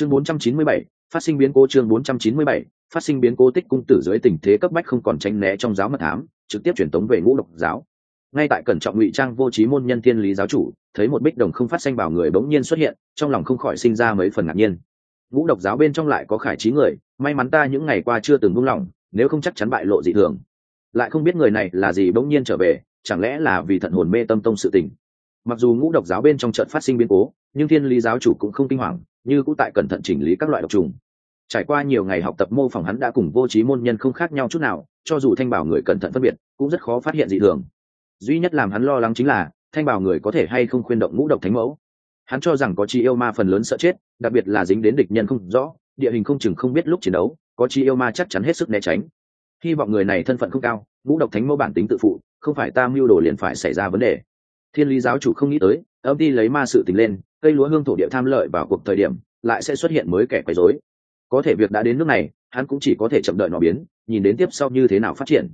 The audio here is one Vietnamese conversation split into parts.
chương 497, phát sinh biến cố chương 497, phát sinh biến cố tích cung tử dưới tình thế cấp bách không còn tránh né trong giáo mật thám trực tiếp truyền tống về ngũ độc giáo. Ngay tại cẩn trọng ngụy trang vô trí môn nhân thiên lý giáo chủ thấy một bích đồng không phát sinh bảo người bỗng nhiên xuất hiện trong lòng không khỏi sinh ra mấy phần ngạc nhiên. Ngũ độc giáo bên trong lại có khải trí người may mắn ta những ngày qua chưa từng buông lỏng nếu không chắc chắn bại lộ dị thường. Lại không biết người này là gì bỗng nhiên trở về chẳng lẽ là vì thận hồn mê tâm tông sự tình. Mặc dù ngũ độc giáo bên trong trận phát sinh biến cố nhưng thiên lý giáo chủ cũng không kinh hoàng như cũng tại cẩn thận chỉnh lý các loại độc trùng. Trải qua nhiều ngày học tập mô phỏng hắn đã cùng vô trí môn nhân không khác nhau chút nào, cho dù thanh bảo người cẩn thận phân biệt, cũng rất khó phát hiện dị thường. Duy nhất làm hắn lo lắng chính là, thanh bảo người có thể hay không khuyên động ngũ độc thánh mẫu. Hắn cho rằng có chi yêu ma phần lớn sợ chết, đặc biệt là dính đến địch nhân không rõ, địa hình không chừng không biết lúc chiến đấu, có chi yêu ma chắc chắn hết sức né tránh. Hy vọng người này thân phận không cao, ngũ độc thánh mẫu bản tính tự phụ, không phải ta mưu đồ liền phải xảy ra vấn đề. Thiên lý giáo chủ không nghĩ tới, âm đi lấy ma sự tình lên cây lúa hương thổ địa tham lợi vào cuộc thời điểm, lại sẽ xuất hiện mới kẻ quấy rối. Có thể việc đã đến nước này, hắn cũng chỉ có thể chậm đợi nó biến, nhìn đến tiếp sau như thế nào phát triển.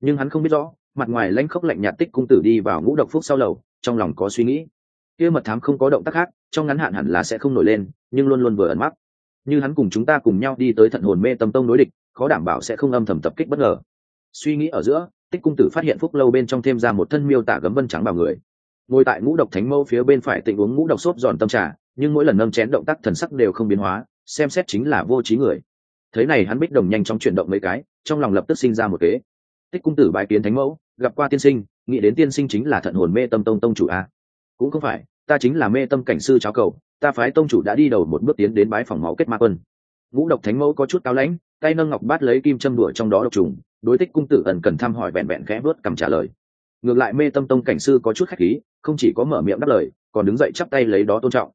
Nhưng hắn không biết rõ, mặt ngoài lãnh khốc lạnh nhạt tích cung tử đi vào ngũ độc phúc sau lầu, trong lòng có suy nghĩ. Kia mật thám không có động tác khác, trong ngắn hạn hẳn là sẽ không nổi lên, nhưng luôn luôn vừa ẩn mắc. Như hắn cùng chúng ta cùng nhau đi tới thận hồn mê tâm tông đối địch, khó đảm bảo sẽ không âm thầm tập kích bất ngờ. Suy nghĩ ở giữa, tích cung tử phát hiện phúc lâu bên trong thêm ra một thân miêu tả gấm vân trắng vào người ngồi tại ngũ độc thánh mâu phía bên phải tịnh uống ngũ độc xốp giòn tâm trà, nhưng mỗi lần nâng chén động tác thần sắc đều không biến hóa, xem xét chính là vô trí người. Thế này hắn bích đồng nhanh chóng chuyển động mấy cái, trong lòng lập tức sinh ra một kế. Tích cung tử bài kiến thánh mẫu, gặp qua tiên sinh, nghĩ đến tiên sinh chính là thận hồn mê tâm tông tông chủ a. Cũng không phải, ta chính là mê tâm cảnh sư cháo cầu, ta phái tông chủ đã đi đầu một bước tiến đến bái phòng máu kết ma quân. Ngũ độc thánh mẫu có chút cao lãnh, tay nâng ngọc bát lấy kim châm đuổi trong đó độc trùng, đối tích cung tử ẩn cần thăm hỏi vẹn vẹn khẽ vớt cầm trả lời ngược lại mê tâm tông cảnh sư có chút khách khí, không chỉ có mở miệng đáp lời, còn đứng dậy chắp tay lấy đó tôn trọng.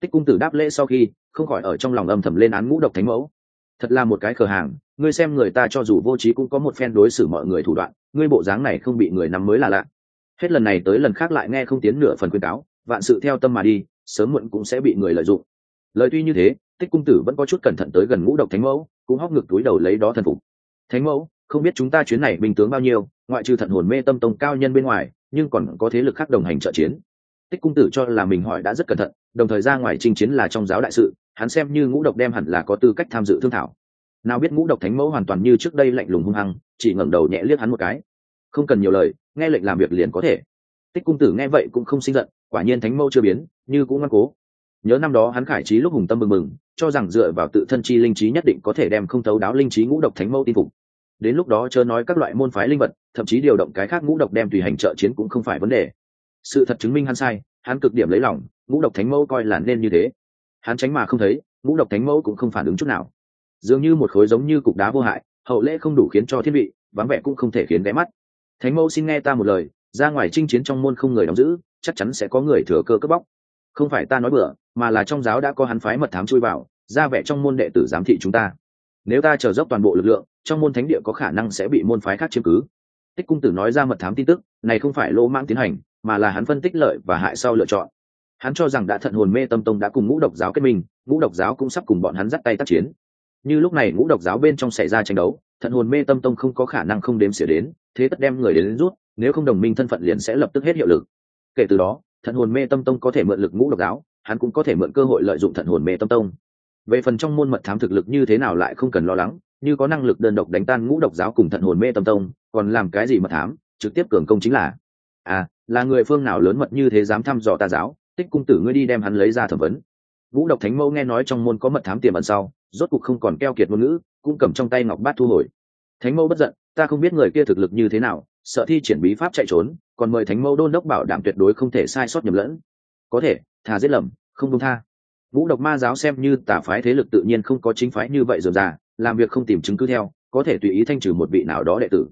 Tích cung tử đáp lễ sau khi, không khỏi ở trong lòng âm thầm lên án ngũ độc thánh mẫu. Thật là một cái khờ hàng, ngươi xem người ta cho dù vô trí cũng có một phen đối xử mọi người thủ đoạn, ngươi bộ dáng này không bị người nắm mới là lạ. Hết lần này tới lần khác lại nghe không tiến nửa phần khuyên cáo, vạn sự theo tâm mà đi, sớm muộn cũng sẽ bị người lợi dụng. Lời tuy như thế, tích cung tử vẫn có chút cẩn thận tới gần ngũ độc thánh mẫu, cũng hóc ngực túi đầu lấy đó thần phục. Thánh mẫu không biết chúng ta chuyến này bình tướng bao nhiêu, ngoại trừ thận hồn mê tâm tông cao nhân bên ngoài, nhưng còn có thế lực khác đồng hành trợ chiến. Tích cung tử cho là mình hỏi đã rất cẩn thận, đồng thời ra ngoài chinh chiến là trong giáo đại sự, hắn xem như ngũ độc đem hẳn là có tư cách tham dự thương thảo. Nào biết ngũ độc thánh mẫu hoàn toàn như trước đây lạnh lùng hung hăng, chỉ ngẩng đầu nhẹ liếc hắn một cái. Không cần nhiều lời, nghe lệnh làm việc liền có thể. Tích cung tử nghe vậy cũng không sinh giận, quả nhiên thánh mẫu chưa biến, như cũng ngoan cố. Nhớ năm đó hắn khải trí lúc hùng tâm mừng mừng cho rằng dựa vào tự thân chi linh trí nhất định có thể đem không thấu đáo linh trí ngũ độc thánh mẫu tin phục đến lúc đó chớ nói các loại môn phái linh vật, thậm chí điều động cái khác ngũ độc đem tùy hành trợ chiến cũng không phải vấn đề. Sự thật chứng minh hắn sai, hắn cực điểm lấy lòng, ngũ độc thánh mẫu coi là nên như thế. Hắn tránh mà không thấy, ngũ độc thánh mẫu cũng không phản ứng chút nào. Dường như một khối giống như cục đá vô hại, hậu lễ không đủ khiến cho thiết bị vắng vẻ cũng không thể khiến ghé mắt. Thánh mẫu xin nghe ta một lời, ra ngoài chinh chiến trong môn không người đóng giữ, chắc chắn sẽ có người thừa cơ cướp bóc. Không phải ta nói bừa, mà là trong giáo đã có hắn phái mật thám chui vào, ra vẻ trong môn đệ tử giám thị chúng ta nếu ta chờ dốc toàn bộ lực lượng trong môn thánh địa có khả năng sẽ bị môn phái khác chiếm cứ. Tích cung tử nói ra mật thám tin tức này không phải lỗ mãng tiến hành mà là hắn phân tích lợi và hại sau lựa chọn. Hắn cho rằng đã thận hồn mê tâm tông đã cùng ngũ độc giáo kết minh ngũ độc giáo cũng sắp cùng bọn hắn dắt tay tác chiến. Như lúc này ngũ độc giáo bên trong xảy ra tranh đấu thận hồn mê tâm tông không có khả năng không đếm xỉa đến thế tất đem người đến, đến rút nếu không đồng minh thân phận liền sẽ lập tức hết hiệu lực. Kể từ đó thận hồn mê tâm tông có thể mượn lực ngũ độc giáo hắn cũng có thể mượn cơ hội lợi dụng thận hồn mê tâm tông về phần trong môn mật thám thực lực như thế nào lại không cần lo lắng, như có năng lực đơn độc đánh tan ngũ độc giáo cùng thận hồn mê tâm tông, còn làm cái gì mật thám, trực tiếp cường công chính là. À là người phương nào lớn mật như thế dám thăm dò ta giáo, tích cung tử ngươi đi đem hắn lấy ra thẩm vấn. Ngũ độc thánh mẫu nghe nói trong môn có mật thám tiềm ẩn sau, rốt cục không còn keo kiệt ngôn ngữ, cũng cầm trong tay ngọc bát thu hồi. Thánh mẫu bất giận, ta không biết người kia thực lực như thế nào, sợ thi triển bí pháp chạy trốn, còn mời thánh mẫu đôn đốc bảo đảm tuyệt đối không thể sai sót nhầm lẫn. Có thể thà giết lầm, không công tha vũ độc ma giáo xem như tả phái thế lực tự nhiên không có chính phái như vậy dườm già, làm việc không tìm chứng cứ theo, có thể tùy ý thanh trừ một vị nào đó đệ tử.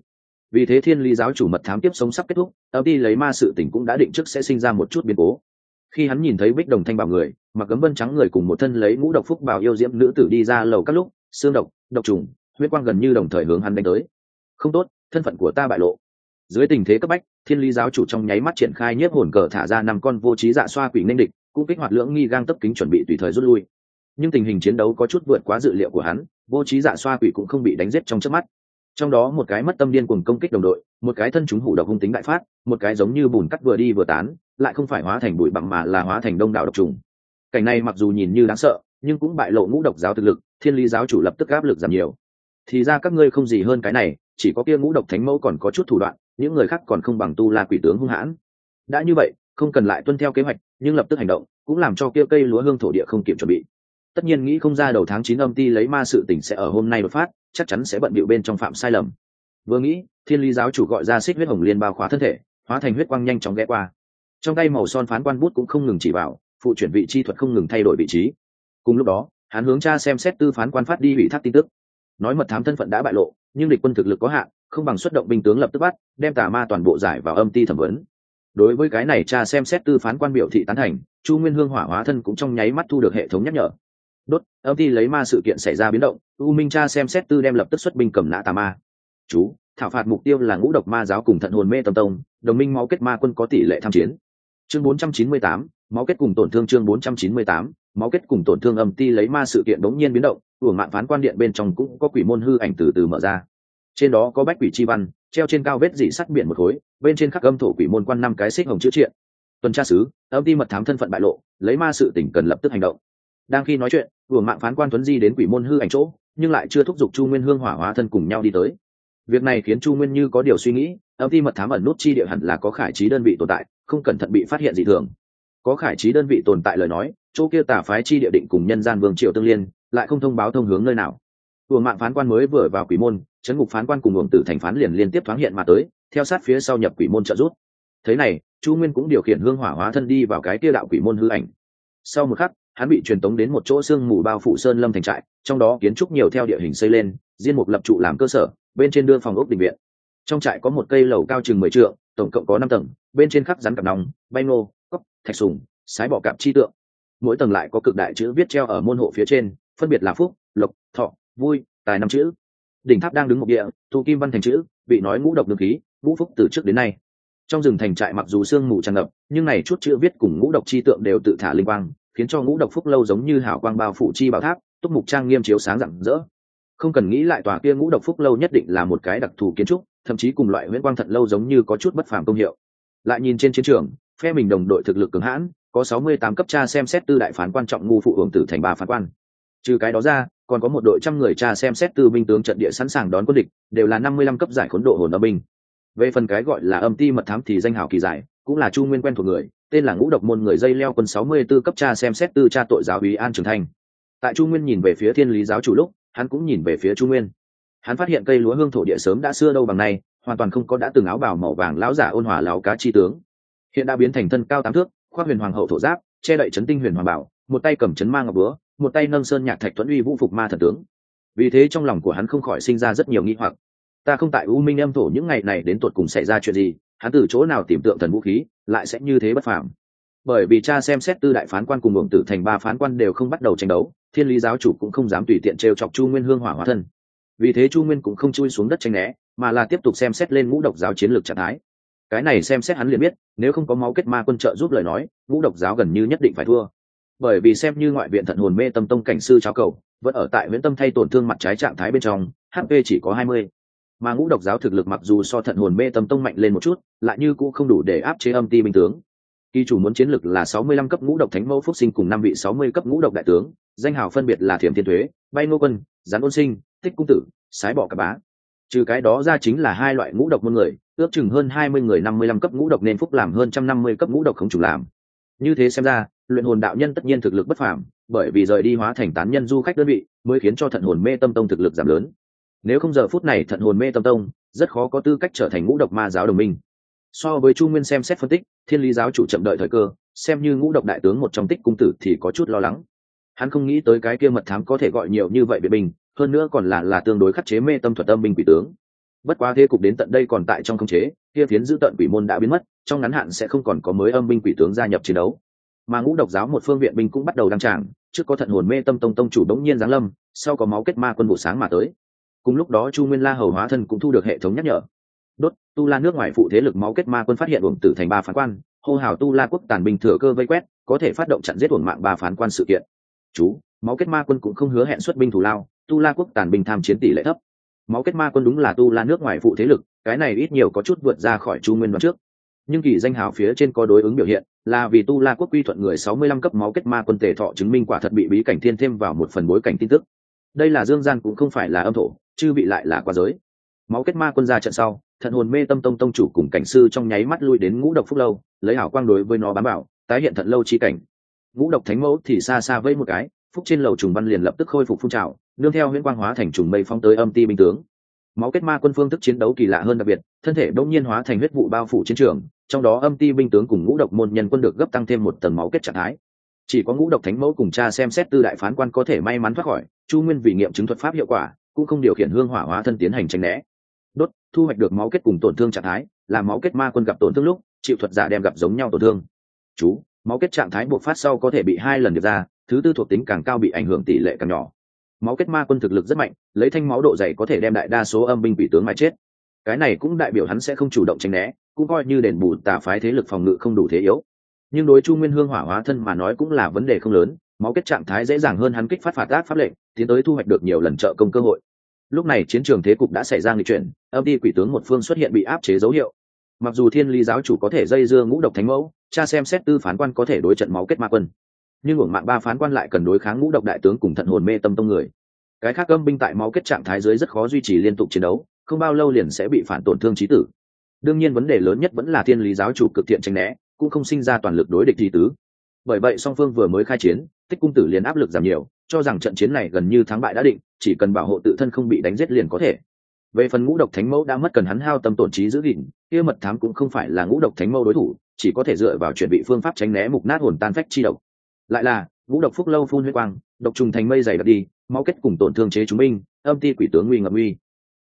Vì thế thiên lý giáo chủ mật thám tiếp sống sắp kết thúc, âm đi lấy ma sự tỉnh cũng đã định trước sẽ sinh ra một chút biến cố. Khi hắn nhìn thấy bích đồng thanh bảo người, mặc cấm vân trắng người cùng một thân lấy ngũ độc phúc bảo yêu diễm nữ tử đi ra lầu các lúc, xương độc độc trùng, huyết quang gần như đồng thời hướng hắn đánh tới. Không tốt, thân phận của ta bại lộ. Dưới tình thế cấp bách, thiên lý giáo chủ trong nháy mắt triển khai nhiếp hồn cờ thả ra năm con vô trí dạ xoa quỷ ninh địch cũng kích hoạt lưỡng nghi gang tấp kính chuẩn bị tùy thời rút lui. Nhưng tình hình chiến đấu có chút vượt quá dự liệu của hắn, vô trí dạ xoa quỷ cũng không bị đánh giết trong trước mắt. Trong đó một cái mất tâm điên cùng công kích đồng đội, một cái thân chúng hủ độc hung tính đại phát, một cái giống như bùn cắt vừa đi vừa tán, lại không phải hóa thành bụi bặm mà là hóa thành đông đảo độc trùng. Cảnh này mặc dù nhìn như đáng sợ, nhưng cũng bại lộ ngũ độc giáo thực lực, thiên lý giáo chủ lập tức áp lực giảm nhiều. Thì ra các ngươi không gì hơn cái này, chỉ có kia ngũ độc thánh mẫu còn có chút thủ đoạn, những người khác còn không bằng tu la quỷ tướng hung hãn. Đã như vậy không cần lại tuân theo kế hoạch, nhưng lập tức hành động, cũng làm cho kia cây lúa hương thổ địa không kịp chuẩn bị. Tất nhiên nghĩ không ra đầu tháng chín âm ti lấy ma sự tỉnh sẽ ở hôm nay đột phát, chắc chắn sẽ bận bịu bên trong phạm sai lầm. Vừa nghĩ, thiên lý giáo chủ gọi ra xích huyết hồng liên bao khóa thân thể, hóa thành huyết quang nhanh chóng ghé qua. Trong tay màu son phán quan bút cũng không ngừng chỉ bảo phụ chuyển vị chi thuật không ngừng thay đổi vị trí. Cùng lúc đó, hắn hướng cha xem xét tư phán quan phát đi ủy thác tin tức. Nói mật thám thân phận đã bại lộ, nhưng địch quân thực lực có hạn, không bằng xuất động binh tướng lập tức bắt, đem tà ma toàn bộ giải vào âm ti thẩm vấn đối với cái này cha xem xét tư phán quan biểu thị tán thành chu nguyên hương hỏa hóa thân cũng trong nháy mắt thu được hệ thống nhắc nhở. Đốt âm ti lấy ma sự kiện xảy ra biến động u minh cha xem xét tư đem lập tức xuất binh cầm nã tà ma. Chú thảo phạt mục tiêu là ngũ độc ma giáo cùng thận hồn mê tâm tông đồng minh máu kết ma quân có tỷ lệ tham chiến. Chương 498, máu kết cùng tổn thương chương 498, máu kết cùng tổn thương âm ti lấy ma sự kiện đống nhiên biến động uổng mạng phán quan điện bên trong cũng có quỷ môn hư ảnh từ từ mở ra. Trên đó có bách quỷ chi văn treo trên cao vết dị sắt biển một khối, bên trên khắc âm thổ quỷ môn quan năm cái xích hồng chữ triện. Tuần tra sứ, âm ti mật thám thân phận bại lộ, lấy ma sự tỉnh cần lập tức hành động. Đang khi nói chuyện vừa mạng phán quan tuấn di đến quỷ môn hư ảnh chỗ, nhưng lại chưa thúc giục chu nguyên hương hỏa hóa thân cùng nhau đi tới. Việc này khiến chu nguyên như có điều suy nghĩ, âm ti mật thám ẩn nút chi địa hẳn là có khải trí đơn vị tồn tại, không cẩn thận bị phát hiện dị thường. Có khải trí đơn vị tồn tại lời nói, chỗ kia tả phái chi địa định cùng nhân gian vương triều tương liên, lại không thông báo thông hướng nơi nào. Vừa mạng phán quan mới vừa vào quỷ môn chấn ngục phán quan cùng uổng tử thành phán liền liên tiếp thoáng hiện mà tới, theo sát phía sau nhập quỷ môn trợ rút thế này, chu nguyên cũng điều khiển hương hỏa hóa thân đi vào cái kia đạo quỷ môn hư ảnh. Sau một khắc, hắn bị truyền tống đến một chỗ sương mù bao phủ sơn lâm thành trại, trong đó kiến trúc nhiều theo địa hình xây lên riêng một lập trụ làm cơ sở, bên trên đưa phòng ốc định viện. Trong trại có một cây lầu cao chừng mười trượng, tổng cộng có năm tầng, bên trên khắc rắn cặp nòng, bay nô cốc, thạch sùng, sái bỏ cạp chi tượng. Mỗi tầng lại có cực đại chữ viết treo ở môn hộ phía trên, phân biệt là phúc, lộc, thọ, vui, tài năm chữ đỉnh tháp đang đứng một địa, thu kim văn thành chữ, bị nói ngũ độc đường khí, ngũ phúc từ trước đến nay. Trong rừng thành trại mặc dù sương mù tràn ngập, nhưng này chút chữ viết cùng ngũ độc chi tượng đều tự thả linh quang, khiến cho ngũ độc phúc lâu giống như hảo quang bao phủ chi bảo tháp, túc mục trang nghiêm chiếu sáng rạng rỡ. Không cần nghĩ lại tòa kia ngũ độc phúc lâu nhất định là một cái đặc thù kiến trúc, thậm chí cùng loại nguyễn quang thận lâu giống như có chút bất phàm công hiệu. Lại nhìn trên chiến trường, phe mình đồng đội thực lực cường hãn, có sáu mươi tám cấp cha xem xét tư đại phán quan trọng ngu phụ hưởng tử thành ba phán quan. Trừ cái đó ra còn có một đội trăm người cha xem xét tư binh tướng trận địa sẵn sàng đón quân địch, đều là năm mươi lăm cấp giải khốn độ hồn âm binh. Về phần cái gọi là âm ti mật thám thì danh hào kỳ giải, cũng là chu nguyên quen thuộc người, tên là ngũ độc môn người dây leo quân sáu mươi 64 cấp cha xem xét tư cha tội giáo úy an trường thanh tại chu nguyên nhìn về phía thiên lý giáo chủ lúc, hắn cũng nhìn về phía chu nguyên. Hắn phát hiện cây lúa hương thổ địa sớm đã xưa đâu bằng nay, hoàn toàn không có đã từng áo bào màu vàng lão giả ôn hòa láo cá chi tướng. Hiện đã biến thành thân cao tám thước, khoác huyền hoàng hậu thổ giáp, che đậy chấn tinh huyền hoàng bảo, một tay cầm chấn mang ngọc búa một tay nâng sơn nhạc thạch tuấn uy vũ phục ma thần tướng. Vì thế trong lòng của hắn không khỏi sinh ra rất nhiều nghi hoặc. Ta không tại u minh âm thổ những ngày này đến tột cùng xảy ra chuyện gì, hắn từ chỗ nào tìm tượng thần vũ khí, lại sẽ như thế bất phàm. Bởi vì cha xem xét tư đại phán quan cùng ngưỡng tử thành ba phán quan đều không bắt đầu tranh đấu, thiên lý giáo chủ cũng không dám tùy tiện trêu chọc chu nguyên hương hỏa hóa thân. Vì thế chu nguyên cũng không chui xuống đất tranh né, mà là tiếp tục xem xét lên ngũ độc giáo chiến lược trạng thái. Cái này xem xét hắn liền biết, nếu không có máu kết ma quân trợ giúp lời nói, ngũ độc giáo gần như nhất định phải thua bởi vì xem như ngoại viện thận hồn mê tâm tông cảnh sư cháo cầu, vẫn ở tại nguyễn tâm thay tổn thương mặt trái trạng thái bên trong hp chỉ có hai mươi. Mà ngũ độc giáo thực lực mặc dù so thận hồn mê tâm tông mạnh lên một chút, lại như cũng không đủ để áp chế âm ti binh tướng. Kỳ chủ muốn chiến lực là sáu mươi lăm cấp ngũ độc thánh mẫu phúc sinh cùng năm vị sáu mươi cấp ngũ độc đại tướng, danh hào phân biệt là thiểm thiên thuế, bay nô quân, gián ôn sinh, tích cung tử, sái bỏ cả bá. Trừ cái đó ra chính là hai loại ngũ độc môn người, ước chừng hơn hai mươi người năm mươi lăm cấp ngũ độc nên phúc làm hơn trăm năm mươi cấp ngũ độc không chủ làm. Như thế xem ra luyện hồn đạo nhân tất nhiên thực lực bất phàm, bởi vì rời đi hóa thành tán nhân du khách đơn vị, mới khiến cho thận hồn mê tâm tông thực lực giảm lớn. Nếu không giờ phút này thận hồn mê tâm tông, rất khó có tư cách trở thành ngũ độc ma giáo đồng minh. So với chu nguyên xem xét phân tích, thiên lý giáo chủ chậm đợi thời cơ, xem như ngũ độc đại tướng một trong tích cung tử thì có chút lo lắng. Hắn không nghĩ tới cái kia mật thám có thể gọi nhiều như vậy biệt bình, hơn nữa còn là là tương đối khắc chế mê tâm thuật âm binh quỷ tướng. Bất quá thế cục đến tận đây còn tại trong khống chế, kia phiến giữ tận quỷ môn đã biến mất, trong ngắn hạn sẽ không còn có mới âm binh quỷ tướng gia nhập chiến đấu mà ngũ độc giáo một phương viện binh cũng bắt đầu đăng tràng, trước có thận hồn mê tâm tông tông chủ đống nhiên giáng lâm, sau có máu kết ma quân vụ sáng mà tới. Cùng lúc đó chu nguyên la hầu hóa thân cũng thu được hệ thống nhắc nhở. Đốt, tu la nước ngoài phụ thế lực máu kết ma quân phát hiện uổng tử thành ba phán quan, hô hào tu la quốc tàn binh thừa cơ vây quét, có thể phát động chặn giết uổng mạng ba phán quan sự kiện. Chú, máu kết ma quân cũng không hứa hẹn xuất binh thủ lao, tu la quốc tàn binh tham chiến tỷ lệ thấp. Máu kết ma quân đúng là tu la nước ngoài phụ thế lực, cái này ít nhiều có chút vượt ra khỏi chu nguyên đoạn trước. Nhưng kỳ danh hào phía trên có đối ứng biểu hiện là vì tu la quốc quy thuận người sáu mươi lăm cấp máu kết ma quân tề thọ chứng minh quả thật bị bí cảnh thiên thêm vào một phần bối cảnh tin tức. Đây là dương gian cũng không phải là âm thổ chứ bị lại là quá giới. Máu kết ma quân ra trận sau, thận hồn mê tâm tông tông chủ cùng cảnh sư trong nháy mắt lui đến ngũ độc phúc lâu, lấy hảo quang đối với nó bám bảo, tái hiện thận lâu chi cảnh. Ngũ độc thánh mẫu thì xa xa với một cái, phúc trên lầu trùng văn liền lập tức khôi phục phun trào, nương theo huyễn quang hóa thành trùng mây phóng tới âm ti binh tướng. Máu kết ma quân phương thức chiến đấu kỳ lạ hơn đặc biệt, thân thể đông nhiên hóa thành huyết vụ bao phủ chiến trường trong đó âm ti binh tướng cùng ngũ độc môn nhân quân được gấp tăng thêm một tầng máu kết trạng thái. Chỉ có ngũ độc thánh mẫu cùng cha xem xét tư đại phán quan có thể may mắn thoát khỏi, chu nguyên vì nghiệm chứng thuật pháp hiệu quả, cũng không điều khiển hương hỏa hóa thân tiến hành tranh né. Đốt, thu hoạch được máu kết cùng tổn thương trạng thái, là máu kết ma quân gặp tổn thương lúc, chịu thuật giả đem gặp giống nhau tổn thương. Chú, máu kết trạng thái buộc phát sau có thể bị hai lần được ra, thứ tư thuộc tính càng cao bị ảnh hưởng tỷ lệ càng nhỏ. Máu kết ma quân thực lực rất mạnh, lấy thanh máu độ dày có thể đem đại đa số âm binh quỷ tướng mà chết cái này cũng đại biểu hắn sẽ không chủ động tránh né, cũng coi như đền bù tà phái thế lực phòng ngự không đủ thế yếu. Nhưng đối chu nguyên hương hỏa hóa thân mà nói cũng là vấn đề không lớn, máu kết trạng thái dễ dàng hơn hắn kích phát phạt ác pháp lệnh, tiến tới thu hoạch được nhiều lần trợ công cơ hội. Lúc này chiến trường thế cục đã xảy ra nghị chuyển, âm đi quỷ tướng một phương xuất hiện bị áp chế dấu hiệu. Mặc dù thiên lý giáo chủ có thể dây dưa ngũ độc thánh mẫu, cha xem xét tư phán quan có thể đối trận máu kết ma quân. Nhưng uổng mạng ba phán quan lại cần đối kháng ngũ độc đại tướng cùng thận hồn mê tâm tông người. Cái khác âm binh tại máu kết trạng thái dưới rất khó duy trì liên tục chiến đấu không bao lâu liền sẽ bị phản tổn thương trí tử. Đương nhiên vấn đề lớn nhất vẫn là thiên lý giáo chủ cực thiện tranh né, cũng không sinh ra toàn lực đối địch trí tứ. Bởi vậy song phương vừa mới khai chiến, tích cung tử liền áp lực giảm nhiều, cho rằng trận chiến này gần như thắng bại đã định, chỉ cần bảo hộ tự thân không bị đánh giết liền có thể. Về phần ngũ độc thánh mẫu đã mất cần hắn hao tâm tổn trí giữ gìn, kia mật thám cũng không phải là ngũ độc thánh mẫu đối thủ, chỉ có thể dựa vào chuẩn bị phương pháp tránh né mục nát hồn tan phách chi độc. Lại là, ngũ độc phúc lâu phun huyết quang, độc trùng thành mây dày đặc đi, máu kết cùng tổn thương chế chúng minh âm ti quỷ tướng nguy ngập nguy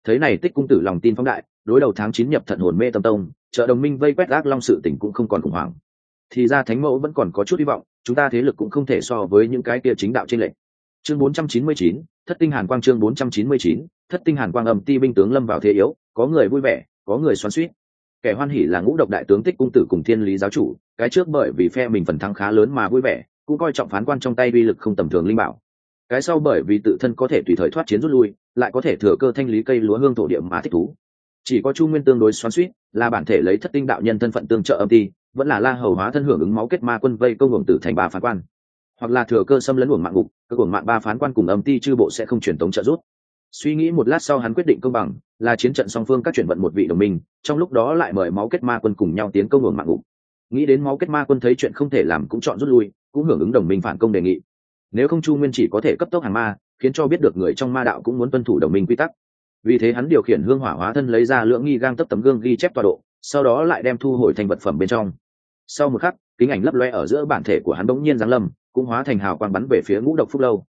thấy này tích cung tử lòng tin phóng đại đối đầu tháng chín nhập thận hồn mê tâm tông chợ đồng minh vây quét ác long sự tỉnh cũng không còn khủng hoảng. Thì ra thánh mẫu vẫn còn có chút hy vọng chúng ta thế lực cũng không thể so với những cái kia chính đạo trên lệnh chương 499, thất tinh hàn quang chương 499, thất tinh hàn quang âm ti binh tướng lâm vào thế yếu có người vui vẻ có người xoắn xuýt. Kẻ hoan hỉ là ngũ độc đại tướng tích cung tử cùng thiên lý giáo chủ cái trước bởi vì phe mình phần thắng khá lớn mà vui vẻ cũng coi trọng phán quan trong tay uy lực không tầm thường linh bảo cái sau bởi vì tự thân có thể tùy thời thoát chiến rút lui, lại có thể thừa cơ thanh lý cây lúa hương thổ địa mà thích thú. Chỉ có chu nguyên tương đối xoắn suýt là bản thể lấy thất tinh đạo nhân thân phận tương trợ âm ti, vẫn là la hầu hóa thân hưởng ứng máu kết ma quân vây công hưởng tử thành ba phán quan. Hoặc là thừa cơ xâm lấn uổng mạng ngục, cơ uổng mạng ba phán quan cùng âm ti chư bộ sẽ không truyền tống trợ rút. suy nghĩ một lát sau hắn quyết định công bằng, là chiến trận song phương các chuyển vận một vị đồng minh, trong lúc đó lại mời máu kết ma quân cùng nhau tiến công uổng mạng ngục. Nghĩ đến máu kết ma quân thấy chuyện không thể làm cũng chọn rút lui, cũng hưởng ứng đồng minh phản công đề nghị nếu không chu nguyên chỉ có thể cấp tốc hàng ma, khiến cho biết được người trong ma đạo cũng muốn tuân thủ đồng minh quy tắc. Vì thế hắn điều khiển hương hỏa hóa thân lấy ra lưỡng nghi gang tấp tấm gương ghi chép tọa độ, sau đó lại đem thu hồi thành vật phẩm bên trong. Sau một khắc, kính ảnh lấp loe ở giữa bản thể của hắn bỗng nhiên giáng lâm, cũng hóa thành hào quang bắn về phía ngũ độc phúc lâu.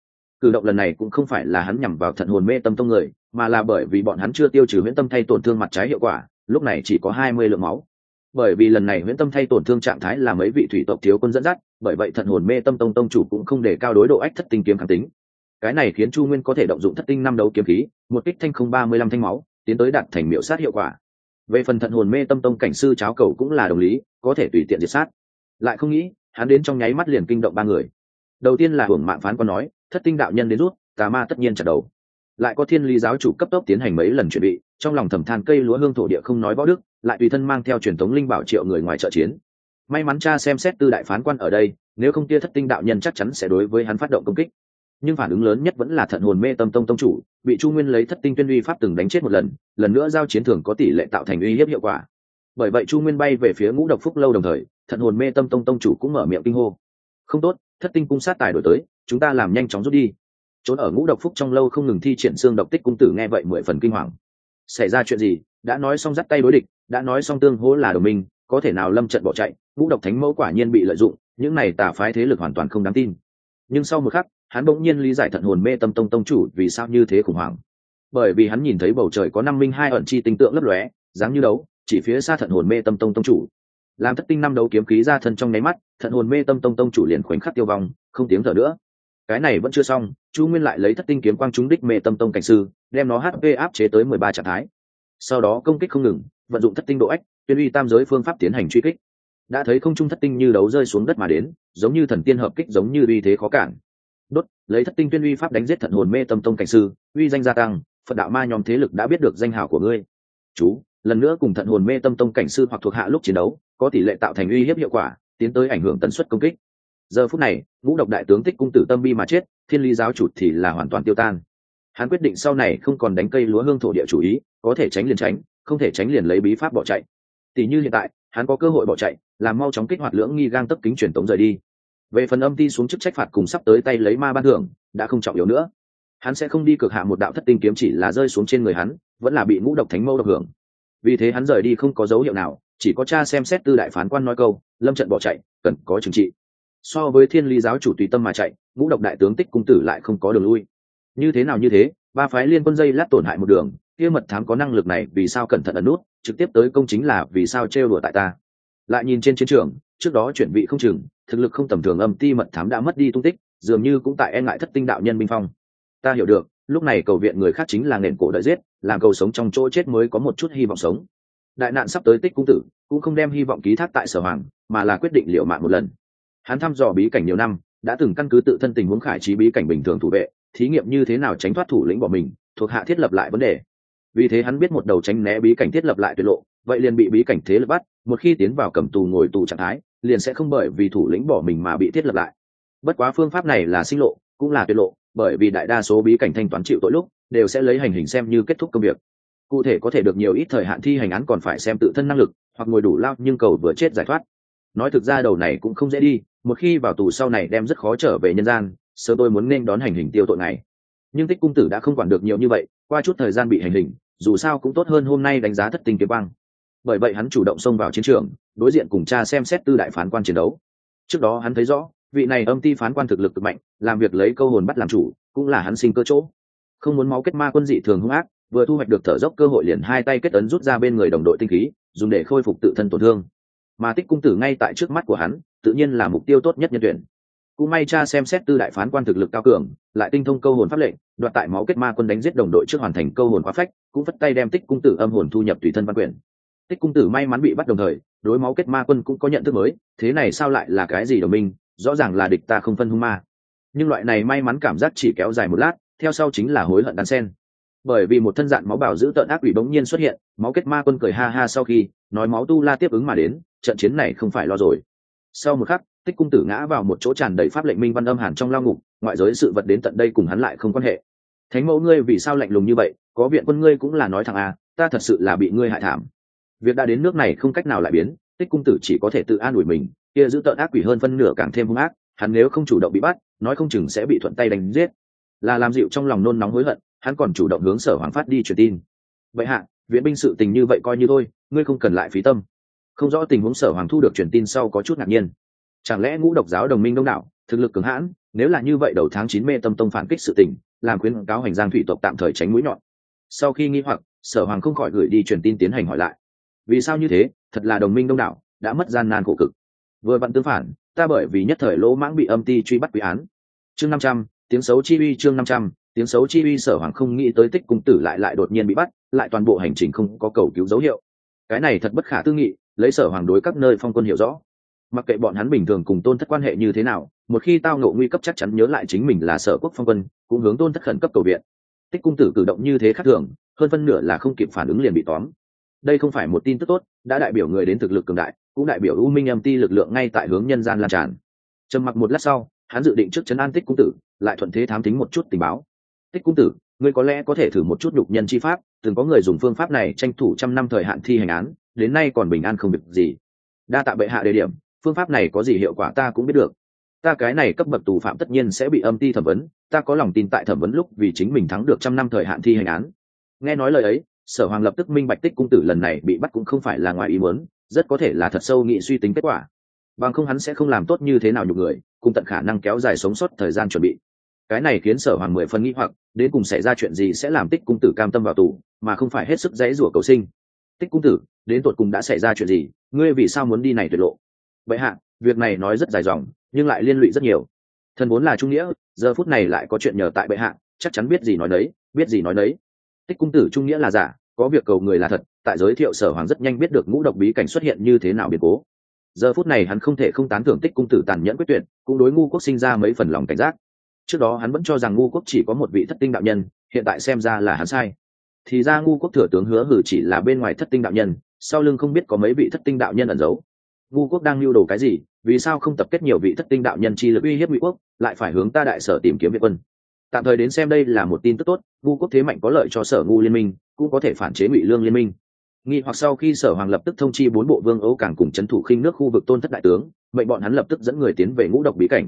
Cử động lần này cũng không phải là hắn nhằm vào thận hồn mê tâm tông người, mà là bởi vì bọn hắn chưa tiêu trừ huyễn tâm thay tổn thương mặt trái hiệu quả, lúc này chỉ có hai mươi lượng máu bởi vì lần này huyễn tâm thay tổn thương trạng thái là mấy vị thủy tộc thiếu quân dẫn dắt, bởi vậy thận hồn mê tâm tông tông chủ cũng không để cao đối độ ách thất tinh kiếm kháng tính. Cái này khiến chu nguyên có thể động dụng thất tinh năm đấu kiếm khí, một kích thanh không ba mươi lăm thanh máu, tiến tới đạt thành miệu sát hiệu quả. Về phần thận hồn mê tâm tông cảnh sư cháo cầu cũng là đồng lý, có thể tùy tiện diệt sát. Lại không nghĩ, hắn đến trong nháy mắt liền kinh động ba người. Đầu tiên là hưởng mạng phán có nói, thất tinh đạo nhân đến rút, tà ma tất nhiên chặt đầu. Lại có thiên lý giáo chủ cấp tốc tiến hành mấy lần chuẩn bị trong lòng thầm than cây lúa hương thổ địa không nói võ đức, lại tùy thân mang theo truyền thống linh bảo triệu người ngoài trợ chiến. May mắn cha xem xét tư đại phán quan ở đây, nếu không kia thất tinh đạo nhân chắc chắn sẽ đối với hắn phát động công kích. Nhưng phản ứng lớn nhất vẫn là thận hồn mê tâm tông tông chủ, bị chu nguyên lấy thất tinh tuyên uy pháp từng đánh chết một lần lần nữa giao chiến thường có tỷ lệ tạo thành uy hiếp hiệu quả. Bởi vậy chu nguyên bay về phía ngũ độc phúc lâu đồng thời, thận hồn mê tâm tông tông chủ cũng mở miệng kinh hô. Không tốt, thất tinh cung sát tài đổi tới, chúng ta làm nhanh chóng rút đi. Trốn ở ngũ độc phúc trong lâu không ngừng thi triển xương độc tích cung tử nghe vậy mười phần kinh hoàng xảy ra chuyện gì? Đã nói xong dắt tay đối địch, đã nói xong tương hỗ là đồng minh, có thể nào lâm trận bỏ chạy? Ngũ độc thánh mẫu quả nhiên bị lợi dụng, những này tà phái thế lực hoàn toàn không đáng tin. Nhưng sau một khắc, hắn bỗng nhiên lý giải thận hồn mê tâm tông tông chủ vì sao như thế khủng hoảng. Bởi vì hắn nhìn thấy bầu trời có năm minh hai ẩn chi tinh tượng lấp lóe, dáng như đấu, chỉ phía xa thận hồn mê tâm tông tông chủ. Làm thất tinh năm đấu kiếm khí ra thân trong nháy mắt, thận hồn mê tâm tông tông chủ liền khoảnh khắc tiêu vong, không tiếng thở nữa cái này vẫn chưa xong, chu nguyên lại lấy thất tinh kiếm quang trúng đích mê tâm tông cảnh sư, đem nó hp áp chế tới mười ba trạng thái. Sau đó công kích không ngừng, vận dụng thất tinh độ ách, tuyên uy tam giới phương pháp tiến hành truy kích. Đã thấy không trung thất tinh như đấu rơi xuống đất mà đến, giống như thần tiên hợp kích giống như uy thế khó cản. Đốt, lấy thất tinh tuyên uy pháp đánh giết thận hồn mê tâm tông cảnh sư, uy danh gia tăng, phật đạo ma nhóm thế lực đã biết được danh hào của ngươi. Chú, lần nữa cùng thận hồn mê tâm tông cảnh sư hoặc thuộc hạ lúc chiến đấu, có tỷ lệ tạo thành uy hiếp hiệu quả, tiến tới ảnh hưởng tần suất công kích giờ phút này, ngũ độc đại tướng tích cung tử tâm bi mà chết, thiên lý giáo chủ thì là hoàn toàn tiêu tan. Hắn quyết định sau này không còn đánh cây lúa hương thổ địa chủ ý, có thể tránh liền tránh, không thể tránh liền lấy bí pháp bỏ chạy. Tỷ như hiện tại, hắn có cơ hội bỏ chạy, làm mau chóng kích hoạt lưỡng nghi gang tấp kính truyền tống rời đi. Về phần âm ti xuống chức trách phạt cùng sắp tới tay lấy ma ban thưởng, đã không trọng yếu nữa. Hắn sẽ không đi cực hạ một đạo thất tinh kiếm chỉ là rơi xuống trên người hắn, vẫn là bị ngũ độc thánh mâu độc hưởng. Vì thế hắn rời đi không có dấu hiệu nào, chỉ có cha xem xét tư đại phán quan nói câu, lâm trận bỏ chạy, cần có trừng trị so với thiên lý giáo chủ tùy tâm mà chạy, ngũ độc đại tướng tích cung tử lại không có đường lui. Như thế nào như thế, ba phái liên quân dây lát tổn hại một đường, kia mật thám có năng lực này vì sao cẩn thận ẩn nút, trực tiếp tới công chính là vì sao trêu đùa tại ta. Lại nhìn trên chiến trường, trước đó chuyển vị không chừng, thực lực không tầm thường âm ti mật thám đã mất đi tung tích, dường như cũng tại e ngại thất tinh đạo nhân minh phong. Ta hiểu được, lúc này cầu viện người khác chính là nền cổ đợi giết, làm cầu sống trong chỗ chết mới có một chút hy vọng sống. Đại nạn sắp tới tích cung tử, cũng không đem hy vọng ký thác tại sở hoàng, mà là quyết định liệu mạng một lần hắn thăm dò bí cảnh nhiều năm, đã từng căn cứ tự thân tình huống khải trí bí cảnh bình thường thủ vệ, thí nghiệm như thế nào tránh thoát thủ lĩnh bỏ mình, thuộc hạ thiết lập lại vấn đề. Vì thế hắn biết một đầu tránh né bí cảnh thiết lập lại tuyệt lộ, vậy liền bị bí cảnh thế lập bắt, một khi tiến vào cầm tù ngồi tù trạng thái, liền sẽ không bởi vì thủ lĩnh bỏ mình mà bị thiết lập lại. Bất quá phương pháp này là sinh lộ, cũng là tuyệt lộ, bởi vì đại đa số bí cảnh thanh toán chịu tội lúc, đều sẽ lấy hành hình xem như kết thúc công việc. Cụ thể có thể được nhiều ít thời hạn thi hành án còn phải xem tự thân năng lực, hoặc ngồi đủ lao nhưng cầu vừa chết giải thoát. Nói thực ra đầu này cũng không dễ đi một khi vào tù sau này đem rất khó trở về nhân gian sơ tôi muốn nên đón hành hình tiêu tội này. Nhưng tích cung tử đã không quản được nhiều như vậy, qua chút thời gian bị hành hình, dù sao cũng tốt hơn hôm nay đánh giá thất tình kiếm băng bởi vậy hắn chủ động xông vào chiến trường, đối diện cùng cha xem xét tư đại phán quan chiến đấu. Trước đó hắn thấy rõ, vị này âm ti phán quan thực lực cực mạnh, làm việc lấy câu hồn bắt làm chủ, cũng là hắn sinh cơ chỗ. Không muốn máu kết ma quân dị thường hung ác, vừa thu hoạch được thở dốc cơ hội liền hai tay kết ấn rút ra bên người đồng đội tinh khí, dùng để khôi phục tự thân tổn thương. Mà tích cung tử ngay tại trước mắt của hắn tự nhiên là mục tiêu tốt nhất nhân tuyển. Cũng may cha xem xét tư đại phán quan thực lực cao cường, lại tinh thông câu hồn pháp lệnh, đoạt tại máu kết ma quân đánh giết đồng đội trước hoàn thành câu hồn quá phách, cũng vất tay đem tích cung tử âm hồn thu nhập tùy thân văn quyền. Tích cung tử may mắn bị bắt đồng thời, đối máu kết ma quân cũng có nhận thức mới, thế này sao lại là cái gì đồng minh, rõ ràng là địch ta không phân hung ma. Nhưng loại này may mắn cảm giác chỉ kéo dài một lát, theo sau chính là hối hận đan sen. Bởi vì một thân dạng máu bảo giữ tợn ác ủy bỗng nhiên xuất hiện, máu kết ma quân cười ha ha sau khi, nói máu tu la tiếp ứng mà đến, trận chiến này không phải lo rồi sau một khắc, tích cung tử ngã vào một chỗ tràn đầy pháp lệnh minh văn âm hàn trong lao ngục, ngoại giới sự vật đến tận đây cùng hắn lại không quan hệ. Thánh mẫu ngươi vì sao lạnh lùng như vậy? Có viện quân ngươi cũng là nói thằng a à, ta thật sự là bị ngươi hại thảm. Việc đã đến nước này không cách nào lại biến, tích cung tử chỉ có thể tự an ủi mình, kia giữ tợn ác quỷ hơn phân nửa càng thêm hung ác, hắn nếu không chủ động bị bắt, nói không chừng sẽ bị thuận tay đánh giết. Là làm dịu trong lòng nôn nóng hối hận, hắn còn chủ động hướng sở hoàng phát đi truyền tin. Vậy hạ, viện binh sự tình như vậy coi như thôi, ngươi không cần lại phí tâm không rõ tình huống sở hoàng thu được truyền tin sau có chút ngạc nhiên. Chẳng lẽ ngũ độc giáo đồng minh đông đảo, thực lực cường hãn, nếu là như vậy đầu tháng chín mê tâm tông phản kích sự tình, làm khuyến cáo hành giang thủy tộc tạm thời tránh mũi nhọn. Sau khi nghi hoặc, sở hoàng không khỏi gửi đi truyền tin tiến hành hỏi lại. Vì sao như thế, thật là đồng minh đông đảo, đã mất gian nan khổ cực. Vừa vặn tương phản, ta bởi vì nhất thời lỗ mãng bị âm ti truy bắt quý án. Chương năm trăm, tiếng xấu chi uy chương năm trăm, tiếng xấu chi uy sở hoàng không nghĩ tới tích cung tử lại lại đột nhiên bị bắt, lại toàn bộ hành trình không có cầu cứu dấu hiệu. Cái này thật bất khả tư nghị lấy sở hoàng đối các nơi phong quân hiểu rõ. Mặc kệ bọn hắn bình thường cùng tôn thất quan hệ như thế nào, một khi tao ngộ nguy cấp chắc chắn nhớ lại chính mình là sở quốc phong quân, cũng hướng tôn thất khẩn cấp cầu viện. Tích cung tử cử động như thế khác thường, hơn phân nửa là không kịp phản ứng liền bị tóm. Đây không phải một tin tức tốt, đã đại biểu người đến thực lực cường đại, cũng đại biểu u minh âm ti lực lượng ngay tại hướng nhân gian lan tràn. Trầm mặc một lát sau, hắn dự định trước chấn an tích cung tử, lại thuận thế thám tính một chút tình báo. Tích cung tử, ngươi có lẽ có thể thử một chút nhục nhân chi pháp, từng có người dùng phương pháp này tranh thủ trăm năm thời hạn thi hành án đến nay còn bình an không việc gì. Đa tạ bệ hạ đề điểm, phương pháp này có gì hiệu quả ta cũng biết được. Ta cái này cấp bậc tù phạm tất nhiên sẽ bị âm ti thẩm vấn, ta có lòng tin tại thẩm vấn lúc vì chính mình thắng được trăm năm thời hạn thi hành án. Nghe nói lời ấy, sở hoàng lập tức minh bạch tích cung tử lần này bị bắt cũng không phải là ngoài ý muốn, rất có thể là thật sâu nghị suy tính kết quả. Bằng không hắn sẽ không làm tốt như thế nào nhục người, cùng tận khả năng kéo dài sống sót thời gian chuẩn bị. Cái này khiến sở hoàng mười phân nghĩ hoặc, đến cùng xảy ra chuyện gì sẽ làm tích cung tử cam tâm vào tù, mà không phải hết sức dãy rủa cầu sinh tích cung tử, đến tột cùng đã xảy ra chuyện gì, ngươi vì sao muốn đi này tuyệt lộ? Vậy hạ, việc này nói rất dài dòng, nhưng lại liên lụy rất nhiều. Thần vốn là trung nghĩa, giờ phút này lại có chuyện nhờ tại bệ hạ, chắc chắn biết gì nói đấy biết gì nói đấy tích cung tử trung nghĩa là giả, có việc cầu người là thật, tại giới thiệu sở hoàng rất nhanh biết được ngũ độc bí cảnh xuất hiện như thế nào biến cố. Giờ phút này hắn không thể không tán thưởng tích cung tử tàn nhẫn quyết tuyệt, cũng đối ngu quốc sinh ra mấy phần lòng cảnh giác. Trước đó hắn vẫn cho rằng ngu quốc chỉ có một vị thất tinh đạo nhân, hiện tại xem ra là hắn sai thì ra ngu quốc thừa tướng hứa hử chỉ là bên ngoài thất tinh đạo nhân, sau lưng không biết có mấy vị thất tinh đạo nhân ẩn giấu. Ngu quốc đang lưu đồ cái gì, vì sao không tập kết nhiều vị thất tinh đạo nhân chi lực uy hiếp ngụy quốc, lại phải hướng ta đại sở tìm kiếm việt quân? Tạm thời đến xem đây là một tin tức tốt, ngu quốc thế mạnh có lợi cho sở ngu liên minh, cũng có thể phản chế ngụy lương liên minh. Nghi hoặc sau khi sở hoàng lập tức thông chi bốn bộ vương ấu càng cùng c h ấ n thủ khinh nước khu vực tôn thất đại tướng, mệnh bọn hắn lập tức dẫn người tiến về ngũ độc bí cảnh.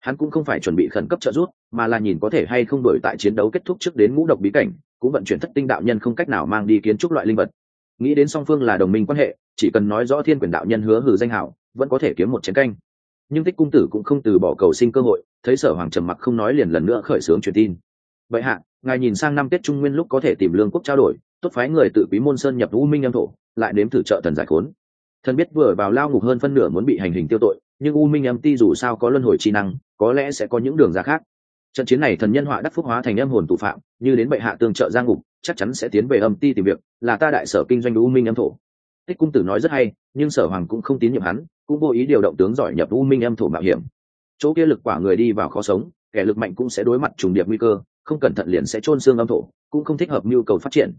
Hắn cũng không phải chuẩn bị khẩn cấp trợ giúp, mà là nhìn có thể hay không đổi tại chiến đấu kết thúc trước đến ngũ độc bí cảnh cũng vận chuyển thất tinh đạo nhân không cách nào mang đi kiến trúc loại linh vật. Nghĩ đến song phương là đồng minh quan hệ, chỉ cần nói rõ thiên quyền đạo nhân hứa hử danh hảo, vẫn có thể kiếm một chiến canh. Nhưng tích cung tử cũng không từ bỏ cầu sinh cơ hội, thấy sở hoàng trầm mặc không nói liền lần nữa khởi xướng truyền tin. Vậy hạ, ngài nhìn sang năm tết trung nguyên lúc có thể tìm lương quốc trao đổi, tốt phái người tự quý môn sơn nhập u minh âm thổ, lại nếm thử trợ thần giải khốn. Thần biết vừa vào lao ngục hơn phân nửa muốn bị hành hình tiêu tội, nhưng u minh âm ti dù sao có luân hồi chi năng, có lẽ sẽ có những đường ra khác trận chiến này thần nhân họa đắc phúc hóa thành âm hồn tụ phạm, như đến bệ hạ tương trợ giang ngục, chắc chắn sẽ tiến về âm ti tìm việc, là ta đại sở kinh doanh u minh âm thổ. Tích cung tử nói rất hay, nhưng sở hoàng cũng không tín nhiệm hắn, cũng vô ý điều động tướng giỏi nhập u minh âm thổ mạo hiểm. Chỗ kia lực quả người đi vào khó sống, kẻ lực mạnh cũng sẽ đối mặt trùng điệp nguy cơ, không cẩn thận liền sẽ trôn xương âm thổ, cũng không thích hợp nhu cầu phát triển.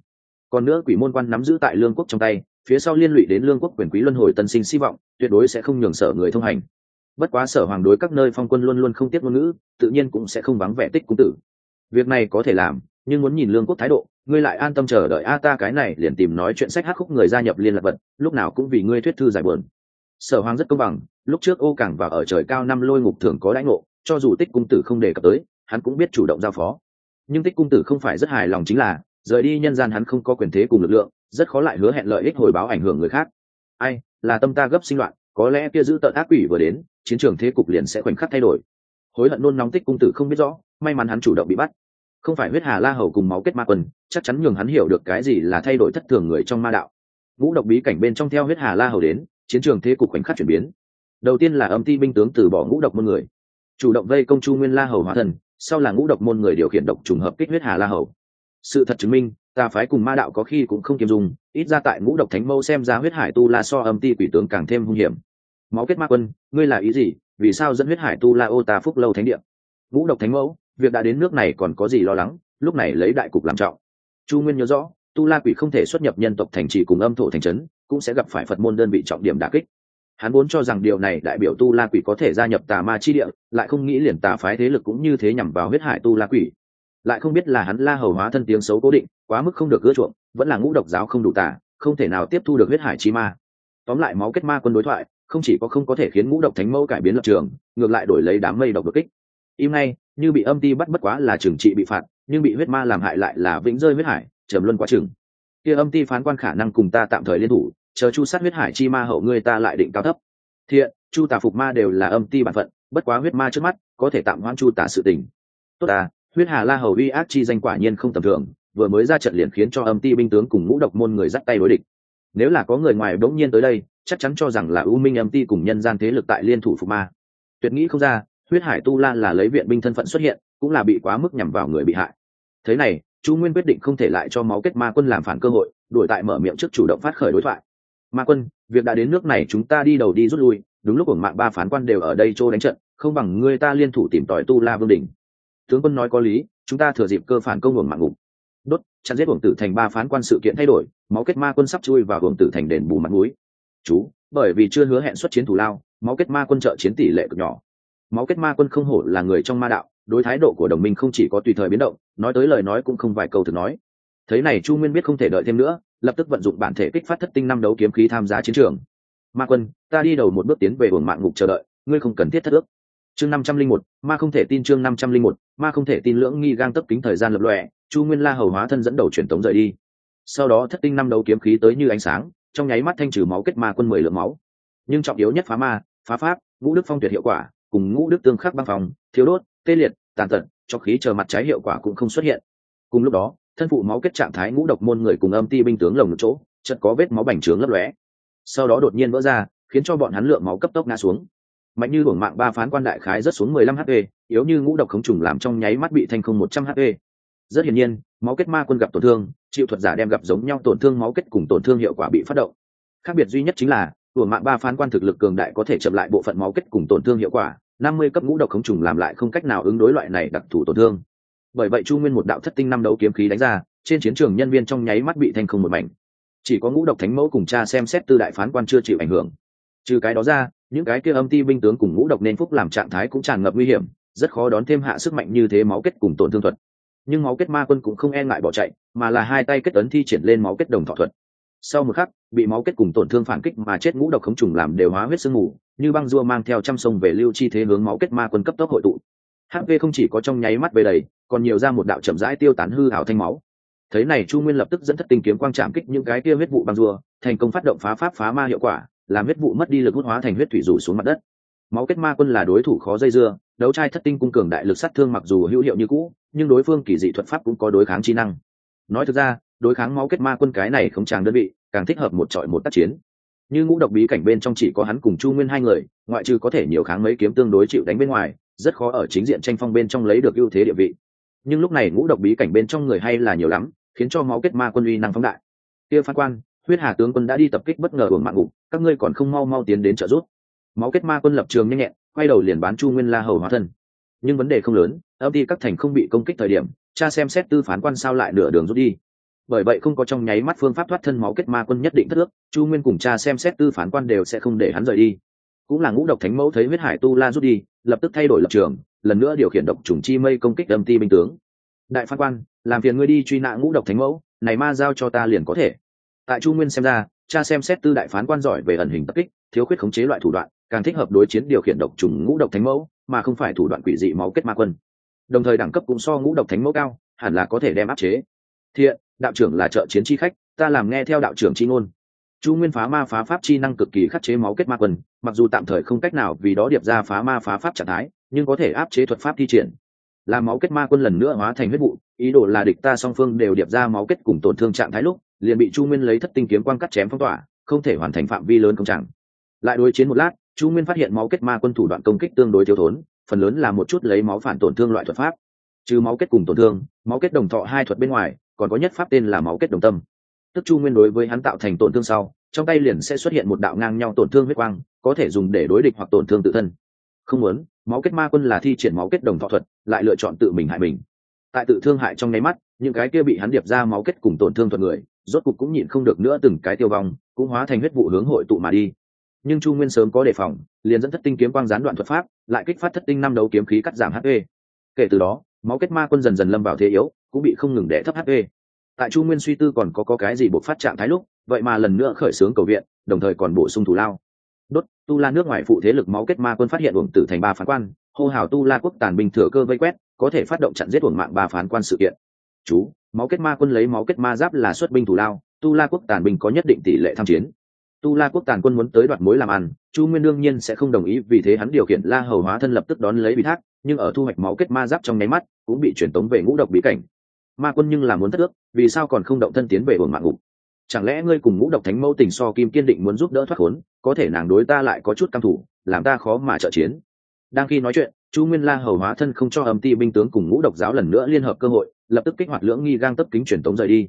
Còn nữa quỷ môn quan nắm giữ tại lương quốc trong tay, phía sau liên lụy đến lương quốc quyền quý luân hồi tân sinh hy vọng, tuyệt đối sẽ không nhường sở người thông hành bất quá sở hoàng đối các nơi phong quân luôn luôn không tiếc ngôn ngữ, tự nhiên cũng sẽ không vắng vẻ tích cung tử. Việc này có thể làm, nhưng muốn nhìn lương quốc thái độ, ngươi lại an tâm chờ đợi. A, ta cái này liền tìm nói chuyện sách hát khúc người gia nhập liên lạc vật, lúc nào cũng vì ngươi thuyết thư giải buồn. Sở hoàng rất công bằng, lúc trước ô cảng và ở trời cao năm lôi ngục thường có đãi ngộ, cho dù tích cung tử không đề cập tới, hắn cũng biết chủ động giao phó. Nhưng tích cung tử không phải rất hài lòng chính là, rời đi nhân gian hắn không có quyền thế cùng lực lượng, rất khó lại hứa hẹn lợi ích hồi báo ảnh hưởng người khác. Ai, là tâm ta gấp sinh loạn có lẽ kia giữ tận ác quỷ vừa đến, chiến trường thế cục liền sẽ khoảnh khắc thay đổi. Hối hận nôn nóng tích cung tử không biết rõ, may mắn hắn chủ động bị bắt. Không phải huyết hà la hầu cùng máu kết ma quân chắc chắn nhường hắn hiểu được cái gì là thay đổi thất thường người trong ma đạo. Ngũ độc bí cảnh bên trong theo huyết hà la hầu đến, chiến trường thế cục khoảnh khắc chuyển biến. Đầu tiên là âm ti binh tướng từ bỏ ngũ độc môn người. Chủ động vây công chu nguyên la hầu hóa thần, sau là ngũ độc môn người điều khiển độc trùng hợp kích huyết hà la hầu sự thật chứng minh ta phái cùng ma đạo có khi cũng không kiêm dùng ít ra tại ngũ độc thánh mâu xem ra huyết hải tu la so âm ti quỷ tướng càng thêm hung hiểm. Máu kết ma quân, ngươi là ý gì? Vì sao dẫn huyết hải tu la ô ta phúc lâu thánh địa? Ngũ độc thánh mẫu, việc đã đến nước này còn có gì lo lắng? Lúc này lấy đại cục làm trọng. Chu nguyên nhớ rõ, tu la quỷ không thể xuất nhập nhân tộc thành trì cùng âm thổ thành trấn, cũng sẽ gặp phải phật môn đơn vị trọng điểm đà kích. Hắn vốn cho rằng điều này đại biểu tu la quỷ có thể gia nhập tà ma chi địa, lại không nghĩ liền tà phái thế lực cũng như thế nhằm vào huyết hải tu la quỷ lại không biết là hắn la hầu hóa thân tiếng xấu cố định, quá mức không được ưa chuộng, vẫn là ngũ độc giáo không đủ tả không thể nào tiếp thu được huyết hải chi ma. Tóm lại máu kết ma quân đối thoại, không chỉ có không có thể khiến ngũ độc thánh mẫu cải biến lập trường, ngược lại đổi lấy đám mây độc đột kích. Im ngay, như bị âm ti bắt bất quá là trừng trị bị phạt, nhưng bị huyết ma làm hại lại là vĩnh rơi huyết hải, trầm luân quá chừng. Kia âm ti phán quan khả năng cùng ta tạm thời liên thủ, chờ chu sát huyết hải chi ma hậu ngươi ta lại định cao thấp. Thiện, chu tà phục ma đều là âm ti bản phận, bất quá huyết ma trước mắt, có thể tạm hoãn chu tà sự tình. Tốt ta huyết hà la hầu uy ác chi danh quả nhiên không tầm thường, vừa mới ra trận liền khiến cho âm ti binh tướng cùng ngũ độc môn người dắt tay đối địch. Nếu là có người ngoài đống nhiên tới đây, chắc chắn cho rằng là u minh âm ti cùng nhân gian thế lực tại liên thủ phục ma. Tuyệt nghĩ không ra, huyết hải tu la là lấy viện binh thân phận xuất hiện, cũng là bị quá mức nhằm vào người bị hại. Thế này, chu nguyên quyết định không thể lại cho máu kết ma quân làm phản cơ hội, đuổi tại mở miệng trước chủ động phát khởi đối thoại. Ma quân, việc đã đến nước này chúng ta đi đầu đi rút lui, đúng lúc ổng mạng ba phán quan đều ở đây chỗ đánh trận, không bằng người ta liên thủ tìm tòi tu la vương đình tướng quân nói có lý, chúng ta thừa dịp cơ phản công hưởng mạng ngục. Đốt, chặn giết hưởng tử thành ba phán quan sự kiện thay đổi, máu kết ma quân sắp chui vào hưởng tử thành đền bù mặt núi chú, bởi vì chưa hứa hẹn xuất chiến thủ lao, máu kết ma quân trợ chiến tỷ lệ cực nhỏ. Máu kết ma quân không hổ là người trong ma đạo, đối thái độ của đồng minh không chỉ có tùy thời biến động, nói tới lời nói cũng không vài câu thực nói. Thế này chu nguyên biết không thể đợi thêm nữa, lập tức vận dụng bản thể kích phát thất tinh năm đấu kiếm khí tham gia chiến trường. Ma quân, ta đi đầu một bước tiến về hưởng mạng ngục chờ đợi, ngươi không cần thiết thất ước chương năm trăm linh một, ma không thể tin chương năm trăm linh một, ma không thể tin lưỡng nghi gang tấp kính thời gian lập lọe chu nguyên la hầu hóa thân dẫn đầu truyền tống rời đi. Sau đó thất tinh năm đấu kiếm khí tới như ánh sáng, trong nháy mắt thanh trừ máu kết ma quân mười lượng máu. Nhưng trọng yếu nhất phá ma, phá pháp, ngũ đức phong tuyệt hiệu quả, cùng ngũ đức tương khắc băng phòng thiếu đốt, tê liệt, tàn tật, cho khí chờ mặt trái hiệu quả cũng không xuất hiện. Cùng lúc đó, thân phụ máu kết trạng thái ngũ độc môn người cùng âm ti binh tướng lồng một chỗ chật có vết máu bành trướng lấp lóe. Sau đó đột nhiên vỡ ra, khiến cho bọn hắn lượng máu cấp tốc ngã xuống mạnh như hưởng mạng ba phán quan đại khái rất xuống mười lăm hp yếu như ngũ độc khống trùng làm trong nháy mắt bị thanh không một trăm hp rất hiển nhiên, máu kết ma quân gặp tổn thương, chịu thuật giả đem gặp giống nhau tổn thương máu kết cùng tổn thương hiệu quả bị phát động. Khác biệt duy nhất chính là, hưởng mạng ba phán quan thực lực cường đại có thể chậm lại bộ phận máu kết cùng tổn thương hiệu quả, năm mươi cấp ngũ độc khống trùng làm lại không cách nào ứng đối loại này đặc thù tổn thương. Bởi vậy chu nguyên một đạo thất tinh năm đấu kiếm khí đánh ra, trên chiến trường nhân viên trong nháy mắt bị thanh không một mảnh. Chỉ có ngũ độc thánh mẫu cùng cha xem xét tư đại phán quan chưa chịu ảnh hưởng. Trừ cái đó ra những cái kia âm ti binh tướng cùng ngũ độc nên phúc làm trạng thái cũng tràn ngập nguy hiểm, rất khó đón thêm hạ sức mạnh như thế máu kết cùng tổn thương thuật. Nhưng máu kết ma quân cũng không e ngại bỏ chạy, mà là hai tay kết ấn thi triển lên máu kết đồng thọ thuật. Sau một khắc, bị máu kết cùng tổn thương phản kích mà chết ngũ độc khống trùng làm đều hóa huyết sương mù, như băng dua mang theo trăm sông về lưu chi thế hướng máu kết ma quân cấp tốc hội tụ. Hp không chỉ có trong nháy mắt về đầy, còn nhiều ra một đạo chậm rãi tiêu tán hư hảo thanh máu. Thấy này chu nguyên lập tức dẫn thất tình kiếm quang chạm kích những cái kia huyết vụ băng dua thành công phát động phá pháp phá ma hiệu quả làm huyết vụ mất đi lực hút hóa thành huyết thủy rủ xuống mặt đất. Máu kết ma quân là đối thủ khó dây dưa, đấu trai thất tinh cung cường đại lực sát thương mặc dù hữu hiệu như cũ, nhưng đối phương kỳ dị thuật pháp cũng có đối kháng chi năng. Nói thực ra, đối kháng máu kết ma quân cái này không tràng đơn vị, càng thích hợp một trọi một tác chiến. Như ngũ độc bí cảnh bên trong chỉ có hắn cùng chu nguyên hai người, ngoại trừ có thể nhiều kháng mấy kiếm tương đối chịu đánh bên ngoài, rất khó ở chính diện tranh phong bên trong lấy được ưu thế địa vị. Nhưng lúc này ngũ độc bí cảnh bên trong người hay là nhiều lắm, khiến cho máu kết ma quân uy năng phóng đại. Kia phán quan huyết hà tướng quân đã đi tập kích bất ngờ uổng mạng ngục, các ngươi còn không mau mau tiến đến trợ giúp. Máu kết ma quân lập trường nhanh nhẹn, quay đầu liền bán chu nguyên la hầu hóa thân. Nhưng vấn đề không lớn, âm ty các thành không bị công kích thời điểm, cha xem xét tư phán quan sao lại nửa đường rút đi. Bởi vậy không có trong nháy mắt phương pháp thoát thân máu kết ma quân nhất định thất ước, chu nguyên cùng cha xem xét tư phán quan đều sẽ không để hắn rời đi. Cũng là ngũ độc thánh mẫu thấy huyết hải tu la rút đi, lập tức thay đổi lập trường, lần nữa điều khiển độc trùng chi mây công kích âm ti binh tướng. Đại phán quan, làm phiền ngươi đi truy nã ngũ độc thánh mẫu, này ma giao cho ta liền có thể tại chu nguyên xem ra, cha xem xét tư đại phán quan giỏi về ẩn hình tập kích, thiếu khuyết khống chế loại thủ đoạn, càng thích hợp đối chiến điều khiển độc trùng ngũ độc thánh mẫu, mà không phải thủ đoạn quỷ dị máu kết ma quân. Đồng thời đẳng cấp cũng so ngũ độc thánh mẫu cao, hẳn là có thể đem áp chế. Thiện, đạo trưởng là trợ chiến chi khách, ta làm nghe theo đạo trưởng chi ngôn. Chu nguyên phá ma phá pháp chi năng cực kỳ khắc chế máu kết ma quân, mặc dù tạm thời không cách nào vì đó điệp ra phá ma phá pháp trạng thái, nhưng có thể áp chế thuật pháp thi triển là máu kết ma quân lần nữa hóa thành huyết vụ, ý đồ là địch ta song phương đều điệp ra máu kết cùng tổn thương trạng thái lúc, liền bị chu nguyên lấy thất tinh kiếm quang cắt chém phong tỏa, không thể hoàn thành phạm vi lớn công trạng. Lại đối chiến một lát, chu nguyên phát hiện máu kết ma quân thủ đoạn công kích tương đối thiếu thốn, phần lớn là một chút lấy máu phản tổn thương loại thuật pháp. Trừ máu kết cùng tổn thương, máu kết đồng thọ hai thuật bên ngoài, còn có nhất pháp tên là máu kết đồng tâm. Tức chu nguyên đối với hắn tạo thành tổn thương sau, trong tay liền sẽ xuất hiện một đạo ngang nhau tổn thương huyết quang, có thể dùng để đối địch hoặc tổn thương tự thân. Không muốn máu kết ma quân là thi triển máu kết đồng thọ thuật lại lựa chọn tự mình hại mình. Tại tự thương hại trong nháy mắt những cái kia bị hắn điệp ra máu kết cùng tổn thương thuật người rốt cục cũng nhịn không được nữa từng cái tiêu vong cũng hóa thành huyết vụ hướng hội tụ mà đi. Nhưng chu nguyên sớm có đề phòng liền dẫn thất tinh kiếm quang gián đoạn thuật pháp lại kích phát thất tinh năm đấu kiếm khí cắt giảm hp kể từ đó máu kết ma quân dần dần lâm vào thế yếu cũng bị không ngừng đẻ thấp hp tại chu nguyên suy tư còn có, có cái gì buộc phát trạng thái lúc vậy mà lần nữa khởi xướng cầu viện đồng thời còn bổ sung thủ lao đốt, tu la nước ngoài phụ thế lực máu kết ma quân phát hiện uổng tử thành ba phán quan, hô hào tu la quốc tàn binh thừa cơ vây quét, có thể phát động chặn giết uổng mạng ba phán quan sự kiện. Chú, máu kết ma quân lấy máu kết ma giáp là xuất binh thủ lao, tu la quốc tàn binh có nhất định tỷ lệ tham chiến. Tu la quốc tàn quân muốn tới đoạt mối làm ăn, chu nguyên đương nhiên sẽ không đồng ý vì thế hắn điều khiển la hầu hóa thân lập tức đón lấy bị thác, nhưng ở thu hoạch máu kết ma giáp trong nháy mắt, cũng bị truyền tống về ngũ độc bí cảnh. Ma quân nhưng là muốn thất ước, vì sao còn không động thân tiến về uổng mạng ngục? Chẳng lẽ ngươi cùng ngũ độc thánh mẫu tình so kim kiên định muốn giúp đỡ thoát khốn, có thể nàng đối ta lại có chút căm thủ, làm ta khó mà trợ chiến. Đang khi nói chuyện, chu nguyên la hầu hóa thân không cho âm ti binh tướng cùng ngũ độc giáo lần nữa liên hợp cơ hội, lập tức kích hoạt lưỡng nghi gang tấp kính truyền tống rời đi.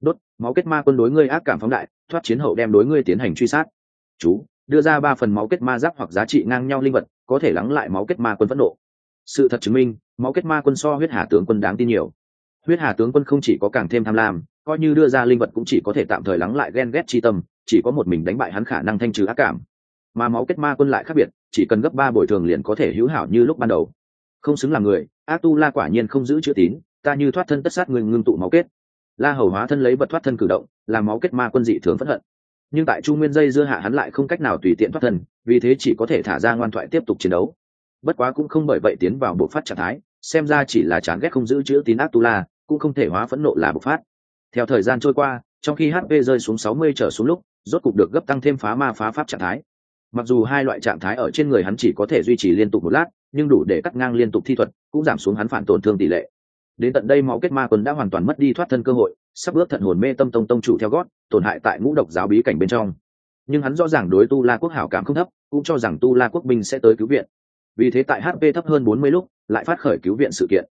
Đốt, máu kết ma quân đối ngươi ác cảm phóng đại, thoát chiến hậu đem đối ngươi tiến hành truy sát. Chú, đưa ra ba phần máu kết ma giáp hoặc giá trị ngang nhau linh vật, có thể lắng lại máu kết ma quân phẫn nộ. Sự thật chứng minh, máu kết ma quân so huyết hà tướng quân đáng tin nhiều. Huyết hà tướng quân không chỉ có càng thêm tham lam coi như đưa ra linh vật cũng chỉ có thể tạm thời lắng lại ghen ghét chi tâm, chỉ có một mình đánh bại hắn khả năng thanh trừ ác cảm. Mà máu kết ma quân lại khác biệt, chỉ cần gấp ba bồi thường liền có thể hữu hảo như lúc ban đầu. Không xứng là người ác tu la quả nhiên không giữ chữ tín, ta như thoát thân tất sát người ngưng tụ máu kết. La hầu hóa thân lấy vật thoát thân cử động, làm máu kết ma quân dị thường phẫn hận. Nhưng tại trung nguyên dây dưa hạ hắn lại không cách nào tùy tiện thoát thân, vì thế chỉ có thể thả ra ngoan thoại tiếp tục chiến đấu. Bất quá cũng không bởi vậy tiến vào bộ phát trạng thái, xem ra chỉ là chán ghét không giữ chữ tín ác tu la cũng không thể hóa phẫn nộ là bộc phát theo thời gian trôi qua, trong khi hp rơi xuống sáu mươi trở xuống lúc, rốt cục được gấp tăng thêm phá ma phá pháp trạng thái. Mặc dù hai loại trạng thái ở trên người hắn chỉ có thể duy trì liên tục một lát, nhưng đủ để cắt ngang liên tục thi thuật, cũng giảm xuống hắn phản tổn thương tỷ lệ. Đến tận đây máu kết ma quân đã hoàn toàn mất đi thoát thân cơ hội, sắp bước thận hồn mê tâm tông tông chủ theo gót, tổn hại tại ngũ độc giáo bí cảnh bên trong. Nhưng hắn rõ ràng đối tu la quốc hảo cảm không thấp, cũng cho rằng tu la quốc binh sẽ tới cứu viện. Vì thế tại hp thấp hơn bốn mươi lúc, lại phát khởi cứu viện sự kiện.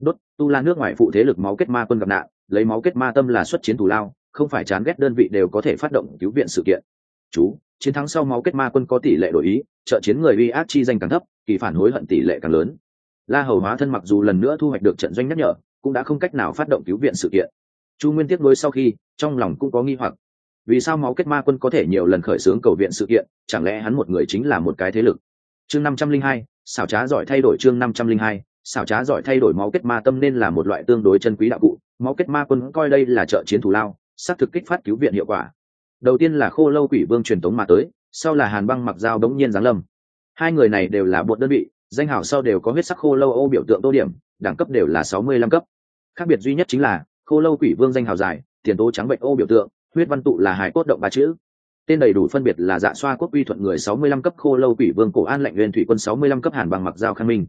Đốt, tu la nước ngoài phụ thế lực máu kết ma quân gặp nạn lấy máu kết ma tâm là xuất chiến thủ lao, không phải chán ghét đơn vị đều có thể phát động cứu viện sự kiện. Chú, chiến thắng sau máu kết ma quân có tỷ lệ đổi ý, trợ chiến người uy ác chi danh càng thấp, kỳ phản hối hận tỷ lệ càng lớn. La hầu hóa thân mặc dù lần nữa thu hoạch được trận doanh nhắc nhở, cũng đã không cách nào phát động cứu viện sự kiện. Chu nguyên tiếp nối sau khi, trong lòng cũng có nghi hoặc. Vì sao máu kết ma quân có thể nhiều lần khởi xướng cầu viện sự kiện, chẳng lẽ hắn một người chính là một cái thế lực? Chương năm trăm linh hai, xảo trá giỏi thay đổi chương năm trăm linh hai, xảo trá giỏi thay đổi máu kết ma tâm nên là một loại tương đối chân quý đạo cụ máu kết ma quân coi đây là trợ chiến thủ lao, xác thực kích phát cứu viện hiệu quả. Đầu tiên là khô lâu quỷ vương truyền tống mà tới, sau là hàn băng mặc dao đống nhiên giáng lâm. Hai người này đều là bột đơn vị, danh hảo sau đều có huyết sắc khô lâu ô biểu tượng tô điểm, đẳng cấp đều là sáu mươi lăm cấp. Khác biệt duy nhất chính là, khô lâu quỷ vương danh hào dài, tiền tố trắng bệnh ô biểu tượng, huyết văn tụ là hải cốt động ba chữ. Tên đầy đủ phân biệt là dạ xoa quốc uy thuận người sáu mươi lăm cấp khô lâu quỷ vương cổ an lệnh nguyên thủy quân sáu mươi lăm cấp hàn bằng mặc giao khang minh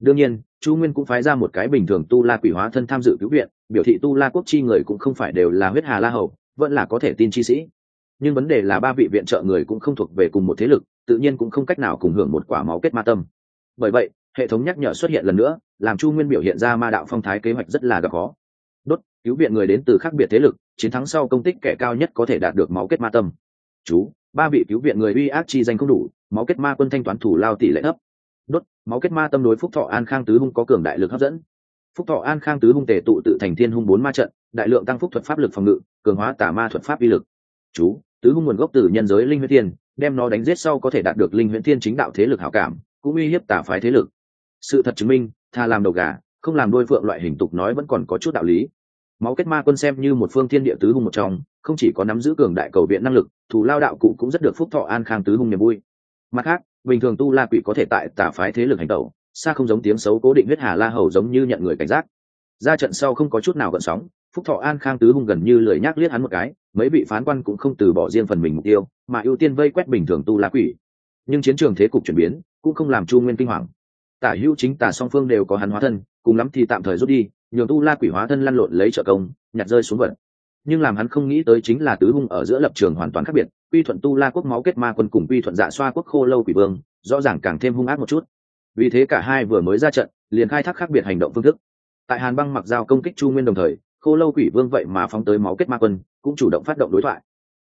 đương nhiên, chu nguyên cũng phái ra một cái bình thường tu la quỷ hóa thân tham dự cứu viện, biểu thị tu la quốc chi người cũng không phải đều là huyết hà la hầu, vẫn là có thể tin chi sĩ. Nhưng vấn đề là ba vị viện trợ người cũng không thuộc về cùng một thế lực, tự nhiên cũng không cách nào cùng hưởng một quả máu kết ma tâm. Bởi vậy, hệ thống nhắc nhở xuất hiện lần nữa, làm chu nguyên biểu hiện ra ma đạo phong thái kế hoạch rất là gặp khó. Đốt, cứu viện người đến từ khác biệt thế lực, chiến thắng sau công tích kẻ cao nhất có thể đạt được máu kết ma tâm. Chú, ba vị cứu viện người uy ác chi danh không đủ, máu kết ma quân thanh toán thủ lao tỷ lệ thấp đốt, máu kết ma tâm đối phúc thọ an khang tứ hung có cường đại lực hấp dẫn. Phúc thọ an khang tứ hung tề tụ tự thành thiên hung bốn ma trận, đại lượng tăng phúc thuật pháp lực phòng ngự, cường hóa tả ma thuật pháp uy lực. Chú, tứ hung nguồn gốc từ nhân giới linh huyễn thiên, đem nó đánh giết sau có thể đạt được linh huyễn thiên chính đạo thế lực hảo cảm, cũng uy hiếp tả phái thế lực. Sự thật chứng minh, tha làm đầu gà, không làm đôi phượng loại hình tục nói vẫn còn có chút đạo lý. Máu kết ma quân xem như một phương thiên địa tứ hung một trong, không chỉ có nắm giữ cường đại cầu viện năng lực thủ lao đạo cụ cũng rất được phúc thọ an khang tứ hung niềm vui. Mặt khác bình thường tu la quỷ có thể tại tả phái thế lực hành tẩu, xa không giống tiếng xấu cố định huyết hà la hầu giống như nhận người cảnh giác. Ra trận sau không có chút nào gợn sóng, phúc thọ an khang tứ hung gần như lười nhác liếc hắn một cái, mấy vị phán quan cũng không từ bỏ riêng phần mình mục tiêu, mà ưu tiên vây quét bình thường tu la quỷ. Nhưng chiến trường thế cục chuyển biến, cũng không làm chu nguyên kinh hoàng. Tả hữu chính, tả song phương đều có hắn hóa thân, cùng lắm thì tạm thời rút đi, nhường tu la quỷ hóa thân lăn lộn lấy trợ công, nhặt rơi xuống vật nhưng làm hắn không nghĩ tới chính là tứ hung ở giữa lập trường hoàn toàn khác biệt quy thuận tu la quốc máu kết ma quân cùng quy thuận dạ xoa quốc khô lâu quỷ vương, rõ ràng càng thêm hung ác một chút. Vì thế cả hai vừa mới ra trận, liền khai thác khác biệt hành động phương thức. Tại hàn băng mặc dao công kích chu nguyên đồng thời, khô lâu quỷ vương vậy mà phóng tới máu kết ma quân, cũng chủ động phát động đối thoại.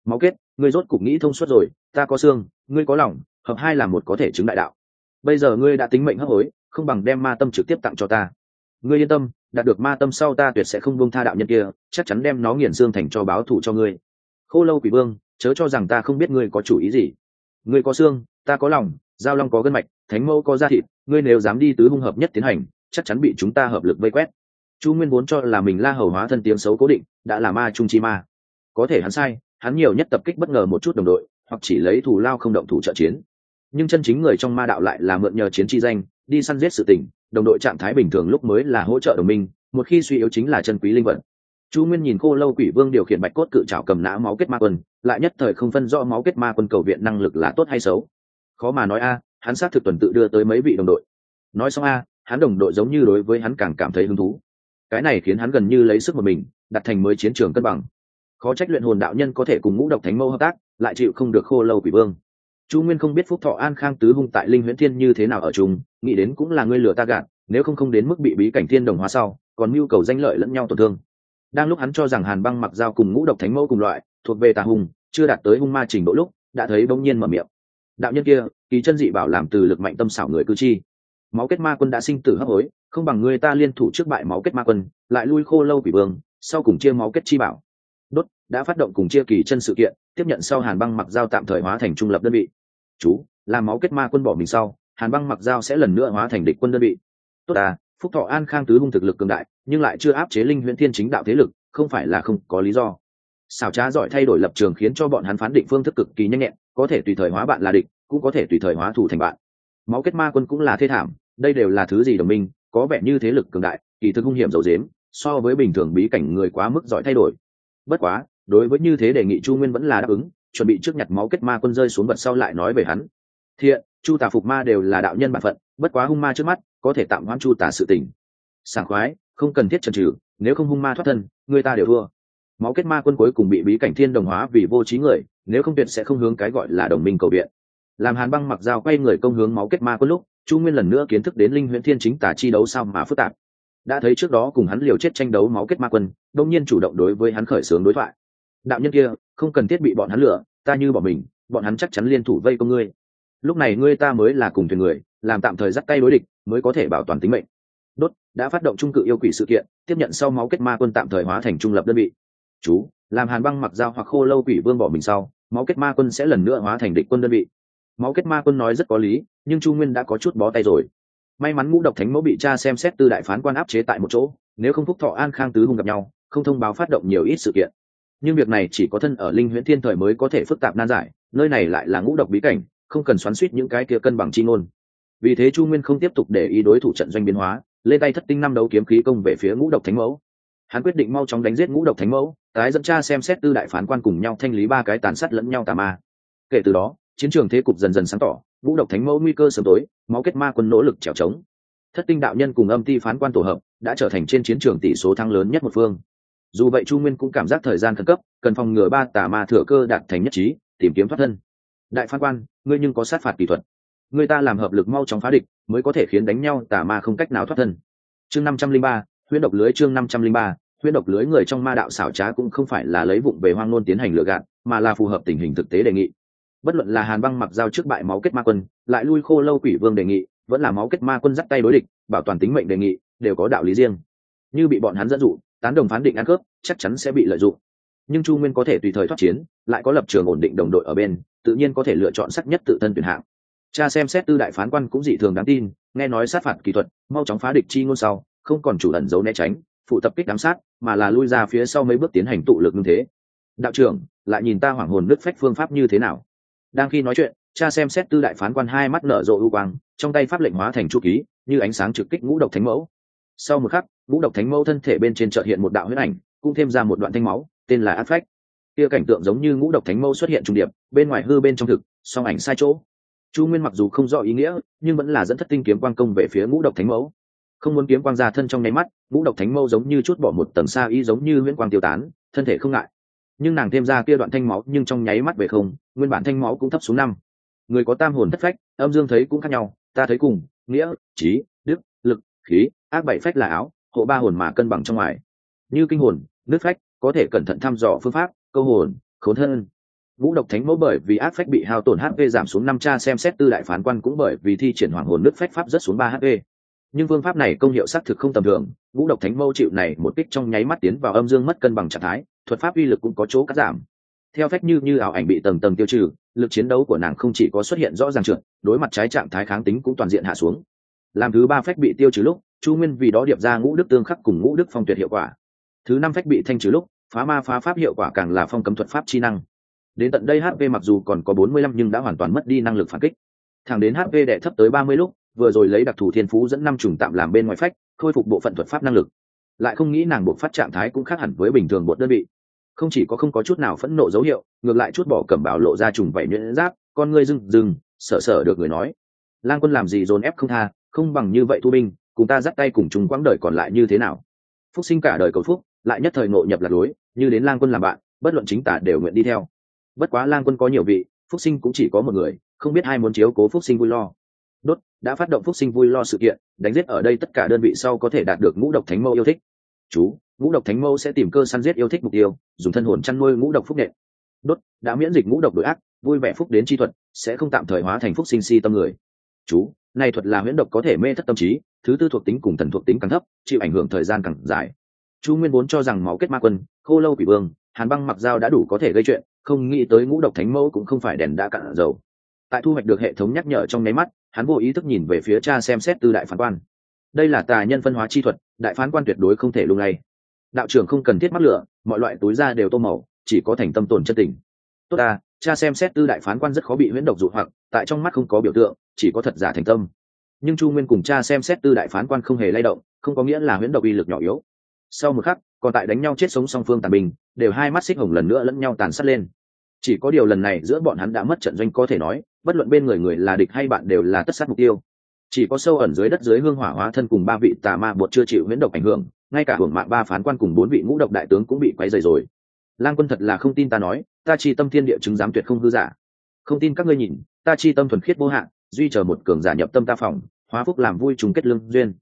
Máu kết, ngươi rốt cục nghĩ thông suốt rồi, ta có xương, ngươi có lòng, hợp hai là một có thể chứng đại đạo. Bây giờ ngươi đã tính mệnh hấp hối, không bằng đem ma tâm trực tiếp tặng cho ta. Ngươi yên tâm, đạt được ma tâm sau ta tuyệt sẽ không buông tha đạo nhân kia, chắc chắn đem nó nghiền xương thành cho báo thù cho ngươi. Khô lâu quỷ vương chớ cho rằng ta không biết ngươi có chủ ý gì. Ngươi có xương, ta có lòng, giao long có gân mạch, thánh mẫu có da thịt, ngươi nếu dám đi tứ hung hợp nhất tiến hành, chắc chắn bị chúng ta hợp lực vây quét. Chu nguyên vốn cho là mình la hầu hóa thân tiếng xấu cố định, đã là ma trung chi ma. Có thể hắn sai, hắn nhiều nhất tập kích bất ngờ một chút đồng đội, hoặc chỉ lấy thủ lao không động thủ trợ chiến. Nhưng chân chính người trong ma đạo lại là mượn nhờ chiến chi danh, đi săn giết sự tình, đồng đội trạng thái bình thường lúc mới là hỗ trợ đồng minh, một khi suy yếu chính là chân quý linh vật chu nguyên nhìn cô lâu quỷ vương điều khiển bạch cốt cự trào cầm nã máu kết ma quân lại nhất thời không phân rõ máu kết ma quân cầu viện năng lực là tốt hay xấu. Khó mà nói a hắn xác thực tuần tự đưa tới mấy vị đồng đội. Nói xong a hắn đồng đội giống như đối với hắn càng cảm thấy hứng thú. Cái này khiến hắn gần như lấy sức một mình đặt thành mới chiến trường cân bằng. Khó trách luyện hồn đạo nhân có thể cùng ngũ độc thánh mâu hợp tác lại chịu không được khô lâu quỷ vương. Chu nguyên không biết phúc thọ an khang tứ hung tại linh huyễn thiên như thế nào ở chúng, nghĩ đến cũng là ngươi lừa ta gạt nếu không không đến mức bị bí cảnh thiên đồng hóa sau còn mưu cầu danh lợi lẫn nhau tổn thương đang lúc hắn cho rằng hàn băng mặc dao cùng ngũ độc thánh mẫu cùng loại, thuộc về tà hùng chưa đạt tới hung ma trình độ lúc, đã thấy bỗng nhiên mở miệng. Đạo nhân kia, kỳ chân dị bảo làm từ lực mạnh tâm xảo người cư chi. Máu kết ma quân đã sinh tử hấp hối, không bằng người ta liên thủ trước bại máu kết ma quân, lại lui khô lâu quỷ vương, sau cùng chia máu kết chi bảo. Đốt, đã phát động cùng chia kỳ chân sự kiện, tiếp nhận sau hàn băng mặc dao tạm thời hóa thành trung lập đơn vị. Chú, làm máu kết ma quân bỏ mình sau, hàn băng mặc dao sẽ lần nữa hóa thành địch quân đơn vị. Tốt à phúc thọ an khang tứ hung thực lực cường đại, nhưng lại chưa áp chế linh huyễn thiên chính đạo thế lực, không phải là không có lý do. Xảo trá giỏi thay đổi lập trường khiến cho bọn hắn phán định phương thức cực kỳ nhanh nhẹn, có thể tùy thời hóa bạn là địch, cũng có thể tùy thời hóa thủ thành bạn. Máu kết ma quân cũng là thê thảm, đây đều là thứ gì đồng minh, có vẻ như thế lực cường đại, kỳ thực hung hiểm dầu dếm, so với bình thường bí cảnh người quá mức giỏi thay đổi. Bất quá, đối với như thế đề nghị chu nguyên vẫn là đáp ứng, chuẩn bị trước nhặt máu kết ma quân rơi xuống vật sau lại nói về hắn. Thiện, chu tà phục ma đều là đạo nhân bản phận, bất quá hung ma trước mắt có thể tạm hoãn chu tả sự tình. Sảng khoái, không cần thiết trần trừ nếu không hung ma thoát thân, người ta đều thua. Máu kết ma quân cuối cùng bị bí cảnh thiên đồng hóa vì vô trí người, nếu không tuyệt sẽ không hướng cái gọi là đồng minh cầu viện. Làm hàn băng mặc dao quay người công hướng máu kết ma quân lúc, chu nguyên lần nữa kiến thức đến linh huyễn thiên chính tả chi đấu sao mà phức tạp. Đã thấy trước đó cùng hắn liều chết tranh đấu máu kết ma quân, đông nhiên chủ động đối với hắn khởi xướng đối thoại. Đạo nhân kia, không cần thiết bị bọn hắn lựa ta như bọn mình, bọn hắn chắc chắn liên thủ vây công ngươi lúc này ngươi ta mới là cùng thuyền người, làm tạm thời dắt tay đối địch, mới có thể bảo toàn tính mệnh. Đốt, đã phát động trung cự yêu quỷ sự kiện, tiếp nhận sau máu kết ma quân tạm thời hóa thành trung lập đơn vị. Chú, làm hàn băng mặc dao hoặc khô lâu quỷ vương bỏ mình sau, máu kết ma quân sẽ lần nữa hóa thành địch quân đơn vị. Máu kết ma quân nói rất có lý, nhưng chu nguyên đã có chút bó tay rồi. May mắn ngũ độc thánh mẫu bị cha xem xét từ đại phán quan áp chế tại một chỗ, nếu không phúc thọ an khang tứ hùng gặp nhau, không thông báo phát động nhiều ít sự kiện. Nhưng việc này chỉ có thân ở linh huyễn thiên thời mới có thể phức tạp nan giải, nơi này lại là ngũ độc bí cảnh không cần xoắn suýt những cái kia cân bằng chi ngôn. Vì thế chu nguyên không tiếp tục để ý đối thủ trận doanh biến hóa, lên tay thất tinh năm đấu kiếm khí công về phía ngũ độc thánh mẫu. Hắn quyết định mau chóng đánh giết ngũ độc thánh mẫu, tái dẫn cha xem xét tư đại phán quan cùng nhau thanh lý ba cái tàn sát lẫn nhau tà ma. Kể từ đó, chiến trường thế cục dần dần sáng tỏ, ngũ độc thánh mẫu nguy cơ sớm tối, máu kết ma quân nỗ lực trèo trống. Thất tinh đạo nhân cùng âm ti phán quan tổ hợp, đã trở thành trên chiến trường tỷ số thắng lớn nhất một phương. Dù vậy chu nguyên cũng cảm giác thời gian khẩn cấp, cần phòng ngừa ba tà ma thừa cơ đạt thành nhất trí, tìm kiếm thoát thân đại phán quan, ngươi nhưng có sát phạt kỹ thuật. Người ta làm hợp lực mau chóng phá địch, mới có thể khiến đánh nhau, tà ma không cách nào thoát thân. Chương năm trăm linh ba, huyễn độc lưới chương năm trăm linh ba, huyễn độc lưới người trong ma đạo xảo trá cũng không phải là lấy vụng về hoang nôn tiến hành lựa gạt, mà là phù hợp tình hình thực tế đề nghị. Bất luận là hàn băng mặc giao trước bại máu kết ma quân, lại lui khô lâu quỷ vương đề nghị, vẫn là máu kết ma quân dắt tay đối địch, bảo toàn tính mệnh đề nghị, đều có đạo lý riêng. Như bị bọn hắn dẫn dụ, tán đồng phán định ăn cướp, chắc chắn sẽ bị lợi dụng nhưng chu nguyên có thể tùy thời thoát chiến, lại có lập trường ổn định đồng đội ở bên, tự nhiên có thể lựa chọn sắc nhất tự thân tuyển hạng. Cha xem xét tư đại phán quan cũng dị thường đáng tin, nghe nói sát phạt kỹ thuật, mau chóng phá địch chi ngôn sau, không còn chủ ẩn giấu né tránh, phụ tập kích giám sát, mà là lui ra phía sau mấy bước tiến hành tụ lực như thế. Đạo trưởng, lại nhìn ta hoảng hồn nứt phách phương pháp như thế nào? Đang khi nói chuyện, cha xem xét tư đại phán quan hai mắt nở rộ ưu quang, trong tay pháp lệnh hóa thành chu ký, như ánh sáng trực kích ngũ độc thánh mẫu. Sau một khắc, ngũ độc thánh mẫu thân thể bên trên chợt hiện một đạo huyết ảnh, cũng thêm ra một đoạn thanh máu tên là ác phách. Kia cảnh tượng giống như ngũ độc thánh mâu xuất hiện trung điệp, bên ngoài hư bên trong thực, song ảnh sai chỗ. Chu nguyên mặc dù không rõ ý nghĩa, nhưng vẫn là dẫn thất tinh kiếm quang công về phía ngũ độc thánh mẫu không muốn kiếm quang ra thân trong nháy mắt, ngũ độc thánh mâu giống như chút bỏ một tầng xa ý giống như huyễn quang tiêu tán, thân thể không ngại. Nhưng nàng thêm ra kia đoạn thanh máu, nhưng trong nháy mắt về không, nguyên bản thanh máu cũng thấp xuống năm. Người có tam hồn thất phách, âm dương thấy cũng khác nhau, ta thấy cùng, nghĩa, trí, đức, lực, khí, ác bảy phách là áo, hộ ba hồn mà cân bằng trong ngoài. Như kinh hồn, nước phách có thể cẩn thận thăm dò phương pháp, câu hồn, khốn thân. Vũ độc thánh mẫu bởi vì ác phách bị hao tổn hp giảm xuống năm cha xem xét tư đại phán quan cũng bởi vì thi triển hoàng hồn nước phách pháp rất xuống ba hp nhưng phương pháp này công hiệu xác thực không tầm thường, vũ độc thánh mẫu chịu này một kích trong nháy mắt tiến vào âm dương mất cân bằng trạng thái, thuật pháp uy lực cũng có chỗ cắt giảm. Theo phách như như ảo ảnh bị tầng tầng tiêu trừ, lực chiến đấu của nàng không chỉ có xuất hiện rõ ràng trượt, đối mặt trái trạng thái kháng tính cũng toàn diện hạ xuống. Làm thứ ba phách bị tiêu trừ lúc, chu nguyên vì đó điệp ra ngũ đức tương khắc cùng ngũ đức phong tuyệt hiệu quả thứ năm phách bị thanh trừ lúc, phá ma phá pháp hiệu quả càng là phong cấm thuật pháp chi năng. Đến tận đây hp mặc dù còn có bốn mươi lăm nhưng đã hoàn toàn mất đi năng lực phản kích. Thẳng đến hp đệ thấp tới ba mươi lúc, vừa rồi lấy đặc thù thiên phú dẫn năm trùng tạm làm bên ngoài phách, khôi phục bộ phận thuật pháp năng lực. Lại không nghĩ nàng buộc phát trạng thái cũng khác hẳn với bình thường một đơn vị. Không chỉ có không có chút nào phẫn nộ dấu hiệu, ngược lại chút bỏ cẩm bảo lộ ra trùng vảy nhuyễn giáp, con ngươi rừng rừng sợ sợ được người nói. Lang quân làm gì dồn ép không tha, không bằng như vậy thu binh, cùng ta dắt tay cùng chúng quãng đời còn lại như thế nào? Phúc sinh cả đời cầu phúc lại nhất thời ngộ nhập lạc lối, như đến lang quân làm bạn, bất luận chính tả đều nguyện đi theo. Bất quá lang quân có nhiều vị, phúc sinh cũng chỉ có một người, không biết ai muốn chiếu cố phúc sinh vui lo. Đốt, đã phát động phúc sinh vui lo sự kiện, đánh giết ở đây tất cả đơn vị sau có thể đạt được ngũ độc thánh mẫu yêu thích. Chú, ngũ độc thánh mẫu sẽ tìm cơ săn giết yêu thích mục tiêu, dùng thân hồn chăn nuôi ngũ độc phúc nện. Đốt, đã miễn dịch ngũ độc đội ác, vui vẻ phúc đến chi thuật, sẽ không tạm thời hóa thành phúc sinh si tâm người. Chú này thuật là huyễn độc có thể mê thất tâm trí, thứ tư thuộc tính cùng thần thuộc tính càng thấp, chịu ảnh hưởng thời gian càng dài chu nguyên vốn cho rằng máu kết ma quân, khô lâu quỷ vương, hàn băng mặc dao đã đủ có thể gây chuyện, không nghĩ tới ngũ độc thánh mẫu cũng không phải đèn đã cạn dầu. Tại thu hoạch được hệ thống nhắc nhở trong nháy mắt, hắn vô ý thức nhìn về phía cha xem xét tư đại phán quan. Đây là tà nhân phân hóa chi thuật, đại phán quan tuyệt đối không thể lung lay. Đạo trưởng không cần thiết mắc lửa, mọi loại túi da đều tô màu, chỉ có thành tâm tồn chân tình. Tốt ta, cha xem xét tư đại phán quan rất khó bị huyễn độc dụ hoặc, tại trong mắt không có biểu tượng, chỉ có thật giả thành tâm. Nhưng chu nguyên cùng cha xem xét tư đại phán quan không hề lay động, không có nghĩa là huyễn độc uy lực nhỏ yếu sau một khắc, còn tại đánh nhau chết sống song phương tàn bình đều hai mắt xích hồng lần nữa lẫn nhau tàn sát lên. Chỉ có điều lần này giữa bọn hắn đã mất trận doanh có thể nói, bất luận bên người người là địch hay bạn đều là tất sát mục tiêu. Chỉ có sâu ẩn dưới đất dưới hương hỏa hóa thân cùng ba vị tà ma bột chưa chịu huyễn độc ảnh hưởng, ngay cả hưởng mạng ba phán quan cùng bốn vị ngũ độc đại tướng cũng bị quấy dày rồi. Lang quân thật là không tin ta nói, ta chi tâm thiên địa chứng giám tuyệt không hư giả. Không tin các ngươi nhìn, ta chi tâm thuần khiết vô hạn, duy chờ một cường giả nhập tâm ta phòng, hóa phúc làm vui trùng kết lương duyên.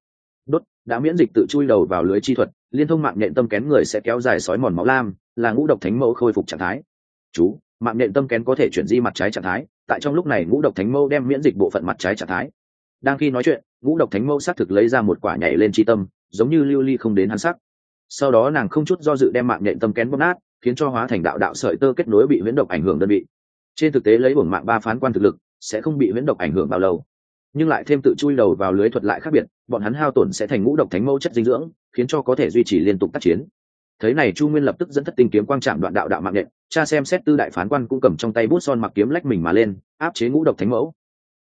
Đốt, đã miễn dịch tự chui đầu vào lưới chi thuật liên thông mạng nhện tâm kén người sẽ kéo dài sói mòn máu lam, là ngũ độc thánh mẫu khôi phục trạng thái. Chú, mạng nhện tâm kén có thể chuyển di mặt trái trạng thái, tại trong lúc này ngũ độc thánh mẫu đem miễn dịch bộ phận mặt trái trạng thái. Đang khi nói chuyện, ngũ độc thánh mẫu xác thực lấy ra một quả nhảy lên chi tâm, giống như lưu ly không đến hắn sắc. Sau đó nàng không chút do dự đem mạng nhện tâm kén bóp nát, khiến cho hóa thành đạo đạo sợi tơ kết nối bị huyễn độc ảnh hưởng đơn vị. Trên thực tế lấy bổn mạng ba phán quan thực lực, sẽ không bị huyễn độc ảnh hưởng bao lâu. Nhưng lại thêm tự chui đầu vào lưới thuật lại khác biệt, bọn hắn hao tổn sẽ thành ngũ độc thánh mẫu chất dinh dưỡng khiến cho có thể duy trì liên tục tác chiến. Thấy này, chu nguyên lập tức dẫn thất tinh kiếm quang trạm đoạn đạo đạo mạng nện, cha xem xét tư đại phán quan cũng cầm trong tay bút son mặc kiếm lách mình mà lên, áp chế ngũ độc thánh mẫu.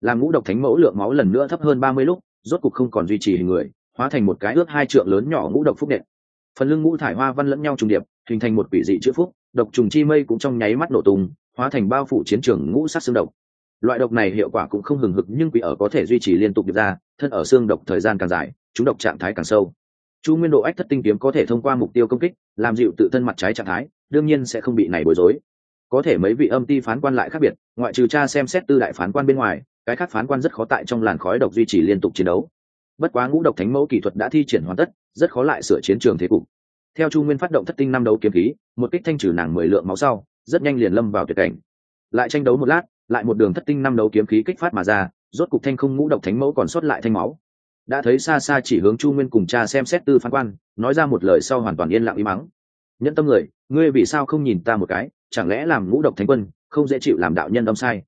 Làm ngũ độc thánh mẫu lượng máu lần nữa thấp hơn ba mươi lúc, rốt cục không còn duy trì hình người, hóa thành một cái ước hai trượng lớn nhỏ ngũ độc phúc nện. Phần lưng ngũ thải hoa văn lẫn nhau trùng điệp, hình thành một quỷ dị chữ phúc, độc trùng chi mây cũng trong nháy mắt nổ tung, hóa thành bao phủ chiến trường ngũ sát xương độc. Loại độc này hiệu quả cũng không hừng hực nhưng quỷ ở có thể duy trì liên tục được ra, thân ở xương độc thời gian càng dài, chúng độc trạng thái càng sâu chu nguyên độ ách thất tinh kiếm có thể thông qua mục tiêu công kích, làm dịu tự thân mặt trái trạng thái, đương nhiên sẽ không bị này bối rối. Có thể mấy vị âm ti phán quan lại khác biệt, ngoại trừ cha xem xét tư đại phán quan bên ngoài, cái khác phán quan rất khó tại trong làn khói độc duy trì liên tục chiến đấu. Bất quá ngũ độc thánh mẫu kỹ thuật đã thi triển hoàn tất, rất khó lại sửa chiến trường thế cục. Theo chu nguyên phát động thất tinh năm đấu kiếm khí, một kích thanh trừ nàng mười lượng máu sau, rất nhanh liền lâm vào tuyệt cảnh. Lại tranh đấu một lát, lại một đường thất tinh năm đấu kiếm khí kích phát mà ra, rốt cục thanh không ngũ độc thánh mẫu còn sót lại thanh máu đã thấy xa xa chỉ hướng chu nguyên cùng cha xem xét tư phán quan, nói ra một lời sau hoàn toàn yên lặng im mắng nhẫn tâm người, ngươi vì sao không nhìn ta một cái, chẳng lẽ làm ngũ độc thánh quân, không dễ chịu làm đạo nhân âm sai?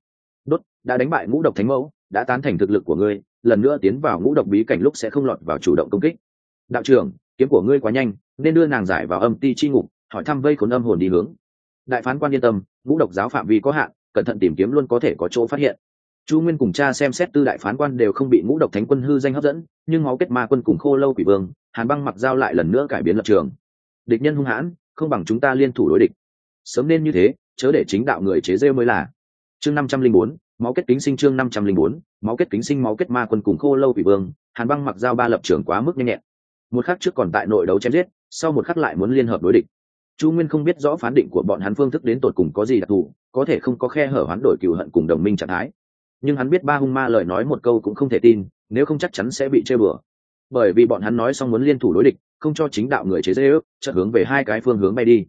Đốt, đã đánh bại ngũ độc thánh mẫu, đã tán thành thực lực của ngươi, lần nữa tiến vào ngũ độc bí cảnh lúc sẽ không lọt vào chủ động công kích. Đạo trưởng, kiếm của ngươi quá nhanh, nên đưa nàng giải vào âm ti chi ngục, hỏi thăm vây khốn âm hồn đi hướng. Đại phán quan yên tâm, ngũ độc giáo phạm vi có hạn, cẩn thận tìm kiếm luôn có thể có chỗ phát hiện chu nguyên cùng cha xem xét tư đại phán quan đều không bị ngũ độc thánh quân hư danh hấp dẫn, nhưng máu kết ma quân cùng khô lâu quỷ vương, hàn băng mặc giao lại lần nữa cải biến lập trường. Địch nhân hung hãn, không bằng chúng ta liên thủ đối địch. Sớm nên như thế, chớ để chính đạo người chế rêu mới là. Chương năm trăm linh bốn, máu kết kính sinh chương năm trăm linh bốn, máu kết kính sinh máu kết ma quân cùng khô lâu quỷ vương, hàn băng mặc giao ba lập trường quá mức nhanh nhẹn. Một khắc trước còn tại nội đấu chém giết, sau một khắc lại muốn liên hợp đối địch. Chu nguyên không biết rõ phán định của bọn hắn phương thức đến tột cùng có gì đặc thù, có thể không có khe hở hoán đổi cựu hận cùng đồng minh trạng thái nhưng hắn biết ba hung ma lời nói một câu cũng không thể tin, nếu không chắc chắn sẽ bị chơi bừa. Bởi vì bọn hắn nói xong muốn liên thủ đối địch, không cho chính đạo người chế dễ ước chất hướng về hai cái phương hướng bay đi.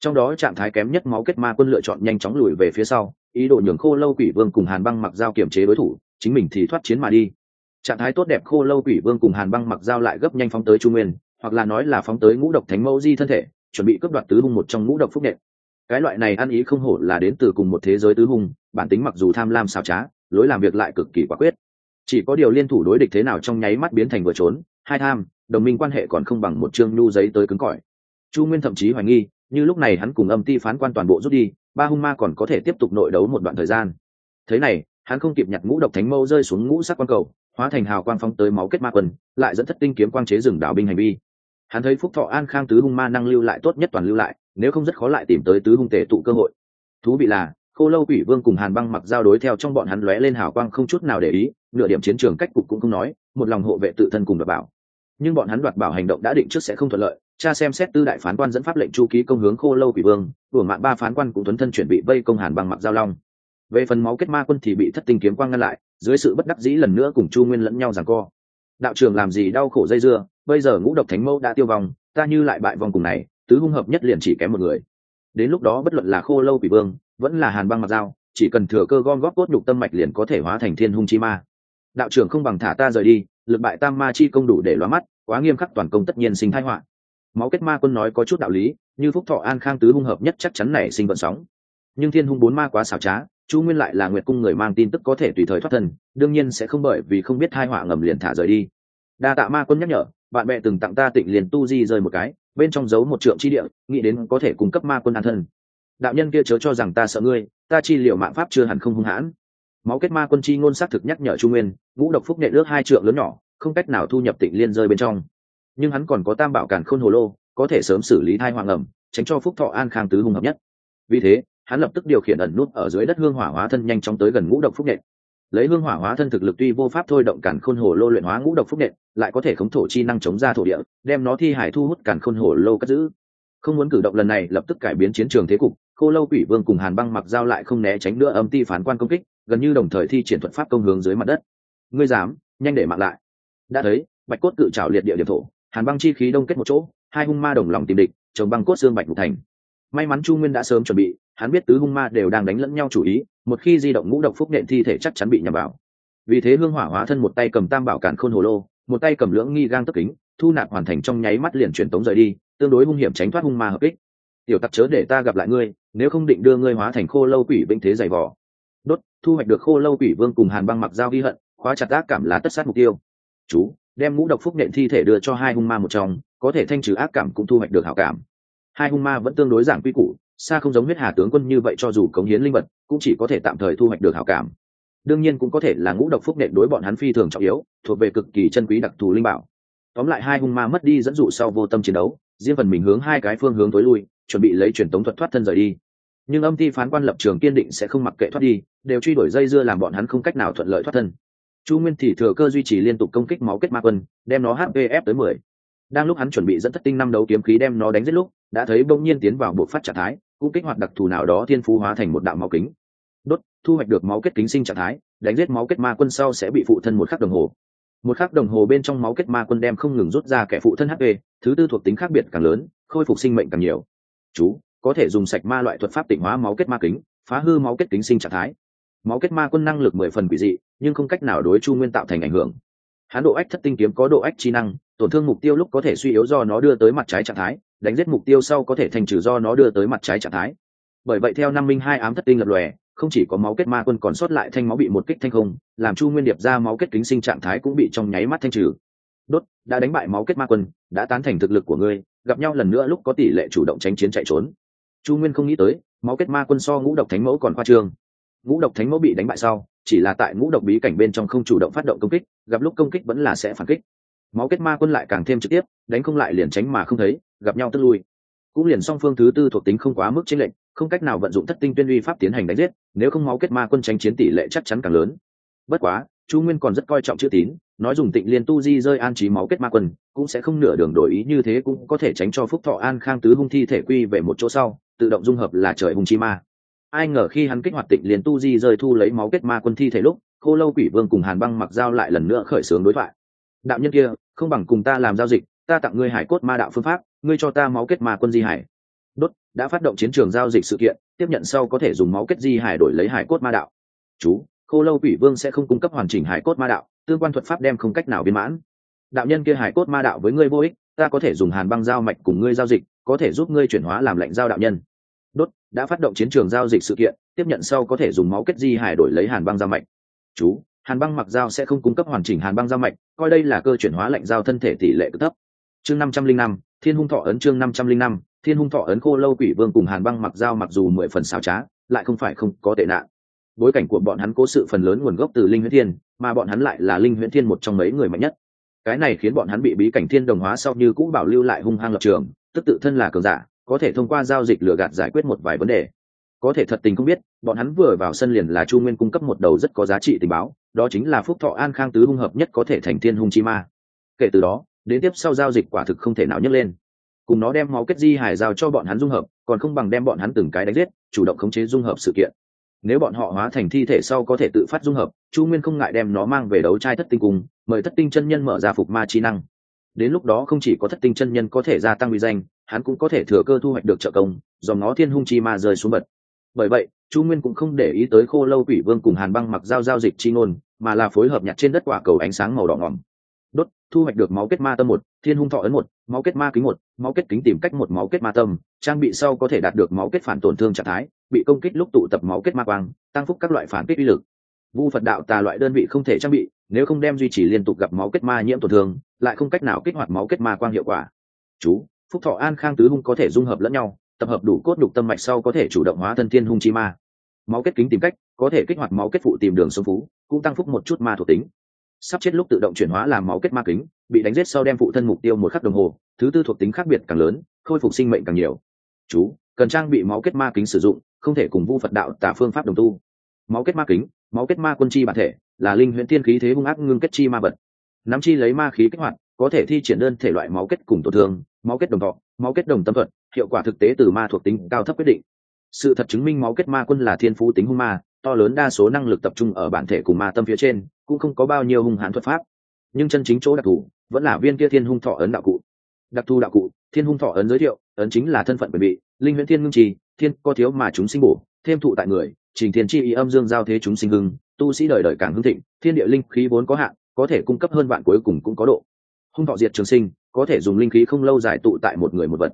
Trong đó trạng thái kém nhất máu kết ma quân lựa chọn nhanh chóng lùi về phía sau, ý đồ nhường khô lâu quỷ vương cùng hàn băng mặc dao kiểm chế đối thủ, chính mình thì thoát chiến mà đi. Trạng thái tốt đẹp khô lâu quỷ vương cùng hàn băng mặc dao lại gấp nhanh phóng tới trung nguyên, hoặc là nói là phóng tới ngũ độc thánh mẫu di thân thể, chuẩn bị cướp đoạt tứ hung một trong ngũ độc phúc nện. Cái loại này ăn ý không hổ là đến từ cùng một thế giới tứ hung, bản tính mặc dù tham lam xào trá lối làm việc lại cực kỳ quả quyết. Chỉ có điều liên thủ đối địch thế nào trong nháy mắt biến thành vừa trốn, hai tham, đồng minh quan hệ còn không bằng một chương nhu giấy tới cứng cỏi. Chu nguyên thậm chí hoài nghi, như lúc này hắn cùng âm ti phán quan toàn bộ rút đi, ba hung ma còn có thể tiếp tục nội đấu một đoạn thời gian. Thế này, hắn không kịp nhặt ngũ độc thánh mâu rơi xuống ngũ sắc quan cầu, hóa thành hào quang phóng tới máu kết ma quân lại dẫn thất tinh kiếm quang chế rừng đảo binh hành vi. Hắn thấy phúc thọ an khang tứ hung ma năng lưu lại tốt nhất toàn lưu lại, nếu không rất khó lại tìm tới tứ hung tể tụ cơ hội. Thú vị là khô lâu quỷ vương cùng hàn băng mặc giao đối theo trong bọn hắn lóe lên hào quang không chút nào để ý, nửa điểm chiến trường cách cục cũng không nói, một lòng hộ vệ tự thân cùng đoạt bảo. Nhưng bọn hắn đoạt bảo hành động đã định trước sẽ không thuận lợi, cha xem xét tư đại phán quan dẫn pháp lệnh chu ký công hướng khô lâu quỷ vương của mạng ba phán quan cũng tuấn thân chuẩn bị vây công hàn băng mặc giao long. Về phần máu kết ma quân thì bị thất tinh kiếm quang ngăn lại, dưới sự bất đắc dĩ lần nữa cùng chu nguyên lẫn nhau giằng co. Đạo trường làm gì đau khổ dây dưa, bây giờ ngũ độc thánh mẫu đã tiêu vong, ta như lại bại vòng cùng này, tứ hung hợp nhất liền chỉ kém một người. Đến lúc đó bất luận là khô lâu quỷ vương vẫn là hàn băng mặc dao, chỉ cần thừa cơ gom góp cốt nhục tâm mạch liền có thể hóa thành thiên hung chi ma. Đạo trưởng không bằng thả ta rời đi, lực bại tam ma chi công đủ để loa mắt, quá nghiêm khắc toàn công tất nhiên sinh thái họa. Máu kết ma quân nói có chút đạo lý, như phúc thọ an khang tứ hung hợp nhất chắc chắn này sinh vận sóng. Nhưng thiên hung bốn ma quá xảo trá, chu nguyên lại là nguyệt cung người mang tin tức có thể tùy thời thoát thân, đương nhiên sẽ không bởi vì không biết thai họa ngầm liền thả rời đi. Đa tạ ma quân nhắc nhở, bạn bè từng tặng ta tịnh liền tu di rơi một cái, bên trong giấu một trượng chi địa, nghĩ đến có thể cung cấp ma quân an thân đạo nhân kia chớ cho rằng ta sợ ngươi, ta chi liệu mạng pháp chưa hẳn không hung hãn. Máu kết ma quân chi ngôn xác thực nhắc nhở chu nguyên, ngũ độc phúc nệ ước hai trượng lớn nhỏ, không cách nào thu nhập tịnh liên rơi bên trong. Nhưng hắn còn có tam bảo càn khôn hồ lô, có thể sớm xử lý thai hoàng ẩm, tránh cho phúc thọ an khang tứ hung hợp nhất. Vì thế, hắn lập tức điều khiển ẩn nút ở dưới đất hương hỏa hóa thân nhanh chóng tới gần ngũ độc phúc nệ lấy hương hỏa hóa thân thực lực tuy vô pháp thôi động càn khôn hồ lô luyện hóa ngũ độc phúc nệ lại có thể khống thổ chi năng chống ra thổ địa, đem nó thi hải thu hút càn khôn hồ lô cất giữ. Không muốn cử động lần này lập tức cải biến chiến trường thế cục khô lâu quỷ vương cùng hàn băng mặc giao lại không né tránh nữa âm ti phán quan công kích, gần như đồng thời thi triển thuật pháp công hướng dưới mặt đất. Ngươi dám, nhanh để mạng lại. Đã thấy, bạch cốt cự trào liệt địa điểm thổ, hàn băng chi khí đông kết một chỗ, hai hung ma đồng lòng tìm địch chống băng cốt xương bạch ngục thành. May mắn chu nguyên đã sớm chuẩn bị, hắn biết tứ hung ma đều đang đánh lẫn nhau chủ ý, một khi di động ngũ độc phúc nện thi thể chắc chắn bị nhầm vào. Vì thế hương hỏa hóa thân một tay cầm tam bảo cản khôn hồ lô, một tay cầm lưỡng nghi gang tức kính, thu nạp hoàn thành trong nháy mắt liền truyền tống rời đi, tương đối hung hiểm tránh thoát hung ma hợp kích tiểu tặc chớ để ta gặp lại ngươi, nếu không định đưa ngươi hóa thành khô lâu quỷ vĩnh thế dày vỏ đốt, thu hoạch được khô lâu quỷ vương cùng hàn băng mặc dao ghi hận, khóa chặt ác cảm là tất sát mục tiêu. Chú, đem ngũ độc phúc nện thi thể đưa cho hai hung ma một trong, có thể thanh trừ ác cảm cũng thu hoạch được hảo cảm. Hai hung ma vẫn tương đối giảng quy củ, xa không giống huyết hà tướng quân như vậy cho dù cống hiến linh vật, cũng chỉ có thể tạm thời thu hoạch được hảo cảm. Đương nhiên cũng có thể là ngũ độc phúc nện đối bọn hắn phi thường trọng yếu, thuộc về cực kỳ chân quý đặc thù linh bảo. Tóm lại hai hung ma mất đi dẫn dụ sau vô tâm chiến đấu, riêng phần mình hướng hai cái phương hướng tối lui chuẩn bị lấy truyền tống thuật thoát thân rời đi. Nhưng âm ty phán quan lập trường kiên định sẽ không mặc kệ thoát đi, đều truy đuổi dây dưa làm bọn hắn không cách nào thuận lợi thoát thân. Chu nguyên thì thừa cơ duy trì liên tục công kích máu kết ma quân, đem nó hpf tới mười. Đang lúc hắn chuẩn bị dẫn thất tinh năm đấu kiếm khí đem nó đánh giết lúc, đã thấy bỗng nhiên tiến vào buộc phát trạng thái, cũng kích hoạt đặc thù nào đó thiên phú hóa thành một đạo máu kính. Đốt, thu hoạch được máu kết kính sinh trạng thái, đánh giết máu kết ma quân sau sẽ bị phụ thân một khắc đồng hồ. Một khắc đồng hồ bên trong máu kết ma quân đem không ngừng rút ra kẻ phụ thân hp thứ tư thuộc tính khác biệt càng lớn, khôi phục sinh mệnh càng nhiều chú, có thể dùng sạch ma loại thuật pháp tịnh hóa máu kết ma kính, phá hư máu kết kính sinh trạng thái. Máu kết ma quân năng lực mười phần quỷ dị, nhưng không cách nào đối chu nguyên tạo thành ảnh hưởng. Hán độ ách thất tinh kiếm có độ ách chi năng, tổn thương mục tiêu lúc có thể suy yếu do nó đưa tới mặt trái trạng thái, đánh giết mục tiêu sau có thể thành trừ do nó đưa tới mặt trái trạng thái. Bởi vậy theo năm minh hai ám thất tinh lập lòe, không chỉ có máu kết ma quân còn sót lại thanh máu bị một kích thanh không, làm chu nguyên điệp ra máu kết kính sinh trạng thái cũng bị trong nháy mắt thanh trừ. Đốt, đã đánh bại máu kết ma quân, đã tán thành thực lực của ngươi gặp nhau lần nữa lúc có tỷ lệ chủ động tránh chiến chạy trốn. Chu nguyên không nghĩ tới, máu kết ma quân so ngũ độc thánh mẫu còn khoa trương. Ngũ độc thánh mẫu bị đánh bại sau, chỉ là tại ngũ độc bí cảnh bên trong không chủ động phát động công kích, gặp lúc công kích vẫn là sẽ phản kích. Máu kết ma quân lại càng thêm trực tiếp, đánh không lại liền tránh mà không thấy, gặp nhau tức lui. Cũng liền song phương thứ tư thuộc tính không quá mức chiến lệnh không cách nào vận dụng thất tinh tuyên uy pháp tiến hành đánh giết, nếu không máu kết ma quân tránh chiến tỷ lệ chắc chắn càng lớn. Bất quá chu nguyên còn rất coi trọng chữ tín, nói dùng tịnh liên tu di rơi an trí máu kết ma quân cũng sẽ không nửa đường đổi ý như thế, cũng có thể tránh cho phúc thọ an khang tứ hung thi thể quy về một chỗ sau, tự động dung hợp là trời hung chi ma. Ai ngờ khi hắn kích hoạt tịnh liên tu di rơi thu lấy máu kết ma quân thi thể lúc, khô lâu quỷ vương cùng hàn băng mặc dao lại lần nữa khởi xướng đối thoại. Đạo nhân kia, không bằng cùng ta làm giao dịch, ta tặng ngươi hải cốt ma đạo phương pháp, ngươi cho ta máu kết ma quân di hải. Đốt, đã phát động chiến trường giao dịch sự kiện, tiếp nhận sau có thể dùng máu kết di hải đổi lấy hải cốt ma đạo. Chú khô lâu quỷ vương sẽ không cung cấp hoàn chỉnh hải cốt ma đạo, tương quan thuật pháp đem không cách nào viên mãn. Đạo nhân kia hải cốt ma đạo với ngươi vô ích, ta có thể dùng hàn băng giao mạch cùng ngươi giao dịch, có thể giúp ngươi chuyển hóa làm lệnh giao đạo nhân. Đốt, đã phát động chiến trường giao dịch sự kiện, tiếp nhận sau có thể dùng máu kết di hải đổi lấy hàn băng giao mạch. Chú, hàn băng mặc dao sẽ không cung cấp hoàn chỉnh hàn băng giao mạch, coi đây là cơ chuyển hóa lệnh giao thân thể tỷ lệ cực thấp. Chương năm trăm linh năm, thiên hung thọ ấn chương năm trăm linh năm, thiên hung thọ ấn khô lâu quỷ vương cùng hàn băng mặc dao mặc dù mười phần xào trá, lại không phải không có tệ nạn bối cảnh của bọn hắn cố sự phần lớn nguồn gốc từ linh huyễn thiên, mà bọn hắn lại là linh huyễn thiên một trong mấy người mạnh nhất. Cái này khiến bọn hắn bị bí cảnh thiên đồng hóa sau như cũng bảo lưu lại hung hăng lập trường, tức tự thân là cường giả, có thể thông qua giao dịch lừa gạt giải quyết một vài vấn đề. Có thể thật tình không biết, bọn hắn vừa vào sân liền là chu nguyên cung cấp một đầu rất có giá trị tình báo, đó chính là phúc thọ an khang tứ hung hợp nhất có thể thành thiên hung chi ma. Kể từ đó, đến tiếp sau giao dịch quả thực không thể nào nhấc lên. Cùng nó đem máu kết di hải giao cho bọn hắn dung hợp, còn không bằng đem bọn hắn từng cái đánh giết, chủ động khống chế dung hợp sự kiện nếu bọn họ hóa thành thi thể sau có thể tự phát dung hợp, chu nguyên không ngại đem nó mang về đấu trai thất tinh cung, mời thất tinh chân nhân mở ra phục ma chi năng. Đến lúc đó không chỉ có thất tinh chân nhân có thể gia tăng uy danh, hắn cũng có thể thừa cơ thu hoạch được trợ công, dòng nó thiên hung chi ma rơi xuống bật. Bởi vậy, chu nguyên cũng không để ý tới khô lâu quỷ vương cùng hàn băng mặc giao giao dịch chi ngôn, mà là phối hợp nhặt trên đất quả cầu ánh sáng màu đỏ ngỏm. Đốt, thu hoạch được máu kết ma tâm một, thiên hung thọ ấn một, máu kết ma kính một, máu kết kính tìm cách một máu kết ma tâm, trang bị sau có thể đạt được máu kết phản tổn thương trạng thái bị công kích lúc tụ tập máu kết ma quang, tăng phúc các loại phản kích uy lực. Vu phật đạo tà loại đơn vị không thể trang bị, nếu không đem duy trì liên tục gặp máu kết ma nhiễm tổn thương, lại không cách nào kích hoạt máu kết ma quang hiệu quả. Chú, phúc thọ an khang tứ hung có thể dung hợp lẫn nhau, tập hợp đủ cốt đục tâm mạch sau có thể chủ động hóa thân thiên hung chi ma. Máu kết kính tìm cách, có thể kích hoạt máu kết phụ tìm đường sống phú, cũng tăng phúc một chút ma thuộc tính. Sắp chết lúc tự động chuyển hóa làm máu kết ma kính, bị đánh giết sau đem phụ thân mục tiêu một khắc đồng hồ, thứ tư thuộc tính khác biệt càng lớn, khôi phục sinh mệnh càng nhiều. Chú, cần trang bị máu kết ma kính sử dụng không thể cùng vu phật đạo tả phương pháp đồng tu máu kết ma kính máu kết ma quân chi bản thể là linh huyễn tiên khí thế hung ác ngưng kết chi ma vật nắm chi lấy ma khí kích hoạt có thể thi triển đơn thể loại máu kết cùng tổn thương máu kết đồng thọ máu kết đồng tâm thuật hiệu quả thực tế từ ma thuộc tính cao thấp quyết định sự thật chứng minh máu kết ma quân là thiên phú tính hung ma to lớn đa số năng lực tập trung ở bản thể cùng ma tâm phía trên cũng không có bao nhiêu hung hãn thuật pháp nhưng chân chính chỗ đặc thù vẫn là viên kia thiên hung thọ ấn đạo cụ đặc thù đạo cụ thiên hung thọ ấn giới thiệu ấn chính là thân phận quyền bị linh huyễn thiên ngưng trì thiên có thiếu mà chúng sinh bổ, thêm thụ tại người, trình thiên chi ý âm dương giao thế chúng sinh hưng, tu sĩ đời đời càng hưng thịnh, thiên địa linh khí vốn có hạn, có thể cung cấp hơn vạn cuối cùng cũng có độ. Hung thọ diệt trường sinh, có thể dùng linh khí không lâu dài tụ tại một người một vật.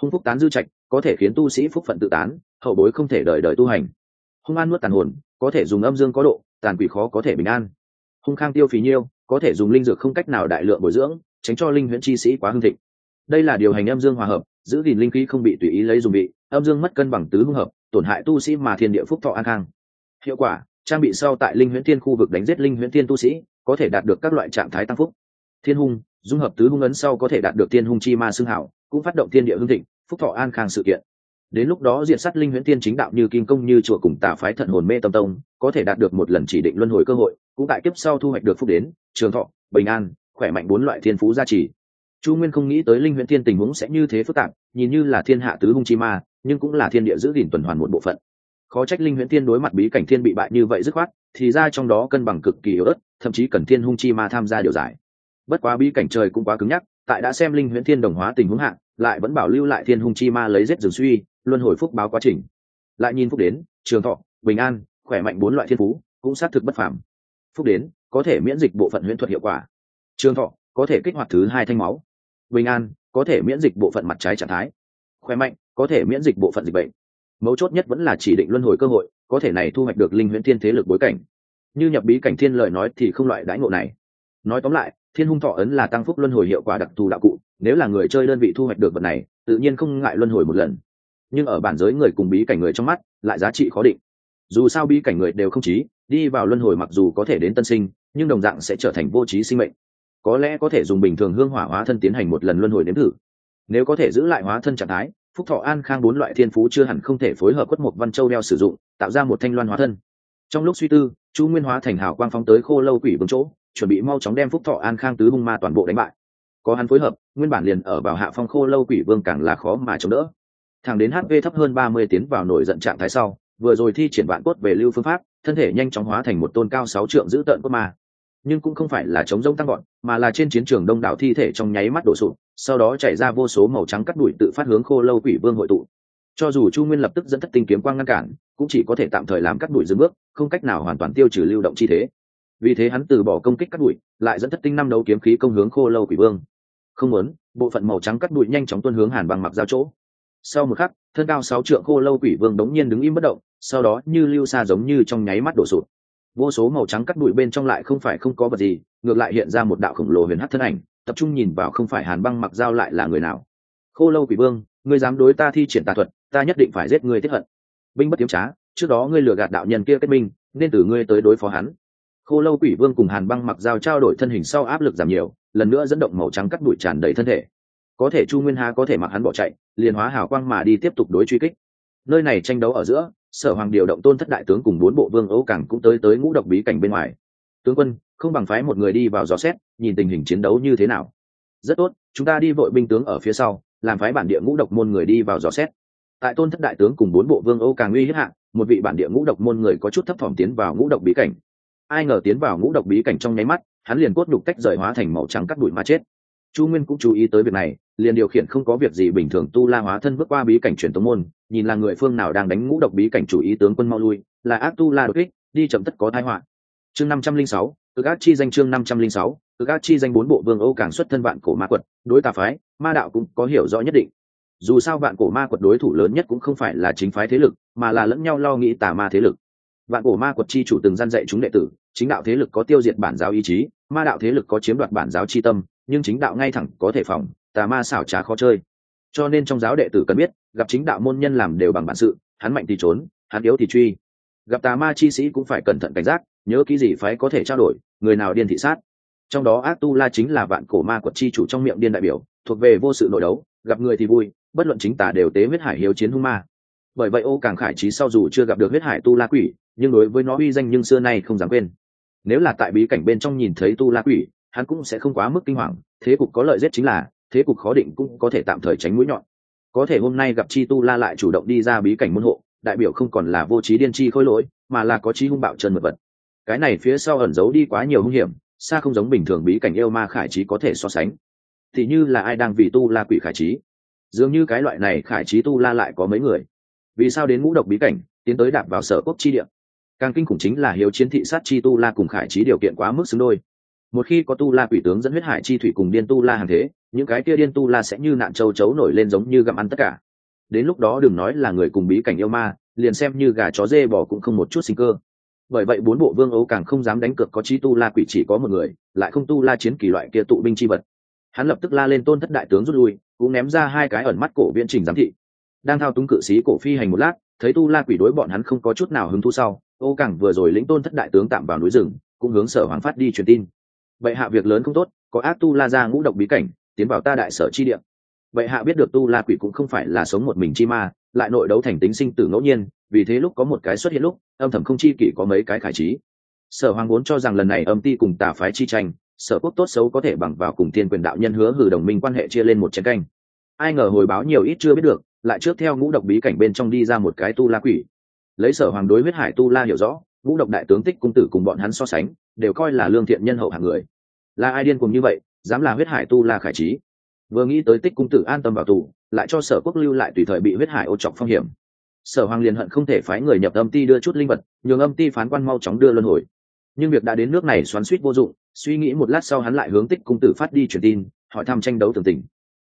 Hung phúc tán dư trạch, có thể khiến tu sĩ phúc phận tự tán, hậu bối không thể đời đời tu hành. Hung an nuốt tàn hồn, có thể dùng âm dương có độ, tàn quỷ khó có thể bình an. Hung khang tiêu phí nhiêu, có thể dùng linh dược không cách nào đại lượng bồi dưỡng, tránh cho linh huyễn chi sĩ quá hưng thịnh. Đây là điều hành âm dương hòa hợp giữ gìn linh khí không bị tùy ý lấy dùng bị, âm dương mất cân bằng tứ hung hợp, tổn hại tu sĩ mà thiên địa phúc thọ an khang. Hiệu quả, trang bị sau tại linh huyễn thiên khu vực đánh giết linh huyễn thiên tu sĩ, có thể đạt được các loại trạng thái tăng phúc. Thiên hung, dung hợp tứ hung ấn sau có thể đạt được thiên hung chi ma xương hảo, cũng phát động thiên địa hưng thịnh, phúc thọ an khang sự kiện. Đến lúc đó diện sát linh huyễn tiên chính đạo như kim công như chùa cùng tà phái thận hồn mê tâm tông, có thể đạt được một lần chỉ định luân hồi cơ hội, cũng tại kiếp sau thu hoạch được phúc đến, trường thọ, bình an, khỏe mạnh bốn loại thiên phú gia trì chu nguyên không nghĩ tới linh huyễn Thiên tình huống sẽ như thế phức tạp, nhìn như là thiên hạ tứ hung chi ma, nhưng cũng là thiên địa giữ gìn tuần hoàn một bộ phận. Khó trách linh huyễn Thiên đối mặt bí cảnh thiên bị bại như vậy dứt khoát, thì ra trong đó cân bằng cực kỳ yếu ớt, thậm chí cần thiên hung chi ma tham gia điều giải. Bất quá bí cảnh trời cũng quá cứng nhắc, tại đã xem linh huyễn thiên đồng hóa tình huống hạn lại vẫn bảo lưu lại thiên hung chi ma lấy giết rừng suy, luân hồi phúc báo quá trình. Lại nhìn phúc đến, trường thọ, bình an, khỏe mạnh bốn loại thiên phú, cũng xác thực bất phàm. Phúc đến, có thể miễn dịch bộ phận huyễn thuật hiệu quả. Trường thọ, có thể kích hoạt thứ hai thanh máu bình an, có thể miễn dịch bộ phận mặt trái trạng thái. Khỏe mạnh, có thể miễn dịch bộ phận dịch bệnh. Mấu chốt nhất vẫn là chỉ định luân hồi cơ hội, có thể này thu hoạch được linh huyễn thiên thế lực bối cảnh. Như nhập bí cảnh thiên lời nói thì không loại đãi ngộ này. Nói tóm lại, thiên hung thọ ấn là tăng phúc luân hồi hiệu quả đặc thù đạo cụ, nếu là người chơi đơn vị thu hoạch được vật này, tự nhiên không ngại luân hồi một lần. Nhưng ở bản giới người cùng bí cảnh người trong mắt, lại giá trị khó định. Dù sao bí cảnh người đều không trí đi vào luân hồi mặc dù có thể đến tân sinh, nhưng đồng dạng sẽ trở thành vô trí sinh mệnh có lẽ có thể dùng bình thường hương hỏa hóa thân tiến hành một lần luân hồi nếm thử. Nếu có thể giữ lại hóa thân trạng thái, phúc thọ an khang bốn loại thiên phú chưa hẳn không thể phối hợp quất một văn châu đeo sử dụng, tạo ra một thanh loan hóa thân. Trong lúc suy tư, chu nguyên hóa thành hào quang phóng tới khô lâu quỷ vương chỗ, chuẩn bị mau chóng đem phúc thọ an khang tứ hung ma toàn bộ đánh bại. Có hắn phối hợp, nguyên bản liền ở vào hạ phong khô lâu quỷ vương càng là khó mà chống đỡ. Thẳng đến hp thấp hơn ba mươi tiến vào nổi giận trạng thái sau, vừa rồi thi triển vạn cốt về lưu phương pháp, thân thể nhanh chóng hóa thành một tôn cao sáu trượng giữ tợn cốt ma nhưng cũng không phải là chống rông tăng gọn mà là trên chiến trường đông đảo thi thể trong nháy mắt đổ sụt sau đó chảy ra vô số màu trắng cắt đuổi tự phát hướng khô lâu quỷ vương hội tụ. Cho dù chu nguyên lập tức dẫn thất tinh kiếm quang ngăn cản, cũng chỉ có thể tạm thời làm cắt đuổi dừng bước, không cách nào hoàn toàn tiêu trừ lưu động chi thế. Vì thế hắn từ bỏ công kích cắt đuổi lại dẫn thất tinh năm đấu kiếm khí công hướng khô lâu quỷ vương. Không muốn, bộ phận màu trắng cắt đuổi nhanh chóng tuân hướng hàn bằng mặc giao chỗ. Sau một khắc, thân cao sáu trượng khô lâu quỷ vương đống nhiên đứng im bất động, sau đó như lưu xa giống như trong nháy mắt đổ sụt vô số màu trắng cắt bụi bên trong lại không phải không có vật gì, ngược lại hiện ra một đạo khổng lồ huyền hắc thân ảnh, tập trung nhìn vào không phải hàn băng mặc dao lại là người nào. Khô lâu quỷ vương, ngươi dám đối ta thi triển tà thuật, ta nhất định phải giết ngươi tiếp hận. Binh bất tiếm trá, trước đó ngươi lừa gạt đạo nhân kia kết minh, nên từ ngươi tới đối phó hắn. Khô lâu quỷ vương cùng hàn băng mặc dao trao đổi thân hình sau áp lực giảm nhiều, lần nữa dẫn động màu trắng cắt bụi tràn đầy thân thể. Có thể chu nguyên ha có thể mặc hắn bỏ chạy, liền hóa hào quang mà đi tiếp tục đối truy kích. Nơi này tranh đấu ở giữa sở hoàng điều động tôn thất đại tướng cùng bốn bộ vương ấu cảng cũng tới tới ngũ độc bí cảnh bên ngoài. Tướng quân, không bằng phái một người đi vào dò xét, nhìn tình hình chiến đấu như thế nào. Rất tốt, chúng ta đi vội binh tướng ở phía sau, làm phái bản địa ngũ độc môn người đi vào dò xét. Tại tôn thất đại tướng cùng bốn bộ vương âu càng uy hiếp hạng một vị bản địa ngũ độc môn người có chút thấp thỏm tiến vào ngũ độc bí cảnh. Ai ngờ tiến vào ngũ độc bí cảnh trong nháy mắt, hắn liền cốt đục tách rời hóa thành màu trắng cắt đuổi mà chết chu nguyên cũng chú ý tới việc này, liền điều khiển không có việc gì bình thường tu la hóa thân bước qua bí cảnh truyền tống môn, nhìn là người phương nào đang đánh ngũ độc bí cảnh chủ ý tướng quân mau lui, là ác tu la đột kích, đi chậm tất có thái họa. Chương năm trăm linh sáu, cực ác chi danh chương năm trăm linh sáu, cực ác chi danh bốn bộ vương âu càng xuất thân vạn cổ ma quật, đối tà phái, ma đạo cũng có hiểu rõ nhất định. Dù sao vạn cổ ma quật đối thủ lớn nhất cũng không phải là chính phái thế lực, mà là lẫn nhau lo nghĩ tà ma thế lực. Vạn cổ ma quật chi chủ từng gian dạy chúng đệ tử, chính đạo thế lực có tiêu diệt bản giáo ý chí, ma đạo thế lực có chiếm đoạt bản giáo chi tâm nhưng chính đạo ngay thẳng có thể phòng, tà ma xảo trá khó chơi. Cho nên trong giáo đệ tử cần biết, gặp chính đạo môn nhân làm đều bằng bản sự, hắn mạnh thì trốn, hắn yếu thì truy. Gặp tà ma chi sĩ cũng phải cẩn thận cảnh giác, nhớ kỹ gì phái có thể trao đổi, người nào điên thị sát. Trong đó ác tu la chính là vạn cổ ma quật chi chủ trong miệng điên đại biểu, thuộc về vô sự nội đấu, gặp người thì vui, bất luận chính tà đều tế huyết hải hiếu chiến hung ma. Bởi vậy ô càng khải trí sau dù chưa gặp được huyết hải tu la quỷ, nhưng đối với nó uy danh nhưng xưa nay không dám quên. Nếu là tại bí cảnh bên trong nhìn thấy tu la quỷ hắn cũng sẽ không quá mức kinh hoàng, thế cục có lợi giết chính là, thế cục khó định cũng có thể tạm thời tránh mũi nhọn. Có thể hôm nay gặp chi tu la lại chủ động đi ra bí cảnh môn hộ, đại biểu không còn là vô trí điên chi khôi lỗi, mà là có trí hung bạo trần mật vật. Cái này phía sau ẩn giấu đi quá nhiều hung hiểm, xa không giống bình thường bí cảnh yêu ma khải trí có thể so sánh. Thì như là ai đang vì tu la quỷ khải trí. Dường như cái loại này khải trí tu la lại có mấy người. Vì sao đến ngũ độc bí cảnh, tiến tới đạp vào sở quốc chi địa? Càng kinh khủng chính là hiếu chiến thị sát chi tu la cùng khải trí điều kiện quá mức xứng đôi một khi có tu la quỷ tướng dẫn huyết hải chi thủy cùng điên tu la hàng thế, những cái kia điên tu la sẽ như nạn châu chấu nổi lên giống như gặm ăn tất cả. Đến lúc đó đừng nói là người cùng bí cảnh yêu ma, liền xem như gà chó dê bò cũng không một chút sinh cơ. Bởi vậy bốn bộ vương ấu càng không dám đánh cược có chi tu la quỷ chỉ có một người, lại không tu la chiến kỳ loại kia tụ binh chi vật. Hắn lập tức la lên tôn thất đại tướng rút lui, cũng ném ra hai cái ẩn mắt cổ viễn trình giám thị. Đang thao túng cự sĩ cổ phi hành một lát, thấy tu la quỷ đối bọn hắn không có chút nào hứng thú sau, ô càng vừa rồi lĩnh tôn thất đại tướng tạm vào núi rừng, cũng hướng sở hoàng phát đi truyền tin vậy hạ việc lớn không tốt, có ác tu la ra ngũ độc bí cảnh, tiến vào ta đại sở chi địa. Vậy hạ biết được tu la quỷ cũng không phải là sống một mình chi ma, lại nội đấu thành tính sinh tử ngẫu nhiên, vì thế lúc có một cái xuất hiện lúc, âm thầm không chi kỷ có mấy cái khải trí. Sở hoàng vốn cho rằng lần này âm ti cùng tà phái chi tranh, sở quốc tốt xấu có thể bằng vào cùng thiên quyền đạo nhân hứa hử đồng minh quan hệ chia lên một chén canh. Ai ngờ hồi báo nhiều ít chưa biết được, lại trước theo ngũ độc bí cảnh bên trong đi ra một cái tu la quỷ. Lấy sở hoàng đối huyết hải tu la hiểu rõ, ngũ độc đại tướng tích cung tử cùng bọn hắn so sánh đều coi là lương thiện nhân hậu hạng người. Là ai điên cùng như vậy, dám là huyết hải tu la khải trí. Vừa nghĩ tới tích cung tử an tâm vào tù, lại cho sở quốc lưu lại tùy thời bị huyết hải ô chọc phong hiểm. Sở hoàng liền hận không thể phái người nhập âm ti đưa chút linh vật, nhường âm ti phán quan mau chóng đưa luân hồi. Nhưng việc đã đến nước này xoắn suýt vô dụng, suy nghĩ một lát sau hắn lại hướng tích cung tử phát đi truyền tin, hỏi thăm tranh đấu tường tình.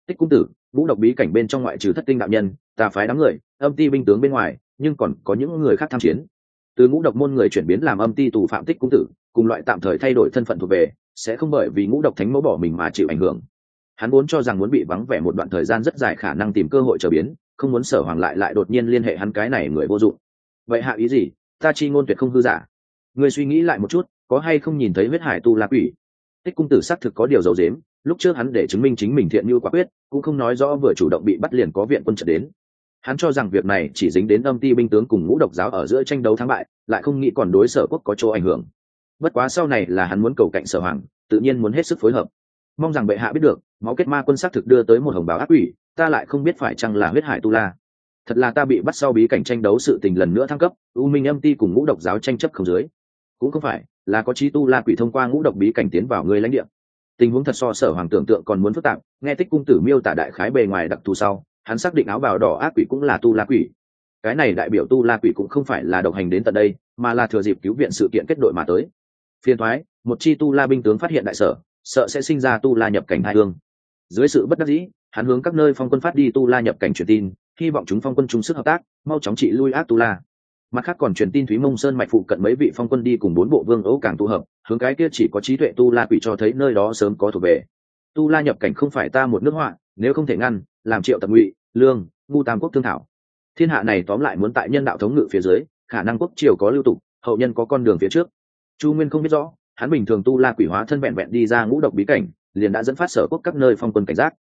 Tích cung tử, vũ độc bí cảnh bên trong ngoại trừ thất tinh đạo nhân tà phái đám người, âm ti binh tướng bên ngoài, nhưng còn có những người khác tham chiến từ ngũ độc môn người chuyển biến làm âm ti tù phạm tích cung tử, cùng loại tạm thời thay đổi thân phận thuộc về, sẽ không bởi vì ngũ độc thánh mẫu bỏ mình mà chịu ảnh hưởng. Hắn vốn cho rằng muốn bị vắng vẻ một đoạn thời gian rất dài khả năng tìm cơ hội trở biến, không muốn sở hoàng lại lại đột nhiên liên hệ hắn cái này người vô dụng. Vậy hạ ý gì? Ta chi ngôn tuyệt không hư giả. Người suy nghĩ lại một chút, có hay không nhìn thấy huyết hải tu lạc ủy tích cung tử xác thực có điều dầu dếm lúc trước hắn để chứng minh chính mình thiện như quả quyết, cũng không nói rõ vừa chủ động bị bắt liền có viện quân trận đến hắn cho rằng việc này chỉ dính đến âm ti binh tướng cùng ngũ độc giáo ở giữa tranh đấu thắng bại, lại không nghĩ còn đối sở quốc có chỗ ảnh hưởng. Bất quá sau này là hắn muốn cầu cạnh sở hoàng, tự nhiên muốn hết sức phối hợp. Mong rằng bệ hạ biết được, máu kết ma quân xác thực đưa tới một hồng báo ác quỷ, ta lại không biết phải chăng là huyết hải tu la. Thật là ta bị bắt sau bí cảnh tranh đấu sự tình lần nữa thăng cấp, u minh âm ti cùng ngũ độc giáo tranh chấp không dưới. Cũng không phải, là có trí tu la quỷ thông qua ngũ độc bí cảnh tiến vào người lãnh địa. Tình huống thật so sở hoàng tưởng tượng còn muốn phức tạp, nghe tích cung tử miêu tả đại khái bề ngoài đặc thù sau hắn xác định áo bào đỏ ác quỷ cũng là tu la quỷ. Cái này đại biểu tu la quỷ cũng không phải là độc hành đến tận đây, mà là thừa dịp cứu viện sự kiện kết đội mà tới. Phiên thoái, một chi tu la binh tướng phát hiện đại sở, sợ sẽ sinh ra tu la nhập cảnh hai hương. Dưới sự bất đắc dĩ, hắn hướng các nơi phong quân phát đi tu la nhập cảnh truyền tin, hy vọng chúng phong quân chung sức hợp tác, mau chóng trị lui ác tu la. Mặt khác còn truyền tin thúy mông sơn mạch phụ cận mấy vị phong quân đi cùng bốn bộ vương ấu càng tụ hợp, hướng cái kia chỉ có trí tuệ tu la quỷ cho thấy nơi đó sớm có thuộc về. Tu la nhập cảnh không phải ta một nước họa, nếu không thể ngăn làm triệu tập ngụy, lương, ngu tam quốc thương thảo. Thiên hạ này tóm lại muốn tại nhân đạo thống ngự phía dưới, khả năng quốc triều có lưu tục, hậu nhân có con đường phía trước. Chu nguyên không biết rõ, hắn bình thường tu la quỷ hóa thân vẹn vẹn đi ra ngũ độc bí cảnh, liền đã dẫn phát sở quốc các nơi phong quân cảnh giác.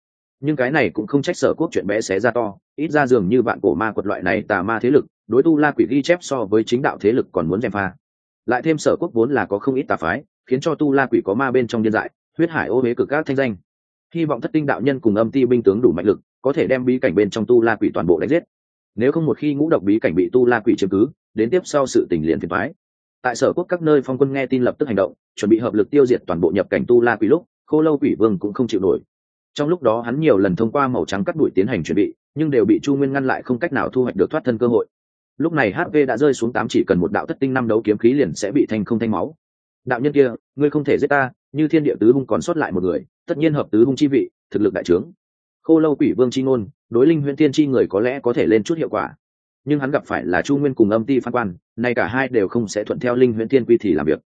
Nhưng cái này cũng không trách sở quốc chuyện bé xé ra to, ít ra dường như vạn cổ ma quật loại này tà ma thế lực, đối tu la quỷ ghi chép so với chính đạo thế lực còn muốn dèm pha. Lại thêm sở quốc vốn là có không ít tà phái, khiến cho tu la quỷ có ma bên trong điên dại, huyết hải ô huế cực các thanh danh. Hy vọng thất tinh đạo nhân cùng âm ti binh tướng đủ mạnh lực có thể đem bí cảnh bên trong tu la quỷ toàn bộ đánh giết. Nếu không một khi ngũ độc bí cảnh bị tu la quỷ chiếm cứ, đến tiếp sau sự tình liền thiệt thoái tại sở quốc các nơi phong quân nghe tin lập tức hành động, chuẩn bị hợp lực tiêu diệt toàn bộ nhập cảnh tu la quỷ lúc, khô lâu quỷ vương cũng không chịu nổi. Trong lúc đó hắn nhiều lần thông qua màu trắng cắt đuổi tiến hành chuẩn bị, nhưng đều bị chu nguyên ngăn lại không cách nào thu hoạch được thoát thân cơ hội. Lúc này hv đã rơi xuống tám chỉ cần một đạo thất tinh năm đấu kiếm khí liền sẽ bị thanh không thanh máu. Đạo nhân kia, ngươi không thể giết ta, như thiên địa tứ hung còn sót lại một người, tất nhiên hợp tứ hung chi vị, thực lực đại trướng khô lâu quỷ vương chi ngôn, đối linh huyễn thiên chi người có lẽ có thể lên chút hiệu quả. Nhưng hắn gặp phải là chu nguyên cùng âm ti phan quan, nay cả hai đều không sẽ thuận theo linh huyễn tiên quy thì làm việc.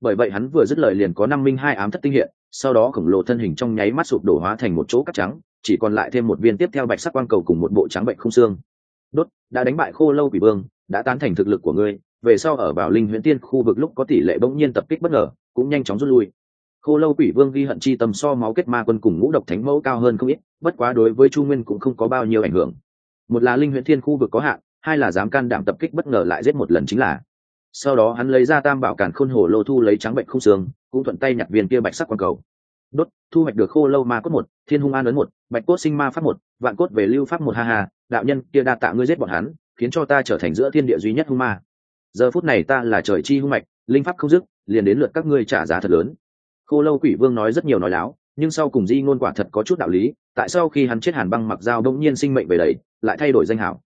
Bởi vậy hắn vừa dứt lời liền có năm minh hai ám thất tinh hiện, sau đó khổng lồ thân hình trong nháy mắt sụp đổ hóa thành một chỗ cắt trắng, chỉ còn lại thêm một viên tiếp theo bạch sắc quang cầu cùng một bộ trắng bệnh không xương. Đốt, đã đánh bại khô lâu quỷ vương, đã tán thành thực lực của ngươi, về sau ở vào linh huyễn tiên khu vực lúc có tỷ lệ bỗng nhiên tập kích bất ngờ, cũng nhanh chóng rút lui khô lâu quỷ vương ghi hận chi tâm so máu kết ma quân cùng ngũ độc thánh mẫu cao hơn không ít, bất quá đối với chu nguyên cũng không có bao nhiêu ảnh hưởng. Một là linh huyễn thiên khu vực có hạn, hai là dám can đảm tập kích bất ngờ lại giết một lần chính là. Sau đó hắn lấy ra tam bảo càn khôn hồ lô thu lấy trắng bệnh không xương, cũng thuận tay nhặt viên kia bạch sắc quang cầu. Đốt, thu hoạch được khô lâu ma cốt một, thiên hung an ấn một, bạch cốt sinh ma pháp một, vạn cốt về lưu pháp một, ha ha, đạo nhân kia đa tạ ngươi giết bọn hắn, khiến cho ta trở thành giữa thiên địa duy nhất hung ma. Giờ phút này ta là trời chi hung mạch, linh pháp không dứt, liền đến lượt các ngươi trả giá thật lớn khô lâu quỷ vương nói rất nhiều nói láo nhưng sau cùng di ngôn quả thật có chút đạo lý tại sao khi hắn chết hàn băng mặc dao đông nhiên sinh mệnh về đầy lại thay đổi danh hảo.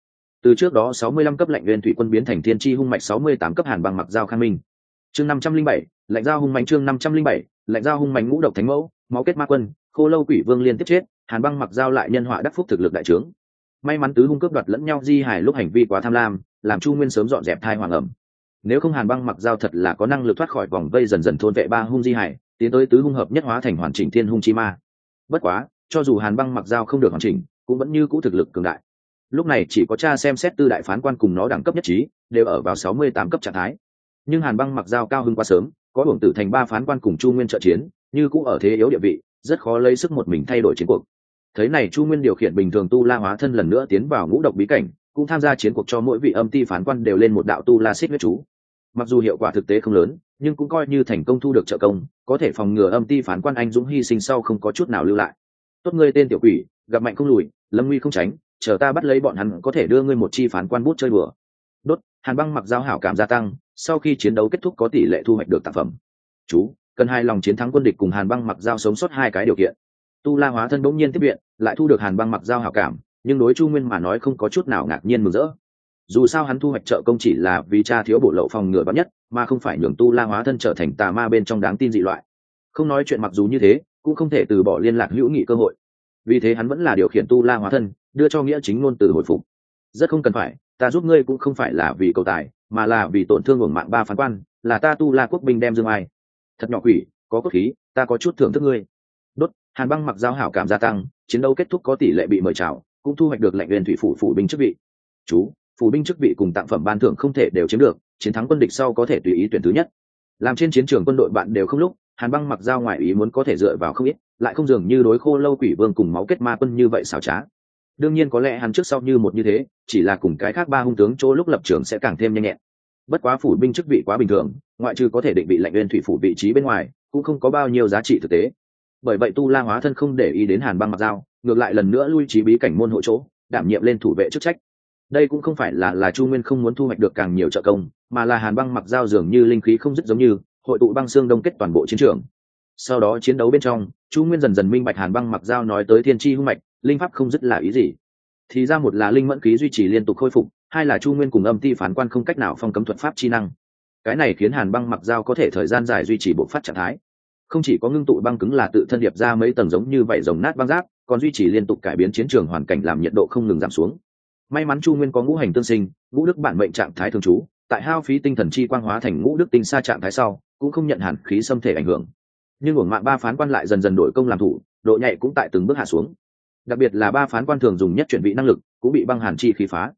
Từ trước đó 65 cấp lệnh nguyên thủy quân biến thành thiên chi hung mạch 68 cấp hàn băng mặc dao khang minh. Chương 507, lệnh dao hung mạnh chương 507, lệnh dao hung mạnh ngũ độc thánh mẫu máu kết ma quân khô lâu quỷ vương liên tiếp chết hàn băng mặc dao lại nhân họa đắc phúc thực lực đại trướng. May mắn tứ hung cướp đoạt lẫn nhau di hải lúc hành vi quá tham lam làm chu nguyên sớm dọn dẹp thai hoàng ẩm. Nếu không hàn băng mặc dao thật là có năng lực thoát khỏi vòng vây dần dần thôn vệ ba hung di hải tiến tới tứ hung hợp nhất hóa thành hoàn chỉnh thiên hung chi ma. Bất quá, cho dù hàn băng mặc dao không được hoàn chỉnh, cũng vẫn như cũ thực lực cường đại. Lúc này chỉ có cha xem xét tư đại phán quan cùng nó đẳng cấp nhất trí, đều ở vào sáu mươi tám cấp trạng thái. Nhưng hàn băng mặc dao cao hơn quá sớm, có hưởng tử thành ba phán quan cùng chu nguyên trợ chiến, như cũ ở thế yếu địa vị, rất khó lấy sức một mình thay đổi chiến cuộc. Thế này chu nguyên điều khiển bình thường tu la hóa thân lần nữa tiến vào ngũ độc bí cảnh, cũng tham gia chiến cuộc cho mỗi vị âm ti phán quan đều lên một đạo tu la xích huyết chú. Mặc dù hiệu quả thực tế không lớn nhưng cũng coi như thành công thu được trợ công, có thể phòng ngừa âm ti phán quan anh dũng hy sinh sau không có chút nào lưu lại. Tốt ngươi tên tiểu quỷ, gặp mạnh không lùi, lâm nguy không tránh, chờ ta bắt lấy bọn hắn có thể đưa ngươi một chi phán quan bút chơi bừa đốt, hàn băng mặc giao hảo cảm gia tăng, sau khi chiến đấu kết thúc có tỷ lệ thu hoạch được tác phẩm. Chú, cần hai lòng chiến thắng quân địch cùng hàn băng mặc giao sống sót hai cái điều kiện. Tu la hóa thân bỗng nhiên tiếp viện, lại thu được hàn băng mặc giao hảo cảm, nhưng đối chu nguyên mà nói không có chút nào ngạc nhiên mừng rỡ dù sao hắn thu hoạch trợ công chỉ là vì cha thiếu bổ lậu phòng ngừa bắn nhất, mà không phải nhường tu la hóa thân trở thành tà ma bên trong đáng tin dị loại. Không nói chuyện mặc dù như thế, cũng không thể từ bỏ liên lạc hữu nghị cơ hội. Vì thế hắn vẫn là điều khiển tu la hóa thân, đưa cho nghĩa chính ngôn từ hồi phục. Rất không cần phải, ta giúp ngươi cũng không phải là vì cầu tài, mà là vì tổn thương hưởng mạng ba phán quan, là ta tu la quốc binh đem dương ai. Thật nhỏ quỷ, có cốt khí, ta có chút thưởng thức ngươi. Đốt, hàn băng mặc giao hảo cảm gia tăng, chiến đấu kết thúc có tỷ lệ bị mời chào, cũng thu hoạch được lệnh viên thủy phủ phủ binh chức vị. Chú phủ binh chức vị cùng tặng phẩm ban thưởng không thể đều chiếm được, chiến thắng quân địch sau có thể tùy ý tuyển thứ nhất. Làm trên chiến trường quân đội bạn đều không lúc, hàn băng mặc dao ngoài ý muốn có thể dựa vào không ít, lại không dường như đối khô lâu quỷ vương cùng máu kết ma quân như vậy xảo trá. Đương nhiên có lẽ hắn trước sau như một như thế, chỉ là cùng cái khác ba hung tướng chỗ lúc lập trường sẽ càng thêm nhanh nhẹn. Bất quá phủ binh chức vị quá bình thường, ngoại trừ có thể định vị lệnh lên thủy phủ vị trí bên ngoài, cũng không có bao nhiêu giá trị thực tế. Bởi vậy tu la hóa thân không để ý đến hàn băng mặc dao, ngược lại lần nữa lui trí bí cảnh môn hộ chỗ, đảm nhiệm lên thủ vệ chức trách đây cũng không phải là là chu nguyên không muốn thu hoạch được càng nhiều trợ công, mà là hàn băng mặc dao dường như linh khí không dứt giống như, hội tụ băng xương đông kết toàn bộ chiến trường. Sau đó chiến đấu bên trong, chu nguyên dần dần minh bạch hàn băng mặc dao nói tới thiên tri hung mạch, linh pháp không dứt là ý gì. Thì ra một là linh mẫn khí duy trì liên tục khôi phục, hai là chu nguyên cùng âm ti phán quan không cách nào phong cấm thuật pháp chi năng. Cái này khiến hàn băng mặc dao có thể thời gian dài duy trì bộ phát trạng thái. Không chỉ có ngưng tụ băng cứng là tự thân điệp ra mấy tầng giống như vậy rồng nát băng giáp còn duy trì liên tục cải biến chiến trường hoàn cảnh làm nhiệt độ không ngừng giảm xuống may mắn chu nguyên có ngũ hành tương sinh, ngũ đức bản mệnh trạng thái thường trú, tại hao phí tinh thần chi quang hóa thành ngũ đức tinh xa trạng thái sau, cũng không nhận hàn khí xâm thể ảnh hưởng. Nhưng uổng mạng ba phán quan lại dần dần đổi công làm thủ, độ nhạy cũng tại từng bước hạ xuống. Đặc biệt là ba phán quan thường dùng nhất chuyển vị năng lực, cũng bị băng hàn chi khí phá.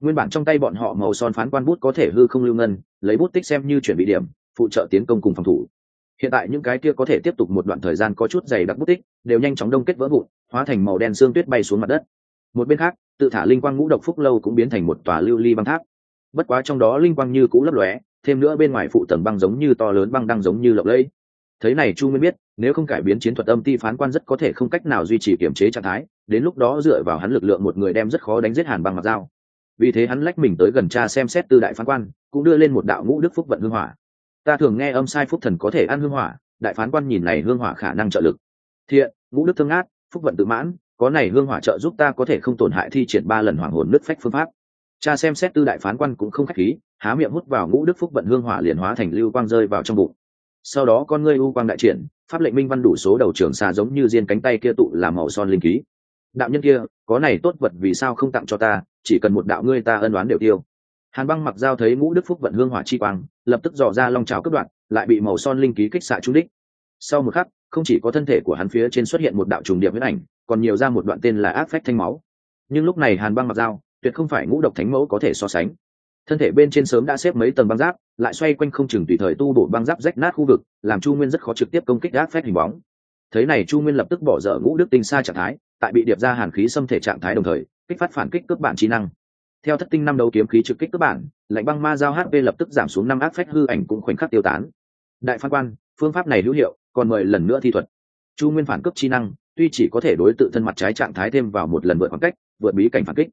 Nguyên bản trong tay bọn họ màu son phán quan bút có thể hư không lưu ngân, lấy bút tích xem như chuyển bị điểm, phụ trợ tiến công cùng phòng thủ. Hiện tại những cái kia có thể tiếp tục một đoạn thời gian có chút dày đặc bút tích, đều nhanh chóng đông kết vỡ vụn, hóa thành màu đen xương tuyết bay xuống mặt đất. Một bên khác tự thả linh quang ngũ độc phúc lâu cũng biến thành một tòa lưu ly băng tháp. Bất quá trong đó linh quang như cũ lấp lóe, thêm nữa bên ngoài phụ tầng băng giống như to lớn băng đang giống như lộng lẫy. Thấy này chu mới biết, nếu không cải biến chiến thuật âm ti phán quan rất có thể không cách nào duy trì kiểm chế trạng thái, đến lúc đó dựa vào hắn lực lượng một người đem rất khó đánh giết hàn băng mặc dao vì thế hắn lách mình tới gần cha xem xét tư đại phán quan, cũng đưa lên một đạo ngũ đức phúc vận hương hỏa. Ta thường nghe âm sai phúc thần có thể ăn hương hỏa, đại phán quan nhìn này hương hỏa khả năng trợ lực. Thiện, ngũ đức thương át phúc vận tự mãn có này hương hỏa trợ giúp ta có thể không tổn hại thi triển ba lần hoàng hồn nứt phách phương pháp. Cha xem xét tư đại phán quan cũng không khách khí, há miệng hút vào ngũ đức phúc vận hương hỏa liền hóa thành lưu quang rơi vào trong bụng. Sau đó con ngươi u quang đại triển, pháp lệnh minh văn đủ số đầu trường xa giống như diên cánh tay kia tụ làm màu son linh ký đạo nhân kia, có này tốt vật vì sao không tặng cho ta, chỉ cần một đạo ngươi ta ân đoán đều tiêu. Hàn băng mặc dao thấy ngũ đức phúc vận hương hỏa chi quang, lập tức dò ra long trào cướp đoạn lại bị màu son linh ký kích xạ trúng đích. Sau một khắc, không chỉ có thân thể của hắn phía trên xuất hiện một đạo trùng điệp huyết ảnh còn nhiều ra một đoạn tên là ác phách thanh máu. Nhưng lúc này hàn băng mặc dao, tuyệt không phải ngũ độc thánh mẫu có thể so sánh. Thân thể bên trên sớm đã xếp mấy tầng băng giáp, lại xoay quanh không chừng tùy thời tu bổ băng giáp rách nát khu vực, làm chu nguyên rất khó trực tiếp công kích ác phách hình bóng. Thế này chu nguyên lập tức bỏ dở ngũ đức tinh xa trạng thái, tại bị điệp ra hàn khí xâm thể trạng thái đồng thời, kích phát phản kích cướp bản trí năng. Theo thất tinh năm đấu kiếm khí trực kích cướp bản, lạnh băng ma giao hp lập tức giảm xuống năm ác phách hư ảnh cũng khoảnh khắc tiêu tán. Đại phan quan, phương pháp này hữu hiệu, còn mời lần nữa thi thuật. Chu nguyên phản cấp chi năng tuy chỉ có thể đối tự thân mặt trái trạng thái thêm vào một lần vượt khoảng cách, vượt bí cảnh phản kích,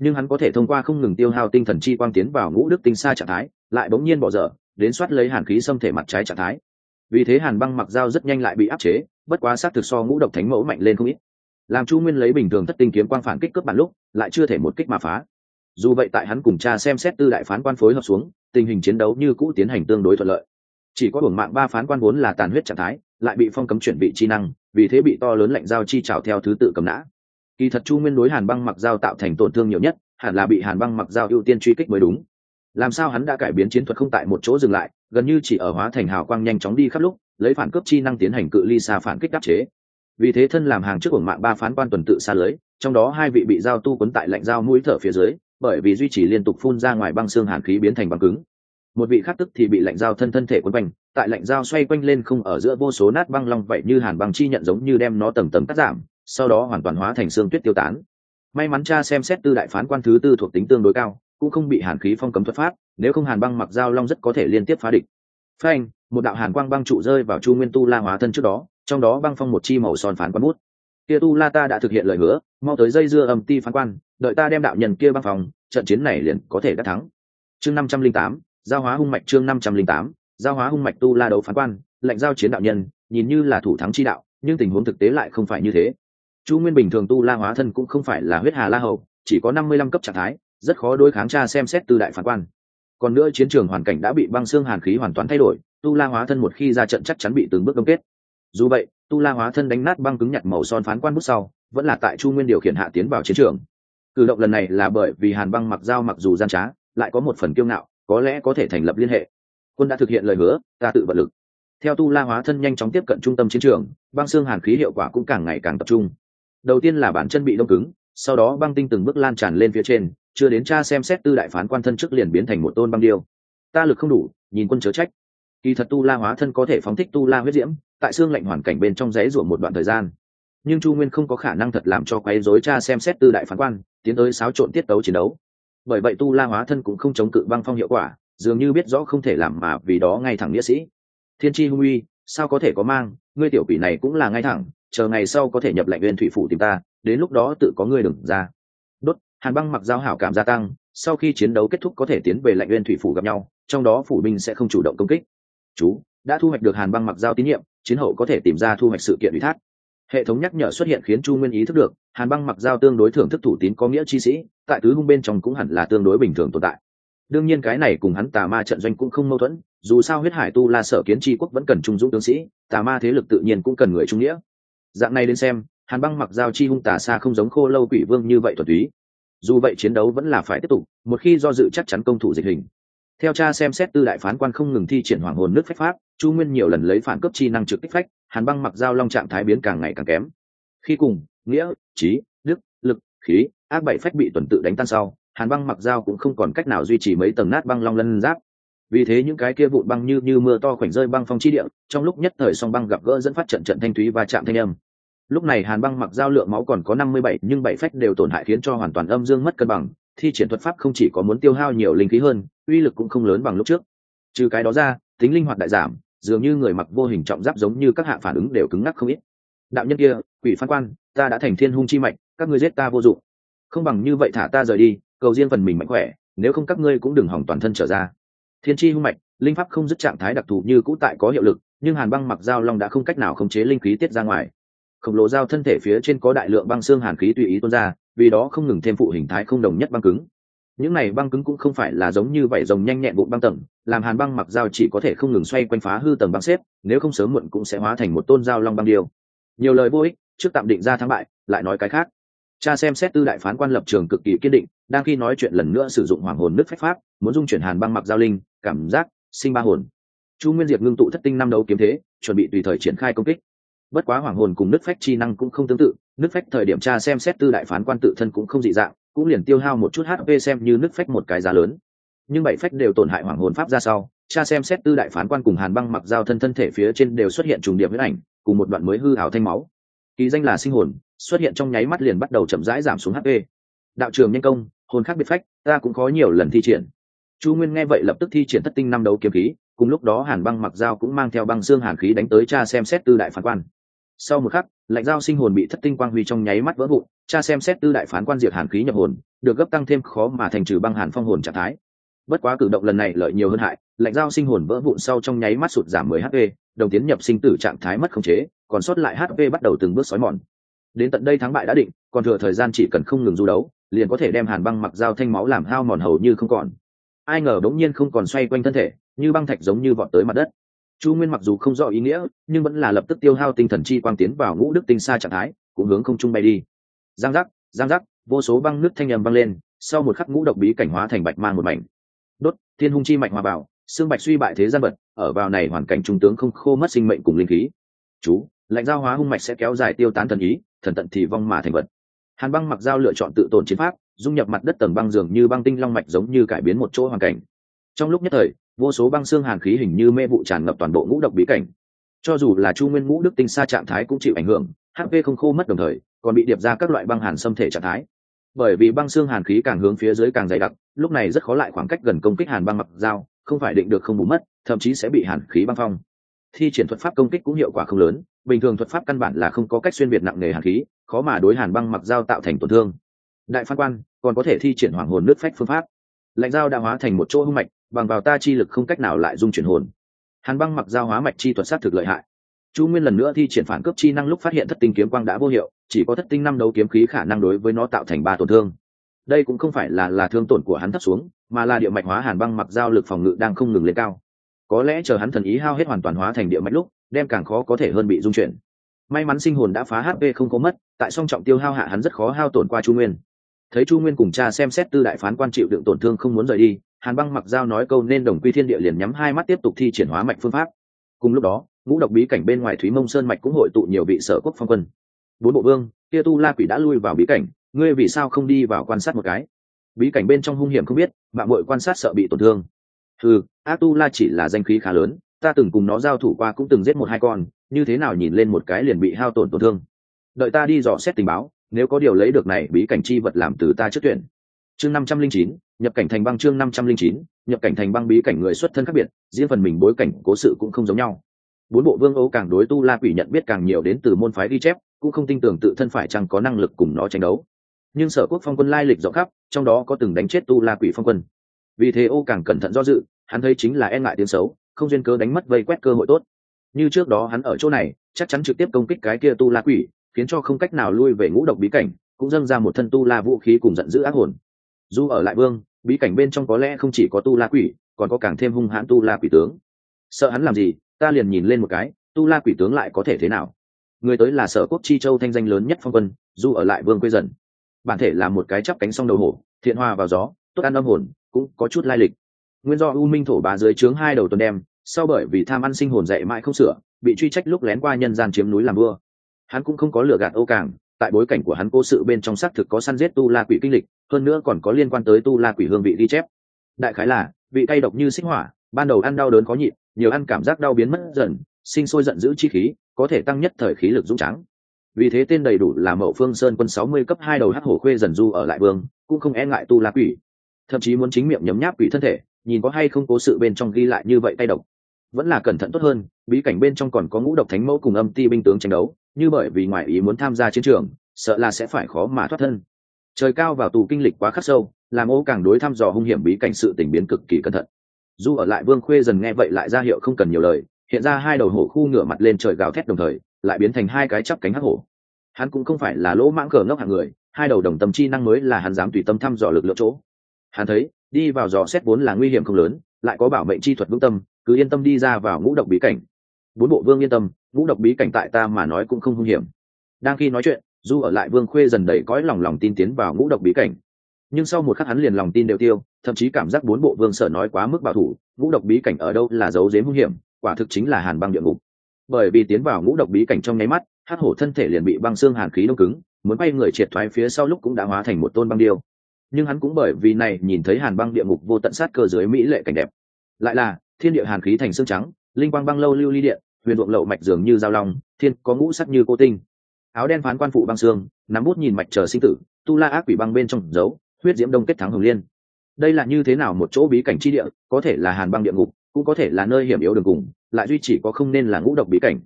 nhưng hắn có thể thông qua không ngừng tiêu hao tinh thần chi quang tiến vào ngũ đức tinh xa trạng thái, lại bỗng nhiên bỏ dở, đến soát lấy hàn khí xâm thể mặt trái trạng thái. Vì thế hàn băng mặc dao rất nhanh lại bị áp chế, bất quá xác thực so ngũ độc thánh mẫu mạnh lên không ít. Làm chu nguyên lấy bình thường thất tinh kiếm quang phản kích cướp bản lúc, lại chưa thể một kích mà phá. Dù vậy tại hắn cùng cha xem xét tư đại phán quan phối hợp xuống, tình hình chiến đấu như cũ tiến hành tương đối thuận lợi. Chỉ có hưởng mạng ba phán quan vốn là tàn huyết trạng thái lại bị phong cấm chuyển vị chi năng, vì thế bị to lớn lạnh giao chi trào theo thứ tự cầm nã. Kỳ thật chu nguyên đối hàn băng mặc dao tạo thành tổn thương nhiều nhất, hẳn là bị hàn băng mặc dao ưu tiên truy kích mới đúng. Làm sao hắn đã cải biến chiến thuật không tại một chỗ dừng lại, gần như chỉ ở hóa thành hào quang nhanh chóng đi khắp lúc, lấy phản cướp chi năng tiến hành cự ly xa phản kích đáp chế. Vì thế thân làm hàng trước của mạng ba phán quan tuần tự xa lưới, trong đó hai vị bị giao tu quấn tại lạnh dao mũi thở phía dưới, bởi vì duy trì liên tục phun ra ngoài băng xương hàn khí biến thành băng cứng một vị khác tức thì bị lạnh dao thân thân thể quấn quanh, tại lạnh dao xoay quanh lên không ở giữa vô số nát băng long vậy như hàn băng chi nhận giống như đem nó tầng tầng cắt giảm, sau đó hoàn toàn hóa thành xương tuyết tiêu tán. May mắn cha xem xét tư đại phán quan thứ tư thuộc tính tương đối cao, cũng không bị hàn khí phong cấm thuật pháp nếu không hàn băng mặc dao long rất có thể liên tiếp phá địch. Phanh, một đạo hàn quang băng trụ rơi vào chu nguyên tu la hóa thân trước đó, trong đó băng phong một chi màu son phán quan bút. Kia tu la ta đã thực hiện lời hứa, mau tới dây dưa âm ti phán quan, đợi ta đem đạo nhân kia băng phòng trận chiến này liền có thể đã thắng. Chương năm trăm linh tám giao hóa hung mạch chương năm trăm linh tám, giao hóa hung mạch tu la đấu phán quan, lệnh giao chiến đạo nhân, nhìn như là thủ thắng chi đạo, nhưng tình huống thực tế lại không phải như thế. Chu nguyên bình thường tu la hóa thân cũng không phải là huyết hà la hầu, chỉ có năm mươi lăm cấp trạng thái, rất khó đối kháng tra xem xét từ đại phán quan. Còn nữa chiến trường hoàn cảnh đã bị băng xương hàn khí hoàn toàn thay đổi, tu la hóa thân một khi ra trận chắc chắn bị từng bước đông kết. Dù vậy, tu la hóa thân đánh nát băng cứng nhặt màu son phán quan bút sau, vẫn là tại chu nguyên điều khiển hạ tiến vào chiến trường. Cử động lần này là bởi vì hàn băng mặc dao mặc dù gian trá, lại có một phần kiêu ngạo có lẽ có thể thành lập liên hệ. Quân đã thực hiện lời hứa, ta tự vận lực. Theo tu la hóa thân nhanh chóng tiếp cận trung tâm chiến trường, băng xương hàn khí hiệu quả cũng càng ngày càng tập trung. Đầu tiên là bản chân bị đông cứng, sau đó băng tinh từng bước lan tràn lên phía trên, chưa đến cha xem xét tư đại phán quan thân trước liền biến thành một tôn băng điêu. Ta lực không đủ, nhìn quân chớ trách. Kỳ thật tu la hóa thân có thể phóng thích tu la huyết diễm, tại xương lạnh hoàn cảnh bên trong giấy ruộng một đoạn thời gian. Nhưng chu nguyên không có khả năng thật làm cho quấy rối cha xem xét tư đại phán quan, tiến tới xáo trộn tiết tấu chiến đấu bởi vậy tu la hóa thân cũng không chống cự băng phong hiệu quả, dường như biết rõ không thể làm mà vì đó ngay thẳng nghĩa sĩ. Thiên tri hung uy, sao có thể có mang? Ngươi tiểu quỷ này cũng là ngay thẳng, chờ ngày sau có thể nhập lệnh viên thủy phủ tìm ta, đến lúc đó tự có ngươi đừng ra. Đốt, hàn băng mặc giao hảo cảm gia tăng, sau khi chiến đấu kết thúc có thể tiến về lệnh viên thủy phủ gặp nhau, trong đó phủ binh sẽ không chủ động công kích. Chú, đã thu hoạch được hàn băng mặc giao tín nhiệm, chiến hậu có thể tìm ra thu hoạch sự kiện ủy thác hệ thống nhắc nhở xuất hiện khiến chu nguyên ý thức được, hàn băng mặc giao tương đối thưởng thức thủ tín có nghĩa chi sĩ, tại tứ hung bên trong cũng hẳn là tương đối bình thường tồn tại. Đương nhiên cái này cùng hắn tà ma trận doanh cũng không mâu thuẫn, dù sao huyết hải tu la sở kiến tri quốc vẫn cần trung dũng tướng sĩ, tà ma thế lực tự nhiên cũng cần người trung nghĩa. Dạng này đến xem, hàn băng mặc giao chi hung tà xa không giống khô lâu quỷ vương như vậy thuật túy. Dù vậy chiến đấu vẫn là phải tiếp tục, một khi do dự chắc chắn công thủ dịch hình. Theo cha xem xét tư đại phán quan không ngừng thi triển hoàng hồn nước phách pháp, chu nguyên nhiều lần lấy phản cấp chi năng trực kích phách hàn băng mặc giao long trạng thái biến càng ngày càng kém. Khi cùng, nghĩa, trí, đức, lực, khí, ác bảy phách bị tuần tự đánh tan sau, hàn băng mặc dao cũng không còn cách nào duy trì mấy tầng nát băng long lân giáp. Vì thế những cái kia vụn băng như như mưa to khoảnh rơi băng phong chi địa, trong lúc nhất thời song băng gặp gỡ dẫn phát trận trận thanh thúy và chạm thanh âm. Lúc này hàn băng mặc dao lượng máu còn có năm mươi bảy, nhưng bảy phách đều tổn hại khiến cho hoàn toàn âm dương mất cân bằng, thi triển thuật pháp không chỉ có muốn tiêu hao nhiều linh khí hơn, uy lực cũng không lớn bằng lúc trước. Trừ cái đó ra, tính linh hoạt đại giảm dường như người mặc vô hình trọng giáp giống như các hạ phản ứng đều cứng ngắc không ít. Đạo nhân kia, quỷ phán quan, ta đã thành thiên hung chi mạnh các ngươi giết ta vô dụng. Không bằng như vậy thả ta rời đi, cầu riêng phần mình mạnh khỏe, nếu không các ngươi cũng đừng hỏng toàn thân trở ra. Thiên chi hung mạnh linh pháp không dứt trạng thái đặc thù như cũ tại có hiệu lực, nhưng hàn băng mặc dao long đã không cách nào khống chế linh khí tiết ra ngoài. Khổng lồ dao thân thể phía trên có đại lượng băng xương hàn khí tùy ý tuôn ra, vì đó không ngừng thêm phụ hình thái không đồng nhất băng cứng những này băng cứng cũng không phải là giống như vậy rồng nhanh nhẹn bụng băng tầng, làm hàn băng mặc dao chỉ có thể không ngừng xoay quanh phá hư tầng băng xếp, nếu không sớm muộn cũng sẽ hóa thành một tôn dao long băng điêu. Nhiều lời vô ích, trước tạm định ra thắng bại, lại nói cái khác. Cha xem xét tư đại phán quan lập trường cực kỳ kiên định, đang khi nói chuyện lần nữa sử dụng hoàng hồn nước phách pháp, muốn dung chuyển hàn băng mặc giao linh, cảm giác sinh ba hồn. Chu nguyên diệp ngưng tụ thất tinh năm đấu kiếm thế, chuẩn bị tùy thời triển khai công kích. Bất quá hoàng hồn cùng nước phách chi năng cũng không tương tự, nước phách thời điểm tra xem xét tư đại phán quan tự thân cũng không dị dạng cũng liền tiêu hao một chút hp xem như nứt phách một cái giá lớn. Nhưng bảy phách đều tổn hại hoàng hồn pháp ra sau, cha xem xét tư đại phán quan cùng hàn băng mặc giao thân thân thể phía trên đều xuất hiện trùng điệp huyết ảnh, cùng một đoạn mới hư ảo thanh máu. Kỳ danh là sinh hồn, xuất hiện trong nháy mắt liền bắt đầu chậm rãi giảm xuống hp đạo trường nhân công, hồn khác biệt phách, ta cũng có nhiều lần thi triển. Chu nguyên nghe vậy lập tức thi triển thất tinh năm đấu kiếm khí, cùng lúc đó hàn băng mặc dao cũng mang theo băng xương hàn khí đánh tới cha xem xét tư đại phán quan sau một khắc, lạnh dao sinh hồn bị thất tinh quang huy trong nháy mắt vỡ vụn, cha xem xét tư đại phán quan diệt hàn khí nhập hồn, được gấp tăng thêm khó mà thành trừ băng hàn phong hồn trạng thái. Bất quá cử động lần này lợi nhiều hơn hại, lạnh dao sinh hồn vỡ vụn sau trong nháy mắt sụt giảm 10 hp đồng tiến nhập sinh tử trạng thái mất khống chế, còn sót lại hp bắt đầu từng bước sói mòn. Đến tận đây thắng bại đã định, còn thừa thời gian chỉ cần không ngừng du đấu, liền có thể đem hàn băng mặc dao thanh máu làm hao mòn hầu như không còn. Ai ngờ bỗng nhiên không còn xoay quanh thân thể, như băng thạch giống như vọt tới mặt đất chu nguyên mặc dù không rõ ý nghĩa, nhưng vẫn là lập tức tiêu hao tinh thần chi quang tiến vào ngũ đức tinh xa trạng thái, cũng hướng không trung bay đi. Giang giác giang giác, vô số băng nước thanh âm băng lên, sau một khắc ngũ độc bí cảnh hóa thành bạch mang một mảnh. Đốt, thiên hung chi mạnh hòa bảo, xương bạch suy bại thế gian vật, ở vào này hoàn cảnh trung tướng không khô mất sinh mệnh cùng linh khí. Chú, lạnh giao hóa hung mạch sẽ kéo dài tiêu tán thần ý, thần tận thì vong mà thành vật. Hàn băng mặc dao lựa chọn tự tồn chiến pháp, dung nhập mặt đất tầng băng dường như băng tinh long mạch giống như cải biến một chỗ hoàn cảnh. Trong lúc nhất thời vô số băng xương hàn khí hình như mê vụ tràn ngập toàn bộ ngũ độc bí cảnh. Cho dù là chu nguyên ngũ đức tinh xa trạng thái cũng chịu ảnh hưởng hp không khô mất đồng thời, còn bị điệp ra các loại băng hàn xâm thể trạng thái. Bởi vì băng xương hàn khí càng hướng phía dưới càng dày đặc, lúc này rất khó lại khoảng cách gần công kích hàn băng mặc dao, không phải định được không bù mất, thậm chí sẽ bị hàn khí băng phong. Thi triển thuật pháp công kích cũng hiệu quả không lớn, bình thường thuật pháp căn bản là không có cách xuyên biệt nặng nề hàn khí, khó mà đối hàn băng mặc dao tạo thành tổn thương. Đại phan quan, còn có thể thi triển hoàng hồn nước phách phương pháp. Lạnh dao đã hóa thành một chỗ hung mạch bằng vào ta chi lực không cách nào lại dung chuyển hồn. Hàn băng mặc giao hóa mạch chi thuật sát thực lợi hại. Chu nguyên lần nữa thi triển phản cấp chi năng lúc phát hiện thất tinh kiếm quang đã vô hiệu, chỉ có thất tinh năm đấu kiếm khí khả năng đối với nó tạo thành ba tổn thương. Đây cũng không phải là là thương tổn của hắn thấp xuống, mà là địa mạch hóa hàn băng mặc giao lực phòng ngự đang không ngừng lên cao. Có lẽ chờ hắn thần ý hao hết hoàn toàn hóa thành địa mạch lúc, đem càng khó có thể hơn bị dung chuyển. May mắn sinh hồn đã phá hp không có mất, tại song trọng tiêu hao hạ hắn rất khó hao tổn qua chu nguyên. Thấy chu nguyên cùng cha xem xét tư đại phán quan chịu đựng tổn thương không muốn rời đi hàn băng mặc dao nói câu nên đồng quy thiên địa liền nhắm hai mắt tiếp tục thi triển hóa mạch phương pháp. Cùng lúc đó, ngũ độc bí cảnh bên ngoài thúy mông sơn mạch cũng hội tụ nhiều vị sở quốc phong quân. Bốn bộ vương, kia tu la quỷ đã lui vào bí cảnh, ngươi vì sao không đi vào quan sát một cái? Bí cảnh bên trong hung hiểm không biết mạng mội quan sát sợ bị tổn thương. Ừ a tu la chỉ là danh khí khá lớn, ta từng cùng nó giao thủ qua cũng từng giết một hai con, như thế nào nhìn lên một cái liền bị hao tổn tổn thương. Đợi ta đi dò xét tình báo, nếu có điều lấy được này bí cảnh chi vật làm từ ta trước tuyển. Chương năm trăm linh chín nhập cảnh thành băng chương năm trăm linh chín, nhập cảnh thành băng bí cảnh người xuất thân khác biệt, riêng phần mình bối cảnh cố sự cũng không giống nhau. Bốn bộ vương ấu càng đối tu la quỷ nhận biết càng nhiều đến từ môn phái ghi chép, cũng không tin tưởng tự thân phải chăng có năng lực cùng nó tranh đấu. Nhưng sở quốc phong quân lai lịch rộng khắp, trong đó có từng đánh chết tu la quỷ phong quân. Vì thế ô càng cẩn thận do dự, hắn thấy chính là e ngại tiếng xấu, không duyên cớ đánh mất vây quét cơ hội tốt. Như trước đó hắn ở chỗ này, chắc chắn trực tiếp công kích cái kia tu la quỷ, khiến cho không cách nào lui về ngũ độc bí cảnh, cũng dâng ra một thân tu la vũ khí cùng giận dữ ác hồn. Dù ở lại vương bí cảnh bên trong có lẽ không chỉ có tu la quỷ, còn có càng thêm hung hãn tu la quỷ tướng. Sợ hắn làm gì, ta liền nhìn lên một cái, tu la quỷ tướng lại có thể thế nào? Người tới là sở quốc chi châu thanh danh lớn nhất phong quân, dù ở lại vương quê dần. Bản thể là một cái chắp cánh song đầu hổ, thiện hoa vào gió, tốt ăn âm hồn, cũng có chút lai lịch. Nguyên do u minh thổ bá dưới trướng hai đầu tuần đem, sau bởi vì tham ăn sinh hồn dạy mãi không sửa, bị truy trách lúc lén qua nhân gian chiếm núi làm vua. Hắn cũng không có lừa gạt âu càng, tại bối cảnh của hắn cố sự bên trong xác thực có săn giết tu la quỷ kinh lịch hơn nữa còn có liên quan tới tu la quỷ hương vị ghi chép. Đại khái là, vị cay độc như xích hỏa, ban đầu ăn đau đớn khó nhịn, nhiều ăn cảm giác đau biến mất dần, sinh sôi giận dữ chi khí, có thể tăng nhất thời khí lực dũng trắng vì thế tên đầy đủ là mậu phương sơn quân sáu mươi cấp hai đầu hắc hổ khuê dần du ở lại vương, cũng không e ngại tu la quỷ. Thậm chí muốn chính miệng nhấm nháp quỷ thân thể, nhìn có hay không cố sự bên trong ghi lại như vậy tay độc. Vẫn là cẩn thận tốt hơn, bí cảnh bên trong còn có ngũ độc thánh mẫu cùng âm ti binh tướng tranh đấu, như bởi vì ngoại ý muốn tham gia chiến trường, sợ là sẽ phải khó mà thoát thân trời cao vào tù kinh lịch quá khắc sâu, làm ô càng đối thăm dò hung hiểm bí cảnh sự tình biến cực kỳ cẩn thận. Dù ở lại vương khuê dần nghe vậy lại ra hiệu không cần nhiều lời, hiện ra hai đầu hổ khu ngửa mặt lên trời gào thét đồng thời, lại biến thành hai cái chắp cánh hắc hổ. Hắn cũng không phải là lỗ mãng cờ ngốc hạng người, hai đầu đồng tâm chi năng mới là hắn dám tùy tâm thăm dò lực lượng chỗ. Hắn thấy, đi vào dò xét vốn là nguy hiểm không lớn, lại có bảo mệnh chi thuật vững tâm, cứ yên tâm đi ra vào ngũ độc bí cảnh. Bốn bộ vương yên tâm, ngũ độc bí cảnh tại ta mà nói cũng không hung hiểm. Đang khi nói chuyện du ở lại vương khuê dần đầy cõi lòng lòng tin tiến vào ngũ độc bí cảnh. Nhưng sau một khắc hắn liền lòng tin đều tiêu, thậm chí cảm giác bốn bộ vương sở nói quá mức bảo thủ, ngũ độc bí cảnh ở đâu là dấu dếm hung hiểm, quả thực chính là hàn băng địa ngục. Bởi vì tiến vào ngũ độc bí cảnh trong nháy mắt hát hổ thân thể liền bị băng xương hàn khí đông cứng, muốn bay người triệt thoái phía sau lúc cũng đã hóa thành một tôn băng điêu. Nhưng hắn cũng bởi vì này nhìn thấy hàn băng địa ngục vô tận sát cơ dưới mỹ lệ cảnh đẹp. Lại là, thiên địa hàn khí thành xương trắng, linh quang băng lâu lưu ly điện, huyền ruộng lậu mạch dường như giao long, thiên có ngũ sắc như cô tinh áo đen phán quan phụ băng xương, nắm bút nhìn mạch chờ sinh tử, tu la ác quỷ băng bên trong dấu, huyết diễm đông kết thắng hồng liên. Đây là như thế nào một chỗ bí cảnh chi địa, có thể là hàn băng địa ngục, cũng có thể là nơi hiểm yếu đường cùng, lại duy chỉ có không nên là ngũ độc bí cảnh.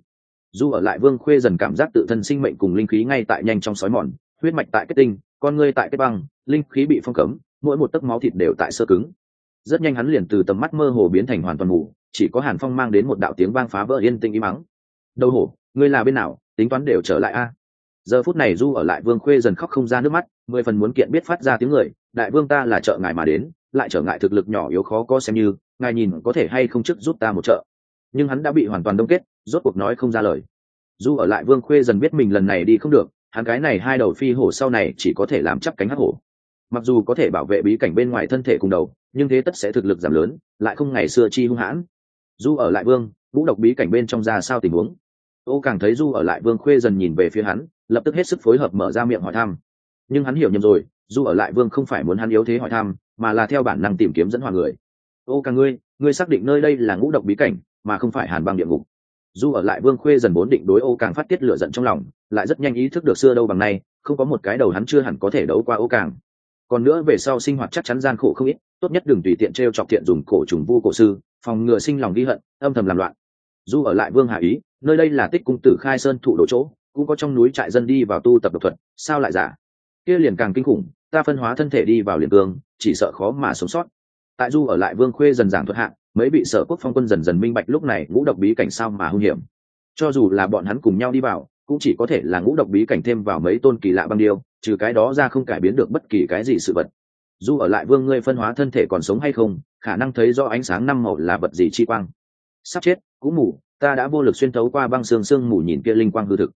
Dù ở lại vương khuê dần cảm giác tự thân sinh mệnh cùng linh khí ngay tại nhanh trong sói mòn, huyết mạch tại kết tinh, con ngươi tại kết băng, linh khí bị phong cấm, mỗi một tấc máu thịt đều tại sơ cứng. Rất nhanh hắn liền từ tầm mắt mơ hồ biến thành hoàn toàn mù, chỉ có hàn phong mang đến một đạo tiếng vang phá vỡ yên tĩnh im mắng đâu hổ, ngươi là bên nào? Tính toán đều trở lại a. Giờ phút này du ở lại vương khuê dần khóc không ra nước mắt, mười phần muốn kiện biết phát ra tiếng người, đại vương ta là trợ ngài mà đến, lại trở ngại thực lực nhỏ yếu khó có xem như, ngài nhìn có thể hay không chức giúp ta một trợ. Nhưng hắn đã bị hoàn toàn đông kết, rốt cuộc nói không ra lời. Du ở lại vương khuê dần biết mình lần này đi không được, hắn cái này hai đầu phi hổ sau này chỉ có thể làm chắp cánh hắc hổ. Mặc dù có thể bảo vệ bí cảnh bên ngoài thân thể cùng đầu, nhưng thế tất sẽ thực lực giảm lớn, lại không ngày xưa chi hung hãn. Du ở lại vương vũ độc bí cảnh bên trong ra sao tình huống? Ô càng thấy du ở lại vương khuê dần nhìn về phía hắn, lập tức hết sức phối hợp mở ra miệng hỏi thăm. Nhưng hắn hiểu nhầm rồi, du ở lại vương không phải muốn hắn yếu thế hỏi thăm, mà là theo bản năng tìm kiếm dẫn hòa người. Ô càng ngươi ngươi xác định nơi đây là ngũ độc bí cảnh, mà không phải hàn băng địa ngục. Du ở lại vương khuê dần vốn định đối ô càng phát tiết lửa giận trong lòng, lại rất nhanh ý thức được xưa đâu bằng nay, không có một cái đầu hắn chưa hẳn có thể đấu qua ô càng. Còn nữa về sau sinh hoạt chắc chắn gian khổ không ít, tốt nhất đừng tùy tiện t r e o chọc thiện dùng cổ trùng vu cổ sư, phòng ngừa sinh lòng ghi hận, âm thầm làm loạn du ở lại vương hạ ý, nơi đây là tích cung tử khai sơn thụ đồ chỗ, cũng có trong núi trại dân đi vào tu tập độc thuật, sao lại giả? Kia liền càng kinh khủng, ta phân hóa thân thể đi vào liền cương chỉ sợ khó mà sống sót. Tại du ở lại vương khuê dần giảng thuật hạng mấy vị sở quốc phong quân dần dần minh bạch lúc này ngũ độc bí cảnh sao mà hung hiểm. Cho dù là bọn hắn cùng nhau đi vào, cũng chỉ có thể là ngũ độc bí cảnh thêm vào mấy tôn kỳ lạ băng điêu, trừ cái đó ra không cải biến được bất kỳ cái gì sự vật. Dù ở lại vương ngươi phân hóa thân thể còn sống hay không, khả năng thấy do ánh sáng năm màu là vật gì chi quang. Sắp chết cũng mù, ta đã vô lực xuyên thấu qua băng xương xương mù nhìn kia linh quang hư thực.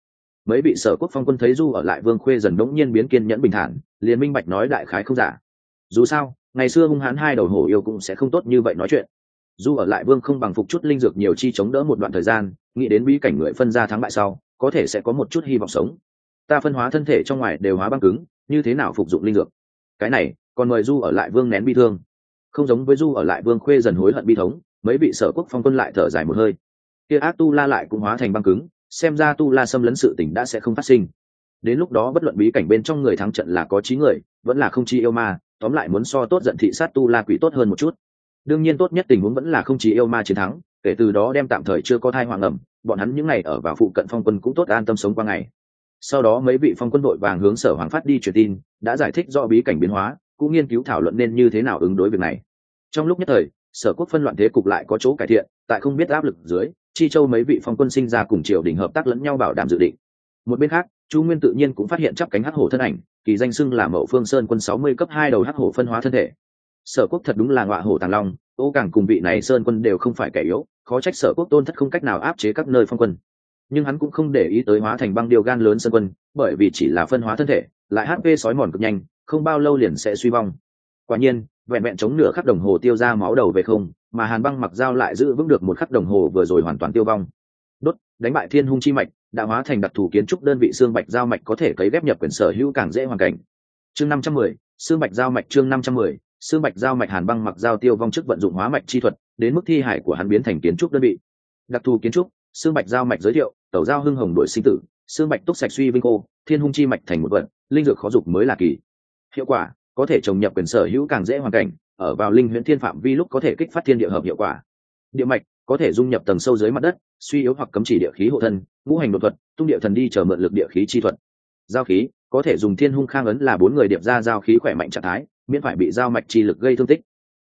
Mấy vị sở quốc phong quân thấy du ở lại vương khuê dần đống nhiên biến kiên nhẫn bình thản, liền minh bạch nói đại khái không giả. Dù sao, ngày xưa hung hãn hai đầu hổ yêu cũng sẽ không tốt như vậy nói chuyện. Du ở lại vương không bằng phục chút linh dược nhiều chi chống đỡ một đoạn thời gian, nghĩ đến bí cảnh người phân ra thắng bại sau, có thể sẽ có một chút hy vọng sống. Ta phân hóa thân thể trong ngoài đều hóa băng cứng, như thế nào phục dụng linh dược? Cái này, còn mời du ở lại vương nén bi thương. Không giống với du ở lại vương khuê dần hối hận bi thống mấy vị sở quốc phong quân lại thở dài một hơi. Kia ác tu la lại cũng hóa thành băng cứng, xem ra tu la xâm lấn sự tỉnh đã sẽ không phát sinh. Đến lúc đó bất luận bí cảnh bên trong người thắng trận là có trí người, vẫn là không chi yêu ma, tóm lại muốn so tốt giận thị sát tu la quỷ tốt hơn một chút. Đương nhiên tốt nhất tình huống vẫn là không chỉ yêu ma chiến thắng, kể từ đó đem tạm thời chưa có thai hoàng ẩm, bọn hắn những ngày ở vào phụ cận phong quân cũng tốt an tâm sống qua ngày. Sau đó mấy vị phong quân đội vàng hướng sở hoàng phát đi truyền tin, đã giải thích do bí cảnh biến hóa, cũng nghiên cứu thảo luận nên như thế nào ứng đối việc này. Trong lúc nhất thời sở quốc phân loạn thế cục lại có chỗ cải thiện, tại không biết áp lực dưới, chi châu mấy vị phong quân sinh ra cùng triều đình hợp tác lẫn nhau bảo đảm dự định. Một bên khác, chu nguyên tự nhiên cũng phát hiện chắp cánh hắc hổ thân ảnh, kỳ danh xưng là mậu phương sơn quân sáu mươi cấp hai đầu hắc hổ phân hóa thân thể. Sở quốc thật đúng là ngọa hổ tàng long, ô càng cùng vị này sơn quân đều không phải kẻ yếu, khó trách sở quốc tôn thất không cách nào áp chế các nơi phong quân. Nhưng hắn cũng không để ý tới hóa thành băng điều gan lớn sơn quân, bởi vì chỉ là phân hóa thân thể, lại hp sói mòn cực nhanh, không bao lâu liền sẽ suy vong quả nhiên, vẹn vẹn chống nửa khắc đồng hồ tiêu ra máu đầu về không, mà hàn băng mặc dao lại giữ vững được một khắc đồng hồ vừa rồi hoàn toàn tiêu vong. Đốt, đánh bại thiên hung chi mạch, đã hóa thành đặc thù kiến trúc đơn vị xương bạch giao mạch có thể cấy ghép nhập quyền sở hữu càng dễ hoàn cảnh. Chương năm trăm mười, xương bạch giao mạch chương năm trăm mười, xương bạch giao mạch hàn băng mặc giao tiêu vong chức vận dụng hóa mạch chi thuật, đến mức thi hải của hắn biến thành kiến trúc đơn vị. Đặc thù kiến trúc, xương bạch giao mạch giới thiệu, tẩu giao hưng hồng đổi sinh tử, xương bạch túc sạch suy vinh cô, thiên hung chi mạch thành một vận, linh dược khó dục mới là kỳ. Hiệu quả có thể trồng nhập quyền sở hữu càng dễ hoàn cảnh, ở vào linh huyễn thiên phạm vi lúc có thể kích phát thiên địa hợp hiệu quả. Địa mạch có thể dung nhập tầng sâu dưới mặt đất, suy yếu hoặc cấm chỉ địa khí hộ thân, ngũ hành đột thuật, tung địa thần đi chờ mượn lực địa khí chi thuật. Giao khí có thể dùng thiên hung khang ấn là bốn người điệp ra giao khí khỏe mạnh trạng thái, miễn phải bị giao mạch chi lực gây thương tích.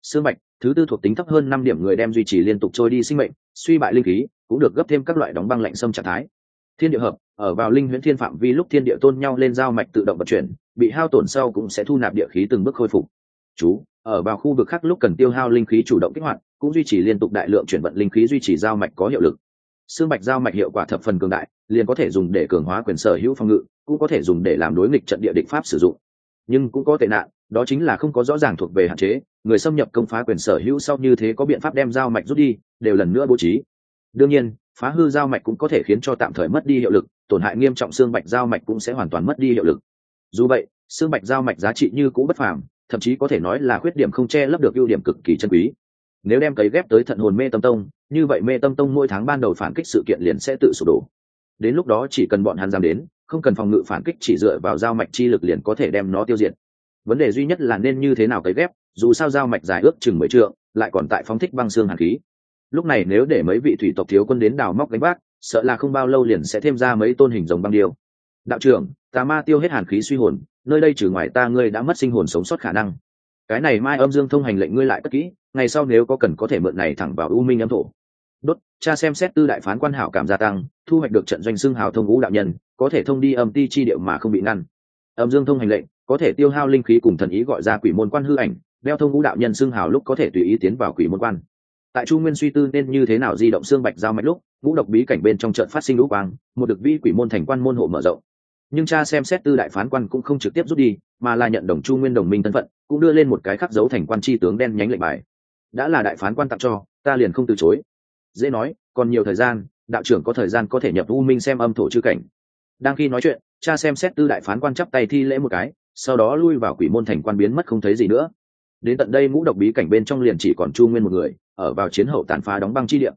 Xương mạch, thứ tư thuộc tính thấp hơn năm điểm người đem duy trì liên tục trôi đi sinh mệnh, suy bại linh khí cũng được gấp thêm các loại đóng băng lạnh sâm trạng thái. Thiên địa hợp, ở vào linh huyễn thiên phạm vi lúc thiên địa tôn nhau lên giao mạch tự động vận chuyển bị hao tổn sau cũng sẽ thu nạp địa khí từng bước khôi phục. Chú, ở vào khu vực khác lúc cần tiêu hao linh khí chủ động kích hoạt, cũng duy trì liên tục đại lượng chuyển vận linh khí duy trì giao mạch có hiệu lực. Xương mạch giao mạch hiệu quả thập phần cường đại, liền có thể dùng để cường hóa quyền sở hữu phòng ngự, cũng có thể dùng để làm đối nghịch trận địa địch pháp sử dụng. Nhưng cũng có tệ nạn, đó chính là không có rõ ràng thuộc về hạn chế, người xâm nhập công phá quyền sở hữu sau như thế có biện pháp đem giao mạch rút đi, đều lần nữa bố trí. Đương nhiên, phá hư giao mạch cũng có thể khiến cho tạm thời mất đi hiệu lực, tổn hại nghiêm trọng xương mạch giao mạch cũng sẽ hoàn toàn mất đi hiệu lực dù vậy, xương mạch giao mạch giá trị như cũ bất phàm, thậm chí có thể nói là khuyết điểm không che lấp được ưu điểm cực kỳ chân quý. Nếu đem cấy ghép tới thận hồn mê tâm tông, như vậy mê tâm tông mỗi tháng ban đầu phản kích sự kiện liền sẽ tự sụp đổ. Đến lúc đó chỉ cần bọn hắn dám đến, không cần phòng ngự phản kích chỉ dựa vào giao mạch chi lực liền có thể đem nó tiêu diệt. Vấn đề duy nhất là nên như thế nào cấy ghép, dù sao giao mạch dài ước chừng mười trượng, lại còn tại phóng thích băng xương hàn khí. Lúc này nếu để mấy vị thủy tộc thiếu quân đến đào móc đánh bác sợ là không bao lâu liền sẽ thêm ra mấy tôn hình rồng băng điêu. Đạo trưởng tà ma tiêu hết hàn khí suy hồn, nơi đây trừ ngoài ta ngươi đã mất sinh hồn sống sót khả năng. Cái này mai âm dương thông hành lệnh ngươi lại tất kỹ, ngày sau nếu có cần có thể mượn này thẳng vào u minh âm thổ. Đốt, cha xem xét tư đại phán quan hảo cảm gia tăng, thu hoạch được trận doanh xưng hào thông ngũ đạo nhân, có thể thông đi âm ti chi điệu mà không bị ngăn. Âm dương thông hành lệnh, có thể tiêu hao linh khí cùng thần ý gọi ra quỷ môn quan hư ảnh, đeo thông ngũ đạo nhân xưng hào lúc có thể tùy ý tiến vào quỷ môn quan. Tại chu nguyên suy tư nên như thế nào di động xương bạch giao mạch lúc, ngũ độc bí cảnh bên trong trận phát sinh lũ quang, một được vi quỷ môn thành quan môn hộ mở rộng nhưng cha xem xét tư đại phán quan cũng không trực tiếp rút đi, mà là nhận đồng chu nguyên đồng minh thân phận, cũng đưa lên một cái khắc dấu thành quan tri tướng đen nhánh lệnh bài. Đã là đại phán quan tặng cho, ta liền không từ chối. Dễ nói, còn nhiều thời gian, đạo trưởng có thời gian có thể nhập u minh xem âm thổ chư cảnh. Đang khi nói chuyện, cha xem xét tư đại phán quan chắp tay thi lễ một cái, sau đó lui vào quỷ môn thành quan biến mất không thấy gì nữa. Đến tận đây ngũ độc bí cảnh bên trong liền chỉ còn chu nguyên một người, ở vào chiến hậu tàn phá đóng băng chi địa.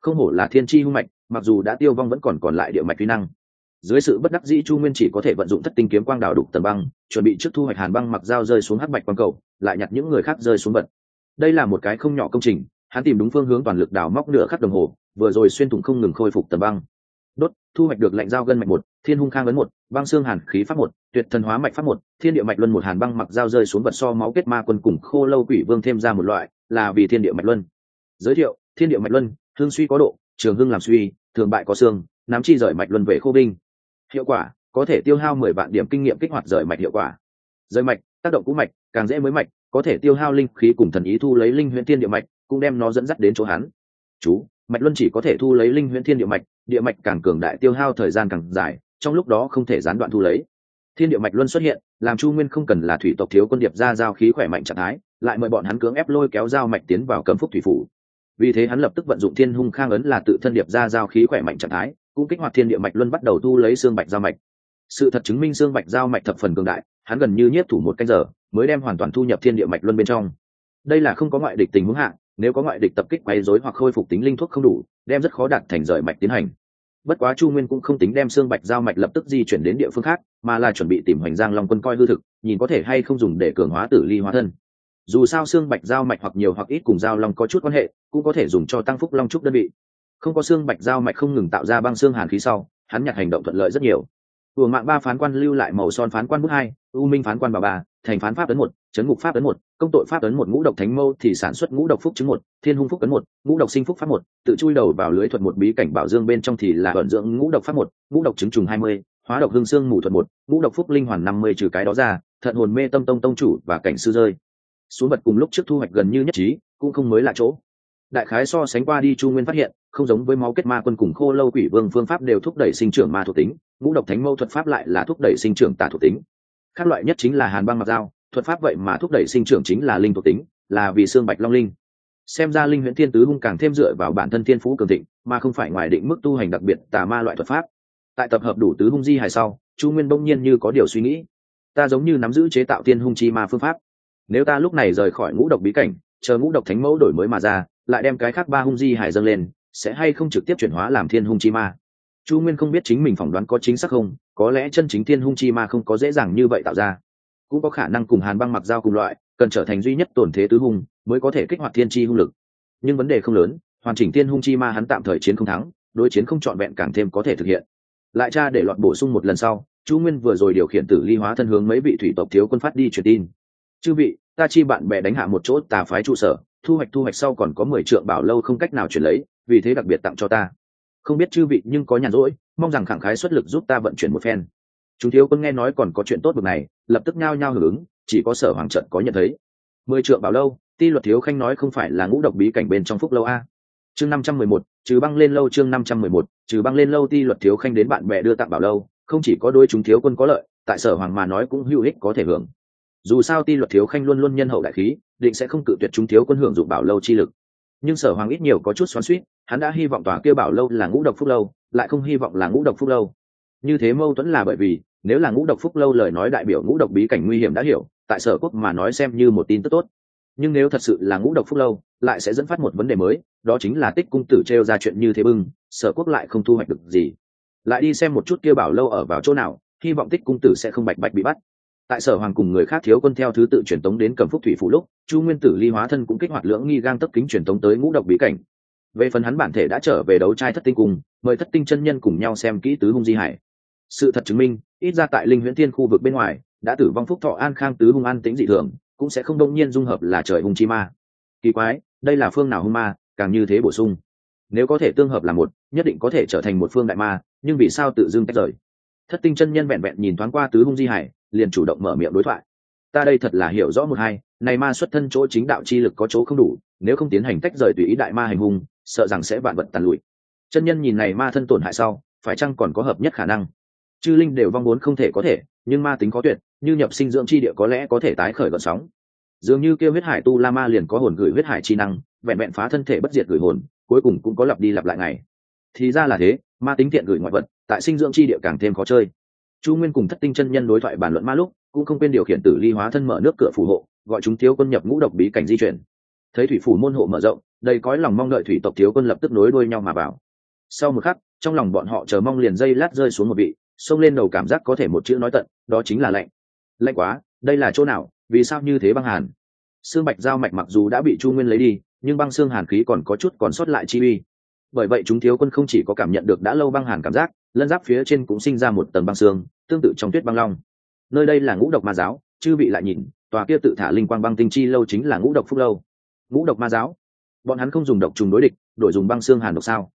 Không hổ là thiên chi hung mạch, mặc dù đã tiêu vong vẫn còn còn lại địa mạch vi năng dưới sự bất đắc dĩ chu nguyên chỉ có thể vận dụng thất tinh kiếm quang đảo đục tần băng, chuẩn bị trước thu hoạch hàn băng mặc dao rơi xuống hắc bạch quang cầu, lại nhặt những người khác rơi xuống vật. Đây là một cái không nhỏ công trình, hắn tìm đúng phương hướng toàn lực đào móc nửa khắc đồng hồ, vừa rồi xuyên thủng không ngừng khôi phục tần băng. Đốt, thu hoạch được lệnh dao gân mạch một, thiên hung khang ấn một, băng xương hàn khí pháp một, tuyệt thần hóa mạch pháp một, thiên địa mạch luân một hàn băng mặc dao rơi xuống vật so máu kết ma quân cùng khô lâu quỷ vương thêm ra một loại, là vì thiên địa mạch luân. Giới thiệu, thiên địa mạch luân, hương suy có độ, trường hưng làm suy, thường bại có xương nắm chi rời mạch luân về khô binh hiệu quả, có thể tiêu hao mười vạn điểm kinh nghiệm kích hoạt rời mạch hiệu quả. Rời mạch, tác động cũ mạch, càng dễ mới mạch, có thể tiêu hao linh khí cùng thần ý thu lấy linh huyễn thiên địa mạch, cũng đem nó dẫn dắt đến chỗ hắn. Chú, mạch luân chỉ có thể thu lấy linh huyễn thiên địa mạch địa mạch càng cường đại tiêu hao thời gian càng dài, trong lúc đó không thể gián đoạn thu lấy. Thiên địa mạch luân xuất hiện, làm chu nguyên không cần là thủy tộc thiếu quân điệp ra giao khí khỏe mạnh trạng thái, lại mời bọn hắn cưỡng ép lôi kéo giao mạch tiến vào cấm phúc thủy phủ. Vì thế hắn lập tức vận dụng thiên hung khang ấn là tự thân điệp ra giao khí khỏe mạnh trạng thái cũng kích hoạt thiên địa mạch luân bắt đầu thu lấy xương bạch giao mạch. Sự thật chứng minh xương bạch giao mạch thập phần cường đại, hắn gần như nhiếp thủ một canh giờ, mới đem hoàn toàn thu nhập thiên địa mạch luân bên trong. Đây là không có ngoại địch tình huống hạ, nếu có ngoại địch tập kích quấy rối hoặc khôi phục tính linh thuốc không đủ, đem rất khó đạt thành rời mạch tiến hành. Bất quá chu nguyên cũng không tính đem xương bạch giao mạch lập tức di chuyển đến địa phương khác, mà là chuẩn bị tìm hoành giang long quân coi hư thực, nhìn có thể hay không dùng để cường hóa tử ly hóa thân. Dù sao xương bạch giao mạch hoặc nhiều hoặc ít cùng giao long có chút quan hệ, cũng có thể dùng cho tăng phúc long trúc đơn vị không có xương bạch giao mạch không ngừng tạo ra băng xương hàn khí sau hắn nhặt hành động thuận lợi rất nhiều Vừa mạng ba phán quan lưu lại màu son phán quan bút hai, U Minh phán quan bà ba, thành phán pháp ấn một, chấn ngục pháp ấn một, công tội pháp ấn một ngũ độc thánh mâu thì sản xuất ngũ độc phúc chứng một, thiên hung phúc ấn một, ngũ độc sinh phúc pháp một, tự chui đầu vào lưới thuật một bí cảnh bảo dương bên trong thì là vận dưỡng ngũ độc pháp một, ngũ độc chứng trùng hai mươi, hóa độc hương xương mù thuật một, ngũ độc phúc linh hoàn năm mươi trừ cái đó ra, thận hồn mê tâm tông tông chủ và cảnh sư rơi. Xuống vật cùng lúc trước thu hoạch gần như nhất trí, cũng không mới lạ chỗ đại khái so sánh qua đi chu nguyên phát hiện không giống với máu kết ma quân cùng khô lâu quỷ vương phương pháp đều thúc đẩy sinh trưởng ma thuộc tính, ngũ độc thánh mâu thuật pháp lại là thúc đẩy sinh trưởng tà thuộc tính. Khác loại nhất chính là hàn băng mặc dao, thuật pháp vậy mà thúc đẩy sinh trưởng chính là linh thuộc tính, là vì xương bạch long linh. Xem ra linh huyễn thiên tứ hung càng thêm dựa vào bản thân thiên phú cường thịnh, mà không phải ngoài định mức tu hành đặc biệt tà ma loại thuật pháp. Tại tập hợp đủ tứ hung di hài sau, chu nguyên bỗng nhiên như có điều suy nghĩ. Ta giống như nắm giữ chế tạo tiên hung chi ma phương pháp. Nếu ta lúc này rời khỏi ngũ độc bí cảnh, chờ ngũ độc thánh mẫu đổi mới mà ra, lại đem cái khác ba hung di hải dâng lên sẽ hay không trực tiếp chuyển hóa làm thiên hung chi ma? Chu nguyên không biết chính mình phỏng đoán có chính xác không, có lẽ chân chính thiên hung chi ma không có dễ dàng như vậy tạo ra. Cũng có khả năng cùng hàn băng mặc dao cùng loại, cần trở thành duy nhất tổn thế tứ hung, mới có thể kích hoạt thiên chi hung lực. Nhưng vấn đề không lớn, hoàn chỉnh thiên hung chi ma hắn tạm thời chiến không thắng, đối chiến không trọn vẹn càng thêm có thể thực hiện. Lại cha để loạn bổ sung một lần sau, chu nguyên vừa rồi điều khiển tử ly hóa thân hướng mấy vị thủy tộc thiếu quân phát đi truyền tin. Chư vị, ta chi bạn bè đánh hạ một chỗ tà phái trụ sở, thu hoạch thu hoạch sau còn có mười trượng bảo lâu không cách nào chuyển lấy vì thế đặc biệt tặng cho ta. Không biết chư vị nhưng có nhàn rỗi, mong rằng khẳng khái xuất lực giúp ta vận chuyển một phen. Chúng thiếu quân nghe nói còn có chuyện tốt bực này, lập tức nhao nhao hưởng ứng, chỉ có sở hoàng trận có nhận thấy. Mười trượng bảo lâu, ti luật thiếu khanh nói không phải là ngũ độc bí cảnh bên trong phúc lâu a. Chương năm trăm mười một, trừ băng lên lâu chương năm trăm mười một, trừ băng lên lâu ti luật thiếu khanh đến bạn bè đưa tặng bảo lâu, không chỉ có đôi chúng thiếu quân có lợi, tại sở hoàng mà nói cũng hữu ích có thể hưởng. Dù sao ti luật thiếu khanh luôn luôn nhân hậu đại khí, định sẽ không cự tuyệt chúng thiếu quân hưởng dụng bảo lâu chi lực nhưng sở hoàng ít nhiều có chút xoắn suýt, hắn đã hy vọng tòa kia bảo lâu là ngũ độc phúc lâu, lại không hy vọng là ngũ độc phúc lâu. Như thế mâu thuẫn là bởi vì, nếu là ngũ độc phúc lâu lời nói đại biểu ngũ độc bí cảnh nguy hiểm đã hiểu, tại sở quốc mà nói xem như một tin tức tốt. Nhưng nếu thật sự là ngũ độc phúc lâu, lại sẽ dẫn phát một vấn đề mới, đó chính là tích cung tử t r e o ra chuyện như thế bưng, sở quốc lại không thu hoạch được gì. Lại đi xem một chút kia bảo lâu ở vào chỗ nào, hy vọng tích cung tử sẽ không bạch bạch bị bắt tại sở hoàng cùng người khác thiếu quân theo thứ tự truyền tống đến cầm phúc thủy phủ lúc, chu nguyên tử ly hóa thân cũng kích hoạt lưỡng nghi gang tấp kính truyền tống tới ngũ độc bí cảnh. Về phần hắn bản thể đã trở về đấu trai thất tinh cùng, mời thất tinh chân nhân cùng nhau xem kỹ tứ hung di hải. Sự thật chứng minh, ít ra tại linh huyễn thiên khu vực bên ngoài, đã tử vong phúc thọ an khang tứ hung an tính dị thường, cũng sẽ không đông nhiên dung hợp là trời hung chi ma. Kỳ quái, đây là phương nào hung ma, càng như thế bổ sung. Nếu có thể tương hợp là một, nhất định có thể trở thành một phương đại ma, nhưng vì sao tự dưng tách rời? Thất tinh chân nhân vẹn vẹn nhìn thoáng qua tứ hung di hải liền chủ động mở miệng đối thoại. Ta đây thật là hiểu rõ một hai, này ma xuất thân chỗ chính đạo chi lực có chỗ không đủ, nếu không tiến hành tách rời tùy ý đại ma hành hung, sợ rằng sẽ vạn vật tàn lụi. Chân nhân nhìn này ma thân tổn hại sau, phải chăng còn có hợp nhất khả năng? Chư linh đều vong muốn không thể có thể, nhưng ma tính có tuyệt, như nhập sinh dưỡng chi địa có lẽ có thể tái khởi gợn sóng. Dường như kêu huyết hải tu la ma liền có hồn gửi huyết hải chi năng, vẹn vẹn phá thân thể bất diệt gửi hồn, cuối cùng cũng có lặp đi lặp lại ngày. Thì ra là thế, ma tính thiện gửi ngoại vật, tại sinh dưỡng chi địa càng thêm khó chơi chu nguyên cùng thất tinh chân nhân đối thoại bàn luận ma lúc, cũng không quên điều khiển tử ly hóa thân mở nước cửa phù hộ, gọi chúng thiếu quân nhập ngũ độc bí cảnh di chuyển. Thấy thủy phủ môn hộ mở rộng, đầy cõi lòng mong đợi thủy tộc thiếu quân lập tức nối đuôi nhau mà vào. Sau một khắc, trong lòng bọn họ chờ mong liền dây lát rơi xuống một vị, xông lên đầu cảm giác có thể một chữ nói tận, đó chính là lạnh. Lạnh quá, đây là chỗ nào, vì sao như thế băng hàn? Xương bạch giao mạch mặc dù đã bị chu nguyên lấy đi, nhưng băng xương hàn khí còn có chút còn sót lại chi uy. Bởi vậy chúng thiếu quân không chỉ có cảm nhận được đã lâu băng hàn cảm giác lân giáp phía trên cũng sinh ra một tầng băng xương, tương tự trong tuyết băng long. Nơi đây là ngũ độc ma giáo, chư vị lại nhìn, tòa kia tự thả linh quang băng tinh chi lâu chính là ngũ độc phúc lâu. Ngũ độc ma giáo? Bọn hắn không dùng độc trùng đối địch, đổi dùng băng xương hàn độc sao?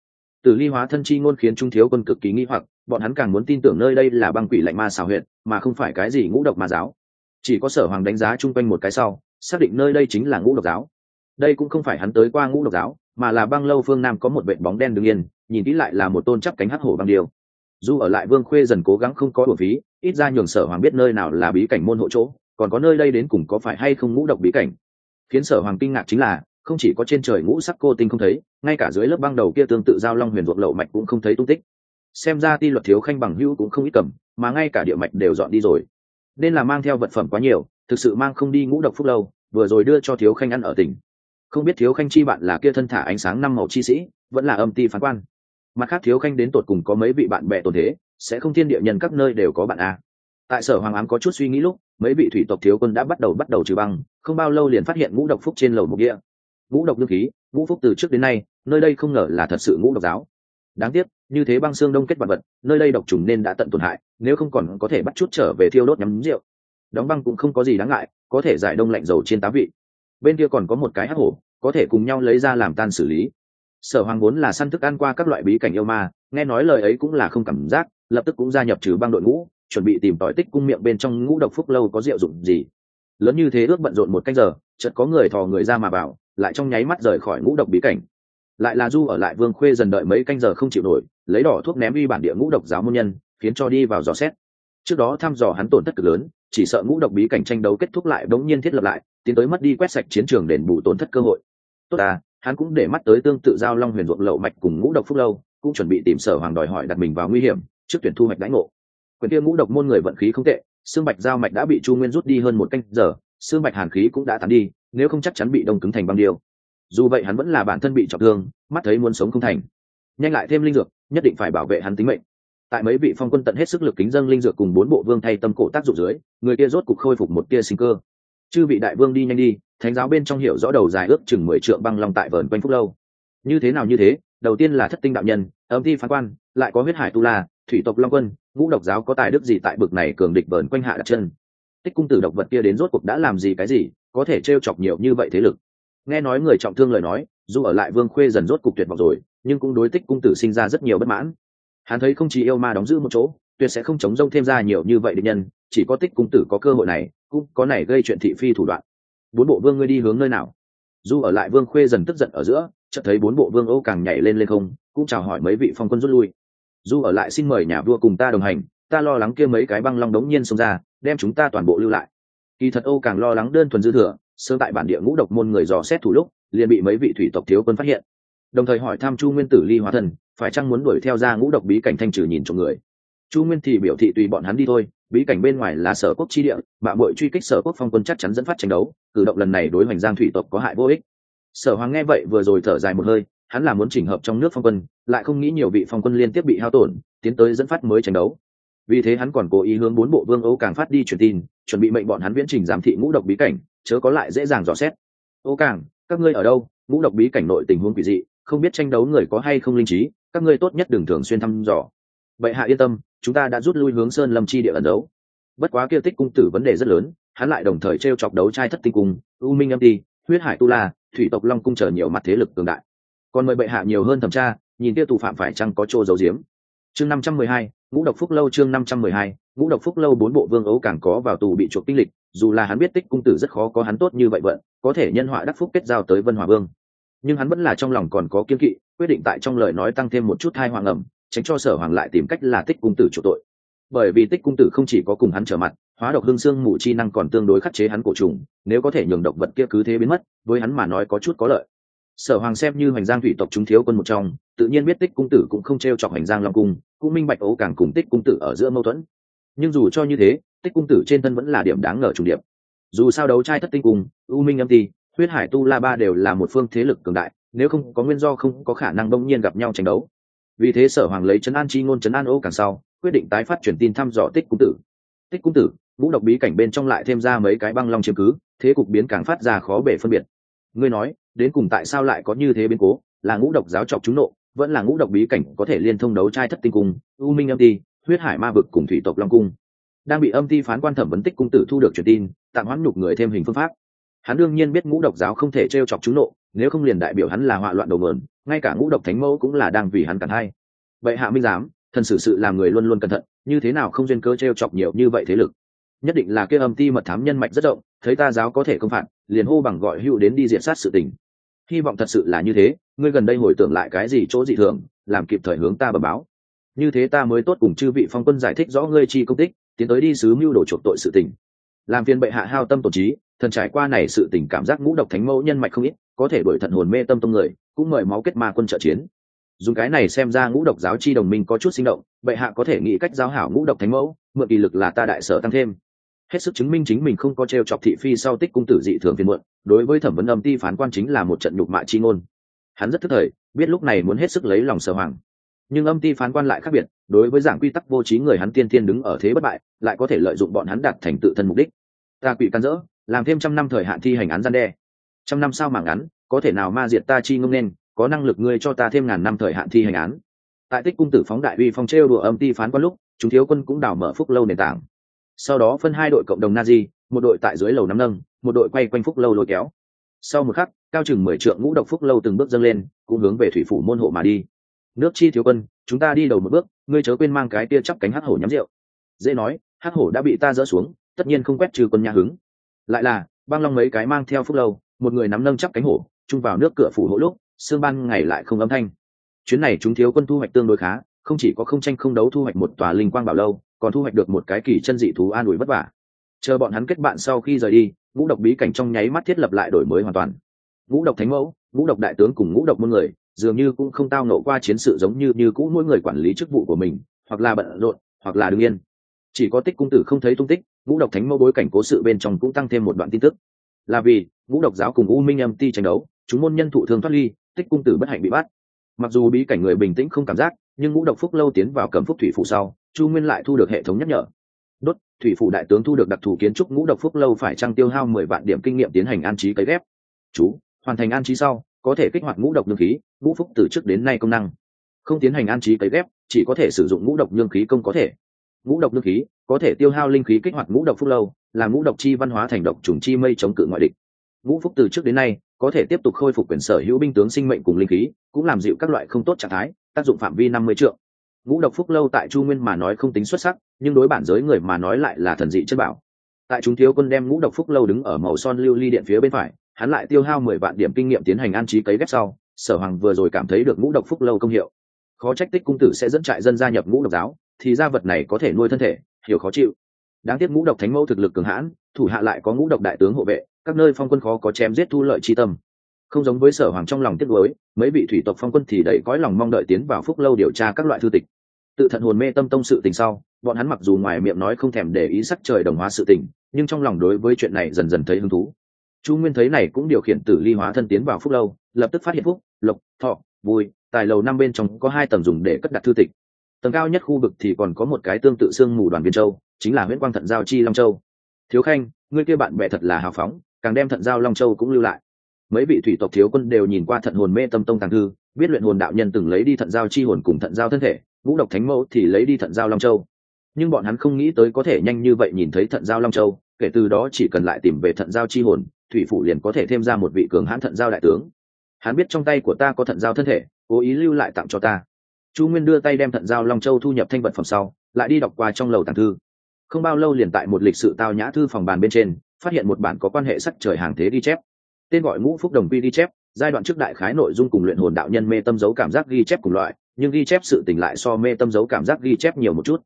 Từ ly hóa thân chi ngôn khiến trung thiếu quân cực kỳ nghi hoặc, bọn hắn càng muốn tin tưởng nơi đây là băng quỷ lạnh ma xào huyện mà không phải cái gì ngũ độc ma giáo. Chỉ có sở hoàng đánh giá chung quanh một cái sau, xác định nơi đây chính là ngũ độc giáo. Đây cũng không phải hắn tới qua ngũ độc giáo, mà là băng lâu phương nam có một vệ bóng đen đ ứ n g yên, nhìn kỹ lại là một tôn chắp cánh hắc hổ băng điêu dù ở lại vương khuê dần cố gắng không có bổ phí, ít ra nhường sở hoàng biết nơi nào là bí cảnh môn hộ chỗ, còn có nơi đây đến cùng có phải hay không ngũ độc bí cảnh. Khiến sở hoàng kinh ngạc chính là, không chỉ có trên trời ngũ sắc cô tinh không thấy, ngay cả dưới lớp băng đầu kia tương tự giao long huyền ruộng lậu mạch cũng không thấy tung tích. Xem ra ti luật thiếu khanh bằng hữu cũng không ít cầm, mà ngay cả địa mạch đều dọn đi rồi. Nên là mang theo vật phẩm quá nhiều, thực sự mang không đi ngũ độc phúc lâu, vừa rồi đưa cho thiếu khanh ăn ở tỉnh. Không biết thiếu khanh chi bạn là kia thân thả ánh sáng năm màu chi sĩ, vẫn là âm ti phán quan mặt khác thiếu khanh đến tột cùng có mấy vị bạn bè tồn thế, sẽ không thiên địa nhân các nơi đều có bạn a. Tại sở hoàng ám có chút suy nghĩ lúc, mấy vị thủy tộc thiếu quân đã bắt đầu bắt đầu trừ băng, không bao lâu liền phát hiện ngũ độc phúc trên lầu một địa. Ngũ độc lương khí, ngũ phúc từ trước đến nay, nơi đây không ngờ là thật sự ngũ độc giáo. Đáng tiếc, như thế băng xương đông kết vật vật, nơi đây độc trùng nên đã tận tổn hại, nếu không còn có thể bắt chút trở về thiêu đốt nhắm rượu. Đóng băng cũng không có gì đáng ngại, có thể giải đông lạnh dầu trên tám vị. Bên kia còn có một cái hắc hổ, có thể cùng nhau lấy ra làm tan xử lý sở hoàng vốn là săn thức ăn qua các loại bí cảnh yêu ma, nghe nói lời ấy cũng là không cảm giác, lập tức cũng gia nhập trừ băng đội ngũ, chuẩn bị tìm tỏi tích cung miệng bên trong ngũ độc phúc lâu có rượu dụng gì. Lớn như thế ước bận rộn một canh giờ, chợt có người thò người ra mà vào lại trong nháy mắt rời khỏi ngũ độc bí cảnh. Lại là du ở lại vương khuê dần đợi mấy canh giờ không chịu nổi, lấy đỏ thuốc ném uy bản địa ngũ độc giáo môn nhân, khiến cho đi vào dò xét. Trước đó thăm dò hắn tổn thất cực lớn, chỉ sợ ngũ độc bí cảnh tranh đấu kết thúc lại đống nhiên thiết lập lại, tiến tới mất đi quét sạch chiến trường đền bù tổn thất cơ hội. Tốt à hắn cũng để mắt tới tương tự giao long huyền ruộng lậu mạch cùng ngũ độc phúc lâu, cũng chuẩn bị tìm sở hoàng đòi hỏi đặt mình vào nguy hiểm, trước tuyển thu mạch đánh ngộ. Quyền tiêu ngũ độc môn người vận khí không tệ, xương bạch giao mạch đã bị chu nguyên rút đi hơn một canh giờ, xương bạch hàn khí cũng đã tán đi, nếu không chắc chắn bị đông cứng thành băng điêu. Dù vậy hắn vẫn là bản thân bị trọng thương, mắt thấy muốn sống không thành. Nhanh lại thêm linh dược, nhất định phải bảo vệ hắn tính mệnh. Tại mấy vị phong quân tận hết sức lực kính dâng linh dược cùng bốn bộ vương thay tâm cổ tác dụng dưới, người kia rốt cục khôi phục một tia sinh cơ. Chư vị đại vương đi nhanh đi thánh giáo bên trong hiểu rõ đầu dài ước chừng mười trượng băng long tại vờn quanh phúc lâu. Như thế nào như thế, đầu tiên là thất tinh đạo nhân, âm thi phán quan, lại có huyết hải tu la, thủy tộc long quân, ngũ độc giáo có tài đức gì tại bực này cường địch vờn quanh hạ đặt chân. Tích cung tử độc vật kia đến rốt cuộc đã làm gì cái gì, có thể t chọc nhiều như vậy thế lực. Nghe nói người trọng thương lời nói, dù ở lại vương khuê dần rốt cục tuyệt vọng rồi, nhưng cũng đối tích cung tử sinh ra rất nhiều bất mãn. Hắn thấy không chỉ yêu ma đóng giữ một chỗ, tuyệt sẽ không chống rông thêm ra nhiều như vậy định nhân, chỉ có tích cung tử có cơ hội này, cũng có này gây chuyện thị phi thủ đoạn bốn bộ vương ngươi đi hướng nơi nào? Du ở lại vương khuê dần tức giận ở giữa, chợt thấy bốn bộ vương âu càng nhảy lên lên không, cũng chào hỏi mấy vị phong quân rút lui. Du ở lại xin mời nhà vua cùng ta đồng hành, ta lo lắng kia mấy cái băng long đống nhiên xông ra, đem chúng ta toàn bộ lưu lại. Kỳ thật âu càng lo lắng đơn thuần dư thừa sơ tại bản địa ngũ độc môn người dò xét thủ lúc, liền bị mấy vị thủy tộc thiếu quân phát hiện. Đồng thời hỏi thăm chu nguyên tử ly hóa thần, phải chăng muốn đuổi theo ra ngũ độc bí cảnh thanh trừ nhìn trong người? Chu nguyên thì biểu thị tùy bọn hắn đi thôi bí cảnh bên ngoài là sở quốc chi địa mạ bội truy kích sở quốc phong quân chắc chắn dẫn phát tranh đấu, cử động lần này đối hoành giang thủy tộc có hại vô ích. Sở hoàng nghe vậy vừa rồi thở dài một hơi, hắn là muốn chỉnh hợp trong nước phong quân, lại không nghĩ nhiều vị phong quân liên tiếp bị hao tổn, tiến tới dẫn phát mới tranh đấu. Vì thế hắn còn cố ý hướng bốn bộ vương âu càng phát đi truyền tin, chuẩn bị mệnh bọn hắn viễn trình giám thị ngũ độc bí cảnh, chớ có lại dễ dàng dò xét. Ô càng, các ngươi ở đâu? Ngũ độc bí cảnh nội tình huống quỷ dị, không biết tranh đấu người có hay không linh trí, các ngươi tốt nhất đừng thường xuyên thăm dò. Vậy hạ yên tâm chúng ta đã rút lui hướng sơn lâm chi địa ẩn đấu bất quá kia tích cung tử vấn đề rất lớn, hắn lại đồng thời t r e o chọc đấu trai thất tinh cung, u minh âm ti, huyết hải tu la, thủy tộc long cung chờ nhiều mặt thế lực cường đại. Còn mời bệ hạ nhiều hơn thẩm tra, nhìn kia tù phạm phải chăng có chỗ giấu giếm. Chương năm trăm mười hai, ngũ độc phúc lâu chương năm trăm mười hai, ngũ độc phúc lâu bốn bộ vương ấu càng có vào tù bị chuộc kinh lịch, dù là hắn biết tích cung tử rất khó có hắn tốt như vậy vận, có thể nhân họa đắc phúc kết giao tới vân hòa vương. Nhưng hắn vẫn là trong lòng còn có kiên kỵ, quyết định tại trong lời nói tăng thêm một chút thai hoàng ẩm tránh cho sở hoàng lại tìm cách là tích cung tử chủ tội. Bởi vì tích cung tử không chỉ có cùng hắn trở mặt, hóa độc hương xương mù chi năng còn tương đối khắc chế hắn cổ trùng, nếu có thể nhường độc vật kia cứ thế biến mất, với hắn mà nói có chút có lợi. Sở hoàng xem như hoành giang thủy tộc chúng thiếu quân một trong, tự nhiên biết tích cung tử cũng không t r e o chọc hoành giang long cung, cũng minh bạch ấu càng cùng tích cung tử ở giữa mâu thuẫn. Nhưng dù cho như thế, tích cung tử trên thân vẫn là điểm đáng ngờ trùng điệp. Dù sao đấu trai thất tinh cung, u minh âm ti, huyết hải tu la ba đều là một phương thế lực cường đại, nếu không có nguyên do không có khả năng bỗng nhiên gặp nhau tranh đấu vì thế sở hoàng lấy trấn an chi ngôn trấn an ô càng sau, quyết định tái phát truyền tin thăm dò tích cung tử. Tích cung tử, ngũ độc bí cảnh bên trong lại thêm ra mấy cái băng long chiếm cứ, thế cục biến càng phát ra khó bể phân biệt. Ngươi nói, đến cùng tại sao lại có như thế biến cố? Là ngũ độc giáo trọc trúng nộ, vẫn là ngũ độc bí cảnh có thể liên thông đấu trai thất tinh cung, u minh âm ti, huyết hải ma vực cùng thủy tộc long cung. Đang bị âm ti phán quan thẩm vấn tích cung tử thu được truyền tin, tạm hoãn nhục người thêm hình phương pháp hắn đương nhiên biết ngũ độc giáo không thể t r e o chọc chúng nộ, nếu không liền đại biểu hắn là họa loạn đầu mượn ngay cả ngũ độc thánh mẫu cũng là đang vì hắn cản hay vậy hạ minh giám, thần xử sự làm người luôn luôn cẩn thận, như thế nào không duyên cơ t r e o chọc nhiều như vậy thế lực? Nhất định là kia âm ti mật thám nhân mạch rất rộng, thấy ta giáo có thể công phạt, liền hô bằng gọi hữu đến đi diện sát sự tình. Hy vọng thật sự là như thế, ngươi gần đây hồi tưởng lại cái gì chỗ dị thường, làm kịp thời hướng ta bờ báo. Như thế ta mới tốt cùng chư vị phong quân giải thích rõ ngươi chi công tích, tiến tới đi sứ mưu đồ chuộc tội sự tình. Làm phiền bệ hạ hao tâm tổ trí thần trải qua này sự tình cảm giác ngũ độc thánh mẫu nhân mạch không ít, có thể đổi thận hồn mê tâm tông người, cũng mời máu kết ma quân trợ chiến. Dùng cái này xem ra ngũ độc giáo chi đồng minh có chút sinh động, bệ hạ có thể nghĩ cách giáo hảo ngũ độc thánh mẫu, mượn kỳ lực là ta đại sở tăng thêm. Hết sức chứng minh chính mình không có t r e o chọc thị phi sau tích cung tử dị thường phiên muộn, đối với thẩm vấn âm ti phán quan chính là một trận nhục mạ chi ngôn. Hắn rất thức thời, biết lúc này muốn hết sức lấy lòng sở hoàng. Nhưng âm ti phán quan lại khác biệt, đối với giảng quy tắc vô trí người hắn tiên tiên đứng ở thế bất bại, lại có thể lợi dụng bọn hắn đạt thành tự thân mục đích. Ta quỵ can dỡ làm thêm trăm năm thời hạn thi hành án gian đe. Trăm năm sao mà ngắn có thể nào ma diệt ta chi ngông nên, có năng lực ngươi cho ta thêm ngàn năm thời hạn thi hành án. Tại tích cung tử phóng đại uy phong trêu đùa âm ti phán quan lúc, chúng thiếu quân cũng đào mở phúc lâu nền tảng. Sau đó phân hai đội cộng đồng na di một đội tại dưới lầu nắm nâng, một đội quay quanh phúc lâu lôi kéo. Sau một khắc, cao chừng mười trượng ngũ độc phúc lâu từng bước dâng lên, cũng hướng về thủy phủ môn hộ mà đi. Nước chi thiếu quân, chúng ta đi đầu một bước, ngươi chớ quên mang cái tia chắp cánh hắc hổ nhắm rượu. Dễ nói, hắc hổ đã bị ta dỡ xuống, tất nhiên không quét trừ quân nhà hứng lại là, băng long mấy cái mang theo phúc lâu, một người nắm nâng chắp cánh hổ, chung vào nước cửa phủ hỗ lúc, sương ban ngày lại không âm thanh. Chuyến này chúng thiếu quân thu hoạch tương đối khá, không chỉ có không tranh không đấu thu hoạch một tòa linh quang bảo lâu, còn thu hoạch được một cái kỳ chân dị thú an ủi vất vả. Chờ bọn hắn kết bạn sau khi rời đi, ngũ độc bí cảnh trong nháy mắt thiết lập lại đổi mới hoàn toàn. Ngũ độc thánh mẫu, ngũ độc đại tướng cùng ngũ độc muôn người, dường như cũng không tao nộ qua chiến sự giống như như cũ mỗi người quản lý chức vụ của mình, hoặc là bận rộn, hoặc là đương yên. Chỉ có tích cung tử không thấy tung tích ngũ độc thánh mẫu bối cảnh cố sự bên trong cũng tăng thêm một đoạn tin tức. Là vì, ngũ độc giáo cùng u minh âm ti tranh đấu, chúng môn nhân thụ thương thoát ly, tích cung tử bất hạnh bị bắt. Mặc dù bí cảnh người bình tĩnh không cảm giác, nhưng ngũ độc phúc lâu tiến vào cầm phúc thủy phụ sau, chu nguyên lại thu được hệ thống nhắc nhở. Đốt, thủy phủ đại tướng thu được đặc thù kiến trúc ngũ độc phúc lâu phải trăng tiêu hao mười vạn điểm kinh nghiệm tiến hành an trí cấy ghép. Chú, hoàn thành an trí sau, có thể kích hoạt ngũ độc nhương khí, ngũ phúc từ trước đến nay công năng. Không tiến hành an trí cấy ghép, chỉ có thể sử dụng ngũ độc nhương khí công có thể ngũ độc lương khí, có thể tiêu hao linh khí kích hoạt ngũ độc phúc lâu làm ngũ độc chi văn hóa thành độc trùng chi mây chống cự ngoại địch. Ngũ phúc từ trước đến nay, có thể tiếp tục khôi phục quyền sở hữu binh tướng sinh mệnh cùng linh khí, cũng làm dịu các loại không tốt trạng thái, tác dụng phạm vi năm mươi triệu ngũ độc phúc lâu tại chu nguyên mà nói không tính xuất sắc, nhưng đối bản giới người mà nói lại là thần dị chất bảo. Tại chúng thiếu quân đem ngũ độc phúc lâu đứng ở màu son lưu ly điện phía bên phải, hắn lại tiêu hao mười vạn điểm kinh nghiệm tiến hành an trí cấy ghép sau, sở hoàng vừa rồi cảm thấy được ngũ độc phúc lâu công hiệu. Khó trách tích cung tử sẽ dẫn trại dân gia nhập ngũ độc giáo thì gia vật này có thể nuôi thân thể, hiểu khó chịu. Đáng tiếc ngũ độc thánh mẫu thực lực cường hãn, thủ hạ lại có ngũ độc đại tướng hộ vệ, các nơi phong quân khó có chém giết thu lợi chi tâm. Không giống với sở hoàng trong lòng tiếc nuối, mấy vị thủy tộc phong quân thì đẩy cõi lòng mong đợi tiến vào phúc lâu điều tra các loại thư tịch. Tự thận hồn mê tâm tông sự tình sau, bọn hắn mặc dù ngoài miệng nói không thèm để ý sắc trời đồng hóa sự tình, nhưng trong lòng đối với chuyện này dần dần thấy hứng thú. Chu nguyên thấy này cũng điều khiển tử ly hóa thân tiến vào phúc lâu, lập tức phát hiện phúc, lộc, thọ, vui, tài lầu năm bên trong có hai tầng dùng để cất đặt thư tịch tầng cao nhất khu vực thì còn có một cái tương tự xương mù đoàn viên châu, chính là nguyễn quang thận giao chi long châu. Thiếu khanh, ngươi kia bạn bè thật là hào phóng, càng đem thận giao long châu cũng lưu lại. Mấy vị thủy tộc thiếu quân đều nhìn qua thận hồn mê tâm tông tàng thư, biết luyện hồn đạo nhân từng lấy đi thận giao chi hồn cùng thận giao thân thể ngũ độc thánh mẫu thì lấy đi thận giao long châu. Nhưng bọn hắn không nghĩ tới có thể nhanh như vậy nhìn thấy thận giao long châu, kể từ đó chỉ cần lại tìm về thận giao chi hồn, thủy phủ liền có thể thêm ra một vị cường hãn thận giao đại tướng. Hắn biết trong tay của ta có thận giao thân thể, cố ý lưu lại tặng cho ta chu nguyên đưa tay đem thận giao long châu thu nhập thanh vật phẩm sau, lại đi đọc qua trong lầu tàng thư. Không bao lâu liền tại một lịch sự tao nhã thư phòng bàn bên trên, phát hiện một bản có quan hệ sắc trời hàng thế ghi chép. Tên gọi ngũ phúc đồng quy ghi chép, giai đoạn trước đại khái nội dung cùng luyện hồn đạo nhân mê tâm dấu cảm giác ghi chép cùng loại, nhưng ghi chép sự tỉnh lại so mê tâm dấu cảm giác ghi chép nhiều một chút.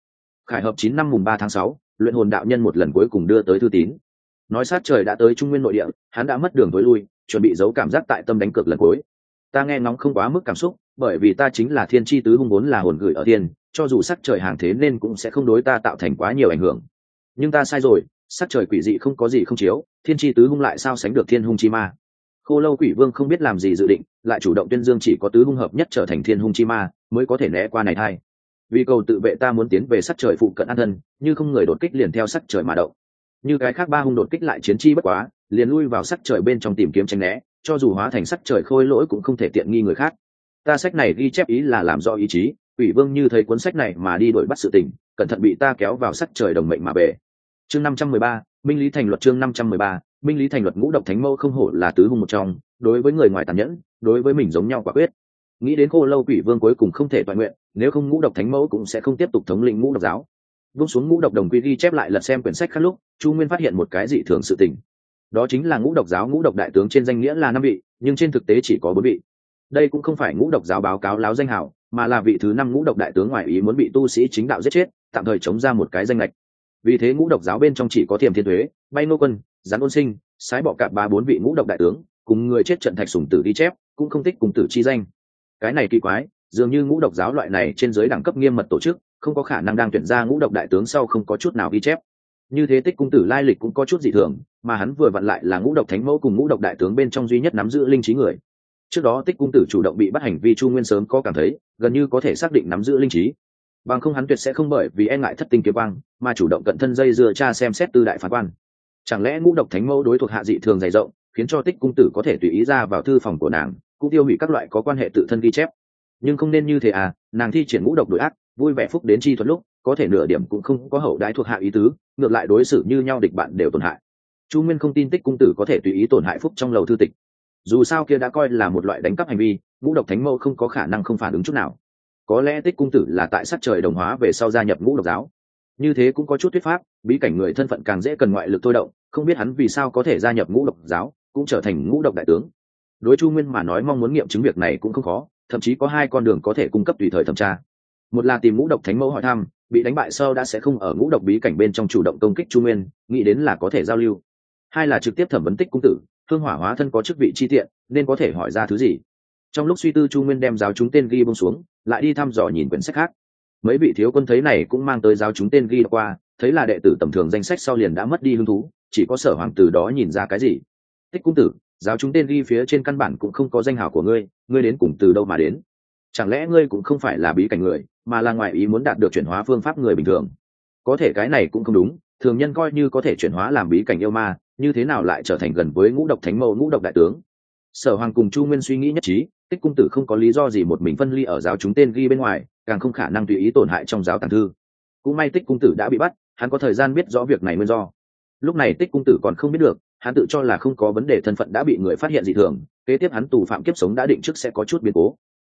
Khải hợp chín năm mùng ba tháng sáu, luyện hồn đạo nhân một lần cuối cùng đưa tới thư tín. Nói sát trời đã tới trung nguyên nội địa, hắn đã mất đường tối lui, chuẩn bị giấu cảm giác tại tâm đánh cược lần cuối. Ta nghe ngóng không quá mức cảm xúc bởi vì ta chính là thiên tri tứ hung vốn là hồn gửi ở thiên cho dù sắc trời hàng thế nên cũng sẽ không đối ta tạo thành quá nhiều ảnh hưởng. Nhưng ta sai rồi, sắc trời quỷ dị không có gì không chiếu, thiên tri tứ hung lại sao sánh được thiên hung chi ma? Khô lâu quỷ vương không biết làm gì dự định, lại chủ động tuyên dương chỉ có tứ hung hợp nhất trở thành thiên hung chi ma, mới có thể né qua này thay vì cầu tự vệ ta muốn tiến về sắc trời phụ cận an thân, như không người đột kích liền theo sắc trời mà động. Như cái khác ba hung đột kích lại chiến chi bất quá, liền lui vào sắc trời bên trong tìm kiếm tranh né, cho dù hóa thành sắc trời khôi lỗi cũng không thể tiện nghi người khác ta sách này ghi chép ý là làm rõ ý chí ủy vương như thấy cuốn sách này mà đi đổi bắt sự tình, cẩn thận bị ta kéo vào sắc trời đồng mệnh mà về. Chương năm trăm mười ba, minh lý thành luật chương năm trăm mười ba, minh lý thành luật ngũ độc thánh mẫu không hổ là tứ hung một trong, đối với người ngoài tàn nhẫn, đối với mình giống nhau quả quyết. Nghĩ đến khô lâu quỷ vương cuối cùng không thể toàn nguyện, nếu không ngũ độc thánh mẫu cũng sẽ không tiếp tục thống lĩnh ngũ độc giáo. Vung xuống ngũ độc đồng quy ghi chép lại lật xem quyển sách khác lúc, chu nguyên phát hiện một cái dị thường sự tình. Đó chính là ngũ độc giáo ngũ độc đại tướng trên danh nghĩa là năm vị, nhưng trên thực tế chỉ có bốn vị đây cũng không phải ngũ độc giáo báo cáo láo danh hảo, mà là vị thứ năm ngũ độc đại tướng ngoại ý muốn bị tu sĩ chính đạo giết chết, tạm thời chống ra một cái danh lệch vì thế ngũ độc giáo bên trong chỉ có thiềm thiên thuế bay nô quân, gián ôn sinh, sái bọ cạp ba bốn vị ngũ độc đại tướng, cùng người chết trận thạch sùng tử đi chép, cũng không thích cùng tử chi danh. Cái này kỳ quái, dường như ngũ độc giáo loại này trên giới đẳng cấp nghiêm mật tổ chức, không có khả năng đang tuyển ra ngũ độc đại tướng sau không có chút nào ghi chép. Như thế tích cung tử lai lịch cũng có chút dị thường, mà hắn vừa vặn lại là ngũ độc thánh mẫu cùng ngũ độc đại tướng bên trong duy nhất nắm giữ linh trí người trước đó tích cung tử chủ động bị bắt hành vi chu nguyên sớm có cảm thấy, gần như có thể xác định nắm giữ linh trí. Bằng không hắn tuyệt sẽ không bởi vì e ngại thất tinh kiếm băng mà chủ động cận thân dây dựa cha xem xét tư đại phán quan. Chẳng lẽ ngũ độc thánh mẫu đối thuộc hạ dị thường dày rộng, khiến cho tích cung tử có thể tùy ý ra vào thư phòng của nàng, cũng tiêu hủy các loại có quan hệ tự thân ghi chép. Nhưng không nên như thế à nàng thi triển ngũ độc đội ác, vui vẻ phúc đến chi thuật lúc, có thể nửa điểm cũng không có hậu đái thuộc hạ ý tứ, ngược lại đối xử như nhau địch bạn đều tổn hại. Chu nguyên không tin tích cung tử có thể tùy ý tổn hại phúc trong lầu thư tịch dù sao kia đã coi là một loại đánh cắp hành vi, ngũ độc thánh mẫu không có khả năng không phản ứng chút nào. Có lẽ tích cung tử là tại sát trời đồng hóa về sau gia nhập ngũ độc giáo. Như thế cũng có chút thuyết pháp, bí cảnh người thân phận càng dễ cần ngoại lực thôi động, không biết hắn vì sao có thể gia nhập ngũ độc giáo, cũng trở thành ngũ độc đại tướng. Đối chu nguyên mà nói mong muốn nghiệm chứng việc này cũng không khó, thậm chí có hai con đường có thể cung cấp tùy thời thẩm tra. Một là tìm ngũ độc thánh mẫu hỏi thăm, bị đánh bại sau đã sẽ không ở ngũ độc bí cảnh bên trong chủ động công kích chu nguyên, nghĩ đến là có thể giao lưu. Hai là trực tiếp thẩm vấn tích cung tử hương hỏa hóa thân có chức vị chi tiện, nên có thể hỏi ra thứ gì? Trong lúc suy tư chu nguyên đem giáo chúng tên ghi bông xuống, lại đi thăm dò nhìn quyển sách khác. Mấy vị thiếu quân thấy này cũng mang tới giáo chúng tên ghi qua, thấy là đệ tử tầm thường danh sách sau liền đã mất đi hứng thú, chỉ có sở hoàng từ đó nhìn ra cái gì? Tích cung tử, giáo chúng tên ghi phía trên căn bản cũng không có danh hào của ngươi ngươi đến cùng từ đâu mà đến? Chẳng lẽ ngươi cũng không phải là bí cảnh người, mà là ngoại ý muốn đạt được chuyển hóa phương pháp người bình thường? Có thể cái này cũng không đúng, thường nhân coi như có thể chuyển hóa làm bí cảnh yêu ma như thế nào lại trở thành gần với ngũ độc thánh mẫu, ngũ độc đại tướng? Sở hoàng cùng chu nguyên suy nghĩ nhất trí, tích cung tử không có lý do gì một mình phân ly ở giáo chúng tên ghi bên ngoài, càng không khả năng tùy ý tổn hại trong giáo tàng thư. Cũng may tích cung tử đã bị bắt, hắn có thời gian biết rõ việc này nguyên do. Lúc này tích cung tử còn không biết được, hắn tự cho là không có vấn đề thân phận đã bị người phát hiện dị thường, kế tiếp hắn tù phạm kiếp sống đã định trước sẽ có chút biến cố.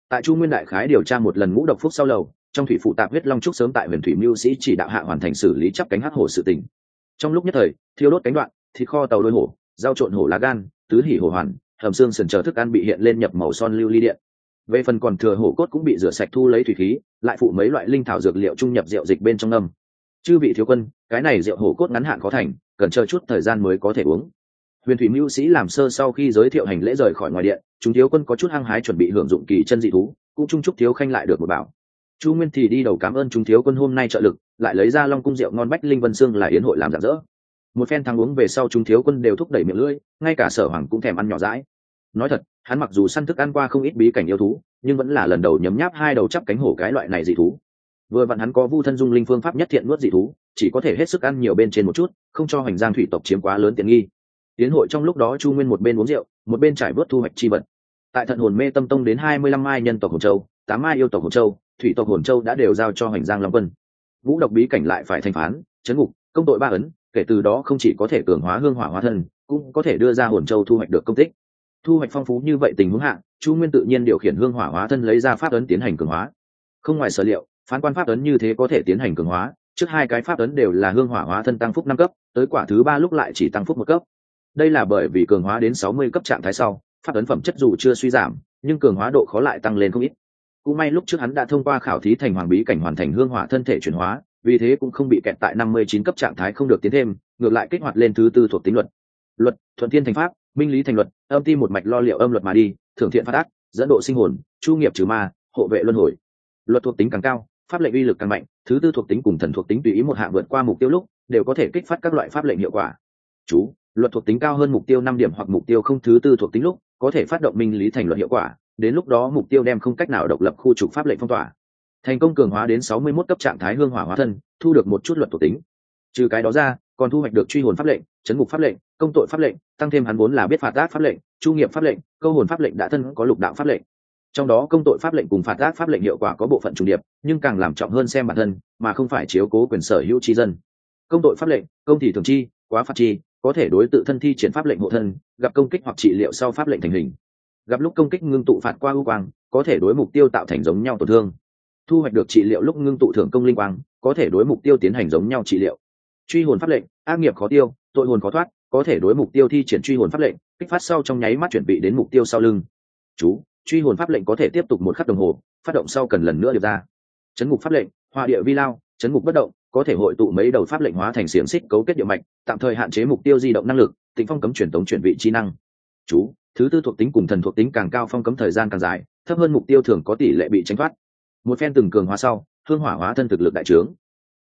Tại chu nguyên đại khái điều tra một lần ngũ độc phúc sau lầu, trong thủy phụ tạp huyết long trúc sớm tại huyền thủy mưu sĩ chỉ đạo hạ hoàn thành xử lý chắp cánh hắc hổ sự tình. Trong lúc nhất thời, thiêu đốt cánh đoạn thịt kho tàu đôi hổ, rau trộn hổ lá gan, tứ hỉ hổ hoàn, hầm xương sần chờ thức ăn bị hiện lên nhập màu son lưu ly điện. Về phần còn thừa hổ cốt cũng bị rửa sạch thu lấy thủy khí, lại phụ mấy loại linh thảo dược liệu trung nhập rượu dịch bên trong âm. Chư vị thiếu quân, cái này rượu hổ cốt ngắn hạn khó thành, cần chờ chút thời gian mới có thể uống. Huyền thủy mưu sĩ làm sơ sau khi giới thiệu hành lễ rời khỏi ngoài điện, chúng thiếu quân có chút hăng hái chuẩn bị hưởng dụng kỳ chân dị thú, cũng chung chúc thiếu khanh lại được một bảo. Chu nguyên thì đi đầu cảm ơn chúng thiếu quân hôm nay trợ lực, lại lấy ra long cung rượu ngon bách linh vân xương là yến hội làm rạng rỡ một phen thắng uống về sau chúng thiếu quân đều thúc đẩy miệng lưỡi, ngay cả sở hoàng cũng thèm ăn nhỏ rãi nói thật, hắn mặc dù săn thức ăn qua không ít bí cảnh yêu thú, nhưng vẫn là lần đầu nhấm nháp hai đầu chắp cánh hổ cái loại này dị thú. Vừa vặn hắn có vu thân dung linh phương pháp nhất thiện nuốt dị thú, chỉ có thể hết sức ăn nhiều bên trên một chút, không cho hoành giang thủy tộc chiếm quá lớn tiện nghi. Tiến hội trong lúc đó chu nguyên một bên uống rượu, một bên trải vớt thu hoạch chi vật. Tại thận hồn mê tâm tông đến hai mươi lăm mai nhân tộc hồn châu, tám mai yêu tộc hồn châu, thủy tộc hồn châu đã đều giao cho hoành giang long quân. Vũ độc bí cảnh lại phải thành phán, chấn ngục, công tội ba ấn kể từ đó không chỉ có thể cường hóa hương hỏa hóa thân, cũng có thể đưa ra hồn châu thu hoạch được công tích. Thu hoạch phong phú như vậy tình huống hạ, chu nguyên tự nhiên điều khiển hương hỏa hóa thân lấy ra pháp ấn tiến hành cường hóa. Không ngoài sở liệu, phán quan pháp ấn như thế có thể tiến hành cường hóa, trước hai cái pháp ấn đều là hương hỏa hóa thân tăng phúc năm cấp, tới quả thứ ba lúc lại chỉ tăng phúc một cấp. Đây là bởi vì cường hóa đến sáu mươi cấp trạng thái sau, pháp ấn phẩm chất dù chưa suy giảm, nhưng cường hóa độ khó lại tăng lên không ít. Cũng may lúc trước hắn đã thông qua khảo thí thành hoàng bí cảnh hoàn thành hương hỏa thân thể chuyển hóa vì thế cũng không bị kẹt tại năm mươi chín cấp trạng thái không được tiến thêm, ngược lại kích hoạt lên thứ tư thuộc tính luật. Luật, thuận thiên thành pháp, minh lý thành luật, âm ti một mạch lo liệu âm luật mà đi, thưởng thiện phát ác, dẫn độ sinh hồn, chu nghiệp trừ ma, hộ vệ luân hồi. Luật thuộc tính càng cao, pháp lệnh uy lực càng mạnh, thứ tư thuộc tính cùng thần thuộc tính tùy ý một hạng vượt qua mục tiêu lúc, đều có thể kích phát các loại pháp lệnh hiệu quả. Chú, luật thuộc tính cao hơn mục tiêu năm điểm hoặc mục tiêu không thứ tư thuộc tính lúc, có thể phát động minh lý thành luật hiệu quả, đến lúc đó mục tiêu đem không cách nào độc lập khu trục pháp lệnh phong tỏa thành công cường hóa đến sáu mươi 61 cấp trạng thái hương hỏa hóa thân, thu được một chút luật thuộc tính. Trừ cái đó ra, còn thu hoạch được truy hồn pháp lệnh, chấn ngục pháp lệnh, công tội pháp lệnh, tăng thêm hắn vốn là biết phạt tác pháp lệnh, chu nghiệp pháp lệnh, câu hồn pháp lệnh đã thân có lục đạo pháp lệnh. Trong đó công tội pháp lệnh cùng phạt tác pháp lệnh hiệu quả có bộ phận trùng điệp, nhưng càng làm trọng hơn xem bản thân, mà không phải chiếu cố quyền sở hữu tri dân. Công tội pháp lệnh, công thì thường chi, quá phạt chi, có thể đối tự thân thi triển pháp lệnh hộ thân, gặp công kích hoặc trị liệu sau pháp lệnh thành hình. Gặp lúc công kích ngưng tụ phạt qua ưu quang, có thể đối mục tiêu tạo thành giống nhau tổn thương thu hoạch được trị liệu lúc ngưng tụ thưởng công linh quang, có thể đối mục tiêu tiến hành giống nhau trị liệu. Truy hồn pháp lệnh, ác nghiệp khó tiêu, tội hồn khó thoát, có thể đối mục tiêu thi triển truy hồn pháp lệnh, kích phát sau trong nháy mắt chuẩn bị đến mục tiêu sau lưng. Chú, truy hồn pháp lệnh có thể tiếp tục một khắc đồng hồ, phát động sau cần lần nữa điệp ra. Chấn ngục pháp lệnh hòa địa vi lao, chấn ngục bất động, có thể hội tụ mấy đầu pháp lệnh hóa thành xiềng xích cấu kết địa mạch, tạm thời hạn chế mục tiêu di động năng lực, tịnh phong cấm truyền tống chuyển vị trí năng. Chú, thứ tư thuộc tính cùng thần thuộc tính càng cao phong cấm thời gian càng dài, thấp hơn mục tiêu thường có tỷ lệ bị tránh thoát một phen từng cường hóa sau hương hỏa hóa thân thực lực đại trướng.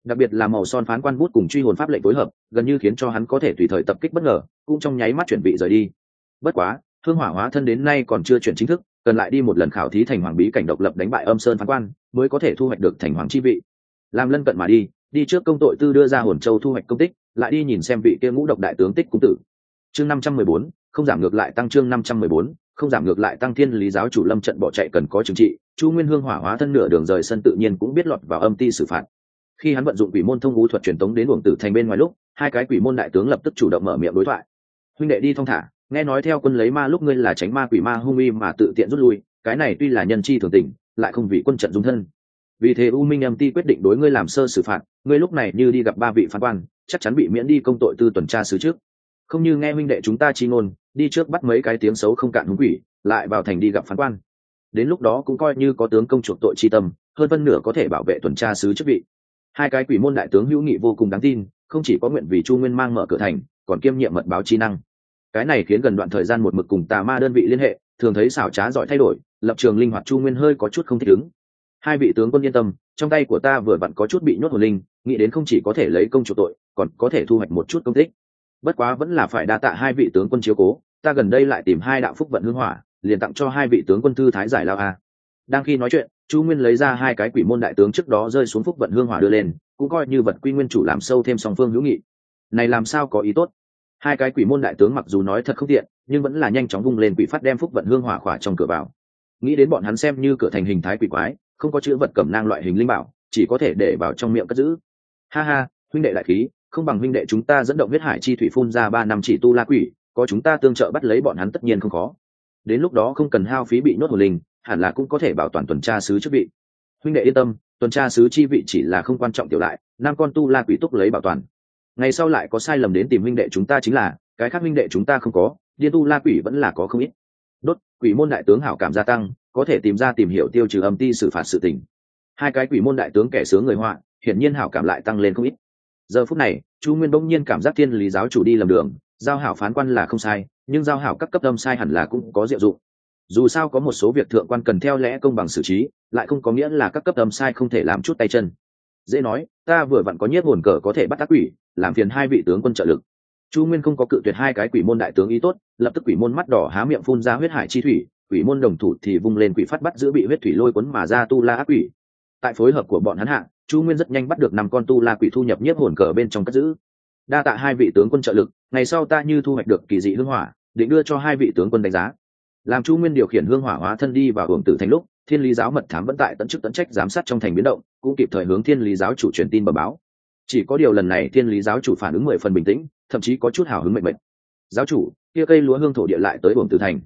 Đặc biệt là màu son phán quan bút cùng truy hồn pháp lệnh phối hợp, gần như khiến cho hắn có thể tùy thời tập kích bất ngờ, cũng trong nháy mắt chuẩn bị rời đi. Bất quá hương hỏa hóa thân đến nay còn chưa chuyển chính thức, cần lại đi một lần khảo thí thành hoàng bí cảnh độc lập đánh bại âm sơn phán quan, mới có thể thu hoạch được thành hoàng chi vị. Làm lân cận mà đi đi trước công tội tư đưa ra hồn châu thu hoạch công tích, lại đi nhìn xem vị kia ngũ độc đại tướng tích cung tử. Chương năm trăm mười bốn, không giảm ngược lại tăng chương năm trăm mười bốn không giảm ngược lại tăng thiên lý giáo chủ lâm trận bỏ chạy cần có trừng trị, chu nguyên hương hỏa hóa thân nửa đường rời sân tự nhiên cũng biết lọt vào âm ti xử phạt. Khi hắn vận dụng quỷ môn thông vũ thuật truyền tống đến uổng tử thành bên ngoài lúc, hai cái quỷ môn đại tướng lập tức chủ động mở miệng đối thoại. Huynh đệ đi thong thả, nghe nói theo quân lấy ma lúc ngươi là tránh ma quỷ ma hung y mà tự tiện rút lui, cái này tuy là nhân chi thường tình, lại không vì quân trận dung thân. Vì thế u minh âm ti quyết định đối ngươi làm sơ xử phạt, ngươi lúc này như đi gặp ba vị phán quan, chắc chắn bị miễn đi công tội tư tuần tra xứ trước không như nghe huynh đệ chúng ta chi ngôn, đi trước bắt mấy cái tiếng xấu không cạn húng quỷ, lại vào thành đi gặp phán quan. Đến lúc đó cũng coi như có tướng công chuộc tội chi tâm, hơn phân nửa có thể bảo vệ tuần tra sứ chức vị. Hai cái quỷ môn đại tướng hữu nghị vô cùng đáng tin, không chỉ có nguyện vì chu nguyên mang mở cửa thành, còn kiêm nhiệm mật báo chi năng. Cái này khiến gần đoạn thời gian một mực cùng tà ma đơn vị liên hệ, thường thấy xảo trá giỏi thay đổi, lập trường linh hoạt chu nguyên hơi có chút không thích ứng. Hai vị tướng quân yên tâm, trong tay của ta vừa vặn có chút bị nhốt hồn linh, nghĩ đến không chỉ có thể lấy công chủ tội, còn có thể thu hoạch một chút công tích bất quá vẫn là phải đa tạ hai vị tướng quân chiếu cố, ta gần đây lại tìm hai đạo phúc vận hương hỏa, liền tặng cho hai vị tướng quân thư thái giải lao a. Đang khi nói chuyện, chu nguyên lấy ra hai cái quỷ môn đại tướng trước đó rơi xuống phúc vận hương hỏa đưa lên, cũng coi như vật quy nguyên chủ làm sâu thêm song phương hữu nghị. Này làm sao có ý tốt? Hai cái quỷ môn đại tướng mặc dù nói thật không tiện, nhưng vẫn là nhanh chóng vung lên quỷ phát đem phúc vận hương hỏa khỏa trong cửa vào. Nghĩ đến bọn hắn xem như cửa thành hình thái quỷ quái, không có chữ vật cẩm nang loại hình linh bảo, chỉ có thể để vào trong miệng cất giữ. Ha ha, huynh đệ đại khí không bằng huynh đệ chúng ta dẫn động huyết hải chi thủy phun ra ba năm chỉ tu la quỷ, có chúng ta tương trợ bắt lấy bọn hắn tất nhiên không khó. Đến lúc đó không cần hao phí bị nhốt hồ linh, hẳn là cũng có thể bảo toàn tuần tra sứ chức vị. Huynh đệ yên tâm, tuần tra sứ chi vị chỉ là không quan trọng tiểu lại, năm con tu la quỷ túc lấy bảo toàn. Ngày sau lại có sai lầm đến tìm huynh đệ chúng ta chính là, cái khác huynh đệ chúng ta không có, điên tu la quỷ vẫn là có không ít. Đốt, quỷ môn đại tướng hảo cảm gia tăng, có thể tìm ra tìm hiểu tiêu trừ âm ti xử phạt sự tình. Hai cái quỷ môn đại tướng kẻ sướng người họa, hiển nhiên hảo cảm lại tăng lên không ít giờ phút này, chu nguyên bỗng nhiên cảm giác thiên lý giáo chủ đi lầm đường, giao hảo phán quan là không sai, nhưng giao hảo các cấp âm sai hẳn là cũng có diệu dụng. Dù sao có một số việc thượng quan cần theo lẽ công bằng xử trí, lại không có nghĩa là các cấp âm sai không thể làm chút tay chân. Dễ nói, ta vừa vặn có nhiếp hồn cờ có thể bắt tác quỷ, làm phiền hai vị tướng quân trợ lực. Chu nguyên không có cự tuyệt hai cái quỷ môn đại tướng ý tốt, lập tức quỷ môn mắt đỏ há miệng phun ra huyết hải chi thủy, quỷ môn đồng thủ thì vung lên quỷ phát bắt giữ bị huyết thủy lôi cuốn mà ra tu la ác quỷ. Tại phối hợp của bọn hắn hạ chu nguyên rất nhanh bắt được năm con tu la quỷ thu nhập nhiếp hồn cờ bên trong cất giữ. Đa tạ hai vị tướng quân trợ lực, ngày sau ta như thu hoạch được kỳ dị hương hỏa, định đưa cho hai vị tướng quân đánh giá. Làm chu nguyên điều khiển hương hỏa hóa thân đi vào hưởng tử thành lúc, thiên lý giáo mật thám vẫn tại tận chức tận trách giám sát trong thành biến động, cũng kịp thời hướng thiên lý giáo chủ truyền tin bờ báo. Chỉ có điều lần này thiên lý giáo chủ phản ứng mười phần bình tĩnh, thậm chí có chút hào hứng mệnh mệnh. Giáo chủ, kia cây lúa hương thổ địa lại tới hưởng tử thành.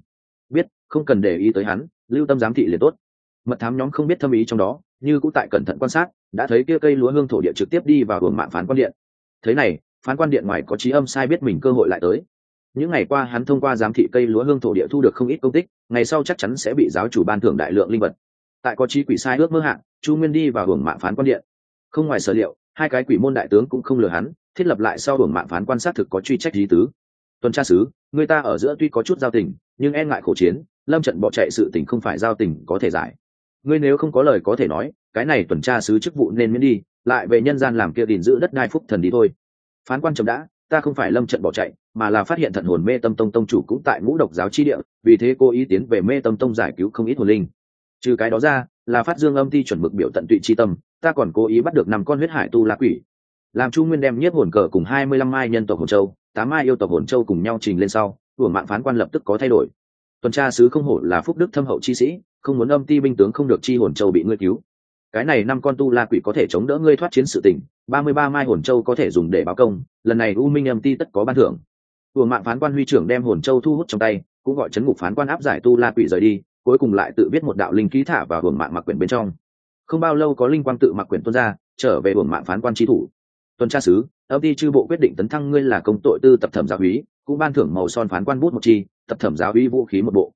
Biết, không cần để ý tới hắn, lưu tâm giám thị liền tốt. Mật thám nhóm không biết thâm ý trong đó, như cũng tại cẩn thận quan sát đã thấy kia cây lúa hương thổ địa trực tiếp đi vào hưởng mạng phán quan điện. Thế này, phán quan điện ngoài có trí âm sai biết mình cơ hội lại tới. Những ngày qua hắn thông qua giám thị cây lúa hương thổ địa thu được không ít công tích, ngày sau chắc chắn sẽ bị giáo chủ ban thưởng đại lượng linh vật. Tại có trí quỷ sai ước mơ hạn chu nguyên đi vào hưởng mạng phán quan điện. Không ngoài sở liệu, hai cái quỷ môn đại tướng cũng không lừa hắn, thiết lập lại sau hưởng mạng phán quan sát thực có truy trách lý tứ. Tuần tra sứ, người ta ở giữa tuy có chút giao tình, nhưng e ngại khổ chiến, lâm trận bỏ chạy sự tình không phải giao tình có thể giải ngươi nếu không có lời có thể nói, cái này tuần tra sứ chức vụ nên miễn đi, lại về nhân gian làm kia gìn giữ đất đai phúc thần đi thôi. Phán quan chậm đã, ta không phải lâm trận bỏ chạy, mà là phát hiện thận hồn mê tâm tông tông chủ cũng tại ngũ độc giáo chi địa, vì thế cô ý tiến về mê tâm tông giải cứu không ít hồn linh. Trừ cái đó ra, là phát dương âm ti chuẩn mực biểu tận tụy chi tâm, ta còn cố ý bắt được năm con huyết hải tu la quỷ. Làm chu nguyên đem nhiếp hồn cờ cùng hai mươi lăm mai nhân tộc hồn châu, tám mai yêu tộc hồn châu cùng nhau trình lên sau, hưởng mạng phán quan lập tức có thay đổi tuần tra sứ không hổ là phúc đức thâm hậu chi sĩ, không muốn âm ti binh tướng không được chi hồn châu bị ngươi cứu. Cái này năm con tu la quỷ có thể chống đỡ ngươi thoát chiến sự tình, ba mươi ba mai hồn châu có thể dùng để báo công, lần này u minh âm ti tất có ban thưởng. Vừa mạng phán quan huy trưởng đem hồn châu thu hút trong tay, cũng gọi chấn ngục phán quan áp giải tu la quỷ rời đi, cuối cùng lại tự viết một đạo linh ký thả vào hưởng mạng mặc quyển bên trong. Không bao lâu có linh quang tự mặc quyển tuân ra, trở về hưởng mạng phán quan tri thủ. Tuần tra sứ, âm ty chư bộ quyết định tấn thăng ngươi là công tội tư tập thẩm gia húy cũng ban thưởng màu son phán quan bút một chi tập thẩm giáo úy vũ khí một bộ.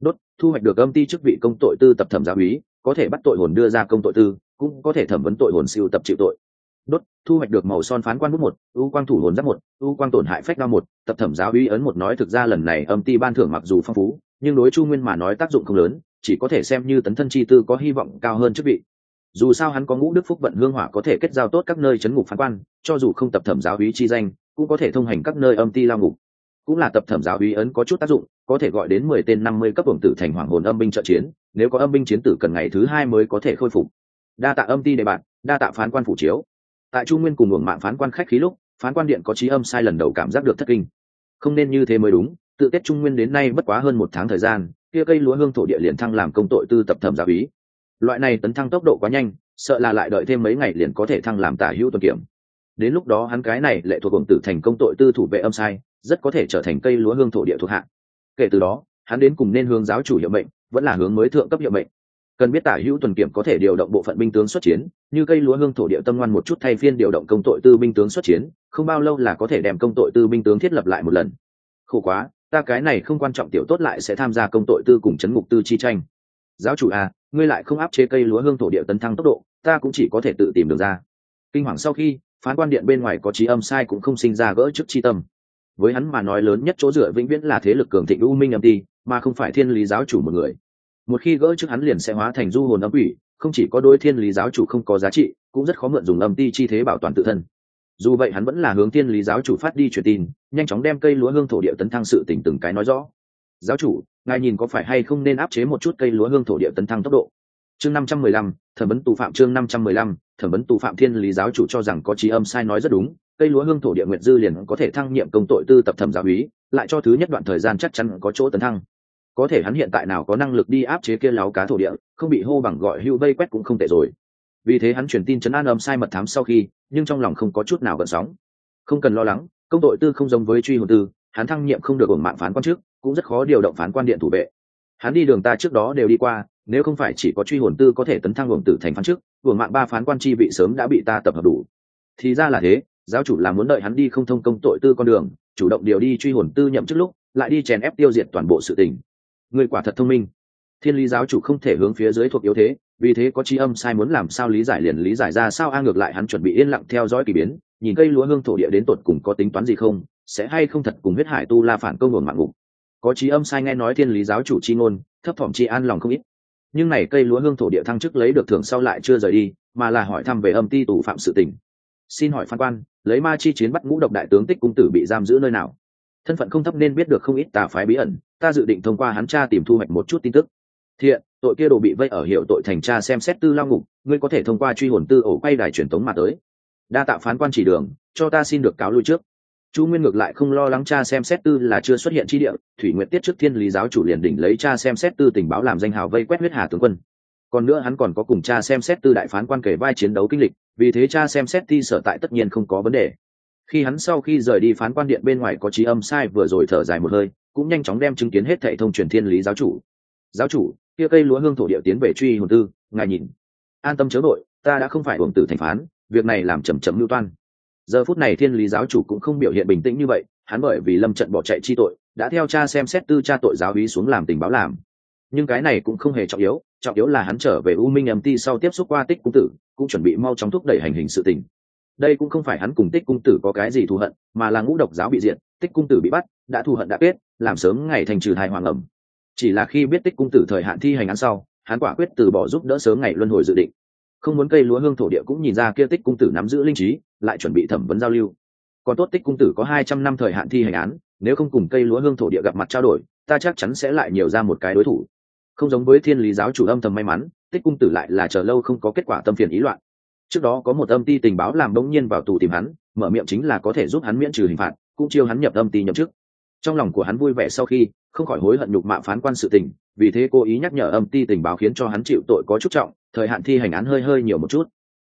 Đốt, thu hoạch được âm ty chức vị công tội tư tập thẩm giáo úy, có thể bắt tội hồn đưa ra công tội tư, cũng có thể thẩm vấn tội hồn siêu tập chịu tội. Đốt, thu hoạch được màu son phán quan bút một, ưu quang thủ hồn giáp một, ưu quang tổn hại phách đao một, tập thẩm giáo uy ấn một nói thực ra lần này âm ty ban thưởng mặc dù phong phú, nhưng đối chu nguyên mà nói tác dụng không lớn, chỉ có thể xem như tấn thân chi tư có hy vọng cao hơn chức vị. Dù sao hắn có ngũ đức phúc vận hương hỏa có thể kết giao tốt các nơi chấn ngục phán quan, cho dù không tập thẩm giáo uy chi danh, cũng có thể thông hành các nơi âm ti lao ngục cũng là tập thẩm giáo uy ấn có chút tác dụng, có thể gọi đến mười tên năm mươi cấp hưởng tử thành hoàng hồn âm binh trợ chiến, nếu có âm binh chiến tử cần ngày thứ hai mới có thể khôi phục. Đa tạ âm ti đề bạn, đa tạ phán quan phủ chiếu. Tại trung nguyên cùng hưởng mạng phán quan khách khí lúc, phán quan điện có trí âm sai lần đầu cảm giác được thất kinh. Không nên như thế mới đúng, tự tết trung nguyên đến nay bất quá hơn một tháng thời gian, kia cây lúa hương thổ địa liền thăng làm công tội tư tập thẩm giáo hí loại này tấn thăng tốc độ quá nhanh, sợ là lại đợi thêm mấy ngày liền có thể thăng làm tả hữu tuần kiểm. Đến lúc đó hắn cái này lệ thuộc hưởng tử thành công tội tư thủ vệ âm sai rất có thể trở thành cây lúa hương thổ địa thuộc hạng kể từ đó, hắn đến cùng nên hướng giáo chủ hiệu mệnh, vẫn là hướng mới thượng cấp hiệu mệnh. Cần biết tả hữu tuần kiểm có thể điều động bộ phận binh tướng xuất chiến, như cây lúa hương thổ địa tâm ngoan một chút thay phiên điều động công tội tư binh tướng xuất chiến, không bao lâu là có thể đem công tội tư binh tướng thiết lập lại một lần. Khổ quá, ta cái này không quan trọng tiểu tốt lại sẽ tham gia công tội tư cùng chấn ngục tư chi tranh. Giáo chủ à ngươi lại không áp chế cây lúa hương thổ địa tấn thăng tốc độ, ta cũng chỉ có thể tự tìm được ra. Kinh hoàng sau khi, phán quan điện bên ngoài có trí âm sai cũng không sinh ra gỡ trước chi tâm với hắn mà nói lớn nhất chỗ dựa vĩnh viễn là thế lực cường thịnh u minh âm ti, mà không phải thiên lý giáo chủ một người. Một khi gỡ trước hắn liền sẽ hóa thành du hồn âm quỷ, không chỉ có đôi thiên lý giáo chủ không có giá trị, cũng rất khó mượn dùng âm ti chi thế bảo toàn tự thân. Dù vậy hắn vẫn là hướng thiên lý giáo chủ phát đi truyền tin, nhanh chóng đem cây lúa hương thổ địa tấn thăng sự tỉnh từng cái nói rõ. Giáo chủ, ngài nhìn có phải hay không nên áp chế một chút cây lúa hương thổ địa tấn thăng tốc độ? Chương năm trăm mười lăm, thẩm vấn tù phạm chương năm trăm mười lăm, thẩm vấn tù phạm thiên lý giáo chủ cho rằng có trí âm sai nói rất đúng cây lúa hương thổ địa nguyệt dư liền có thể thăng nhiệm công tội tư tập thẩm giáo úy, lại cho thứ nhất đoạn thời gian chắc chắn có chỗ tấn thăng. Có thể hắn hiện tại nào có năng lực đi áp chế kia láo cá thổ địa, không bị hô bằng gọi hưu vây quét cũng không tệ rồi. Vì thế hắn truyền tin chấn an âm sai mật thám sau khi, nhưng trong lòng không có chút nào gợn sóng. Không cần lo lắng, công tội tư không giống với truy hồn tư, hắn thăng nhiệm không được ổn mạng phán quan trước, cũng rất khó điều động phán quan điện thủ vệ. Hắn đi đường ta trước đó đều đi qua, nếu không phải chỉ có truy hồn tư có thể tấn thăng hưởng tử thành phán trước, hưởng mạng ba phán quan chi vị sớm đã bị ta tập hợp đủ. Thì ra là thế giáo chủ là muốn đợi hắn đi không thông công tội tư con đường, chủ động điều đi truy hồn tư nhậm trước lúc, lại đi chèn ép tiêu diệt toàn bộ sự tình. Người quả thật thông minh. Thiên lý giáo chủ không thể hướng phía dưới thuộc yếu thế, vì thế có chi âm sai muốn làm sao lý giải liền lý giải ra sao a ngược lại hắn chuẩn bị yên lặng theo dõi k ỳ biến, nhìn cây lúa hương thổ địa đến tột cùng có tính toán gì không, sẽ hay không thật cùng huyết hải tu la phản công nguồn mạng ngục. Có trí âm sai nghe nói thiên lý giáo chủ c h i ngôn, thấp thỏm chi an lòng không ít. Nhưng này cây lúa hương thổ địa thăng chức lấy được thưởng sau lại chưa rời đi, mà là hỏi thăm về âm ti tù phạm sự tình xin hỏi phan quan, lấy ma chi chiến bắt ngũ độc đại tướng tích cung tử bị giam giữ nơi nào? Thân phận không thấp nên biết được không ít tà phái bí ẩn, ta dự định thông qua hắn cha tìm thu hoạch một chút tin tức. Thiện, tội kia đồ bị vây ở hiệu tội thành cha xem xét tư lao ngục, ngươi có thể thông qua truy hồn tư ổ quay đài truyền tống mà tới. Đa tạ phán quan chỉ đường, cho ta xin được cáo lui trước. Chu nguyên ngược lại không lo lắng cha xem xét tư là chưa xuất hiện chi địa, thủy nguyện tiết trước thiên lý giáo chủ liền đỉnh lấy cha xem xét tư tình báo làm danh hào vây quét huyết hà tướng quân còn nữa hắn còn có cùng cha xem xét tư đại phán quan kể vai chiến đấu kinh lịch, vì thế cha xem xét thi sở tại tất nhiên không có vấn đề. Khi hắn sau khi rời đi phán quan điện bên ngoài có trí âm sai vừa rồi thở dài một hơi, cũng nhanh chóng đem chứng kiến hết thệ thông truyền thiên lý giáo chủ. Giáo chủ, kia cây lúa hương thổ địa tiến về truy hồn tư, ngài nhìn. An tâm chớ nội ta đã không phải hưởng tử thành phán, việc này làm chầm chậm lưu toan. Giờ phút này thiên lý giáo chủ cũng không biểu hiện bình tĩnh như vậy, hắn bởi vì lâm trận bỏ chạy chi tội, đã theo cha xem xét tư cha tội giáo hí xuống làm tình báo làm. Nhưng cái này cũng không hề trọng yếu trọng yếu là hắn trở về u minh mt sau tiếp xúc qua tích cung tử cũng chuẩn bị mau chóng thúc đẩy hành hình sự tình. Đây cũng không phải hắn cùng tích cung tử có cái gì thù hận mà là ngũ độc giáo bị diện, tích cung tử bị bắt đã thù hận đã kết làm sớm ngày thành trừ thai hoàng ẩm. Chỉ là khi biết tích cung tử thời hạn thi hành án sau hắn quả quyết từ bỏ giúp đỡ sớm ngày luân hồi dự định. Không muốn cây lúa hương thổ địa cũng nhìn ra kia tích cung tử nắm giữ linh trí lại chuẩn bị thẩm vấn giao lưu. Còn tốt tích cung tử có hai trăm năm thời hạn thi hành án nếu không cùng cây lúa hương thổ địa gặp mặt trao đổi ta chắc chắn sẽ lại nhiều ra một cái đối thủ không giống với thiên lý giáo chủ âm thầm may mắn, tích cung tử lại là chờ lâu không có kết quả tâm phiền ý loạn. Trước đó có một âm ty tình báo làm đông nhiên vào tù tìm hắn, mở miệng chính là có thể giúp hắn miễn trừ hình phạt, cũng chiêu hắn nhập âm ty nhậm chức. Trong lòng của hắn vui vẻ sau khi, không khỏi hối hận nhục mạ phán quan sự tình, vì thế cố ý nhắc nhở âm ty tình báo khiến cho hắn chịu tội có chút trọng, thời hạn thi hành án hơi hơi nhiều một chút.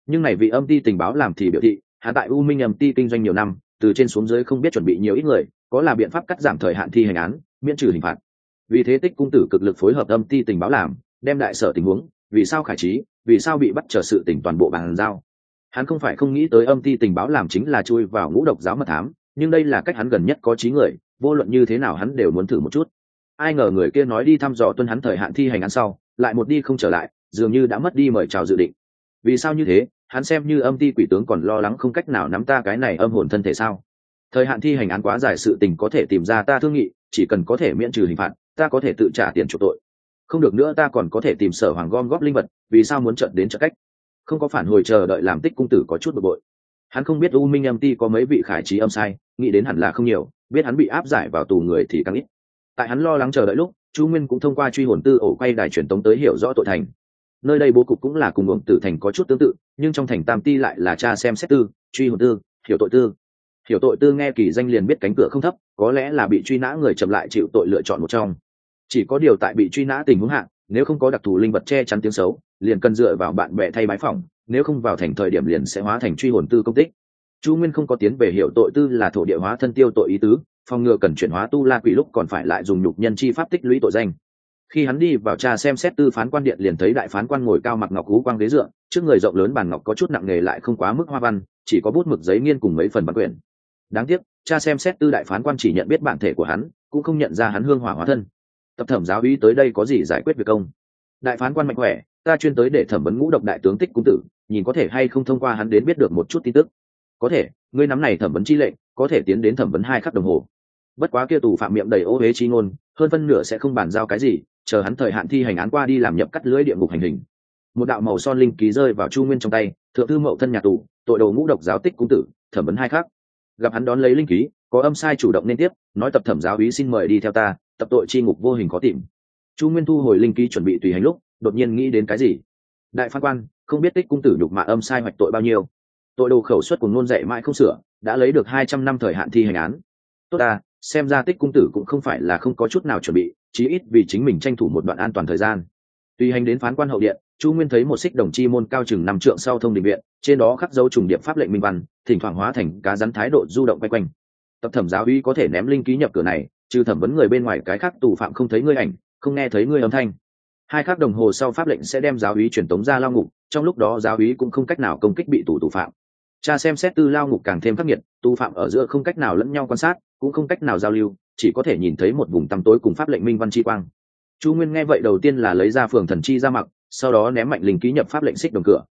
Nhưng này vị âm ty tình báo làm thì biểu thị hạ tại u minh âm ty kinh doanh nhiều năm, từ trên xuống dưới không biết chuẩn bị nhiều ít người, có là biện pháp cắt giảm thời hạn thi hành án, miễn trừ hình phạt vì thế tích cung tử cực lực phối hợp âm ti tình báo làm, đem đại sở tình huống, vì sao khải trí, vì sao bị bắt trở sự tỉnh toàn bộ bàn giao. Hắn không phải không nghĩ tới âm ti tình báo làm chính là chui vào ngũ độc giáo mật thám, nhưng đây là cách hắn gần nhất có trí người, vô luận như thế nào hắn đều muốn thử một chút. Ai ngờ người kia nói đi thăm dò tuân hắn thời hạn thi hành án sau, lại một đi không trở lại, dường như đã mất đi mời chào dự định. Vì sao như thế? Hắn xem như âm ti quỷ tướng còn lo lắng không cách nào nắm ta cái này âm hồn thân thể sao? Thời hạn thi hành án quá dài sự tình có thể tìm ra ta thương nghị, chỉ cần có thể miễn trừ hình phạt ta có thể tự trả tiền chuộc tội. Không được nữa ta còn có thể tìm sở hoàng gom góp linh vật, vì sao muốn trận đến trợ cách? Không có phản hồi chờ đợi làm tích cung tử có chút bực bội. Hắn không biết u minh âm ti có mấy vị khải trí âm sai, nghĩ đến hẳn là không nhiều, biết hắn bị áp giải vào tù người thì càng ít. Tại hắn lo lắng chờ đợi lúc, chu nguyên cũng thông qua truy hồn tư ổ quay đài truyền tống tới hiểu rõ tội thành. Nơi đây bố cục cũng là cùng uổng tử thành có chút tương tự, nhưng trong thành tam ti lại là cha xem xét tư, truy hồn tư, hiểu tội tư hiểu tội tư nghe kỳ danh liền biết cánh cửa không thấp, có lẽ là bị truy nã người chậm lại chịu tội lựa chọn một trong. Chỉ có điều tại bị truy nã tình huống hạng nếu không có đặc thù linh vật che chắn tiếng xấu, liền cần dựa vào bạn bè thay bái phỏng, nếu không vào thành thời điểm liền sẽ hóa thành truy hồn tư công tích. Chu nguyên không có tiến về hiểu tội tư là thổ địa hóa thân tiêu tội ý tứ, phòng ngừa cần chuyển hóa tu la quỷ lúc còn phải lại dùng nhục nhân chi pháp tích lũy tội danh. Khi hắn đi vào trà xem xét tư phán quan điện liền thấy đại phán quan ngồi cao mặc ngọc cú quang ghế dựa, trước người rộng lớn bàn ngọc có chút nặng nề lại không quá mức hoa văn, chỉ có bút mực giấy nghiên cùng mấy phần bản quyển đáng tiếc, cha xem xét tư đại phán quan chỉ nhận biết bản thể của hắn, cũng không nhận ra hắn hương hỏa hóa thân. Tập thẩm giáo uy tới đây có gì giải quyết việc công? Đại phán quan mạnh khỏe, ta chuyên tới để thẩm vấn ngũ độc đại tướng tích cung tử, nhìn có thể hay không thông qua hắn đến biết được một chút tin tức. Có thể, ngươi nắm này thẩm vấn chi lệnh, có thể tiến đến thẩm vấn hai khắc đồng hồ. Bất quá kia tù phạm miệng đầy ô huế chi ngôn, hơn phân nửa sẽ không bàn giao cái gì, chờ hắn thời hạn thi hành án qua đi làm nhập cắt lưới địa ngục hành hình. Một đạo màu son linh ký rơi vào chu nguyên trong tay, thượng thư mậu thân nhà tù, tội đồ ngũ độc giáo tích cung tử, thẩm vấn hai khắc gặp hắn đón lấy linh ký có âm sai chủ động nên tiếp, nói tập thẩm giáo úy xin mời đi theo ta, tập tội chi ngục vô hình khó tìm. Chu nguyên thu hồi linh ký chuẩn bị tùy hành lúc, đột nhiên nghĩ đến cái gì? Đại phan quan, không biết tích cung tử nhục mạ âm sai hoạch tội bao nhiêu. Tội đồ khẩu suất của ngôn dạy mãi không sửa, đã lấy được hai trăm năm thời hạn thi hành án. Tốt ta, xem ra tích cung tử cũng không phải là không có chút nào chuẩn bị, chí ít vì chính mình tranh thủ một đoạn an toàn thời gian. Tùy hành đến phán quan hậu điện chu nguyên thấy một xích đồng chi môn cao chừng năm trượng sau thông định viện, trên đó khắc dấu trùng điệp pháp lệnh minh văn, thỉnh thoảng hóa thành cá rắn thái độ du động quay quanh. Tập thẩm giáo uy có thể ném linh ký nhập cửa này, trừ thẩm vấn người bên ngoài cái khác tù phạm không thấy ngươi ảnh, không nghe thấy ngươi âm thanh. Hai khắc đồng hồ sau pháp lệnh sẽ đem giáo úy truyền tống ra lao ngục, trong lúc đó giáo úy cũng không cách nào công kích bị tù tù phạm. Cha xem xét tư lao ngục càng thêm khắc nghiệt, tù phạm ở giữa không cách nào lẫn nhau quan sát, cũng không cách nào giao lưu, chỉ có thể nhìn thấy một vùng tăm tối cùng pháp lệnh minh văn chi quang. Chu nguyên nghe vậy đầu tiên là lấy ra phường thần chi ra mặc sau đó ném mạnh linh ký nhập pháp lệnh xích đồng cửa.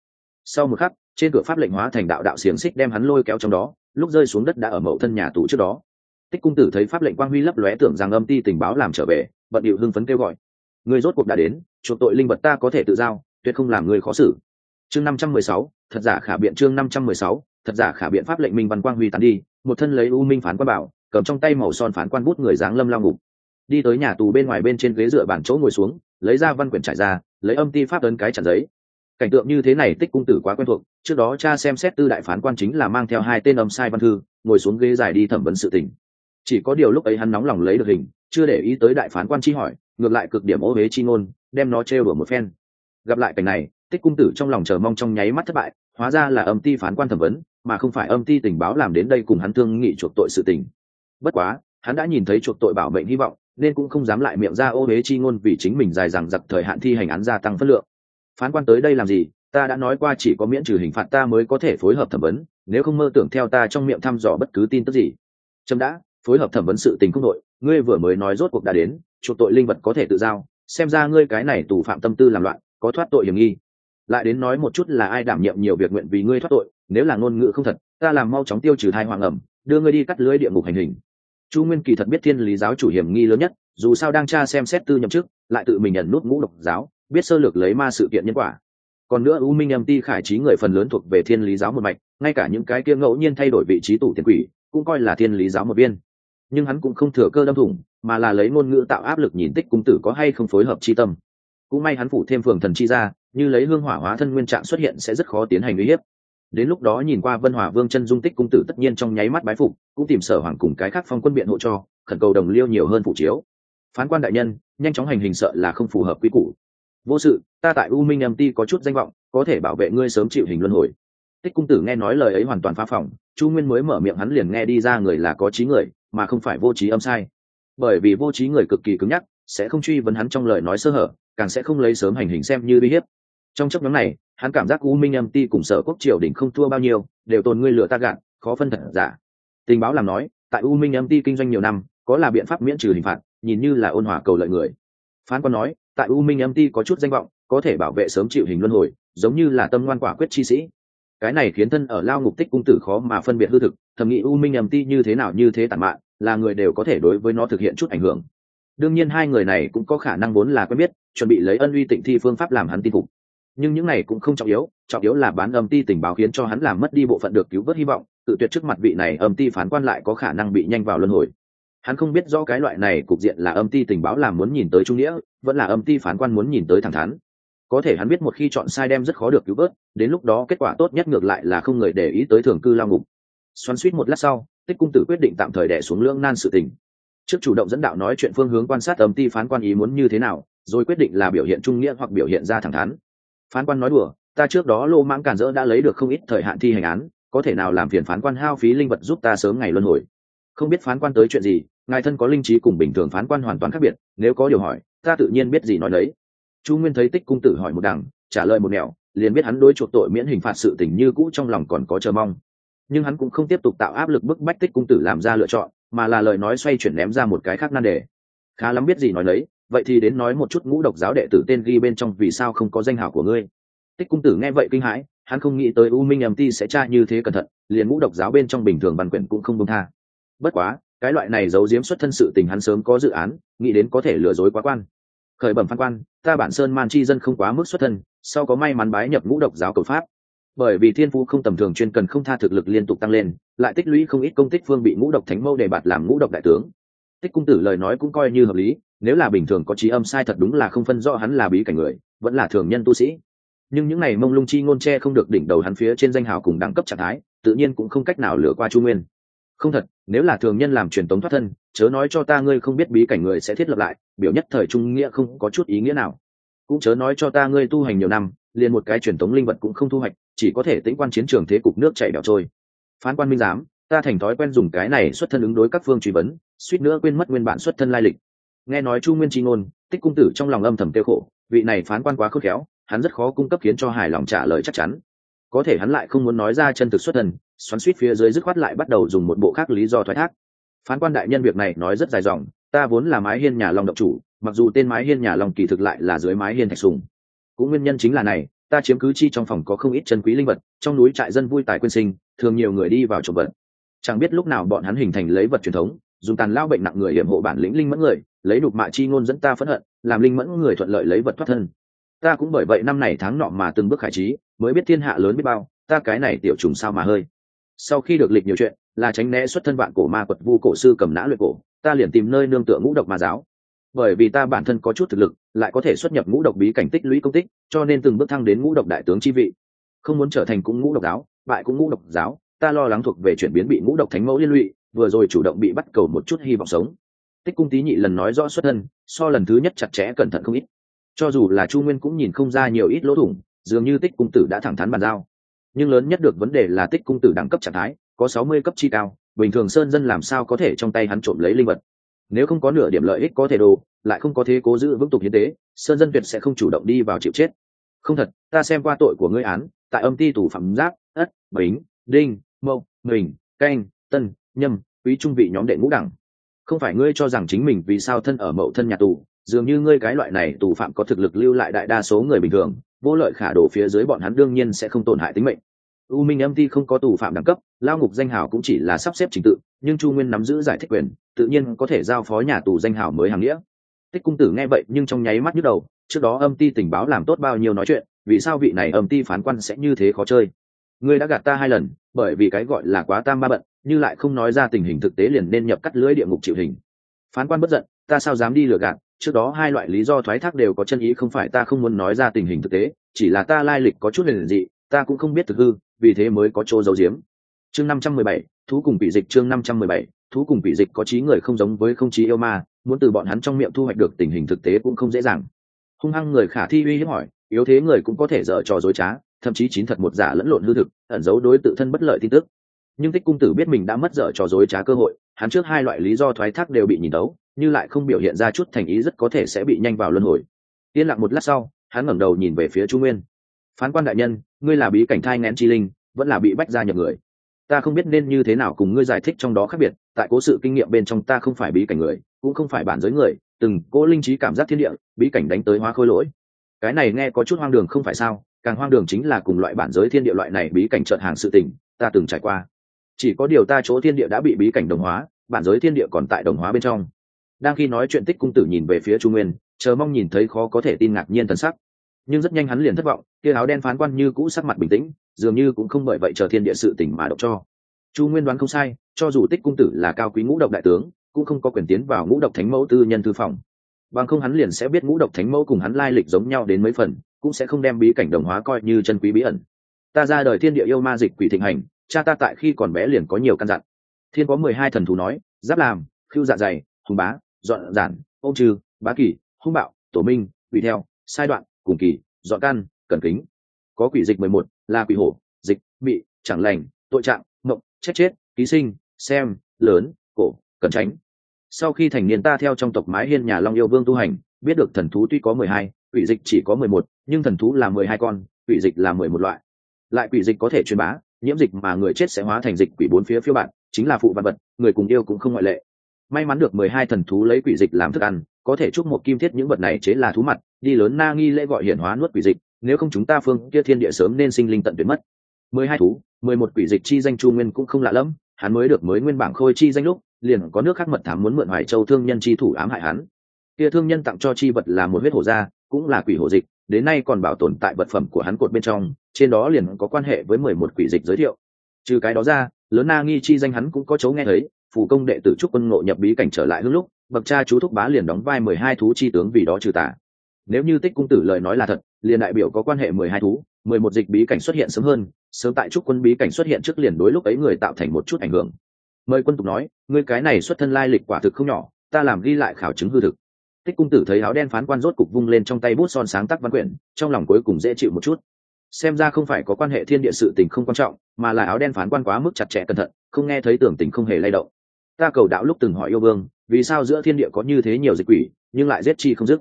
Sau một khắc, trên cửa pháp lệnh hóa thành đạo đạo xiềng xích đem hắn lôi kéo trong đó, lúc rơi xuống đất đã ở mậu thân nhà tù trước đó. Tích cung tử thấy pháp lệnh quang huy lấp lóe tưởng rằng âm ti tình báo làm trở về, bận điệu hưng phấn kêu gọi. Người rốt cuộc đã đến, chuộc tội linh vật ta có thể tự giao, tuyệt không làm người khó xử. Chương năm trăm mười sáu, thật giả khả biện chương năm trăm mười sáu, thật giả khả biện pháp lệnh minh văn quang huy tán đi, một thân lấy u minh phán quan bảo, cầm trong tay màu son phán quan bút người dáng lâm lao ngục. Đi tới nhà tù bên ngoài bên trên ghế dựa bàn chỗ ngồi xuống lấy ra văn quyển trải ra, lấy âm ti pháp ấn cái chặn giấy. Cảnh tượng như thế này tích cung tử quá quen thuộc, trước đó cha xem xét tư đại phán quan chính là mang theo hai tên âm sai văn thư, ngồi xuống ghế dài đi thẩm vấn sự tình. Chỉ có điều lúc ấy hắn nóng lòng lấy được hình, chưa để ý tới đại phán quan chi hỏi, ngược lại cực điểm ô huế chi ngôn, đem nó trêu đùa một phen. Gặp lại cảnh này, tích cung tử trong lòng chờ mong trong nháy mắt thất bại, hóa ra là âm ti phán quan thẩm vấn, mà không phải âm ti tình báo làm đến đây cùng hắn thương nghị chuộc tội sự tình. Bất quá, hắn đã nhìn thấy chuộc tội bảo mệnh hy vọng nên cũng không dám lại miệng ra ô huế chi ngôn vì chính mình dài dằng dặc thời hạn thi hành án gia tăng phất lượng. Phán quan tới đây làm gì? Ta đã nói qua chỉ có miễn trừ hình phạt ta mới có thể phối hợp thẩm vấn, nếu không mơ tưởng theo ta trong miệng thăm dò bất cứ tin tức gì. Trâm đã, phối hợp thẩm vấn sự tình quốc nội ngươi vừa mới nói rốt cuộc đã đến, chuộc tội linh vật có thể tự giao, xem ra ngươi cái này tù phạm tâm tư làm loạn, có thoát tội hiểm nghi. Lại đến nói một chút là ai đảm nhiệm nhiều việc nguyện vì ngươi thoát tội, nếu là ngôn ngữ không thật, ta làm mau chóng tiêu trừ thai hoàng ẩm, đưa ngươi đi cắt lưới địa ngục hành hình chu nguyên kỳ thật biết thiên lý giáo chủ hiểm nghi lớn nhất, dù sao đang tra xem xét tư nhậm chức, lại tự mình nhận nút ngũ độc giáo, biết sơ lược lấy ma sự kiện nhân quả. Còn nữa u minh em ti khải trí người phần lớn thuộc về thiên lý giáo một mạch, ngay cả những cái kia ngẫu nhiên thay đổi vị trí tủ tiền quỷ, cũng coi là thiên lý giáo một viên. Nhưng hắn cũng không thừa cơ đâm thủng, mà là lấy ngôn ngữ tạo áp lực nhìn tích cung tử có hay không phối hợp chi tâm. Cũng may hắn phủ thêm phường thần chi ra, như lấy hương hỏa hóa thân nguyên trạng xuất hiện sẽ rất khó tiến hành uy hiếp đến lúc đó nhìn qua vân hòa vương chân dung tích cung tử tất nhiên trong nháy mắt bái phục, cũng tìm sở hoàng cùng cái khác phong quân biện hộ cho, khẩn cầu đồng liêu nhiều hơn phụ chiếu. Phán quan đại nhân, nhanh chóng hành hình sợ là không phù hợp quy củ. Vô sự, ta tại u minh mt có chút danh vọng, có thể bảo vệ ngươi sớm chịu hình luân hồi. Tích cung tử nghe nói lời ấy hoàn toàn phá phỏng, chu nguyên mới mở miệng hắn liền nghe đi ra người là có trí người, mà không phải vô trí âm sai. Bởi vì vô trí người cực kỳ cứng nhắc, sẽ không truy vấn hắn trong lời nói sơ hở, càng sẽ không lấy sớm hành hình xem như uy hiếp. Trong chấp nhóm này hắn cảm giác u minh âm ti cùng sở quốc triều đình không thua bao nhiêu, đều tồn ngươi lửa ta gạn khó phân thật giả. Tình báo làm nói, tại u minh âm ti kinh doanh nhiều năm, có là biện pháp miễn trừ hình phạt, nhìn như là ôn hòa cầu lợi người. Phán quan nói, tại u minh âm ti có chút danh vọng, có thể bảo vệ sớm chịu hình luân hồi, giống như là tâm ngoan quả quyết chi sĩ. Cái này khiến thân ở lao ngục tích cung tử khó mà phân biệt hư thực, thầm nghĩ u minh âm ti như thế nào như thế tàn mạn, là người đều có thể đối với nó thực hiện chút ảnh hưởng. Đương nhiên hai người này cũng có khả năng vốn là quen biết, chuẩn bị lấy ân uy tịnh thi phương pháp làm hắn tin phục nhưng những này cũng không trọng yếu trọng yếu là bán âm ti tình báo khiến cho hắn làm mất đi bộ phận được cứu vớt hy vọng, tự tuyệt trước mặt vị này âm ti phán quan lại có khả năng bị nhanh vào luân hồi. Hắn không biết do cái loại này cục diện là âm ti tình báo làm muốn nhìn tới trung nghĩa, vẫn là âm ti phán quan muốn nhìn tới thẳng thắn. Có thể hắn biết một khi chọn sai đem rất khó được cứu vớt, đến lúc đó kết quả tốt nhất ngược lại là không người để ý tới thường cư lao ngục. Xoắn suýt một lát sau, tích cung tử quyết định tạm thời đẻ xuống lưỡng nan sự tình. Trước chủ động dẫn đạo nói chuyện phương hướng quan sát âm ti phán quan ý muốn như thế nào, rồi quyết định là biểu hiện trung nghĩa hoặc biểu hiện ra thẳng thắn phán quan nói đùa, ta trước đó lô mãng cản rỡ đã lấy được không ít thời hạn thi hành án, có thể nào làm phiền phán quan hao phí linh vật giúp ta sớm ngày luân hồi? Không biết phán quan tới chuyện gì, ngài thân có linh trí cùng bình thường phán quan hoàn toàn khác biệt, nếu có điều hỏi, ta tự nhiên biết gì nói đấy chu nguyên thấy tích cung tử hỏi một đằng, trả lời một nẻo, liền biết hắn đối chuộc tội miễn hình phạt sự tình như cũ trong lòng còn có chờ mong. Nhưng hắn cũng không tiếp tục tạo áp lực bức bách tích cung tử làm ra lựa chọn, mà là lời nói xoay chuyển ném ra một cái khác nan đề. Khá lắm biết gì nói đấy vậy thì đến nói một chút ngũ độc giáo đệ tử tên ghi bên trong vì sao không có danh hào của ngươi. Tích cung tử nghe vậy kinh hãi, hắn không nghĩ tới u minh mt sẽ tra như thế cẩn thận, liền ngũ độc giáo bên trong bình thường văn quyển cũng không công tha. Bất quá, cái loại này giấu giếm xuất thân sự tình hắn sớm có dự án, nghĩ đến có thể lừa dối quá quan. Khởi bẩm phan quan, ta bản sơn man chi dân không quá mức xuất thân, sau có may mắn bái nhập ngũ độc giáo cầu pháp. Bởi vì thiên phú không tầm thường chuyên cần không tha thực lực liên tục tăng lên, lại tích lũy không ít công tích phương bị ngũ độc thánh mâu đề bạt làm ngũ độc đại tướng. Tích cung tử lời nói cũng coi như hợp lý nếu là bình thường có trí âm sai thật đúng là không phân rõ hắn là bí cảnh người, vẫn là thường nhân tu sĩ. Nhưng những này mông lung chi ngôn tre không được đỉnh đầu hắn phía trên danh hào cùng đẳng cấp trạng thái, tự nhiên cũng không cách nào lừa qua chu nguyên. Không thật, nếu là thường nhân làm truyền tống thoát thân, chớ nói cho ta ngươi không biết bí cảnh người sẽ thiết lập lại, biểu nhất thời trung nghĩa không có chút ý nghĩa nào. Cũng chớ nói cho ta ngươi tu hành nhiều năm, liền một cái truyền tống linh vật cũng không thu hoạch, chỉ có thể tĩnh quan chiến trường thế cục nước chảy bẻo trôi. Phán quan minh giám, ta thành thói quen dùng cái này xuất thân ứng đối các phương truy vấn, suýt nữa quên mất nguyên bản xuất thân lai lịch nghe nói chu nguyên tri ngôn, tích cung tử trong lòng âm thầm tiêu khổ, vị này phán quan quá khôn khéo, hắn rất khó cung cấp khiến cho hài lòng trả lời chắc chắn. Có thể hắn lại không muốn nói ra chân thực xuất thần xoắn suýt phía dưới dứt khoát lại bắt đầu dùng một bộ khác lý do thoái thác. Phán quan đại nhân việc này nói rất dài dòng, ta vốn là mái hiên nhà long độc chủ, mặc dù tên mái hiên nhà long kỳ thực lại là dưới mái hiên thạch sùng. Cũng nguyên nhân chính là này, ta chiếm cứ chi trong phòng có không ít chân quý linh vật, trong núi trại dân vui tài quyên sinh, thường nhiều người đi vào trộm vật. Chẳng biết lúc nào bọn hắn hình thành lấy vật truyền thống dùng tàn lao bệnh nặng người hiểm hộ bản lĩnh linh mẫn người, lấy đục mạ chi ngôn dẫn ta phẫn hận, làm linh mẫn người thuận lợi lấy vật thoát thân. Ta cũng bởi vậy năm này tháng nọ mà từng bước khải trí, mới biết thiên hạ lớn biết bao, ta cái này tiểu trùng sao mà hơi. Sau khi được lịch nhiều chuyện, là tránh né xuất thân vạn cổ ma quật vu cổ sư cầm nã luyện cổ, ta liền tìm nơi nương tựa ngũ độc ma giáo. Bởi vì ta bản thân có chút thực lực, lại có thể xuất nhập ngũ độc bí cảnh tích lũy công tích, cho nên từng bước thăng đến ngũ độc đại tướng chi vị. Không muốn trở thành cũng ngũ độc giáo, bại cũng ngũ độc giáo, ta lo lắng thuộc về chuyển biến bị ngũ độc thánh mẫu liên lụy vừa rồi chủ động bị bắt cầu một chút hy vọng sống. Tích cung tý nhị lần nói rõ xuất thân, so lần thứ nhất chặt chẽ cẩn thận không ít. Cho dù là chu nguyên cũng nhìn không ra nhiều ít lỗ thủng, dường như tích cung tử đã thẳng thắn bàn giao. Nhưng lớn nhất được vấn đề là tích cung tử đẳng cấp trạng thái, có sáu mươi cấp chi cao, bình thường sơn dân làm sao có thể trong tay hắn trộm lấy linh vật. Nếu không có nửa điểm lợi ích có thể đồ lại không có thế cố giữ vững tục hiến tế, sơn dân tuyệt sẽ không chủ động đi vào chịu chết. Không thật, ta xem qua tội của ngươi án, tại âm ty tù phạm giáp ất, bính, đinh, mậu, mình, canh, tân, nhâm quý trung vị nhóm đệ ngũ đẳng. Không phải ngươi cho rằng chính mình vì sao thân ở mậu thân nhà tù, dường như ngươi cái loại này tù phạm có thực lực lưu lại đại đa số người bình thường, vô lợi khả đổ phía dưới bọn hắn đương nhiên sẽ không tổn hại tính mệnh. U minh âm ti không có tù phạm đẳng cấp, lao ngục danh hào cũng chỉ là sắp xếp trình tự, nhưng chu nguyên nắm giữ giải thích quyền, tự nhiên có thể giao phó nhà tù danh hào mới hàng nghĩa. Tích cung tử nghe vậy nhưng trong nháy mắt nhức đầu, trước đó âm ti tình báo làm tốt bao nhiêu nói chuyện, vì sao vị này âm ti phán quan sẽ như thế khó chơi? Ngươi đã gạt ta hai lần, bởi vì cái gọi là quá tam ba bận như lại không nói ra tình hình thực tế liền nên nhập cắt lưới địa ngục chịu hình. Phán quan bất giận, ta sao dám đi lừa gạt? Trước đó hai loại lý do thoái thác đều có chân ý không phải ta không muốn nói ra tình hình thực tế, chỉ là ta lai lịch có chút liền dị, ta cũng không biết thực hư, vì thế mới có chỗ giấu giếm. Chương năm trăm mười bảy, thú cùng bị dịch chương năm trăm mười bảy, thú cùng bị dịch có trí người không giống với không trí yêu ma, muốn từ bọn hắn trong miệng thu hoạch được tình hình thực tế cũng không dễ dàng. Hung hăng người khả thi uy hiếp hỏi, yếu thế người cũng có thể dở trò dối trá, thậm chí chín thật một giả lẫn lộn hư thực, ẩn giấu đối tự thân bất lợi tin tức nhưng tích cung tử biết mình đã mất dở trò dối trá cơ hội, hắn trước hai loại lý do thoái thác đều bị nhìn đấu như lại không biểu hiện ra chút thành ý rất có thể sẽ bị nhanh vào luân hồi. Yên lặng một lát sau, hắn ngẩng đầu nhìn về phía chu nguyên. Phán quan đại nhân, ngươi là bí cảnh thai ngén chi linh, vẫn là bị bách ra nhập người. Ta không biết nên như thế nào cùng ngươi giải thích trong đó khác biệt, tại cố sự kinh nghiệm bên trong ta không phải bí cảnh người, cũng không phải bản giới người, từng cố linh trí cảm giác thiên địa, bí cảnh đánh tới hóa khôi lỗi. Cái này nghe có chút hoang đường không phải sao, càng hoang đường chính là cùng loại bản giới thiên địa loại này bí cảnh trợn hàng sự tình, ta từng trải qua chỉ có điều ta chỗ thiên địa đã bị bí cảnh đồng hóa, bản giới thiên địa còn tại đồng hóa bên trong. Đang khi nói chuyện tích cung tử nhìn về phía trung nguyên, chờ mong nhìn thấy khó có thể tin ngạc nhiên thần sắc. Nhưng rất nhanh hắn liền thất vọng, kia áo đen phán quan như cũ sắc mặt bình tĩnh, dường như cũng không bởi vậy chờ thiên địa sự tỉnh mà động cho. Chu nguyên đoán không sai, cho dù tích cung tử là cao quý ngũ độc đại tướng, cũng không có quyền tiến vào ngũ độc thánh mẫu tư nhân thư phòng. Bằng không hắn liền sẽ biết ngũ độc thánh mẫu cùng hắn lai lịch giống nhau đến mấy phần, cũng sẽ không đem bí cảnh đồng hóa coi như chân quý bí ẩn. Ta ra đời thiên địa yêu ma dịch quỷ thịnh hành cha ta tại khi còn bé liền có nhiều căn dặn. Thiên có mười hai thần thú nói, giáp làm khiêu dạ dày, hùng bá, dọn giản, ôm trừ, bá kỳ hung bạo, tổ minh, quỷ theo, sai đoạn, cùng kỳ dọn căn cẩn kính. Có quỷ dịch mười một, là quỷ hổ, dịch bị chẳng lành, tội trạng, mộng, chết chết, ký sinh, xem, lớn, cổ cẩn tránh. Sau khi thành niên ta theo trong tộc mái hiên nhà long yêu vương tu hành, biết được thần thú tuy có mười hai, quỷ dịch chỉ có mười một, nhưng thần thú là mười hai con, quỷ dịch là mười một loại. Lại quỷ dịch có thể truyền bá nhiễm dịch mà người chết sẽ hóa thành dịch quỷ bốn phía phiêu bạn, chính là phụ văn vật, người cùng yêu cũng không ngoại lệ. May mắn được mười hai thần thú lấy quỷ dịch làm thức ăn, có thể chúc một kim thiết những vật này chế là thú mặt, đi lớn na nghi lễ gọi hiển hóa nuốt quỷ dịch, nếu không chúng ta phương kia thiên địa sớm nên sinh linh tận tuyệt mất. Mười hai thú, mười một quỷ dịch chi danh chu nguyên cũng không lạ lẫm, hắn mới được mới nguyên bảng khôi chi danh lúc, liền có nước khác mật thám muốn mượn hoài châu thương nhân chi thủ ám hại hắn. Kia thương nhân tặng cho chi vật là một huyết hổ da cũng là quỷ hổ dịch đến nay còn bảo tồn tại vật phẩm của hắn cột bên trong, trên đó liền có quan hệ với mười một quỷ dịch giới thiệu. Trừ cái đó ra, lớn na nghi chi danh hắn cũng có chấu nghe thấy phủ công đệ tử trúc quân ngộ nhập bí cảnh trở lại hưng lúc, bậc cha chú thúc bá liền đóng vai mười hai thú chi tướng vì đó trừ tả nếu như tích cung tử lời nói là thật, liền đại biểu có quan hệ mười hai thú, mười một dịch bí cảnh xuất hiện sớm hơn, sớm tại trúc quân bí cảnh xuất hiện trước liền đối lúc ấy người tạo thành một chút ảnh hưởng. Mời quân tục nói, ngươi cái này xuất thân lai lịch quả thực không nhỏ, ta làm ghi lại khảo chứng hư thực tích cung tử thấy áo đen phán quan rốt cục vung lên trong tay bút son sáng tác văn quyển, trong lòng cuối cùng dễ chịu một chút. Xem ra không phải có quan hệ thiên địa sự tình không quan trọng, mà là áo đen phán quan quá mức chặt chẽ cẩn thận, không nghe thấy tưởng tình không hề lay động. Ta cầu đạo lúc từng hỏi yêu vương, vì sao giữa thiên địa có như thế nhiều dịch quỷ, nhưng lại giết chi không dứt?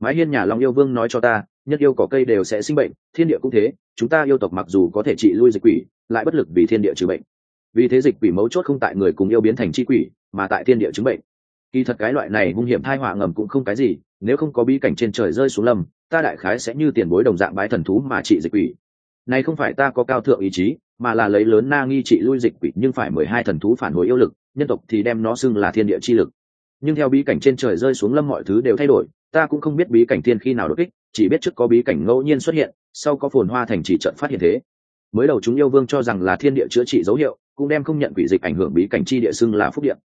Mái hiên nhà long yêu vương nói cho ta, nhất yêu cỏ cây đều sẽ sinh bệnh, thiên địa cũng thế, chúng ta yêu tộc mặc dù có thể trị lui dịch quỷ, lại bất lực vì thiên địa trừ bệnh. Vì thế dịch quỷ mấu chốt không tại người cùng yêu biến thành chi quỷ, mà tại thiên địa chứng bệnh kỳ thật cái loại này hung hiểm thai họa ngầm cũng không cái gì, nếu không có bí cảnh trên trời rơi xuống lâm, ta đại khái sẽ như tiền bối đồng dạng bái thần thú mà trị dịch quỷ. Này không phải ta có cao thượng ý chí, mà là lấy lớn na nghi trị lui dịch quỷ nhưng phải mười hai thần thú phản hồi yêu lực, nhân tộc thì đem nó xưng là thiên địa chi lực. Nhưng theo bí cảnh trên trời rơi xuống lâm mọi thứ đều thay đổi, ta cũng không biết bí cảnh thiên khi nào đột kích, chỉ biết trước có bí cảnh ngẫu nhiên xuất hiện, sau có phồn hoa thành chỉ trận phát hiện thế. Mới đầu chúng yêu vương cho rằng là thiên địa chữa trị dấu hiệu, cũng đem không nhận quỷ dịch ảnh hưởng bí cảnh chi địa xưng là phúc điện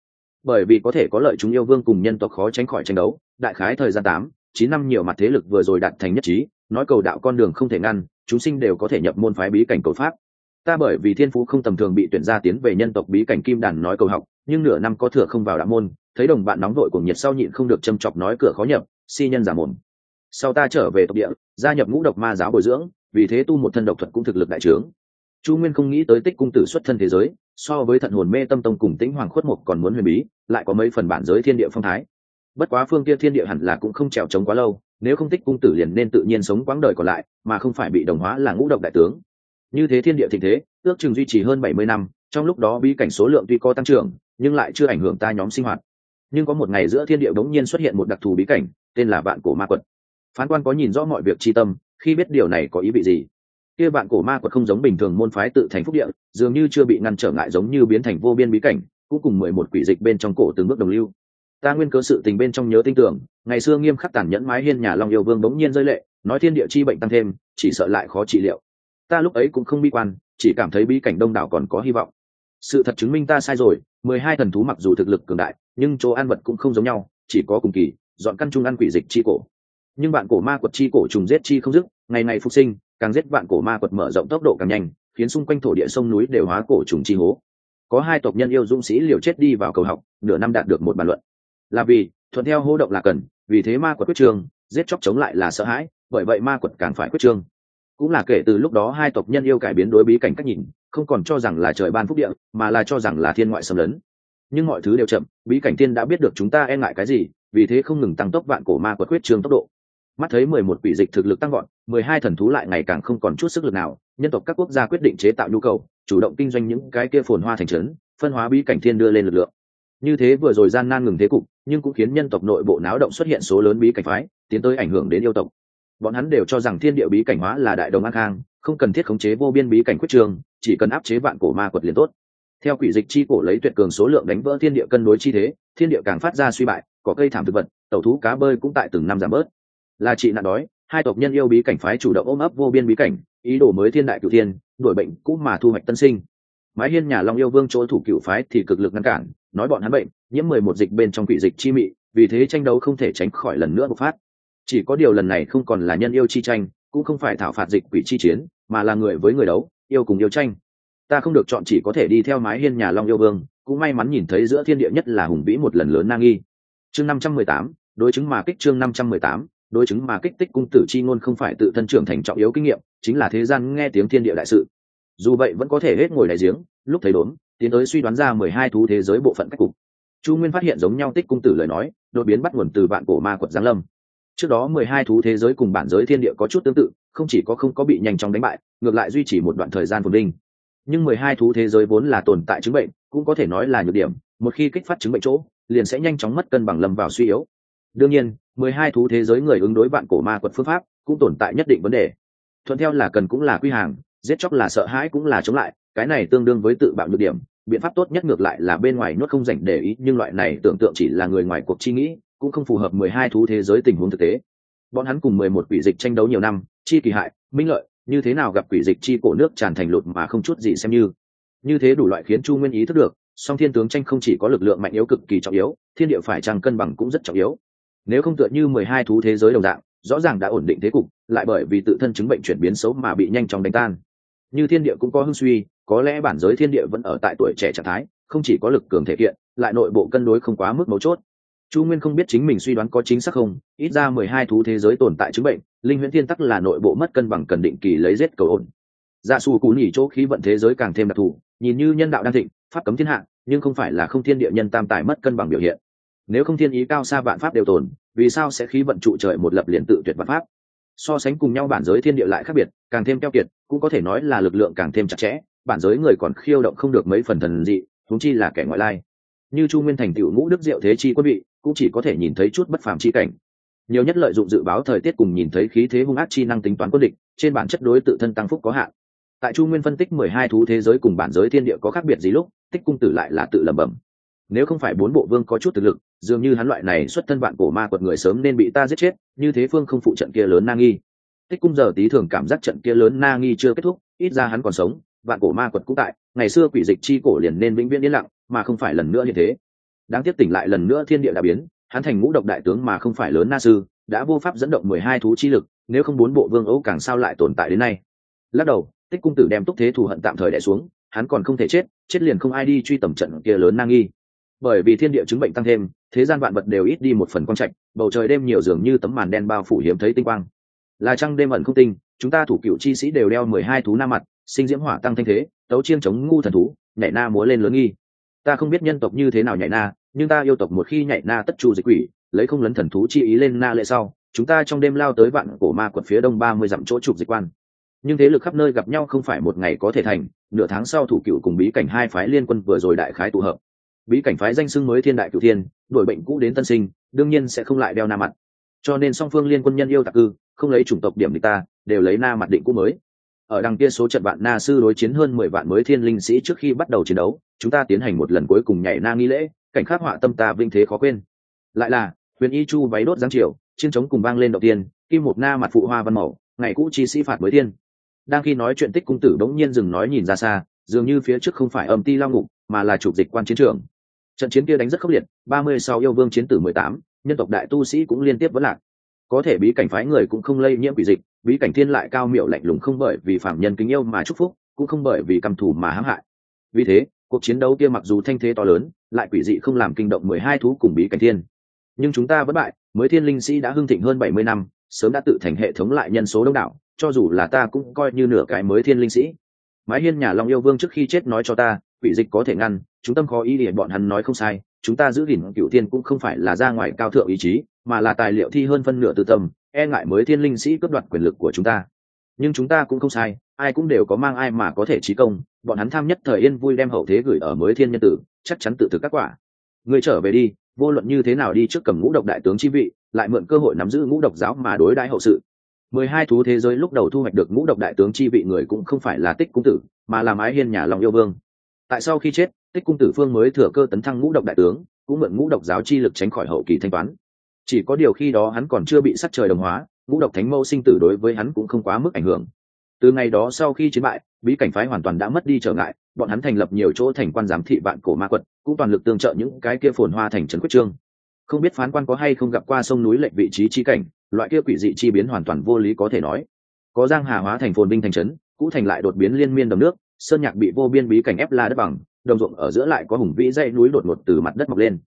bởi vì có thể có lợi chúng yêu vương cùng nhân tộc khó tránh khỏi tranh đấu, đại khái thời gian tám, chín năm nhiều mặt thế lực vừa rồi đạt thành nhất trí, nói cầu đạo con đường không thể ngăn, chúng sinh đều có thể nhập môn phái bí cảnh cầu pháp. Ta bởi vì thiên phú không tầm thường bị tuyển ra tiến về nhân tộc bí cảnh kim đàn nói cầu học, nhưng nửa năm có thừa không vào đạo môn, thấy đồng bạn nóng vội cùng nhiệt sau nhịn không được châm chọc nói cửa khó nhập, si nhân giả mồm. Sau ta trở về tộc địa, gia nhập ngũ độc ma giáo bồi dưỡng, vì thế tu một thân độc thuật cũng thực lực đại trướng. Chu nguyên không nghĩ tới tích cung tử xuất thân thế giới so với thận hồn mê tâm tông cùng tĩnh hoàng khuất mục còn muốn huyền bí, lại có mấy phần bản giới thiên địa phong thái. Bất quá phương kia thiên địa hẳn là cũng không trèo trống quá lâu, nếu không tích cung tử liền nên tự nhiên sống quãng đời còn lại, mà không phải bị đồng hóa là ngũ độc đại tướng. Như thế thiên địa thịnh thế, ước chừng duy trì hơn bảy mươi năm, trong lúc đó bí cảnh số lượng tuy có tăng trưởng, nhưng lại chưa ảnh hưởng ta nhóm sinh hoạt. Nhưng có một ngày giữa thiên địa bỗng nhiên xuất hiện một đặc thù bí cảnh, tên là vạn cổ ma quật. Phán quan có nhìn rõ mọi việc tri tâm, khi biết điều này có ý vị gì? Kia bạn cổ ma quật không giống bình thường môn phái tự thành phúc địa, dường như chưa bị ngăn trở ngại giống như biến thành vô biên bí cảnh, cũng cùng mười một quỷ dịch bên trong cổ từng bước đồng lưu. Ta nguyên cơ sự tình bên trong nhớ tin tưởng, ngày xưa nghiêm khắc tàn nhẫn mái hiên nhà long yêu vương bỗng nhiên rơi lệ, nói thiên địa chi bệnh tăng thêm, chỉ sợ lại khó trị liệu. Ta lúc ấy cũng không bi quan, chỉ cảm thấy bí cảnh đông đảo còn có hy vọng. Sự thật chứng minh ta sai rồi, mười hai thần thú mặc dù thực lực cường đại, nhưng chỗ ăn vật cũng không giống nhau, chỉ có cùng kỳ, dọn căn chung ăn quỷ dịch chi cổ. Nhưng bạn cổ ma quật chi cổ trùng giết chi không dứt, ngày ngày phục sinh càng giết bạn cổ ma quật mở rộng tốc độ càng nhanh, khiến xung quanh thổ địa sông núi đều hóa cổ trùng chi hố. Có hai tộc nhân yêu dũng sĩ liều chết đi vào cầu học, nửa năm đạt được một bàn luận. Là vì, thuận theo hô động là cần, vì thế ma quật quyết trương giết chóc chống lại là sợ hãi, bởi vậy ma quật càng phải quyết trương cũng là kể từ lúc đó hai tộc nhân yêu cải biến đối bí cảnh cách nhìn, không còn cho rằng là trời ban phúc địa, mà là cho rằng là thiên ngoại xâm lấn. Nhưng mọi thứ đều chậm, bí cảnh tiên đã biết được chúng ta e ngại cái gì, vì thế không ngừng tăng tốc vạn cổ ma quật quyết trương tốc độ mắt thấy mười một quỷ dịch thực lực tăng gọn mười hai thần thú lại ngày càng không còn chút sức lực nào, nhân tộc các quốc gia quyết định chế tạo nhu cầu, chủ động kinh doanh những cái kia phồn hoa thành trấn, phân hóa bí cảnh thiên đưa lên lực lượng. Như thế vừa rồi gian nan ngừng thế cục, nhưng cũng khiến nhân tộc nội bộ náo động xuất hiện số lớn bí cảnh phái, tiến tới ảnh hưởng đến yêu tộc. Bọn hắn đều cho rằng thiên địa bí cảnh hóa là đại đồng an khang, không cần thiết khống chế vô biên bí cảnh quyết trường, chỉ cần áp chế vạn cổ ma quật liền tốt. Theo quỷ dịch chi cổ lấy tuyệt cường số lượng đánh vỡ thiên địa cân đối chi thế, thiên địa càng phát ra suy bại có cây thảm thực vật, tẩu thú cá bơi cũng tại từng năm giảm bớt là chị nạn đói, hai tộc nhân yêu bí cảnh phái chủ động ôm ấp vô biên bí cảnh, ý đồ mới thiên đại cửu thiên, đuổi bệnh cũ mà thu hoạch tân sinh. Mái hiên nhà long yêu vương chỗ thủ cựu phái thì cực lực ngăn cản, nói bọn hắn bệnh, nhiễm mười một dịch bên trong quỷ dịch chi mị, vì thế tranh đấu không thể tránh khỏi lần nữa bộc phát. Chỉ có điều lần này không còn là nhân yêu chi tranh, cũng không phải thảo phạt dịch quỷ chi chiến, mà là người với người đấu, yêu cùng yêu tranh. Ta không được chọn chỉ có thể đi theo mái hiên nhà long yêu vương, cũng may mắn nhìn thấy giữa thiên địa nhất là hùng vĩ một lần lớn nang nghi. Chương năm trăm mười tám, đối chứng mà kích chương năm trăm mười tám đối chứng mà kích tích cung tử chi ngôn không phải tự thân trưởng thành trọng yếu kinh nghiệm, chính là thế gian nghe tiếng thiên địa đại sự. Dù vậy vẫn có thể hết ngồi đại giếng, lúc thấy đốn, tiến tới suy đoán ra mười hai thú thế giới bộ phận cách cục. Chu nguyên phát hiện giống nhau tích cung tử lời nói, đột biến bắt nguồn từ vạn cổ ma quật giáng lâm. Trước đó mười hai thú thế giới cùng bản giới thiên địa có chút tương tự, không chỉ có không có bị nhanh chóng đánh bại, ngược lại duy trì một đoạn thời gian phồn vinh. Nhưng mười hai thú thế giới vốn là tồn tại chứng bệnh, cũng có thể nói là nhược điểm, một khi kích phát chứng bệnh chỗ, liền sẽ nhanh chóng mất cân bằng lâm vào suy yếu. Đương nhiên mười hai thú thế giới người ứng đối vạn cổ ma quật phương pháp cũng tồn tại nhất định vấn đề. Thuận theo là cần cũng là quy hàng, giết chóc là sợ hãi cũng là chống lại, cái này tương đương với tự bạo nhược điểm, biện pháp tốt nhất ngược lại là bên ngoài nuốt không dành để ý, nhưng loại này tưởng tượng chỉ là người ngoài cuộc chi nghĩ, cũng không phù hợp mười hai thú thế giới tình huống thực tế. Bọn hắn cùng mười một quỷ dịch tranh đấu nhiều năm, chi kỳ hại, minh lợi, như thế nào gặp quỷ dịch chi cổ nước tràn thành lụt mà không chút gì xem như. Như thế đủ loại khiến chu nguyên ý thức được, song thiên tướng tranh không chỉ có lực lượng mạnh yếu cực kỳ trọng yếu, thiên địa phải trăng cân bằng cũng rất trọng yếu nếu không tựa như mười hai thú thế giới đồng dạng, rõ ràng đã ổn định thế cục, lại bởi vì tự thân chứng bệnh chuyển biến xấu mà bị nhanh chóng đánh tan. Như thiên địa cũng có hưng suy, có lẽ bản giới thiên địa vẫn ở tại tuổi trẻ trạng thái, không chỉ có lực cường thể kiện lại nội bộ cân đối không quá mức mấu chốt. Chu nguyên không biết chính mình suy đoán có chính xác không, ít ra mười hai thú thế giới tồn tại chứng bệnh, linh huyễn thiên tắc là nội bộ mất cân bằng cần định kỳ lấy rết cầu ổn. Dạ xù cú nhỉ chỗ khí vận thế giới càng thêm đặc thù, nhìn như nhân đạo đang thịnh, pháp cấm thiên hạ, nhưng không phải là không thiên địa nhân tam tài mất cân bằng biểu hiện nếu không thiên ý cao xa vạn pháp đều tồn, vì sao sẽ khí vận trụ trời một lập liền tự tuyệt vạn pháp? So sánh cùng nhau bản giới thiên địa lại khác biệt, càng thêm keo kiệt, cũng có thể nói là lực lượng càng thêm chặt chẽ, bản giới người còn khiêu động không được mấy phần thần dị thúng chi là kẻ ngoại lai. Như chu nguyên thành tựu ngũ đức diệu thế chi quân vị, cũng chỉ có thể nhìn thấy chút bất phàm chi cảnh. Nhiều nhất lợi dụng dự báo thời tiết cùng nhìn thấy khí thế hung ác chi năng tính toán quân địch, trên bản chất đối tự thân tăng phúc có hạn. Tại chu nguyên phân tích mười hai thú thế giới cùng bản giới thiên địa có khác biệt gì lúc, tích cung tử lại là tự lẩm bẩm nếu không phải bốn bộ vương có chút thực lực, dường như hắn loại này xuất thân bạn cổ ma quật người sớm nên bị ta giết chết, như thế phương không phụ trận kia lớn na nghi. Tích cung giờ tí thường cảm giác trận kia lớn na nghi chưa kết thúc, ít ra hắn còn sống, vạn cổ ma quật cũng tại, ngày xưa quỷ dịch chi cổ liền nên vĩnh viễn yên lặng, mà không phải lần nữa như thế. Đáng tiếc tỉnh lại lần nữa thiên địa đã biến, hắn thành ngũ độc đại tướng mà không phải lớn na sư, đã vô pháp dẫn động mười hai thú chi lực, nếu không bốn bộ vương ấu càng sao lại tồn tại đến nay. Lắc đầu, tích cung tử đem túc thế thù hận tạm thời đẻ xuống, hắn còn không thể chết chết liền không ai đi truy tầm trận kia lớn na nghi bởi vì thiên địa chứng bệnh tăng thêm, thế gian vạn vật đều ít đi một phần quang trạch, bầu trời đêm nhiều dường như tấm màn đen bao phủ hiếm thấy tinh quang. Là trăng đêm ẩn không tinh, chúng ta thủ cựu chi sĩ đều đeo mười hai thú nam mặt, sinh diễm hỏa tăng thanh thế, tấu chiên chống ngu thần thú, nhảy na múa lên lớn nghi. Ta không biết nhân tộc như thế nào nhảy na, nhưng ta yêu tộc một khi nhảy na tất trụ dịch quỷ, lấy không lấn thần thú chi ý lên na lệ sau, chúng ta trong đêm lao tới vạn cổ ma quật phía đông ba mươi dặm chỗ trục dịch quan. Nhưng thế lực khắp nơi gặp nhau không phải một ngày có thể thành, nửa tháng sau thủ cựu cùng bí cảnh hai phái liên quân vừa rồi đại khái tụ hợp bí cảnh phái danh xưng mới thiên đại cửu thiên đổi bệnh cũ đến tân sinh, đương nhiên sẽ không lại đeo na mặt. Cho nên song phương liên quân nhân yêu tạc cư, không lấy chủng tộc điểm địch ta, đều lấy na mặt định cũ mới. Ở đằng kia số trận vạn na sư đối chiến hơn mười vạn mới thiên linh sĩ trước khi bắt đầu chiến đấu, chúng ta tiến hành một lần cuối cùng nhảy na nghi lễ, cảnh khắc họa tâm ta vinh thế khó quên. Lại là, huyền y chu váy đốt giáng triều, chiến trống cùng vang lên đầu tiên, kim một na mặt phụ hoa văn màu ngày cũ chi sĩ phạt mới thiên. Đang khi nói chuyện tích cung tử đống nhiên dừng nói nhìn ra xa, dường như phía trước không phải âm ti lao ngục, mà là trục dịch quan chiến trường trận chiến kia đánh rất khốc liệt, ba mươi sau yêu vương chiến tử mười tám, nhân tộc đại tu sĩ cũng liên tiếp vẫn lạc. Có thể bí cảnh phái người cũng không lây nhiễm quỷ dịch, bí cảnh thiên lại cao miệu lạnh lùng không bởi vì phạm nhân kính yêu mà chúc phúc, cũng không bởi vì căm thù mà hãm hại. Vì thế, cuộc chiến đấu kia mặc dù thanh thế to lớn, lại quỷ dị không làm kinh động mười hai thú cùng bí cảnh thiên. Nhưng chúng ta vẫn bại, mới thiên linh sĩ đã hưng thịnh hơn bảy mươi năm, sớm đã tự thành hệ thống lại nhân số đông đảo, cho dù là ta cũng coi như nửa cái mới thiên linh sĩ. Mái hiên nhà long yêu vương trước khi chết nói cho ta quỷ dịch có thể ngăn, chúng tâm khó ý để bọn hắn nói không sai, chúng ta giữ gìn cựu thiên cũng không phải là ra ngoài cao thượng ý chí, mà là tài liệu thi hơn phân nửa tự tâm e ngại mới thiên linh sĩ cướp đoạt quyền lực của chúng ta. Nhưng chúng ta cũng không sai, ai cũng đều có mang ai mà có thể trí công, bọn hắn tham nhất thời yên vui đem hậu thế gửi ở mới thiên nhân tử, chắc chắn tự thực các quả. Người trở về đi, vô luận như thế nào đi trước cầm ngũ độc đại tướng chi vị, lại mượn cơ hội nắm giữ ngũ độc giáo mà đối đãi hậu sự. Mười hai thú thế giới lúc đầu thu hoạch được ngũ độc đại tướng chi vị người cũng không phải là tích cung tử, mà là mái hiên nhà lòng yêu vương tại sau khi chết, tích cung tử phương mới thừa cơ tấn thăng ngũ độc đại tướng, cũng mượn ngũ độc giáo chi lực tránh khỏi hậu kỳ thanh toán. Chỉ có điều khi đó hắn còn chưa bị sắc trời đồng hóa, ngũ độc thánh mâu sinh tử đối với hắn cũng không quá mức ảnh hưởng. Từ ngày đó sau khi chiến bại, bí cảnh phái hoàn toàn đã mất đi trở ngại, bọn hắn thành lập nhiều chỗ thành quan giám thị vạn cổ ma quật, cũng toàn lực tương trợ những cái kia phồn hoa thành trấn quyết trương. Không biết phán quan có hay không gặp qua sông núi lệnh vị trí chi cảnh, loại kia quỷ dị chi biến hoàn toàn vô lý có thể nói. Có giang hà hóa thành phồn binh thành trấn, cũ thành lại đột biến liên miên đầm nước sơn nhạc bị vô biên bí cảnh ép la đất bằng, đồng ruộng ở giữa lại có hùng vĩ dây núi đột ngột từ mặt đất mọc lên.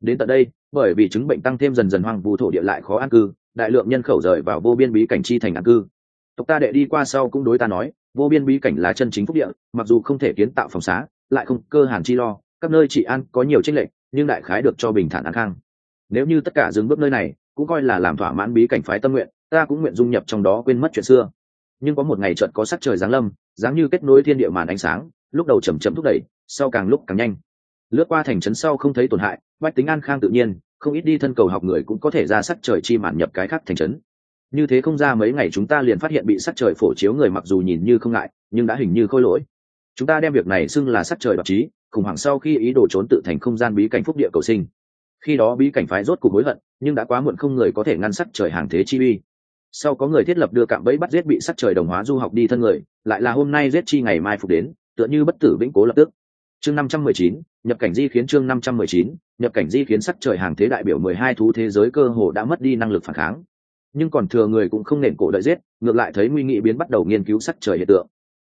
Đến tận đây, bởi vì chứng bệnh tăng thêm dần dần hoang vu thổ địa lại khó an cư, đại lượng nhân khẩu rời vào vô biên bí cảnh chi thành an cư. Tộc ta đệ đi qua sau cũng đối ta nói, vô biên bí cảnh là chân chính phúc địa, mặc dù không thể kiến tạo phòng xá, lại không cơ hàn chi lo, các nơi trị an có nhiều tranh lệch, nhưng đại khái được cho bình thản an khang. Nếu như tất cả dừng bước nơi này, cũng coi là làm thỏa mãn bí cảnh phái tâm nguyện, ta cũng nguyện dung nhập trong đó quên mất chuyện xưa nhưng có một ngày trận có sắc trời giáng lâm, dáng như kết nối thiên địa màn ánh sáng, lúc đầu chầm chậm thúc đẩy, sau càng lúc càng nhanh. Lướt qua thành trấn sau không thấy tổn hại, bách tính an khang tự nhiên, không ít đi thân cầu học người cũng có thể ra sắc trời chi màn nhập cái khác thành trấn. Như thế không ra mấy ngày chúng ta liền phát hiện bị sắc trời phổ chiếu người mặc dù nhìn như không ngại, nhưng đã hình như khôi lỗi. Chúng ta đem việc này xưng là sắc trời đoạt trí khủng hoảng sau khi ý đồ trốn tự thành không gian bí cảnh phúc địa cầu sinh. Khi đó bí cảnh phái rốt cuộc hối hận, nhưng đã quá muộn không người có thể ngăn sắc trời hàng thế chi uy sau có người thiết lập đưa cạm bẫy bắt giết bị sắc trời đồng hóa du học đi thân người, lại là hôm nay giết chi ngày mai phục đến, tựa như bất tử vĩnh cố lập tức. Chương năm trăm mười chín, nhập cảnh di khiến chương năm trăm mười chín, nhập cảnh di khiến sắc trời hàng thế đại biểu mười hai thú thế giới cơ hồ đã mất đi năng lực phản kháng. Nhưng còn thừa người cũng không nền cổ đợi giết, ngược lại thấy nguy nghị biến bắt đầu nghiên cứu sắc trời hiện tượng.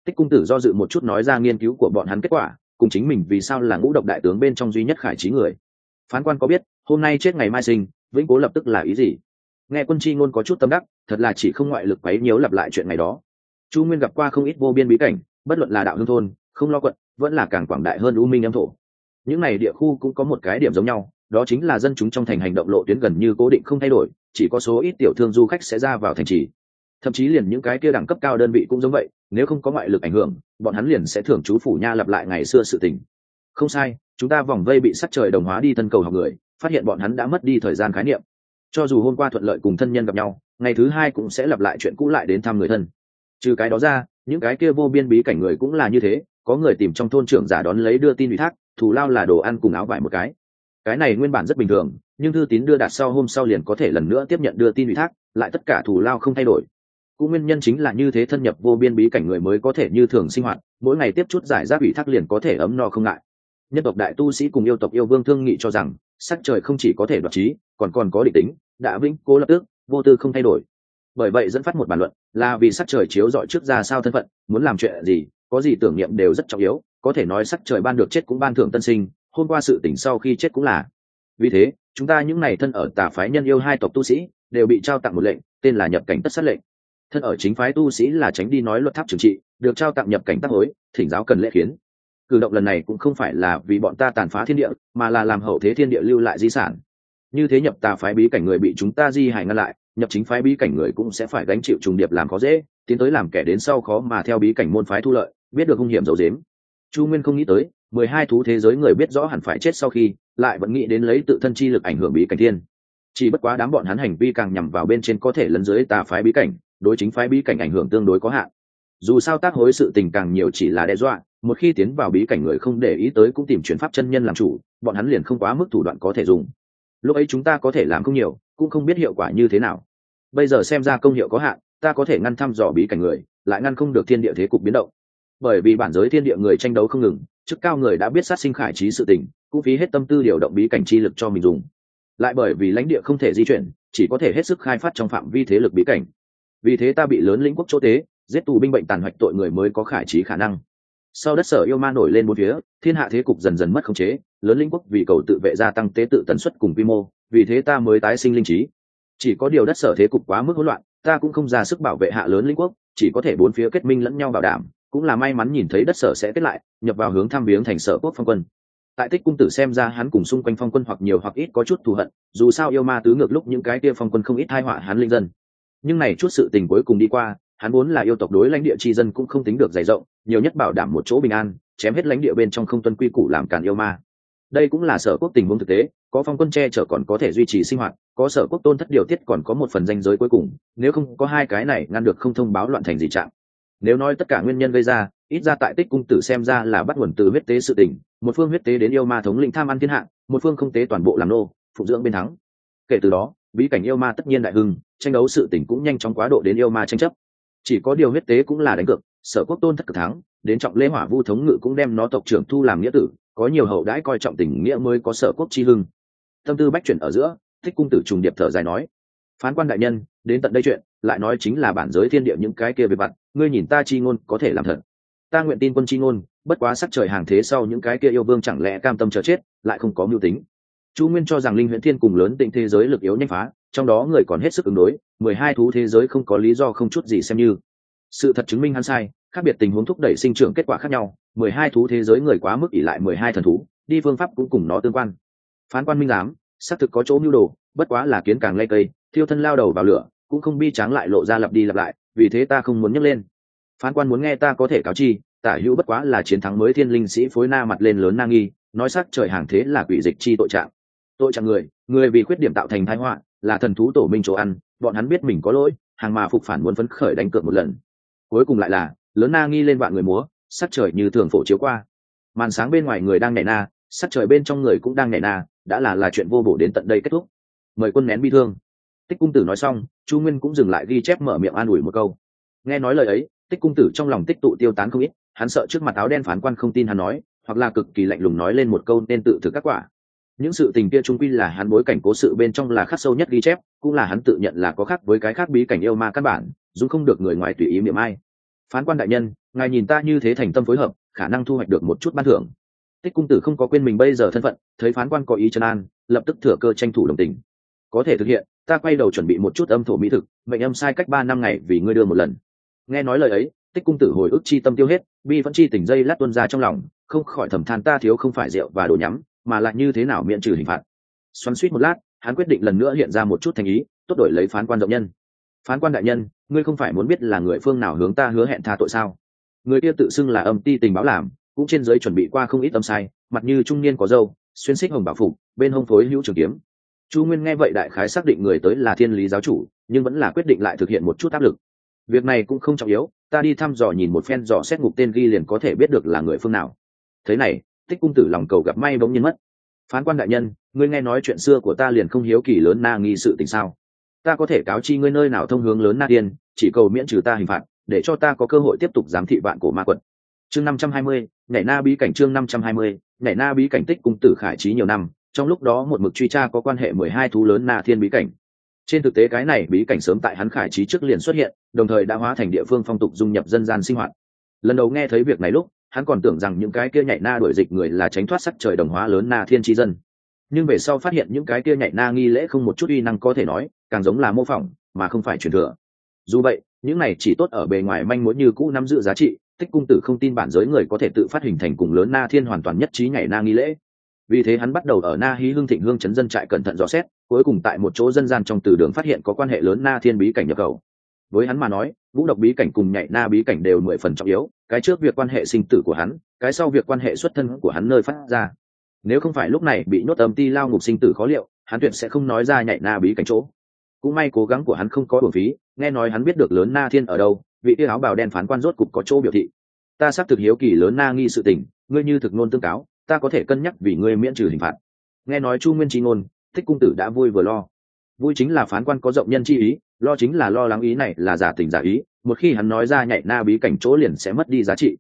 Tích cung tử do dự một chút nói ra nghiên cứu của bọn hắn kết quả, cùng chính mình vì sao là ngũ độc đại tướng bên trong duy nhất khải trí người. Phán quan có biết, hôm nay chết ngày mai sinh, vĩnh cố lập tức là ý gì? Nghe quân chi ngôn có chút tâm đắc thật là chỉ không ngoại lực quấy nhiễu lặp lại chuyện ngày đó. Chu nguyên gặp qua không ít vô biên bí cảnh, bất luận là đạo hương thôn, không lo quận, vẫn là càng quảng đại hơn u minh âm thổ. Những này địa khu cũng có một cái điểm giống nhau, đó chính là dân chúng trong thành hành động lộ tuyến gần như cố định không thay đổi, chỉ có số ít tiểu thương du khách sẽ ra vào thành trì. Thậm chí liền những cái kia đẳng cấp cao đơn vị cũng giống vậy, nếu không có ngoại lực ảnh hưởng, bọn hắn liền sẽ thưởng chú phủ nha lặp lại ngày xưa sự tình. Không sai, chúng ta vòng vây bị sắc trời đồng hóa đi thân cầu học người, phát hiện bọn hắn đã mất đi thời gian khái niệm. Cho dù hôm qua thuận lợi cùng thân nhân gặp nhau ngày thứ hai cũng sẽ lặp lại chuyện cũ lại đến thăm người thân. Trừ cái đó ra, những cái kia vô biên bí cảnh người cũng là như thế, có người tìm trong thôn trưởng giả đón lấy đưa tin ủy thác, thù lao là đồ ăn cùng áo vải một cái. Cái này nguyên bản rất bình thường, nhưng thư tín đưa đạt sau hôm sau liền có thể lần nữa tiếp nhận đưa tin ủy thác, lại tất cả thù lao không thay đổi. Cũng nguyên nhân chính là như thế thân nhập vô biên bí cảnh người mới có thể như thường sinh hoạt, mỗi ngày tiếp chút giải giáp ủy thác liền có thể ấm no không ngại. Nhân tộc đại tu sĩ cùng yêu tộc yêu vương thương nghị cho rằng, sắc trời không chỉ có thể đoạt trí, còn còn có định tính, đã vĩnh cố lập tức vô tư không thay đổi. Bởi vậy dẫn phát một bản luận, là vì sắc trời chiếu dọi trước ra sao thân phận, muốn làm chuyện gì, có gì tưởng niệm đều rất trọng yếu, có thể nói sắc trời ban được chết cũng ban thưởng tân sinh, hôm qua sự tỉnh sau khi chết cũng là. Vì thế, chúng ta những này thân ở tà phái nhân yêu hai tộc tu sĩ, đều bị trao tặng một lệnh, tên là nhập cảnh tất sát lệnh. Thân ở chính phái tu sĩ là tránh đi nói luật tháp trừng trị, được trao tặng nhập cảnh tác hối, thỉnh giáo cần lễ khiến cử động lần này cũng không phải là vì bọn ta tàn phá thiên địa, mà là làm hậu thế thiên địa lưu lại di sản như thế nhập tà phái bí cảnh người bị chúng ta di hại ngăn lại, nhập chính phái bí cảnh người cũng sẽ phải gánh chịu trùng điệp làm khó dễ, tiến tới làm kẻ đến sau khó mà theo bí cảnh môn phái thu lợi, biết được hung hiểm dấu dếm chu nguyên không nghĩ tới, mười hai thú thế giới người biết rõ hẳn phải chết sau khi, lại vẫn nghĩ đến lấy tự thân chi lực ảnh hưởng bí cảnh thiên. Chỉ bất quá đám bọn hắn hành vi càng nhằm vào bên trên có thể lấn dưới tà phái bí cảnh, đối chính phái bí cảnh ảnh hưởng tương đối có hạn. Dù sao tác hối sự tình càng nhiều chỉ là đe dọa, một khi tiến vào bí cảnh người không để ý tới cũng tìm chuyển pháp chân nhân làm chủ, bọn hắn liền không quá mức thủ đoạn có thể dùng lúc ấy chúng ta có thể làm không nhiều, cũng không biết hiệu quả như thế nào. Bây giờ xem ra công hiệu có hạn, ta có thể ngăn thăm dò bí cảnh người, lại ngăn không được thiên địa thế cục biến động. Bởi vì bản giới thiên địa người tranh đấu không ngừng, chức cao người đã biết sát sinh khải trí sự tình, cũng phí hết tâm tư điều động bí cảnh chi lực cho mình dùng. Lại bởi vì lãnh địa không thể di chuyển, chỉ có thể hết sức khai phát trong phạm vi thế lực bí cảnh. Vì thế ta bị lớn lĩnh quốc chỗ tế, giết tù binh bệnh tàn hoạch tội người mới có khải trí khả năng. Sau đất sở yêu ma nổi lên bốn phía, thiên hạ thế cục dần dần mất khống chế lớn lĩnh quốc vì cầu tự vệ gia tăng tế tự tần suất cùng quy mô, vì thế ta mới tái sinh linh trí. Chỉ có điều đất sở thế cục quá mức hỗn loạn, ta cũng không ra sức bảo vệ hạ lớn lĩnh quốc, chỉ có thể bốn phía kết minh lẫn nhau bảo đảm, cũng là may mắn nhìn thấy đất sở sẽ kết lại, nhập vào hướng tham viếng thành sở quốc phong quân. Tại tích cung tử xem ra hắn cùng xung quanh phong quân hoặc nhiều hoặc ít có chút thù hận, dù sao yêu ma tứ ngược lúc những cái kia phong quân không ít thai họa hắn linh dân. Nhưng này chút sự tình cuối cùng đi qua, hắn muốn là yêu tộc đối lãnh địa tri dân cũng không tính được dày rộng, nhiều nhất bảo đảm một chỗ bình an, chém hết lãnh địa bên trong không tuân quy củ làm cản yêu ma đây cũng là sở quốc tình huống thực tế, có phong quân che chở còn có thể duy trì sinh hoạt, có sở quốc tôn thất điều tiết còn có một phần danh giới cuối cùng, nếu không có hai cái này ngăn được không thông báo loạn thành gì trạng. Nếu nói tất cả nguyên nhân gây ra, ít ra tại tích cung tử xem ra là bắt nguồn từ huyết tế sự tình, một phương huyết tế đến yêu ma thống lĩnh tham ăn thiên hạ, một phương không tế toàn bộ làm nô, phụ dưỡng bên thắng. Kể từ đó, bí cảnh yêu ma tất nhiên đại hưng, tranh đấu sự tình cũng nhanh chóng quá độ đến yêu ma tranh chấp. Chỉ có điều huyết tế cũng là đánh cược, sở quốc tôn thất cực thắng, đến trọng lễ hỏa vu thống ngự cũng đem nó tộc trưởng thu làm nghĩa tử có nhiều hậu đãi coi trọng tình nghĩa mới có sở quốc chi hưng. Tâm tư bách chuyển ở giữa, thích cung tử trùng điệp thở dài nói, phán quan đại nhân, đến tận đây chuyện, lại nói chính là bản giới thiên địa những cái kia về vặt ngươi nhìn ta chi ngôn có thể làm thật. Ta nguyện tin quân chi ngôn, bất quá sắc trời hàng thế sau những cái kia yêu vương chẳng lẽ cam tâm chờ chết, lại không có mưu tính. Chu nguyên cho rằng linh huyện thiên cùng lớn tịnh thế giới lực yếu nhanh phá, trong đó người còn hết sức ứng đối, mười hai thú thế giới không có lý do không chút gì xem như. Sự thật chứng minh hắn sai khác biệt tình huống thúc đẩy sinh trưởng kết quả khác nhau, mười hai thú thế giới người quá mức ỷ lại mười hai thần thú, đi phương pháp cũng cùng nó tương quan. Phán quan minh giám, xác thực có chỗ mưu đồ, bất quá là kiến càng lây cây, thiêu thân lao đầu vào lửa, cũng không bi tráng lại lộ ra lặp đi lặp lại, vì thế ta không muốn nhấc lên. Phán quan muốn nghe ta có thể cáo chi, tả hữu bất quá là chiến thắng mới thiên linh sĩ phối na mặt lên lớn na nghi, nói sắc trời hàng thế là quỷ dịch chi tội trạng. Tội trạng người người vì khuyết điểm tạo thành thái họa, là thần thú tổ minh chỗ ăn, bọn hắn biết mình có lỗi, hàng mà phục phản muốn phấn khởi đánh cược một lần. Cuối cùng lại là lớn na nghi lên vạn người múa, sắc trời như thường phổ chiếu qua. Màn sáng bên ngoài người đang nhảy na, sắc trời bên trong người cũng đang nhảy na, đã là là chuyện vô bổ đến tận đây kết thúc. Mời quân nén bi thương. Tích cung tử nói xong, chu nguyên cũng dừng lại ghi chép mở miệng an ủi một câu. Nghe nói lời ấy, tích cung tử trong lòng tích tụ tiêu tán không ít, hắn sợ trước mặt áo đen phán quan không tin hắn nói, hoặc là cực kỳ lạnh lùng nói lên một câu nên tự thực các quả. Những sự tình kia trung quy là hắn bối cảnh cố sự bên trong là khắc sâu nhất ghi chép, cũng là hắn tự nhận là có khác với cái khác bí cảnh yêu ma căn bản, dù không được người ngoài tùy ý miệng ai phán quan đại nhân, ngài nhìn ta như thế thành tâm phối hợp, khả năng thu hoạch được một chút ban thưởng. Tích cung tử không có quên mình bây giờ thân phận, thấy phán quan có ý chân an, lập tức thừa cơ tranh thủ đồng tình. Có thể thực hiện, ta quay đầu chuẩn bị một chút âm thổ mỹ thực, mệnh âm sai cách ba năm ngày vì ngươi đưa một lần. Nghe nói lời ấy, tích cung tử hồi ức chi tâm tiêu hết, bi vẫn chi tỉnh dây lát tuân ra trong lòng, không khỏi thầm than ta thiếu không phải rượu và đồ nhắm, mà lại như thế nào miễn trừ hình phạt. Xoắn suýt một lát, hắn quyết định lần nữa hiện ra một chút thành ý, tốt đổi lấy phán quan rộng nhân phán quan đại nhân, ngươi không phải muốn biết là người phương nào hướng ta hứa hẹn tha tội sao? Người kia tự xưng là âm ti tình báo làm, cũng trên giới chuẩn bị qua không ít âm sai, mặt như trung niên có dâu, xuyên xích hồng bảo phục, bên hông phối hữu trường kiếm. Chu nguyên nghe vậy đại khái xác định người tới là thiên lý giáo chủ, nhưng vẫn là quyết định lại thực hiện một chút áp lực. Việc này cũng không trọng yếu, ta đi thăm dò nhìn một phen dò xét ngục tên ghi liền có thể biết được là người phương nào. Thế này, tích cung tử lòng cầu gặp may bỗng nhiên mất. Phán quan đại nhân, ngươi nghe nói chuyện xưa của ta liền không hiếu kỳ lớn na nghi sự tình sao? Ta có thể cáo chi ngươi nơi nào thông hướng lớn na tiên, chỉ cầu miễn trừ ta hình phạt, để cho ta có cơ hội tiếp tục giám thị vạn cổ ma quật. Chương năm trăm hai mươi, nhảy na bí cảnh chương năm trăm hai mươi, nhảy na bí cảnh tích cung tử khải trí nhiều năm, trong lúc đó một mực truy tra có quan hệ mười hai thú lớn na thiên bí cảnh. Trên thực tế cái này bí cảnh sớm tại hắn khải trí trước liền xuất hiện, đồng thời đã hóa thành địa phương phong tục dung nhập dân gian sinh hoạt. Lần đầu nghe thấy việc này lúc, hắn còn tưởng rằng những cái kia nhảy na đuổi dịch người là tránh thoát sắc trời đồng hóa lớn na thiên tri dân nhưng về sau phát hiện những cái kia nhảy na nghi lễ không một chút uy năng có thể nói, càng giống là mô phỏng, mà không phải truyền thừa. Dù vậy, những này chỉ tốt ở bề ngoài manh mối như cũ nắm giữ giá trị, tích cung tử không tin bản giới người có thể tự phát hình thành cùng lớn na thiên hoàn toàn nhất trí nhảy na nghi lễ. Vì thế hắn bắt đầu ở na hí hương thịnh hương chấn dân trại cẩn thận dò xét, cuối cùng tại một chỗ dân gian trong từ đường phát hiện có quan hệ lớn na thiên bí cảnh nhập khẩu. Với hắn mà nói, vũ độc bí cảnh cùng nhảy na bí cảnh đều mười phần trọng yếu, cái trước việc quan hệ sinh tử của hắn, cái sau việc quan hệ xuất thân của hắn nơi phát ra nếu không phải lúc này bị nhốt âm ti lao ngục sinh tử khó liệu, hắn tuyệt sẽ không nói ra nhảy na bí cảnh chỗ. Cũng may cố gắng của hắn không có bổn phí, nghe nói hắn biết được lớn na thiên ở đâu, vị tiêu áo bào đen phán quan rốt cục có chỗ biểu thị. Ta xác thực hiếu kỳ lớn na nghi sự tình, ngươi như thực ngôn tương cáo, ta có thể cân nhắc vì ngươi miễn trừ hình phạt. Nghe nói chu nguyên trí ngôn, thích cung tử đã vui vừa lo. Vui chính là phán quan có rộng nhân chi ý, lo chính là lo lắng ý này là giả tình giả ý, một khi hắn nói ra nhảy na bí cảnh chỗ liền sẽ mất đi giá trị.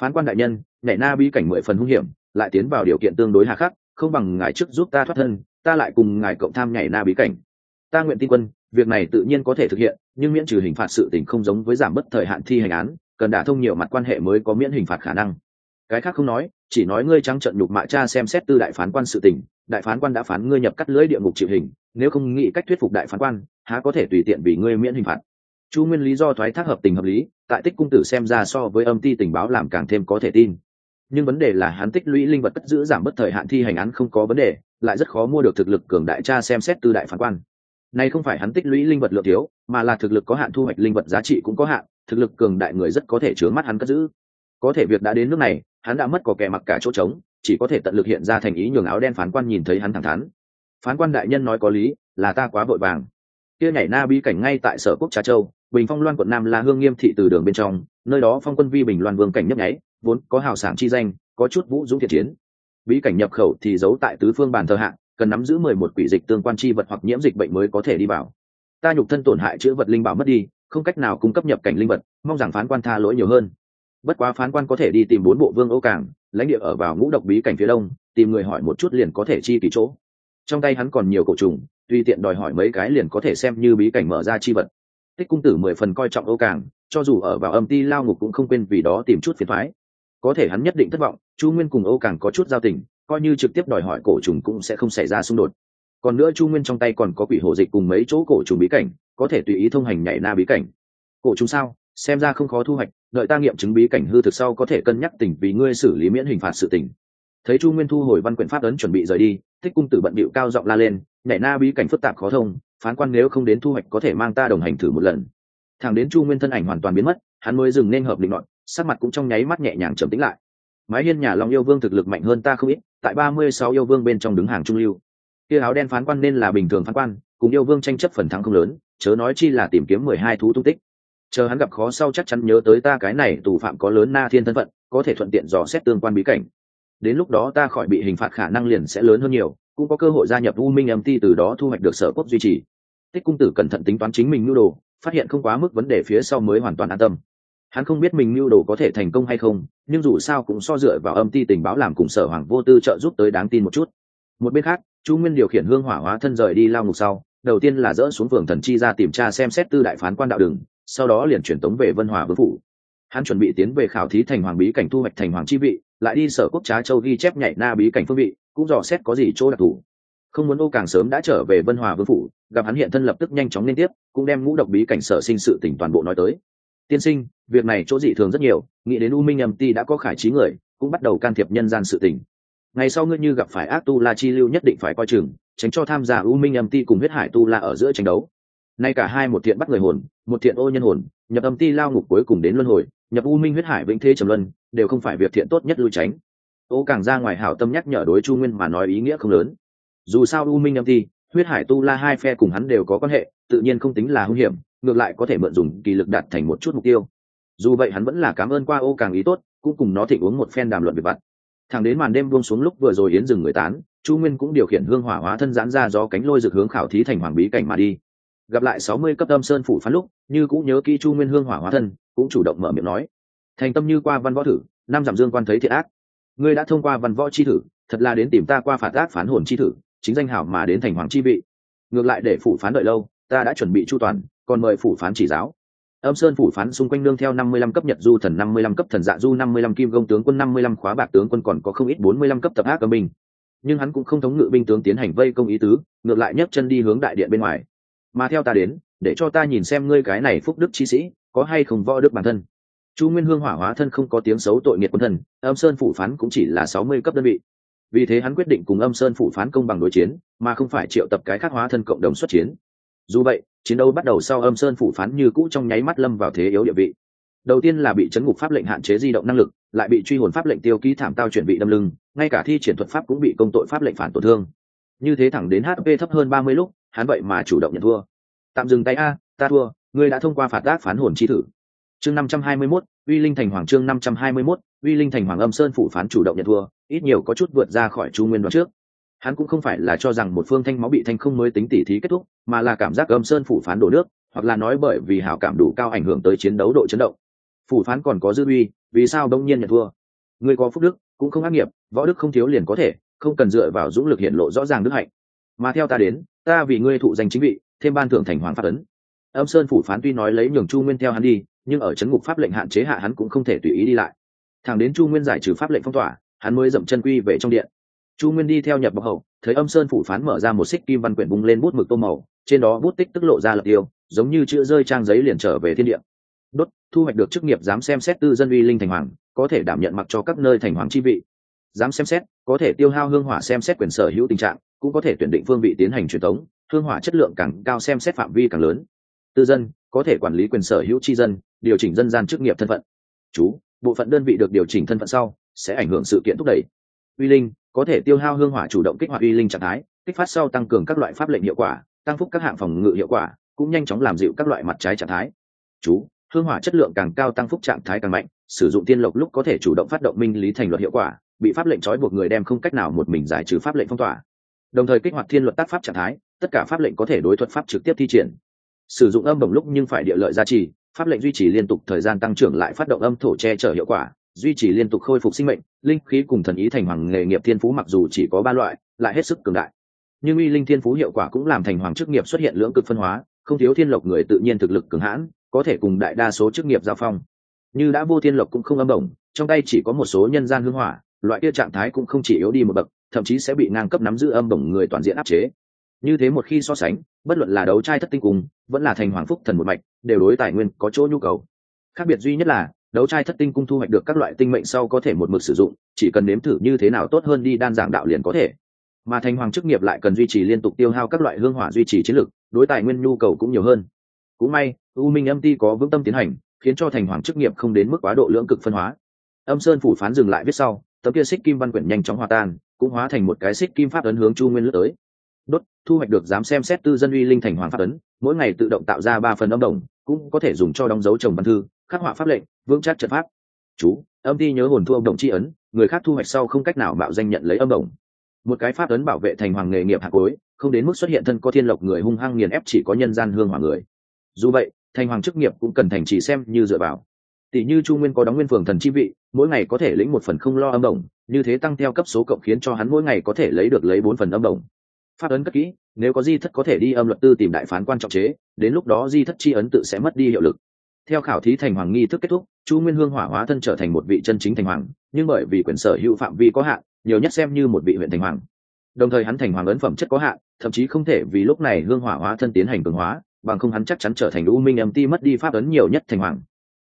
Phán quan đại nhân, nhảy na bí cảnh mười phần hung hiểm lại tiến vào điều kiện tương đối hà khắc, không bằng ngài trước giúp ta thoát thân, ta lại cùng ngài cộng tham nhảy na bí cảnh. Ta nguyện tin quân, việc này tự nhiên có thể thực hiện, nhưng miễn trừ hình phạt sự tình không giống với giảm bất thời hạn thi hành án, cần đả thông nhiều mặt quan hệ mới có miễn hình phạt khả năng. Cái khác không nói, chỉ nói ngươi trắng trận nhục mạ cha xem xét tư đại phán quan sự tình, đại phán quan đã phán ngươi nhập cắt lưỡi địa ngục chịu hình, nếu không nghĩ cách thuyết phục đại phán quan, há có thể tùy tiện vì ngươi miễn hình phạt. Chu nguyên lý do thoái thác hợp tình hợp lý, tại tích cung tử xem ra so với âm ty tình báo làm càng thêm có thể tin nhưng vấn đề là hắn tích lũy linh vật cất giữ giảm bất thời hạn thi hành án không có vấn đề, lại rất khó mua được thực lực cường đại cha xem xét tư đại phán quan. Này không phải hắn tích lũy linh vật lượng thiếu, mà là thực lực có hạn thu hoạch linh vật giá trị cũng có hạn, thực lực cường đại người rất có thể chướng mắt hắn cất giữ. Có thể việc đã đến nước này, hắn đã mất có kẻ mặc cả chỗ trống, chỉ có thể tận lực hiện ra thành ý nhường áo đen phán quan nhìn thấy hắn thẳng thắn. Phán quan đại nhân nói có lý, là ta quá vội vàng. Kia nhảy na bi cảnh ngay tại sở quốc trà châu, bình phong loan quận nam là hương nghiêm thị từ đường bên trong, nơi đó phong quân vi bình loan vương cảnh nhấp nháy vốn có hào sảng chi danh, có chút vũ dũng thiệt chiến. Bí cảnh nhập khẩu thì giấu tại tứ phương bàn thờ hạng cần nắm giữ mười một quỷ dịch tương quan chi vật hoặc nhiễm dịch bệnh mới có thể đi vào. Ta nhục thân tổn hại chữa vật linh bảo mất đi, không cách nào cung cấp nhập cảnh linh vật, mong rằng phán quan tha lỗi nhiều hơn. Bất quá phán quan có thể đi tìm bốn bộ vương ô cảng lãnh địa ở vào ngũ độc bí cảnh phía đông, tìm người hỏi một chút liền có thể chi kỳ chỗ. Trong tay hắn còn nhiều cổ trùng, tùy tiện đòi hỏi mấy cái liền có thể xem như bí cảnh mở ra chi vật. Tích cung tử mười phần coi trọng ô cảng cho dù ở vào âm ti lao ngục cũng không quên vì đó tìm chút phiền thoái có thể hắn nhất định thất vọng, chu nguyên cùng Âu càng có chút giao tình, coi như trực tiếp đòi hỏi cổ trùng cũng sẽ không xảy ra xung đột. Còn nữa chu nguyên trong tay còn có quỷ hổ dịch cùng mấy chỗ cổ trùng bí cảnh, có thể tùy ý thông hành nhảy na bí cảnh. Cổ trùng sao? Xem ra không khó thu hoạch, đợi ta nghiệm chứng bí cảnh hư thực sau có thể cân nhắc tỉnh vì ngươi xử lý miễn hình phạt sự tỉnh thấy chu nguyên thu hồi văn quyển pháp ấn chuẩn bị rời đi thích cung tử bận bịu cao giọng la lên, nhảy na bí cảnh phức tạp khó thông, phán quan nếu không đến thu hoạch có thể mang ta đồng hành thử một lần. Thằng đến chu nguyên thân ảnh hoàn toàn biến mất, hắn mới dừng nên hợp định luận sắc mặt cũng trong nháy mắt nhẹ nhàng trầm tĩnh lại. Mái hiên nhà long yêu vương thực lực mạnh hơn ta không ít, tại ba mươi sáu yêu vương bên trong đứng hàng trung lưu. Kia áo đen phán quan nên là bình thường phán quan, cùng yêu vương tranh chấp phần thắng không lớn, chớ nói chi là tìm kiếm mười hai thú tung tích. Chờ hắn gặp khó sau chắc chắn nhớ tới ta cái này tù phạm có lớn na thiên thân phận, có thể thuận tiện dò xét tương quan bí cảnh. Đến lúc đó ta khỏi bị hình phạt khả năng liền sẽ lớn hơn nhiều, cũng có cơ hội gia nhập u minh âm ti từ đó thu hoạch được sở quốc duy trì. Tích cung tử cẩn thận tính toán chính mình nhu đồ, phát hiện không quá mức vấn đề phía sau mới hoàn toàn an tâm hắn không biết mình mưu đồ có thể thành công hay không, nhưng dù sao cũng so dựa vào âm ti tình báo làm cùng sở hoàng vô tư trợ giúp tới đáng tin một chút. Một bên khác, chu nguyên điều khiển hương hỏa hóa thân rời đi lao ngục sau, đầu tiên là dỡ xuống phường thần chi ra tìm tra xem xét tư đại phán quan đạo đường, sau đó liền chuyển tống về vân hòa vương phủ. Hắn chuẩn bị tiến về khảo thí thành hoàng bí cảnh thu hoạch thành hoàng chi vị, lại đi sở quốc trá châu ghi chép nhảy na bí cảnh phương vị, cũng dò xét có gì chỗ đặc thù. Không muốn ô càng sớm đã trở về vân hòa vương phủ, gặp hắn hiện thân lập tức nhanh chóng liên tiếp, cũng đem ngũ độc bí cảnh sở sinh sự tỉnh toàn bộ nói tới. Tiên sinh việc này chỗ dị thường rất nhiều, nghĩ đến u minh âm ti đã có khải trí người, cũng bắt đầu can thiệp nhân gian sự tình. Ngày sau ngươi như gặp phải ác tu la chi lưu nhất định phải coi chừng, tránh cho tham gia u minh âm ti cùng huyết hải tu la ở giữa tranh đấu. Nay cả hai một thiện bắt người hồn, một thiện ô nhân hồn, nhập âm ti lao ngục cuối cùng đến luân hồi, nhập u minh huyết hải vĩnh thế trầm luân, đều không phải việc thiện tốt nhất lui tránh. Ô càng ra ngoài hảo tâm nhắc nhở đối chu nguyên mà nói ý nghĩa không lớn. Dù sao u minh âm ti huyết hải tu la hai phe cùng hắn đều có quan hệ, tự nhiên không tính là hung hiểm, ngược lại có thể mượn dùng kỳ lực đạt thành một chút mục tiêu dù vậy hắn vẫn là cảm ơn qua ô càng ý tốt, cũng cùng nó thịnh uống một phen đàm luận về vặt. Thẳng đến màn đêm buông xuống lúc vừa rồi yến dừng người tán, chu nguyên cũng điều khiển hương hỏa hóa thân giãn ra do cánh lôi rực hướng khảo thí thành hoàng bí cảnh mà đi. Gặp lại sáu mươi cấp tâm sơn phủ phán lúc, như cũng nhớ kỹ chu nguyên hương hỏa hóa thân, cũng chủ động mở miệng nói. Thành tâm như qua văn võ thử, năm giảm dương quan thấy thiệt ác. Ngươi đã thông qua văn võ chi thử, thật là đến tìm ta qua phạt ác phán hồn chi thử, chính danh hảo mà đến thành hoàng chi vị. Ngược lại để phủ phán đợi lâu, ta đã chuẩn bị chu toàn, còn mời phủ phán chỉ giáo âm sơn phủ phán xung quanh nương theo năm mươi lăm cấp nhật du thần năm mươi lăm cấp thần dạ du năm mươi lăm kim công tướng quân năm mươi lăm khóa bạc tướng quân còn có không ít bốn mươi lăm cấp tập ác âm binh. Nhưng hắn cũng không thống ngự binh tướng tiến hành vây công ý tứ ngược lại nhấc chân đi hướng đại điện bên ngoài. Mà theo ta đến để cho ta nhìn xem ngươi cái này phúc đức chi sĩ có hay không võ đức bản thân. Chu nguyên hương hỏa hóa thân không có tiếng xấu tội nghiệt quân thần, âm sơn phủ phán cũng chỉ là sáu mươi cấp đơn vị. Vì thế hắn quyết định cùng âm sơn phủ phán công bằng đối chiến mà không phải triệu tập cái khác hóa thân cộng đồng xuất chiến dù vậy chiến đấu bắt đầu sau âm sơn phủ phán như cũ trong nháy mắt lâm vào thế yếu địa vị. Đầu tiên là bị chấn ngục pháp lệnh hạn chế di động năng lực lại bị truy hồn pháp lệnh tiêu ký thảm tao chuẩn bị đâm lưng ngay cả thi triển thuật pháp cũng bị công tội pháp lệnh phản tổn thương. Như thế thẳng đến hp thấp hơn ba mươi lúc hắn vậy mà chủ động nhận thua. Tạm dừng tay a ta thua ngươi đã thông qua phạt tác phán hồn chi thử. Chương năm trăm hai mươi 521, uy linh thành hoàng chương năm trăm hai mươi 521, uy linh thành hoàng âm sơn phủ phán chủ động nhận thua ít nhiều có chút vượt ra khỏi chu nguyên đoạn trước hắn cũng không phải là cho rằng một phương thanh máu bị thanh không mới tính tỉ thí kết thúc, mà là cảm giác âm sơn phủ phán đổ nước, hoặc là nói bởi vì hảo cảm đủ cao ảnh hưởng tới chiến đấu độ chấn động. Phủ phán còn có dư uy, vì sao đông nhiên nhận thua? Người có phúc đức, cũng không ác nghiệp, võ đức không thiếu liền có thể, không cần dựa vào dũng lực hiện lộ rõ ràng đức hạnh. Mà theo ta đến, ta vì ngươi thụ danh chính vị, thêm ban thưởng thành hoàng phát ấn. Âm sơn phủ phán tuy nói lấy nhường chu nguyên theo hắn đi, nhưng ở chấn ngục pháp lệnh hạn chế hạ hắn cũng không thể tùy ý đi lại. Thẳng đến chu nguyên giải trừ pháp lệnh phong tỏa, hắn mới dậm chân quy về trong điện chu nguyên đi theo nhập bọc hậu thấy âm sơn phủ phán mở ra một xích kim văn quyển bung lên bút mực tô màu, trên đó bút tích tức lộ ra lập tiêu, giống như chữ rơi trang giấy liền trở về thiên địa. Đốt, thu hoạch được chức nghiệp dám xem xét tư dân uy linh thành hoàng, có thể đảm nhận mặc cho các nơi thành hoàng chi vị. Dám xem xét, có thể tiêu hao hương hỏa xem xét quyền sở hữu tình trạng, cũng có thể tuyển định phương vị tiến hành truyền thống, hương hỏa chất lượng càng cao xem xét phạm vi càng lớn. Tư dân, có thể quản lý quyền sở hữu chi dân, điều chỉnh dân gian chức nghiệp thân phận. Chú, bộ phận đơn vị được điều chỉnh thân phận sau, sẽ ảnh hưởng sự kiện thúc đẩy. Uy linh có thể tiêu hao hương hỏa chủ động kích hoạt uy linh trạng thái, kích phát sau tăng cường các loại pháp lệnh hiệu quả, tăng phúc các hạng phòng ngự hiệu quả, cũng nhanh chóng làm dịu các loại mặt trái trạng thái. Chú, hương hỏa chất lượng càng cao tăng phúc trạng thái càng mạnh, sử dụng tiên lộc lúc có thể chủ động phát động minh lý thành luật hiệu quả, bị pháp lệnh trói buộc người đem không cách nào một mình giải trừ pháp lệnh phong tỏa. Đồng thời kích hoạt thiên luật tác pháp trạng thái, tất cả pháp lệnh có thể đối thuật pháp trực tiếp thi triển. Sử dụng âm đồng lúc nhưng phải địa lợi gia trì, pháp lệnh duy trì liên tục thời gian tăng trưởng lại phát động âm thổ che chở hiệu quả duy trì liên tục khôi phục sinh mệnh, linh khí cùng thần ý thành hoàng nghề nghiệp thiên phú mặc dù chỉ có ba loại, lại hết sức cường đại. Nhưng uy linh thiên phú hiệu quả cũng làm thành hoàng chức nghiệp xuất hiện lưỡng cực phân hóa, không thiếu thiên lộc người tự nhiên thực lực cường hãn, có thể cùng đại đa số chức nghiệp giao phong. Như đã vô thiên lộc cũng không âm bổng, trong tay chỉ có một số nhân gian hương hỏa, loại kia trạng thái cũng không chỉ yếu đi một bậc, thậm chí sẽ bị ngang cấp nắm giữ âm bổng người toàn diện áp chế. Như thế một khi so sánh, bất luận là đấu trai thất tinh cùng, vẫn là thành hoàng phúc thần một mạch, đều đối tài nguyên có chỗ nhu cầu. Khác biệt duy nhất là đấu trai thất tinh cung thu hoạch được các loại tinh mệnh sau có thể một mực sử dụng, chỉ cần nếm thử như thế nào tốt hơn đi đan giảng đạo liền có thể. Mà thành hoàng chức nghiệp lại cần duy trì liên tục tiêu hao các loại hương hỏa duy trì chiến lược đối tài nguyên nhu cầu cũng nhiều hơn. Cũng may, u minh âm ti có vững tâm tiến hành, khiến cho thành hoàng chức nghiệp không đến mức quá độ lưỡng cực phân hóa. Âm sơn phủ phán dừng lại viết sau, tấm kia xích kim văn quyển nhanh chóng hòa tan, cũng hóa thành một cái xích kim pháp ấn hướng chu nguyên lướt tới. Đốt, thu hoạch được dám xem xét tư dân uy linh thành hoàng pháp ấn, mỗi ngày tự động tạo ra ba phần âm đồng, cũng có thể dùng cho đóng dấu trồng văn thư khắc họa pháp lệnh, vững chắc trận pháp. Chú, âm ti nhớ hồn thu âm đồng tri ấn, người khác thu hoạch sau không cách nào mạo danh nhận lấy âm đồng. Một cái pháp ấn bảo vệ thành hoàng nghề nghiệp hạt cối không đến mức xuất hiện thân có thiên lộc người hung hăng nghiền ép chỉ có nhân gian hương hỏa người. Dù vậy, thành hoàng chức nghiệp cũng cần thành trì xem như dựa vào. Tỷ như chu nguyên có đóng nguyên phường thần chi vị, mỗi ngày có thể lĩnh một phần không lo âm đồng, như thế tăng theo cấp số cộng khiến cho hắn mỗi ngày có thể lấy được lấy bốn phần âm đồng. Pháp ấn cất kỹ, nếu có di thất có thể đi âm luật tư tìm đại phán quan trọng chế, đến lúc đó di thất chi ấn tự sẽ mất đi hiệu lực theo khảo thí thành hoàng nghi thức kết thúc, chu nguyên hương hỏa hóa thân trở thành một vị chân chính thành hoàng, nhưng bởi vì quyền sở hữu phạm vi có hạn, nhiều nhất xem như một vị huyện thành hoàng. Đồng thời hắn thành hoàng ấn phẩm chất có hạn, thậm chí không thể vì lúc này hương hỏa hóa thân tiến hành cường hóa, bằng không hắn chắc chắn trở thành u minh âm ti mất đi pháp ấn nhiều nhất thành hoàng.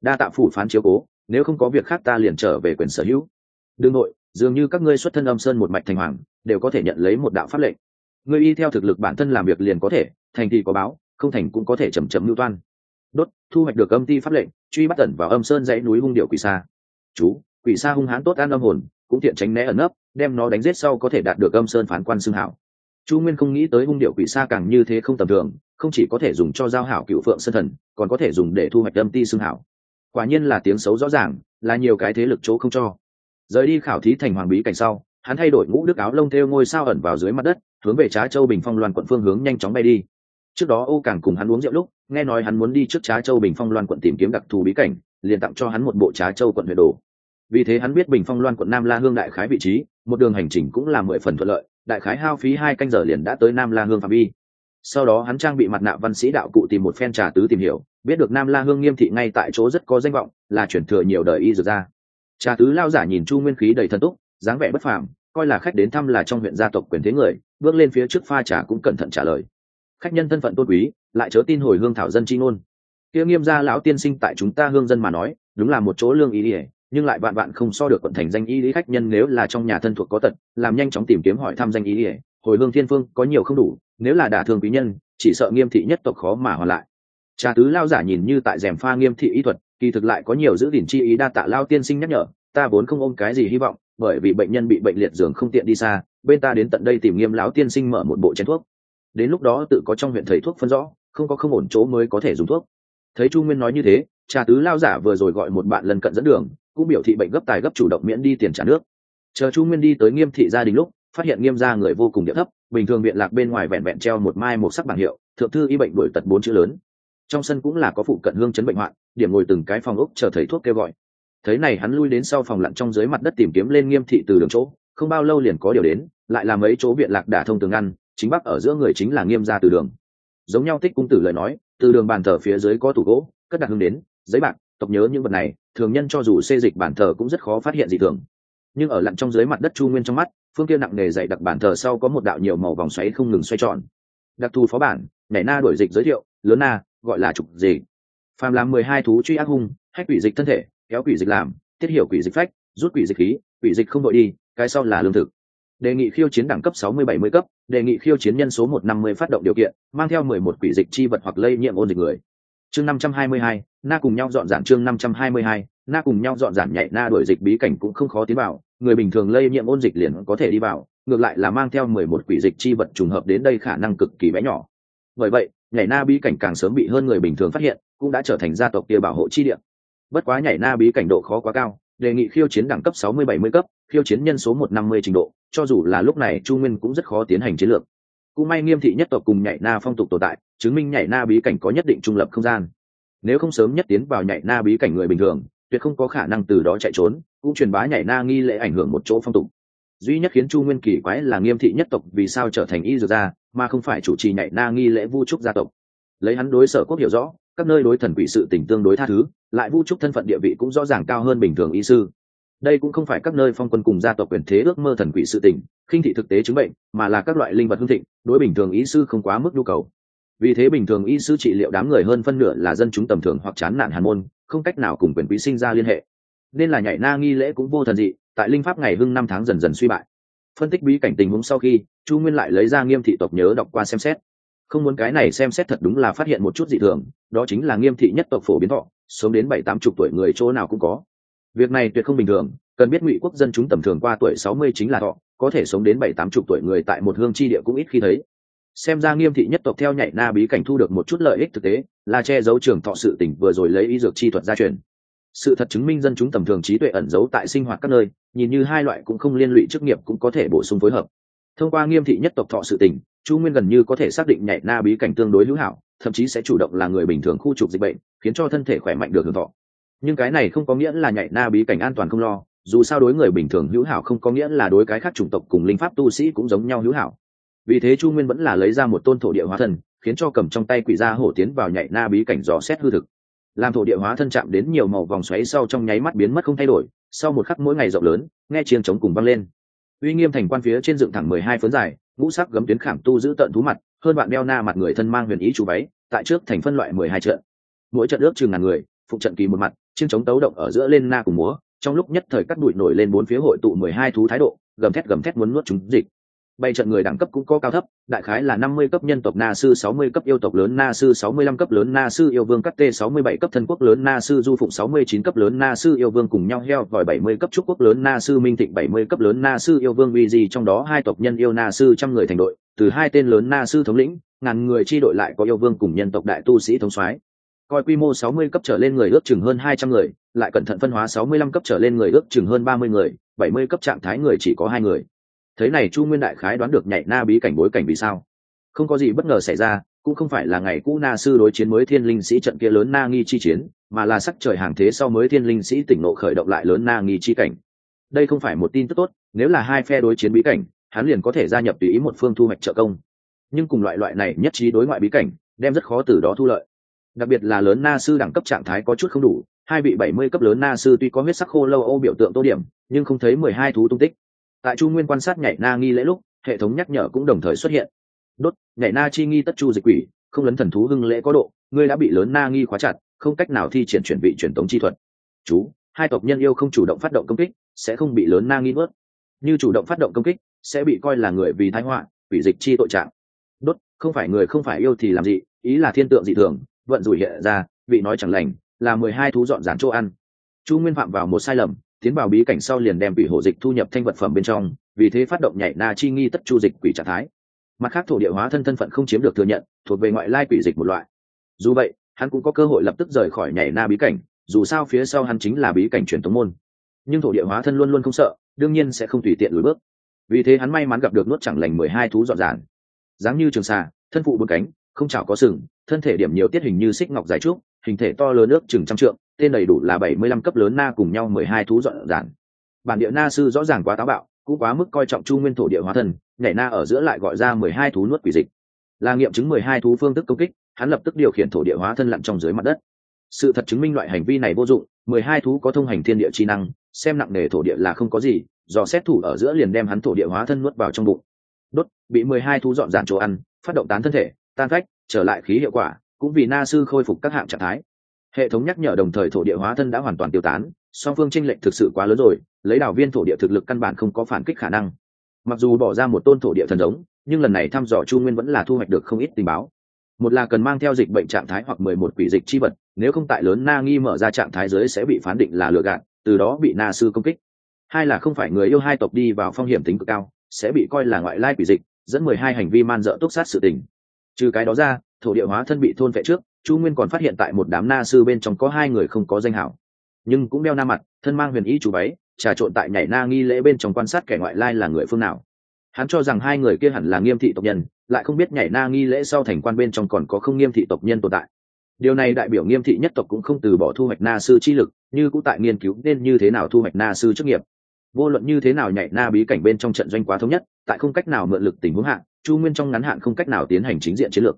Đa tạ phủ phán chiếu cố, nếu không có việc khác ta liền trở về quyền sở hữu. Đương nội, dường như các ngươi xuất thân âm sơn một mạch thành hoàng, đều có thể nhận lấy một đạo pháp lệnh. Ngươi y theo thực lực bản thân làm việc liền có thể, thành thì có báo, không thành cũng có thể chầm chậm mưu toan đốt, thu hoạch được âm ti pháp lệnh, truy bắt tẩn vào âm sơn dãy núi hung điệu quỷ xa chú, quỷ xa hung hãn tốt an âm hồn, cũng tiện tránh né ẩn nấp, đem nó đánh giết sau có thể đạt được âm sơn phán quan xưng hảo. Chu nguyên không nghĩ tới hung điệu quỷ xa càng như thế không tầm thường, không chỉ có thể dùng cho giao hảo cựu phượng sơn thần, còn có thể dùng để thu hoạch âm ti xưng hảo. Quả nhiên là tiếng xấu rõ ràng, là nhiều cái thế lực chỗ không cho. Rời đi khảo thí thành hoàng bí cảnh sau, hắn thay đổi ngũ đức áo lông theo ngôi sao ẩn vào dưới mặt đất, hướng về trá châu bình phong loan quận phương hướng nhanh chóng bay đi. Trước đó ô càng cùng hắn uống rượu lúc nghe nói hắn muốn đi trước trá châu bình phong loan quận tìm kiếm đặc thù bí cảnh, liền tặng cho hắn một bộ trá châu quận huyện đồ. Vì thế hắn biết bình phong loan quận nam la hương đại khái vị trí, một đường hành trình cũng là mười phần thuận lợi, đại khái hao phí hai canh giờ liền đã tới nam la hương phạm vi. Sau đó hắn trang bị mặt nạ văn sĩ đạo cụ tìm một phen trà tứ tìm hiểu, biết được nam la hương nghiêm thị ngay tại chỗ rất có danh vọng, là chuyển thừa nhiều đời y dược ra trà tứ lao giả nhìn chu nguyên khí đầy thần túc, dáng vẻ bất phàm, coi là khách đến thăm là trong huyện gia tộc quyền thế người, bước lên phía trước pha trà cũng cẩn thận trả lời khách nhân thân phận tôn quý, lại chớ tin hồi hương thảo dân chi ngôn. Kia nghiêm gia lão tiên sinh tại chúng ta hương dân mà nói, đúng là một chỗ lương ý ỉa nhưng lại bạn bạn không so được quận thành danh y lý khách nhân nếu là trong nhà thân thuộc có tật, làm nhanh chóng tìm kiếm hỏi thăm danh y ỉa hồi hương thiên phương có nhiều không đủ, nếu là đả thương quý nhân, chỉ sợ nghiêm thị nhất tộc khó mà hoàn lại. Cha tứ lao giả nhìn như tại rèm pha nghiêm thị y thuật, kỳ thực lại có nhiều giữ gìn chi ý đa tạ lao tiên sinh nhắc nhở, ta vốn không ôm cái gì hy vọng, bởi vì bệnh nhân bị bệnh liệt giường không tiện đi xa, bên ta đến tận đây tìm nghiêm lão tiên sinh mở một bộ chén thuốc đến lúc đó tự có trong huyện thầy thuốc phân rõ, không có không ổn chỗ mới có thể dùng thuốc. Thấy chu nguyên nói như thế trà tứ lao giả vừa rồi gọi một bạn lần cận dẫn đường, cũng biểu thị bệnh gấp tài gấp chủ động miễn đi tiền trả nước. Chờ chu nguyên đi tới nghiêm thị gia đình lúc, phát hiện nghiêm gia người vô cùng địa thấp, bình thường viện lạc bên ngoài vẹn vẹn treo một mai một sắc bảng hiệu, thượng thư y bệnh đổi tật bốn chữ lớn. Trong sân cũng là có phụ cận hương chấn bệnh hoạn, điểm ngồi từng cái phòng ốc chờ thầy thuốc kêu gọi. Thấy này hắn lui đến sau phòng lặn trong dưới mặt đất tìm kiếm lên nghiêm thị từ đường chỗ, không bao lâu liền có điều đến, lại là mấy chỗ viện lạc đả thông tường ngăn chính bắc ở giữa người chính là nghiêm gia từ đường. Giống nhau tích cung tử lời nói, từ đường bàn thờ phía dưới có tủ gỗ, cất đặt hương đến, giấy bạc, tộc nhớ những vật này, thường nhân cho dù xê dịch bàn thờ cũng rất khó phát hiện gì thường. Nhưng ở lặn trong dưới mặt đất chu nguyên trong mắt, phương kia nặng nề dạy đặc bản thờ sau có một đạo nhiều màu vòng xoáy không ngừng xoay tròn. Đặc thù phó bản nhảy na đổi dịch giới thiệu, lớn na, gọi là trục gì. Phàm làm mười hai thú truy ác hung, hách quỷ dịch thân thể, kéo quỷ dịch làm tiết hiểu quỷ dịch phách, rút quỷ dịch khí, quỷ dịch không đội đi, cái sau là lương thực đề nghị khiêu chiến đẳng cấp sáu mươi bảy mươi cấp, đề nghị khiêu chiến nhân số một năm mươi phát động điều kiện, mang theo mười một quỷ dịch chi vật hoặc lây nhiễm ôn dịch người. Chương năm trăm hai mươi hai, na cùng nhau dọn dạn chương năm trăm hai mươi hai, na cùng nhau dọn dạn nhảy na đuổi dịch bí cảnh cũng không khó tiến vào, người bình thường lây nhiễm ôn dịch liền có thể đi vào, ngược lại là mang theo mười một quỷ dịch chi vật trùng hợp đến đây khả năng cực kỳ bé nhỏ. Bởi vậy, nhảy na bí cảnh càng sớm bị hơn người bình thường phát hiện, cũng đã trở thành gia tộc kia bảo hộ chi địa. Bất quá nhảy na bí cảnh độ khó quá cao, đề nghị khiêu chiến đẳng cấp sáu mươi bảy mươi cấp, khiêu chiến nhân số một năm mươi trình độ cho dù là lúc này chu nguyên cũng rất khó tiến hành chiến lược. Cũng may nghiêm thị nhất tộc cùng nhảy na phong tục tồn tại, chứng minh nhảy na bí cảnh có nhất định trung lập không gian. Nếu không sớm nhất tiến vào nhảy na bí cảnh người bình thường, tuyệt không có khả năng từ đó chạy trốn, cũng truyền bá nhảy na nghi lễ ảnh hưởng một chỗ phong tục. Duy nhất khiến chu nguyên kỳ quái là nghiêm thị nhất tộc vì sao trở thành y dược gia, mà không phải chủ trì nhảy na nghi lễ vu trúc gia tộc. Lấy hắn đối sở quốc hiểu rõ, các nơi đối thần quỷ sự tình tương đối tha thứ, lại vu trúc thân phận địa vị cũng rõ ràng cao hơn bình thường y sư đây cũng không phải các nơi phong quân cùng gia tộc quyền thế ước mơ thần quỷ sự tình, khinh thị thực tế chứng bệnh, mà là các loại linh vật hương thịnh, đối bình thường y sư không quá mức nhu cầu. Vì thế bình thường y sư trị liệu đám người hơn phân nửa là dân chúng tầm thường hoặc chán nản hàn môn, không cách nào cùng quyền quý sinh ra liên hệ. Nên là nhảy na nghi lễ cũng vô thần dị, tại linh pháp ngày hưng năm tháng dần dần suy bại. Phân tích bí cảnh tình huống sau khi, chu nguyên lại lấy ra nghiêm thị tộc nhớ đọc qua xem xét. Không muốn cái này xem xét thật đúng là phát hiện một chút dị thường, đó chính là nghiêm thị nhất tộc phổ biến thọ, sống đến bảy tám chục tuổi người chỗ nào cũng có việc này tuyệt không bình thường, cần biết ngụy quốc dân chúng tầm thường qua tuổi sáu mươi chính là thọ, có thể sống đến bảy tám chục tuổi người tại một hương chi địa cũng ít khi thấy. Xem ra nghiêm thị nhất tộc theo nhảy na bí cảnh thu được một chút lợi ích thực tế, là che giấu trường thọ sự tỉnh vừa rồi lấy y dược chi thuật gia truyền. Sự thật chứng minh dân chúng tầm thường trí tuệ ẩn giấu tại sinh hoạt các nơi, nhìn như hai loại cũng không liên lụy chức nghiệp cũng có thể bổ sung phối hợp. Thông qua nghiêm thị nhất tộc thọ sự tình, chu nguyên gần như có thể xác định nhảy na bí cảnh tương đối hữu hảo, thậm chí sẽ chủ động là người bình thường khu trục dịch bệnh, khiến cho thân thể khỏe mạnh được hưởng thọ nhưng cái này không có nghĩa là nhảy na bí cảnh an toàn không lo, dù sao đối người bình thường hữu hảo không có nghĩa là đối cái khác chủng tộc cùng linh pháp tu sĩ cũng giống nhau hữu hảo. Vì thế chu nguyên vẫn là lấy ra một tôn thổ địa hóa thân, khiến cho cầm trong tay quỷ gia hổ tiến vào nhảy na bí cảnh dò xét hư thực. Làm thổ địa hóa thân chạm đến nhiều màu vòng xoáy sau trong nháy mắt biến mất không thay đổi, sau một khắc mỗi ngày rộng lớn, nghe chiêng trống cùng văng lên. Uy nghiêm thành quan phía trên dựng thẳng mười hai phấn dài, ngũ sắc gấm tuyến khảm tu giữ tận thú mặt, hơn bạn đeo na mặt người thân mang huyền ý chú váy, tại trước thành phân loại mười hai trận. Mỗi trận ước chừng ngàn người phụ trận kỳ một mặt chiêng trống tấu động ở giữa lên na cùng múa, trong lúc nhất thời cắt đuổi nổi lên bốn phía hội tụ mười hai thú thái độ, gầm thét gầm thét muốn nuốt chúng dịch. Bay trận người đẳng cấp cũng có cao thấp, đại khái là năm mươi cấp nhân tộc na sư, sáu mươi cấp yêu tộc lớn na sư, sáu mươi lăm cấp lớn na sư yêu vương cấp t sáu mươi bảy cấp thân quốc lớn na sư du phụng, sáu mươi chín cấp lớn na sư yêu vương cùng nhau heo vòi, bảy mươi cấp trúc quốc lớn na sư minh thịnh, bảy mươi cấp lớn na sư yêu vương uy di, trong đó hai tộc nhân yêu na sư trăm người thành đội, từ hai tên lớn na sư thống lĩnh, ngàn người chi đội lại có yêu vương cùng nhân tộc đại tu sĩ thống soái coi quy mô sáu mươi cấp trở lên người ước chừng hơn hai trăm người, lại cẩn thận phân hóa sáu mươi lăm cấp trở lên người ước chừng hơn ba mươi người, bảy mươi cấp trạng thái người chỉ có hai người. Thế này chu nguyên đại khái đoán được nhảy na bí cảnh bối cảnh vì sao? Không có gì bất ngờ xảy ra, cũng không phải là ngày cũ na sư đối chiến mới thiên linh sĩ trận kia lớn na nghi chi chiến, mà là sắc trời hàng thế sau mới thiên linh sĩ tỉnh nộ khởi động lại lớn na nghi chi cảnh. Đây không phải một tin tức tốt, nếu là hai phe đối chiến bí cảnh, hắn liền có thể gia nhập tùy ý một phương thu hoạch trợ công. Nhưng cùng loại loại này nhất trí đối ngoại bí cảnh, đem rất khó từ đó thu lợi đặc biệt là lớn na sư đẳng cấp trạng thái có chút không đủ, hai vị bảy mươi cấp lớn na sư tuy có huyết sắc khô lâu ô biểu tượng tô điểm, nhưng không thấy mười hai thú tung tích. Tại chu nguyên quan sát nhảy na nghi lễ lúc, hệ thống nhắc nhở cũng đồng thời xuất hiện. Đốt, nhảy na chi nghi tất chu dịch quỷ, không lấn thần thú hưng lễ có độ, ngươi đã bị lớn na nghi khóa chặt, không cách nào thi triển chuyển vị truyền tống chi thuật. Chú, hai tộc nhân yêu không chủ động phát động công kích, sẽ không bị lớn na nghi vớt. như chủ động phát động công kích, sẽ bị coi là người vì thái họa, quỷ dịch chi tội trạng. Đốt, không phải người không phải yêu thì làm gì, ý là thiên tượng dị thường vận rủi hiện ra, vị nói chẳng lành, là mười hai thú dọn dán chỗ ăn. Chu nguyên phạm vào một sai lầm, tiến vào bí cảnh sau liền đem quỷ hổ dịch thu nhập thanh vật phẩm bên trong, vì thế phát động nhảy na chi nghi tất chu dịch quỷ trạng thái. Mặt khác thổ địa hóa thân thân phận không chiếm được thừa nhận, thuộc về ngoại lai quỷ dịch một loại. Dù vậy, hắn cũng có cơ hội lập tức rời khỏi nhảy na bí cảnh, dù sao phía sau hắn chính là bí cảnh truyền thống môn. Nhưng thổ địa hóa thân luôn luôn không sợ, đương nhiên sẽ không tùy tiện lùi bước. Vì thế hắn may mắn gặp được nuốt chẳng lành mười hai thú dọn dàn. Dáng như trường xà thân phụ bốn cánh không chảo có sừng, thân thể điểm nhiều tiết hình như xích ngọc dài trúc, hình thể to lớn nước chừng trăm trượng, tên đầy đủ là bảy mươi lăm cấp lớn na cùng nhau mười hai thú dọn dàn bản địa na sư rõ ràng quá táo bạo, cũng quá mức coi trọng chu nguyên thổ địa hóa thân nhảy na ở giữa lại gọi ra mười hai thú nuốt quỷ dịch. Là nghiệm chứng mười hai thú phương thức công kích, hắn lập tức điều khiển thổ địa hóa thân lặn trong dưới mặt đất. Sự thật chứng minh loại hành vi này vô dụng, mười hai thú có thông hành thiên địa chi năng, xem nặng nề thổ địa là không có gì dò xét thủ ở giữa liền đem hắn thổ địa hóa thân nuốt vào trong bụng. Đốt, bị mười hai thú dọn dàn chỗ ăn, phát động tán thân thể tan phách, trở lại khí hiệu quả, cũng vì na sư khôi phục các hạng trạng thái. Hệ thống nhắc nhở đồng thời thổ địa hóa thân đã hoàn toàn tiêu tán, song phương tranh lệch thực sự quá lớn rồi, lấy đảo viên thổ địa thực lực căn bản không có phản kích khả năng. Mặc dù bỏ ra một tôn thổ địa thần giống, nhưng lần này thăm dò chu nguyên vẫn là thu hoạch được không ít tình báo. Một là cần mang theo dịch bệnh trạng thái hoặc mười một quỷ dịch chi vật, nếu không tại lớn na nghi mở ra trạng thái giới sẽ bị phán định là lừa gạt, từ đó bị na sư công kích. Hai là không phải người yêu hai tộc đi vào phong hiểm tính cực cao, sẽ bị coi là ngoại lai quỷ dịch, dẫn mười hai hành vi man dợ túc sát sự tình trừ cái đó ra, thổ địa hóa thân bị thôn vệ trước, chu nguyên còn phát hiện tại một đám na sư bên trong có hai người không có danh hảo. Nhưng cũng đeo na mặt, thân mang huyền ý chủ váy, trà trộn tại nhảy na nghi lễ bên trong quan sát kẻ ngoại lai là người phương nào. Hắn cho rằng hai người kia hẳn là nghiêm thị tộc nhân, lại không biết nhảy na nghi lễ sau thành quan bên trong còn có không nghiêm thị tộc nhân tồn tại. Điều này đại biểu nghiêm thị nhất tộc cũng không từ bỏ thu hoạch na sư chi lực, như cũng tại nghiên cứu nên như thế nào thu hoạch na sư chức nghiệp. Vô luận như thế nào nhảy na bí cảnh bên trong trận doanh quá thống nhất, tại không cách nào mượn lực tình huống hạn chu nguyên trong ngắn hạn không cách nào tiến hành chính diện chiến lược.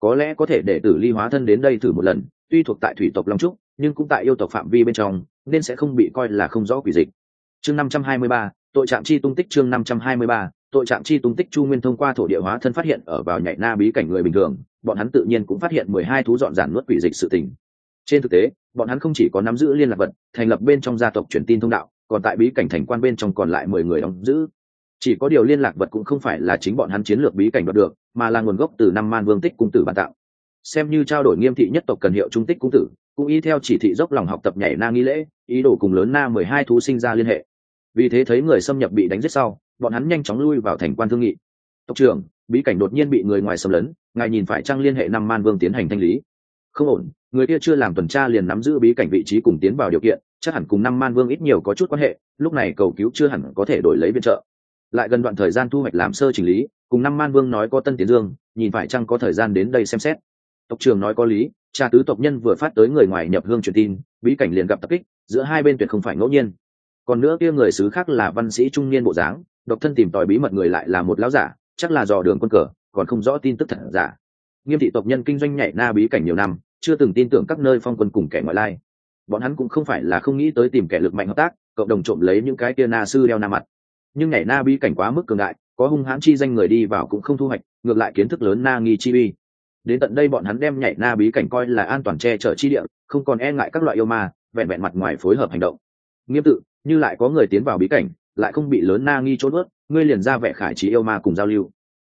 Có lẽ có thể để tử ly hóa thân đến đây thử một lần, tuy thuộc tại thủy tộc long trúc, nhưng cũng tại yêu tộc phạm vi bên trong, nên sẽ không bị coi là không rõ quỷ dịch. Chương năm trăm hai mươi ba, tội trạm chi tung tích chương năm trăm hai mươi ba, tội trạm chi tung tích chu nguyên thông qua thổ địa hóa thân phát hiện ở vào nhảy na bí cảnh người bình thường, bọn hắn tự nhiên cũng phát hiện mười hai thú dọn giản nuốt quỷ dịch sự tình. Trên thực tế, bọn hắn không chỉ có nắm giữ liên lạc vật, thành lập bên trong gia tộc truyền tin thông đạo, còn tại bí cảnh thành quan bên trong còn lại mười người đóng giữ chỉ có điều liên lạc vật cũng không phải là chính bọn hắn chiến lược bí cảnh đoạt được, mà là nguồn gốc từ năm man vương tích cung tử ban tạo. Xem như trao đổi nghiêm thị nhất tộc cần hiệu trung tích cung tử, cũng y theo chỉ thị dốc lòng học tập nhảy na nghi lễ, ý đồ cùng lớn na mười hai thú sinh ra liên hệ. Vì thế thấy người xâm nhập bị đánh giết sau, bọn hắn nhanh chóng lui vào thành quan thương nghị. Tộc trưởng, bí cảnh đột nhiên bị người ngoài xâm lấn, ngài nhìn phải trăng liên hệ năm man vương tiến hành thanh lý? Không ổn, người kia chưa làm tuần tra liền nắm giữ bí cảnh vị trí cùng tiến vào điều kiện, chắc hẳn cùng năm man vương ít nhiều có chút quan hệ, lúc này cầu cứu chưa hẳn có thể đổi lấy viện trợ lại gần đoạn thời gian thu hoạch làm sơ chỉnh lý, cùng năm man vương nói có tân tiến dương, nhìn phải chăng có thời gian đến đây xem xét. Tộc trường nói có lý, cha tứ tộc nhân vừa phát tới người ngoài nhập hương truyền tin, bí cảnh liền gặp tập kích, giữa hai bên tuyệt không phải ngẫu nhiên. Còn nữa kia người xứ khác là văn sĩ trung niên bộ dáng, độc thân tìm tòi bí mật người lại là một lão giả, chắc là dò đường quân cờ, còn không rõ tin tức thật giả. Nghiêm thị tộc nhân kinh doanh nhảy na bí cảnh nhiều năm, chưa từng tin tưởng các nơi phong quân cùng kẻ ngoại lai. Bọn hắn cũng không phải là không nghĩ tới tìm kẻ lực mạnh hợp tác, cộng đồng trộm lấy những cái kia na sư đeo na mặt nhưng nhảy na bí cảnh quá mức cường đại, có hung hãn chi danh người đi vào cũng không thu hoạch, ngược lại kiến thức lớn na nghi chi bi đến tận đây bọn hắn đem nhảy na bí cảnh coi là an toàn che chở chi địa, không còn e ngại các loại yêu ma, vẹn vẹn mặt ngoài phối hợp hành động. Nghiêm tự, như lại có người tiến vào bí cảnh, lại không bị lớn na nghi trốn ướt ngươi liền ra vẻ khải trí yêu ma cùng giao lưu.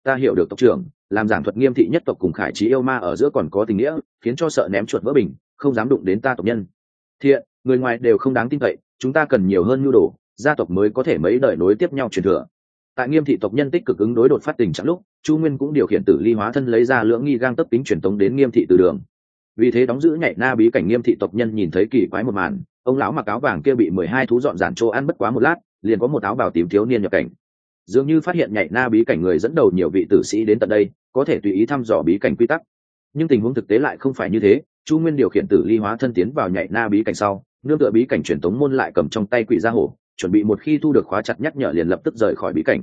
Ta hiểu được tộc trưởng, làm giảng thuật nghiêm thị nhất tộc cùng khải trí yêu ma ở giữa còn có tình nghĩa, khiến cho sợ ném chuột vỡ bình, không dám đụng đến ta tộc nhân. Thiện, người ngoài đều không đáng tin cậy, chúng ta cần nhiều hơn nhu đồ gia tộc mới có thể mấy đời nối tiếp nhau truyền thừa. Tại nghiêm thị tộc nhân tích cực ứng đối đột phát tình trạng lúc, chu nguyên cũng điều khiển tử ly hóa thân lấy ra lưỡng nghi gang tấp tính truyền tống đến nghiêm thị từ đường. Vì thế đóng giữ nhảy na bí cảnh nghiêm thị tộc nhân nhìn thấy kỳ quái một màn, ông lão mặc áo vàng kia bị mười hai thú dọn dàn chỗ ăn bất quá một lát, liền có một áo bào tím thiếu niên nhập cảnh. Dường như phát hiện nhảy na bí cảnh người dẫn đầu nhiều vị tử sĩ đến tận đây, có thể tùy ý thăm dò bí cảnh quy tắc. Nhưng tình huống thực tế lại không phải như thế, chu nguyên điều khiển tử ly hóa thân tiến vào nhảy na bí cảnh sau, nương tựa bí cảnh truyền tống môn lại cầm trong tay quỷ gia hổ chuẩn bị một khi thu được khóa chặt nhắc nhở liền lập tức rời khỏi bí cảnh.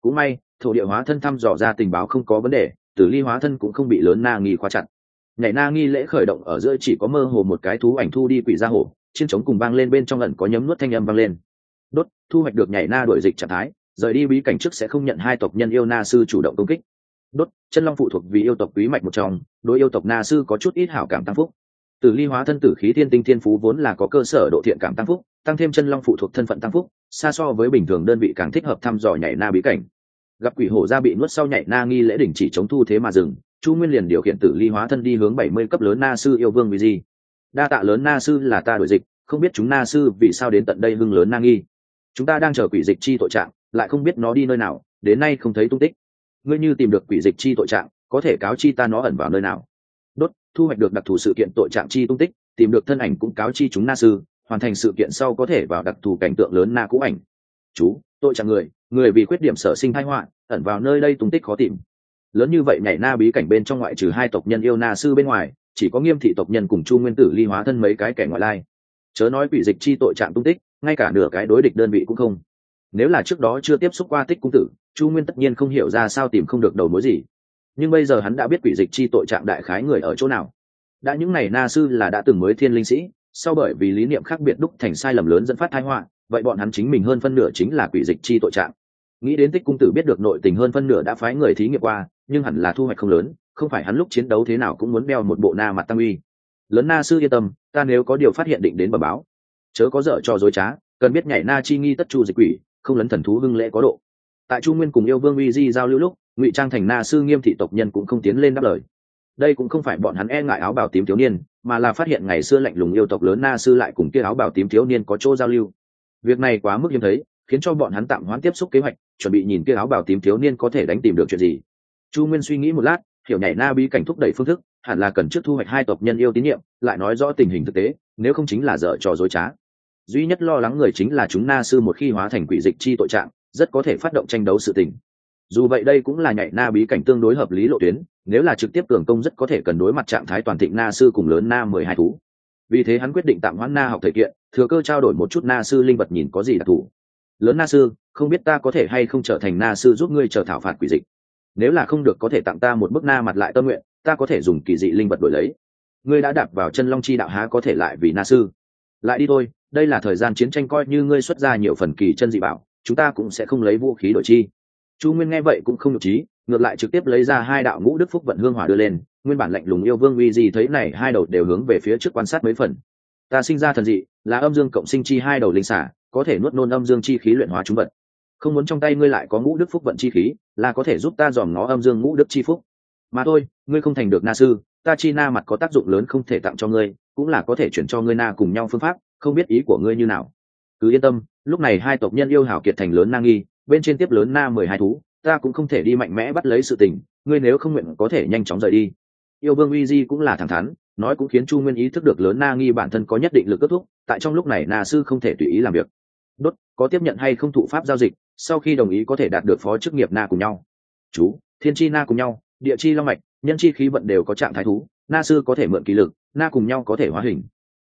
Cũng may, thổ địa hóa thân thăm dò ra tình báo không có vấn đề, tử ly hóa thân cũng không bị lớn na nghi khóa chặt. Nhảy na nghi lễ khởi động ở giữa chỉ có mơ hồ một cái thú ảnh thu đi quỷ ra hổ chiến trống cùng vang lên bên trong lần có nhấm nuốt thanh âm vang lên. Đốt, thu hoạch được nhảy na đổi dịch trạng thái, rời đi bí cảnh trước sẽ không nhận hai tộc nhân yêu na sư chủ động công kích. Đốt, chân long phụ thuộc vì yêu tộc quý mạch một trong, đối yêu tộc na sư có chút ít hảo cảm tăng phúc. Tử ly hóa thân tử khí thiên tinh thiên phú vốn là có cơ sở độ thiện cảm tăng phúc, tăng thêm chân long phụ thuộc thân phận tăng phúc, xa so với bình thường đơn vị càng thích hợp thăm dò nhảy na bí cảnh. Gặp quỷ hổ ra bị nuốt sau nhảy na nghi lễ đỉnh chỉ chống thu thế mà dừng, chu nguyên liền điều khiển tử ly hóa thân đi hướng bảy mươi cấp lớn na sư yêu vương vì gì đa tạ lớn na sư là ta đổi dịch, không biết chúng na sư vì sao đến tận đây hưng lớn na nghi. Chúng ta đang chờ quỷ dịch chi tội trạng, lại không biết nó đi nơi nào, đến nay không thấy tung tích. Ngươi như tìm được quỷ dịch chi tội trạng, có thể cáo chi ta nó ẩn vào nơi nào? Đốt, thu hoạch được đặc thù sự kiện tội trạng chi tung tích, tìm được thân ảnh cũng cáo chi chúng na sư, hoàn thành sự kiện sau có thể vào đặc thù cảnh tượng lớn na cũ ảnh. Chú, tội trạng người người vì khuyết điểm sở sinh thái họa, ẩn vào nơi đây tung tích khó tìm. Lớn như vậy nhảy na bí cảnh bên trong ngoại trừ hai tộc nhân yêu na sư bên ngoài, chỉ có nghiêm thị tộc nhân cùng chu nguyên tử ly hóa thân mấy cái kẻ ngoại lai. Chớ nói quỷ dịch chi tội trạng tung tích, ngay cả nửa cái đối địch đơn vị cũng không. Nếu là trước đó chưa tiếp xúc qua tích cung tử, chu nguyên tất nhiên không hiểu ra sao tìm không được đầu mối gì nhưng bây giờ hắn đã biết quỷ dịch chi tội trạng đại khái người ở chỗ nào. Đã những ngày na sư là đã từng mới thiên linh sĩ, sau bởi vì lý niệm khác biệt đúc thành sai lầm lớn dẫn phát thái họa, vậy bọn hắn chính mình hơn phân nửa chính là quỷ dịch chi tội trạng. Nghĩ đến tích cung tử biết được nội tình hơn phân nửa đã phái người thí nghiệm qua, nhưng hẳn là thu hoạch không lớn, không phải hắn lúc chiến đấu thế nào cũng muốn đeo một bộ na mặt tăng uy. Lớn na sư yên tâm, ta nếu có điều phát hiện định đến bờ báo. Chớ có dở cho dối trá, cần biết nhảy na chi nghi tất chu dịch quỷ, không lấn thần thú hưng lễ có độ. Tại chu nguyên cùng yêu vương uy di giao lưu lúc ngụy trang thành na sư nghiêm thị tộc nhân cũng không tiến lên đáp lời. Đây cũng không phải bọn hắn e ngại áo bào tím thiếu niên, mà là phát hiện ngày xưa lạnh lùng yêu tộc lớn na sư lại cùng kia áo bào tím thiếu niên có chỗ giao lưu. Việc này quá mức hiếm thấy, khiến cho bọn hắn tạm hoãn tiếp xúc kế hoạch, chuẩn bị nhìn kia áo bào tím thiếu niên có thể đánh tìm được chuyện gì. Chu nguyên suy nghĩ một lát, hiểu nhảy na bi cảnh thúc đẩy phương thức, hẳn là cần trước thu hoạch hai tộc nhân yêu tín nhiệm, lại nói rõ tình hình thực tế, nếu không chính là dở trò dối trá. Duy nhất lo lắng người chính là chúng na sư một khi hóa thành quỷ dịch chi tội trạng, rất có thể phát động tranh đấu sự tình dù vậy đây cũng là nhảy na bí cảnh tương đối hợp lý lộ tuyến, nếu là trực tiếp cường công rất có thể cần đối mặt trạng thái toàn thịnh na sư cùng lớn na mười hai thú. Vì thế hắn quyết định tạm hoãn na học thể kiện, thừa cơ trao đổi một chút na sư linh vật nhìn có gì đặc thù. Lớn na sư, không biết ta có thể hay không trở thành na sư giúp ngươi trở thảo phạt quỷ dịch. Nếu là không được có thể tặng ta một bức na mặt lại tâm nguyện, ta có thể dùng kỳ dị linh vật đổi lấy. Ngươi đã đạp vào chân long chi đạo há có thể lại vì na sư? Lại đi thôi, đây là thời gian chiến tranh coi như ngươi xuất ra nhiều phần kỳ chân dị bảo, chúng ta cũng sẽ không lấy vũ khí đổi chi chu nguyên nghe vậy cũng không nhục trí ngược lại trực tiếp lấy ra hai đạo ngũ đức phúc vận hương hỏa đưa lên, nguyên bản lạnh lùng yêu vương uy di thấy này hai đầu đều hướng về phía trước quan sát mấy phần. Ta sinh ra thần dị, là âm dương cộng sinh chi hai đầu linh xả, có thể nuốt nôn âm dương chi khí luyện hóa chúng vật. Không muốn trong tay ngươi lại có ngũ đức phúc vận chi khí, là có thể giúp ta dòm ngó âm dương ngũ đức chi phúc. Mà thôi, ngươi không thành được na sư, ta chi na mặt có tác dụng lớn không thể tặng cho ngươi, cũng là có thể chuyển cho ngươi na cùng nhau phương pháp, không biết ý của ngươi như nào. Cứ yên tâm, lúc này hai tộc nhân yêu hảo kiệt thành lớn na nghi bên trên tiếp lớn na mười hai thú, ta cũng không thể đi mạnh mẽ bắt lấy sự tình, ngươi nếu không nguyện có thể nhanh chóng rời đi. Yêu vương uy di cũng là thẳng thắn, nói cũng khiến chu nguyên ý thức được lớn na nghi bản thân có nhất định lực kết thúc, tại trong lúc này na sư không thể tùy ý làm việc. Đốt, có tiếp nhận hay không thụ pháp giao dịch, sau khi đồng ý có thể đạt được phó chức nghiệp na cùng nhau. Chú, thiên chi na cùng nhau, địa chi long mạch, nhân chi khí vận đều có trạng thái thú, na sư có thể mượn kỳ lực, na cùng nhau có thể hóa hình.